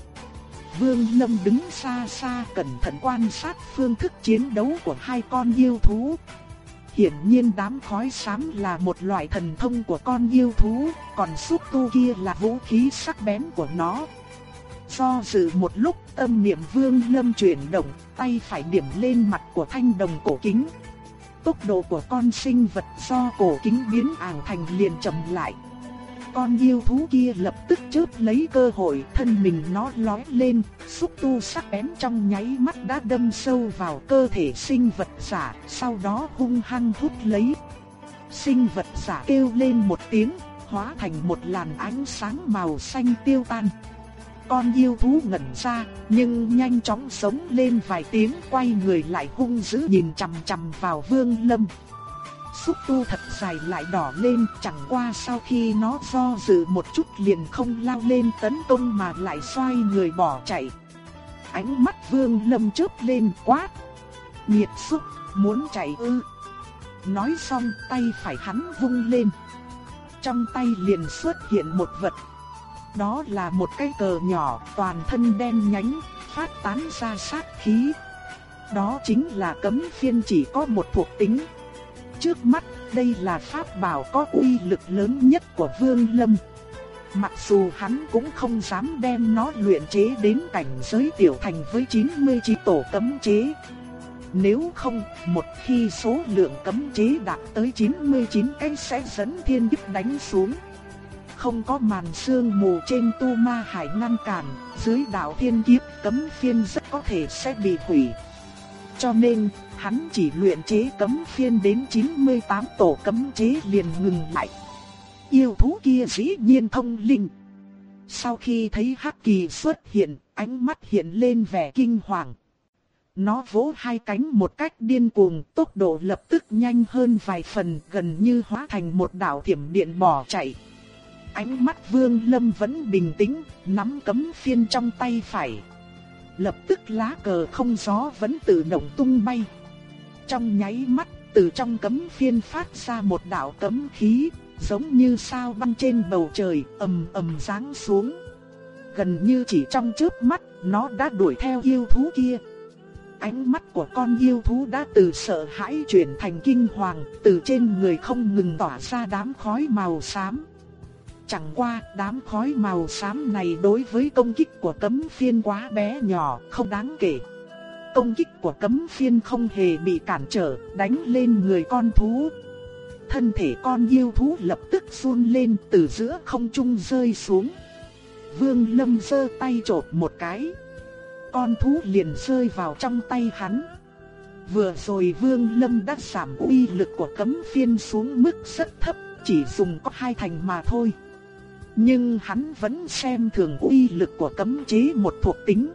Vương Lâm đứng xa xa cẩn thận quan sát phương thức chiến đấu của hai con yêu thú. Hiển nhiên đám khói xám là một loại thần thông của con yêu thú, còn xúc tu kia là vũ khí sắc bén của nó. Do dự một lúc tâm niệm vương lâm chuyển động, tay phải điểm lên mặt của thanh đồng cổ kính. Tốc độ của con sinh vật do cổ kính biến ảo thành liền chậm lại. Con yêu thú kia lập tức chớp lấy cơ hội thân mình nó lói lên, xúc tu sắc bén trong nháy mắt đã đâm sâu vào cơ thể sinh vật giả, sau đó hung hăng hút lấy. Sinh vật giả kêu lên một tiếng, hóa thành một làn ánh sáng màu xanh tiêu tan. Con yêu thú ngẩn ra, nhưng nhanh chóng sống lên vài tiếng quay người lại hung dữ nhìn chằm chằm vào Vương Lâm. Xúc tu thật dài lại đỏ lên, chẳng qua sau khi nó do dự một chút liền không lao lên tấn công mà lại xoay người bỏ chạy. Ánh mắt Vương Lâm chớp lên quát. Nhiệt xúc, muốn chạy ư? Nói xong tay phải hắn vung lên. Trong tay liền xuất hiện một vật đó là một cái cờ nhỏ toàn thân đen nhánh, phát tán ra sát khí. Đó chính là cấm phiên chỉ có một thuộc tính. Trước mắt, đây là pháp bảo có uy lực lớn nhất của Vương Lâm. Mặc dù hắn cũng không dám đem nó luyện chế đến cảnh giới tiểu thành với 99 tổ cấm chế. Nếu không, một khi số lượng cấm chế đạt tới 99 cái sẽ dẫn thiên kiếp đánh xuống không có màn sương mù trên tu ma hải ngăn cản, dưới đạo thiên kiếp cấm phiên rất có thể sẽ bị hủy. Cho nên, hắn chỉ luyện chế cấm phiên đến 98 tổ cấm chế liền ngừng lại. Yêu thú kia dĩ nhiên thông linh. Sau khi thấy Hắc Kỳ xuất hiện, ánh mắt hiện lên vẻ kinh hoàng. Nó vỗ hai cánh một cách điên cuồng, tốc độ lập tức nhanh hơn vài phần, gần như hóa thành một đạo thiểm điện bỏ chạy. Ánh mắt Vương Lâm vẫn bình tĩnh, nắm cấm phiên trong tay phải. Lập tức lá cờ không gió vẫn tự động tung bay. Trong nháy mắt, từ trong cấm phiên phát ra một đạo cấm khí, giống như sao băng trên bầu trời, ầm ầm giáng xuống. Gần như chỉ trong chớp mắt, nó đã đuổi theo yêu thú kia. ánh mắt của con yêu thú đã từ sợ hãi chuyển thành kinh hoàng, từ trên người không ngừng tỏa ra đám khói màu xám. Chẳng qua đám khói màu xám này đối với công kích của cấm phiên quá bé nhỏ, không đáng kể. Công kích của cấm phiên không hề bị cản trở, đánh lên người con thú. Thân thể con yêu thú lập tức run lên từ giữa không trung rơi xuống. Vương Lâm giơ tay trộn một cái. Con thú liền rơi vào trong tay hắn. Vừa rồi Vương Lâm đã giảm uy lực của cấm phiên xuống mức rất thấp, chỉ dùng có hai thành mà thôi. Nhưng hắn vẫn xem thường uy lực của cấm chế một thuộc tính.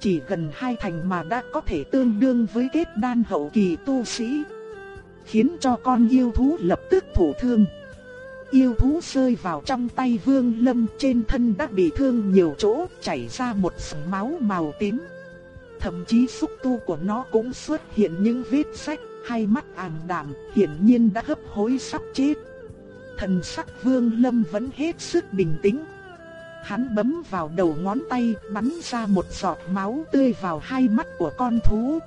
Chỉ gần hai thành mà đã có thể tương đương với kết đan hậu kỳ tu sĩ. Khiến cho con yêu thú lập tức thổ thương. Yêu thú rơi vào trong tay vương lâm trên thân đã bị thương nhiều chỗ chảy ra một sừng máu màu tím. Thậm chí xúc tu của nó cũng xuất hiện những vết sách, hai mắt ảm đạm, hiển nhiên đã hấp hối sắp chết. Thần sắc vương lâm vẫn hết sức bình tĩnh. Hắn bấm vào đầu ngón tay, bắn ra một giọt máu tươi vào hai mắt của con thú.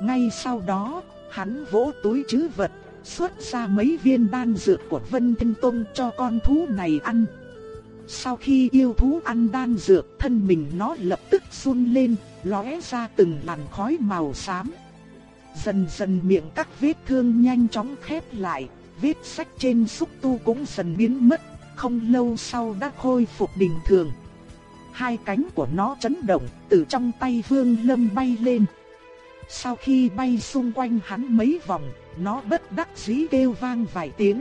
Ngay sau đó, hắn vỗ túi trữ vật, xuất ra mấy viên đan dược của Vân Thiên Tông cho con thú này ăn. Sau khi yêu thú ăn đan dược, thân mình nó lập tức run lên, lóe ra từng làn khói màu xám. Dần dần miệng các vết thương nhanh chóng khép lại, vết sách trên xúc tu cũng dần biến mất, không lâu sau đã khôi phục bình thường. Hai cánh của nó chấn động, từ trong tay Vương Lâm bay lên. Sau khi bay xung quanh hắn mấy vòng, nó bất đắc dĩ kêu vang vài tiếng.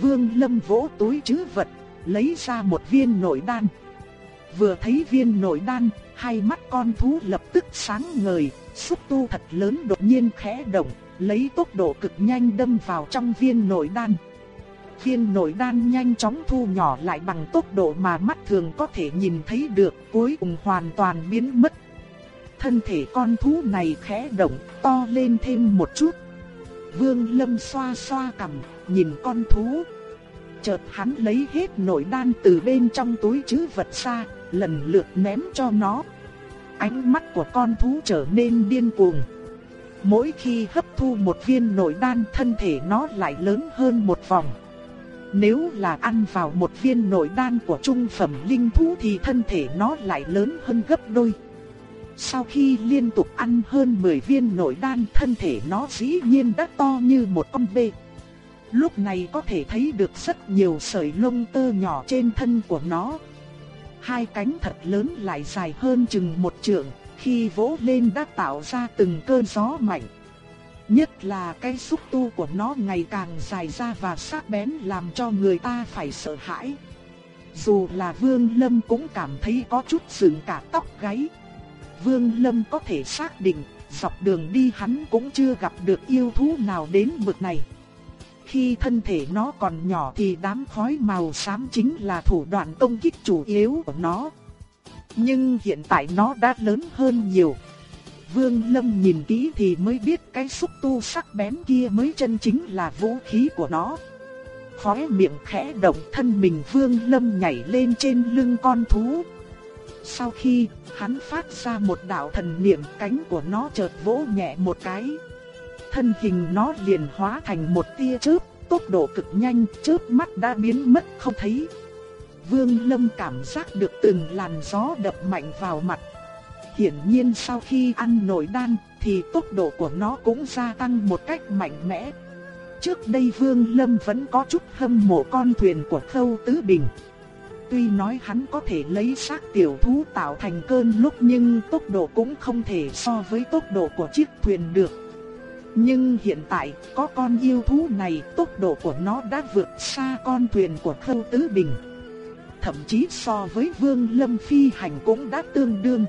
Vương Lâm vỗ túi trữ vật, lấy ra một viên nội đan. Vừa thấy viên nội đan, hai mắt con thú lập tức sáng ngời, xúc tu thật lớn đột nhiên khẽ động, lấy tốc độ cực nhanh đâm vào trong viên nội đan. Viên nội đan nhanh chóng thu nhỏ lại bằng tốc độ mà mắt thường có thể nhìn thấy được, cuối cùng hoàn toàn biến mất. Thân thể con thú này khẽ động, to lên thêm một chút. Vương Lâm xoa xoa cằm, nhìn con thú. Chợt hắn lấy hết nội đan từ bên trong túi trữ vật ra, lần lượt ném cho nó. Ánh mắt của con thú trở nên điên cuồng. Mỗi khi hấp thu một viên nội đan thân thể nó lại lớn hơn một vòng. Nếu là ăn vào một viên nội đan của trung phẩm linh thú thì thân thể nó lại lớn hơn gấp đôi. Sau khi liên tục ăn hơn 10 viên nội đan thân thể nó dĩ nhiên đã to như một con bê. Lúc này có thể thấy được rất nhiều sợi lông tơ nhỏ trên thân của nó. Hai cánh thật lớn lại dài hơn chừng một trượng, khi vỗ lên đã tạo ra từng cơn gió mạnh. Nhất là cái xúc tu của nó ngày càng dài ra và sắc bén làm cho người ta phải sợ hãi. Dù là Vương Lâm cũng cảm thấy có chút sừng cả tóc gáy. Vương Lâm có thể xác định, dọc đường đi hắn cũng chưa gặp được yêu thú nào đến bực này. Khi thân thể nó còn nhỏ thì đám khói màu xám chính là thủ đoạn công kích chủ yếu của nó. Nhưng hiện tại nó đã lớn hơn nhiều. Vương Lâm nhìn kỹ thì mới biết cái xúc tu sắc bén kia mới chân chính là vũ khí của nó. Khóe miệng khẽ động thân mình Vương Lâm nhảy lên trên lưng con thú. Sau khi hắn phát ra một đạo thần niệm cánh của nó chợt vỗ nhẹ một cái. Thân hình nó liền hóa thành một tia chớp, tốc độ cực nhanh, chớp mắt đã biến mất không thấy. Vương Lâm cảm giác được từng làn gió đập mạnh vào mặt. Hiển nhiên sau khi ăn nổi đan thì tốc độ của nó cũng gia tăng một cách mạnh mẽ. Trước đây Vương Lâm vẫn có chút hâm mộ con thuyền của Khâu Tứ Bình. Tuy nói hắn có thể lấy xác tiểu thú tạo thành cơn lúc nhưng tốc độ cũng không thể so với tốc độ của chiếc thuyền được. Nhưng hiện tại, có con yêu thú này, tốc độ của nó đã vượt xa con thuyền của Khâu Tứ Bình. Thậm chí so với Vương Lâm Phi hành cũng đã tương đương.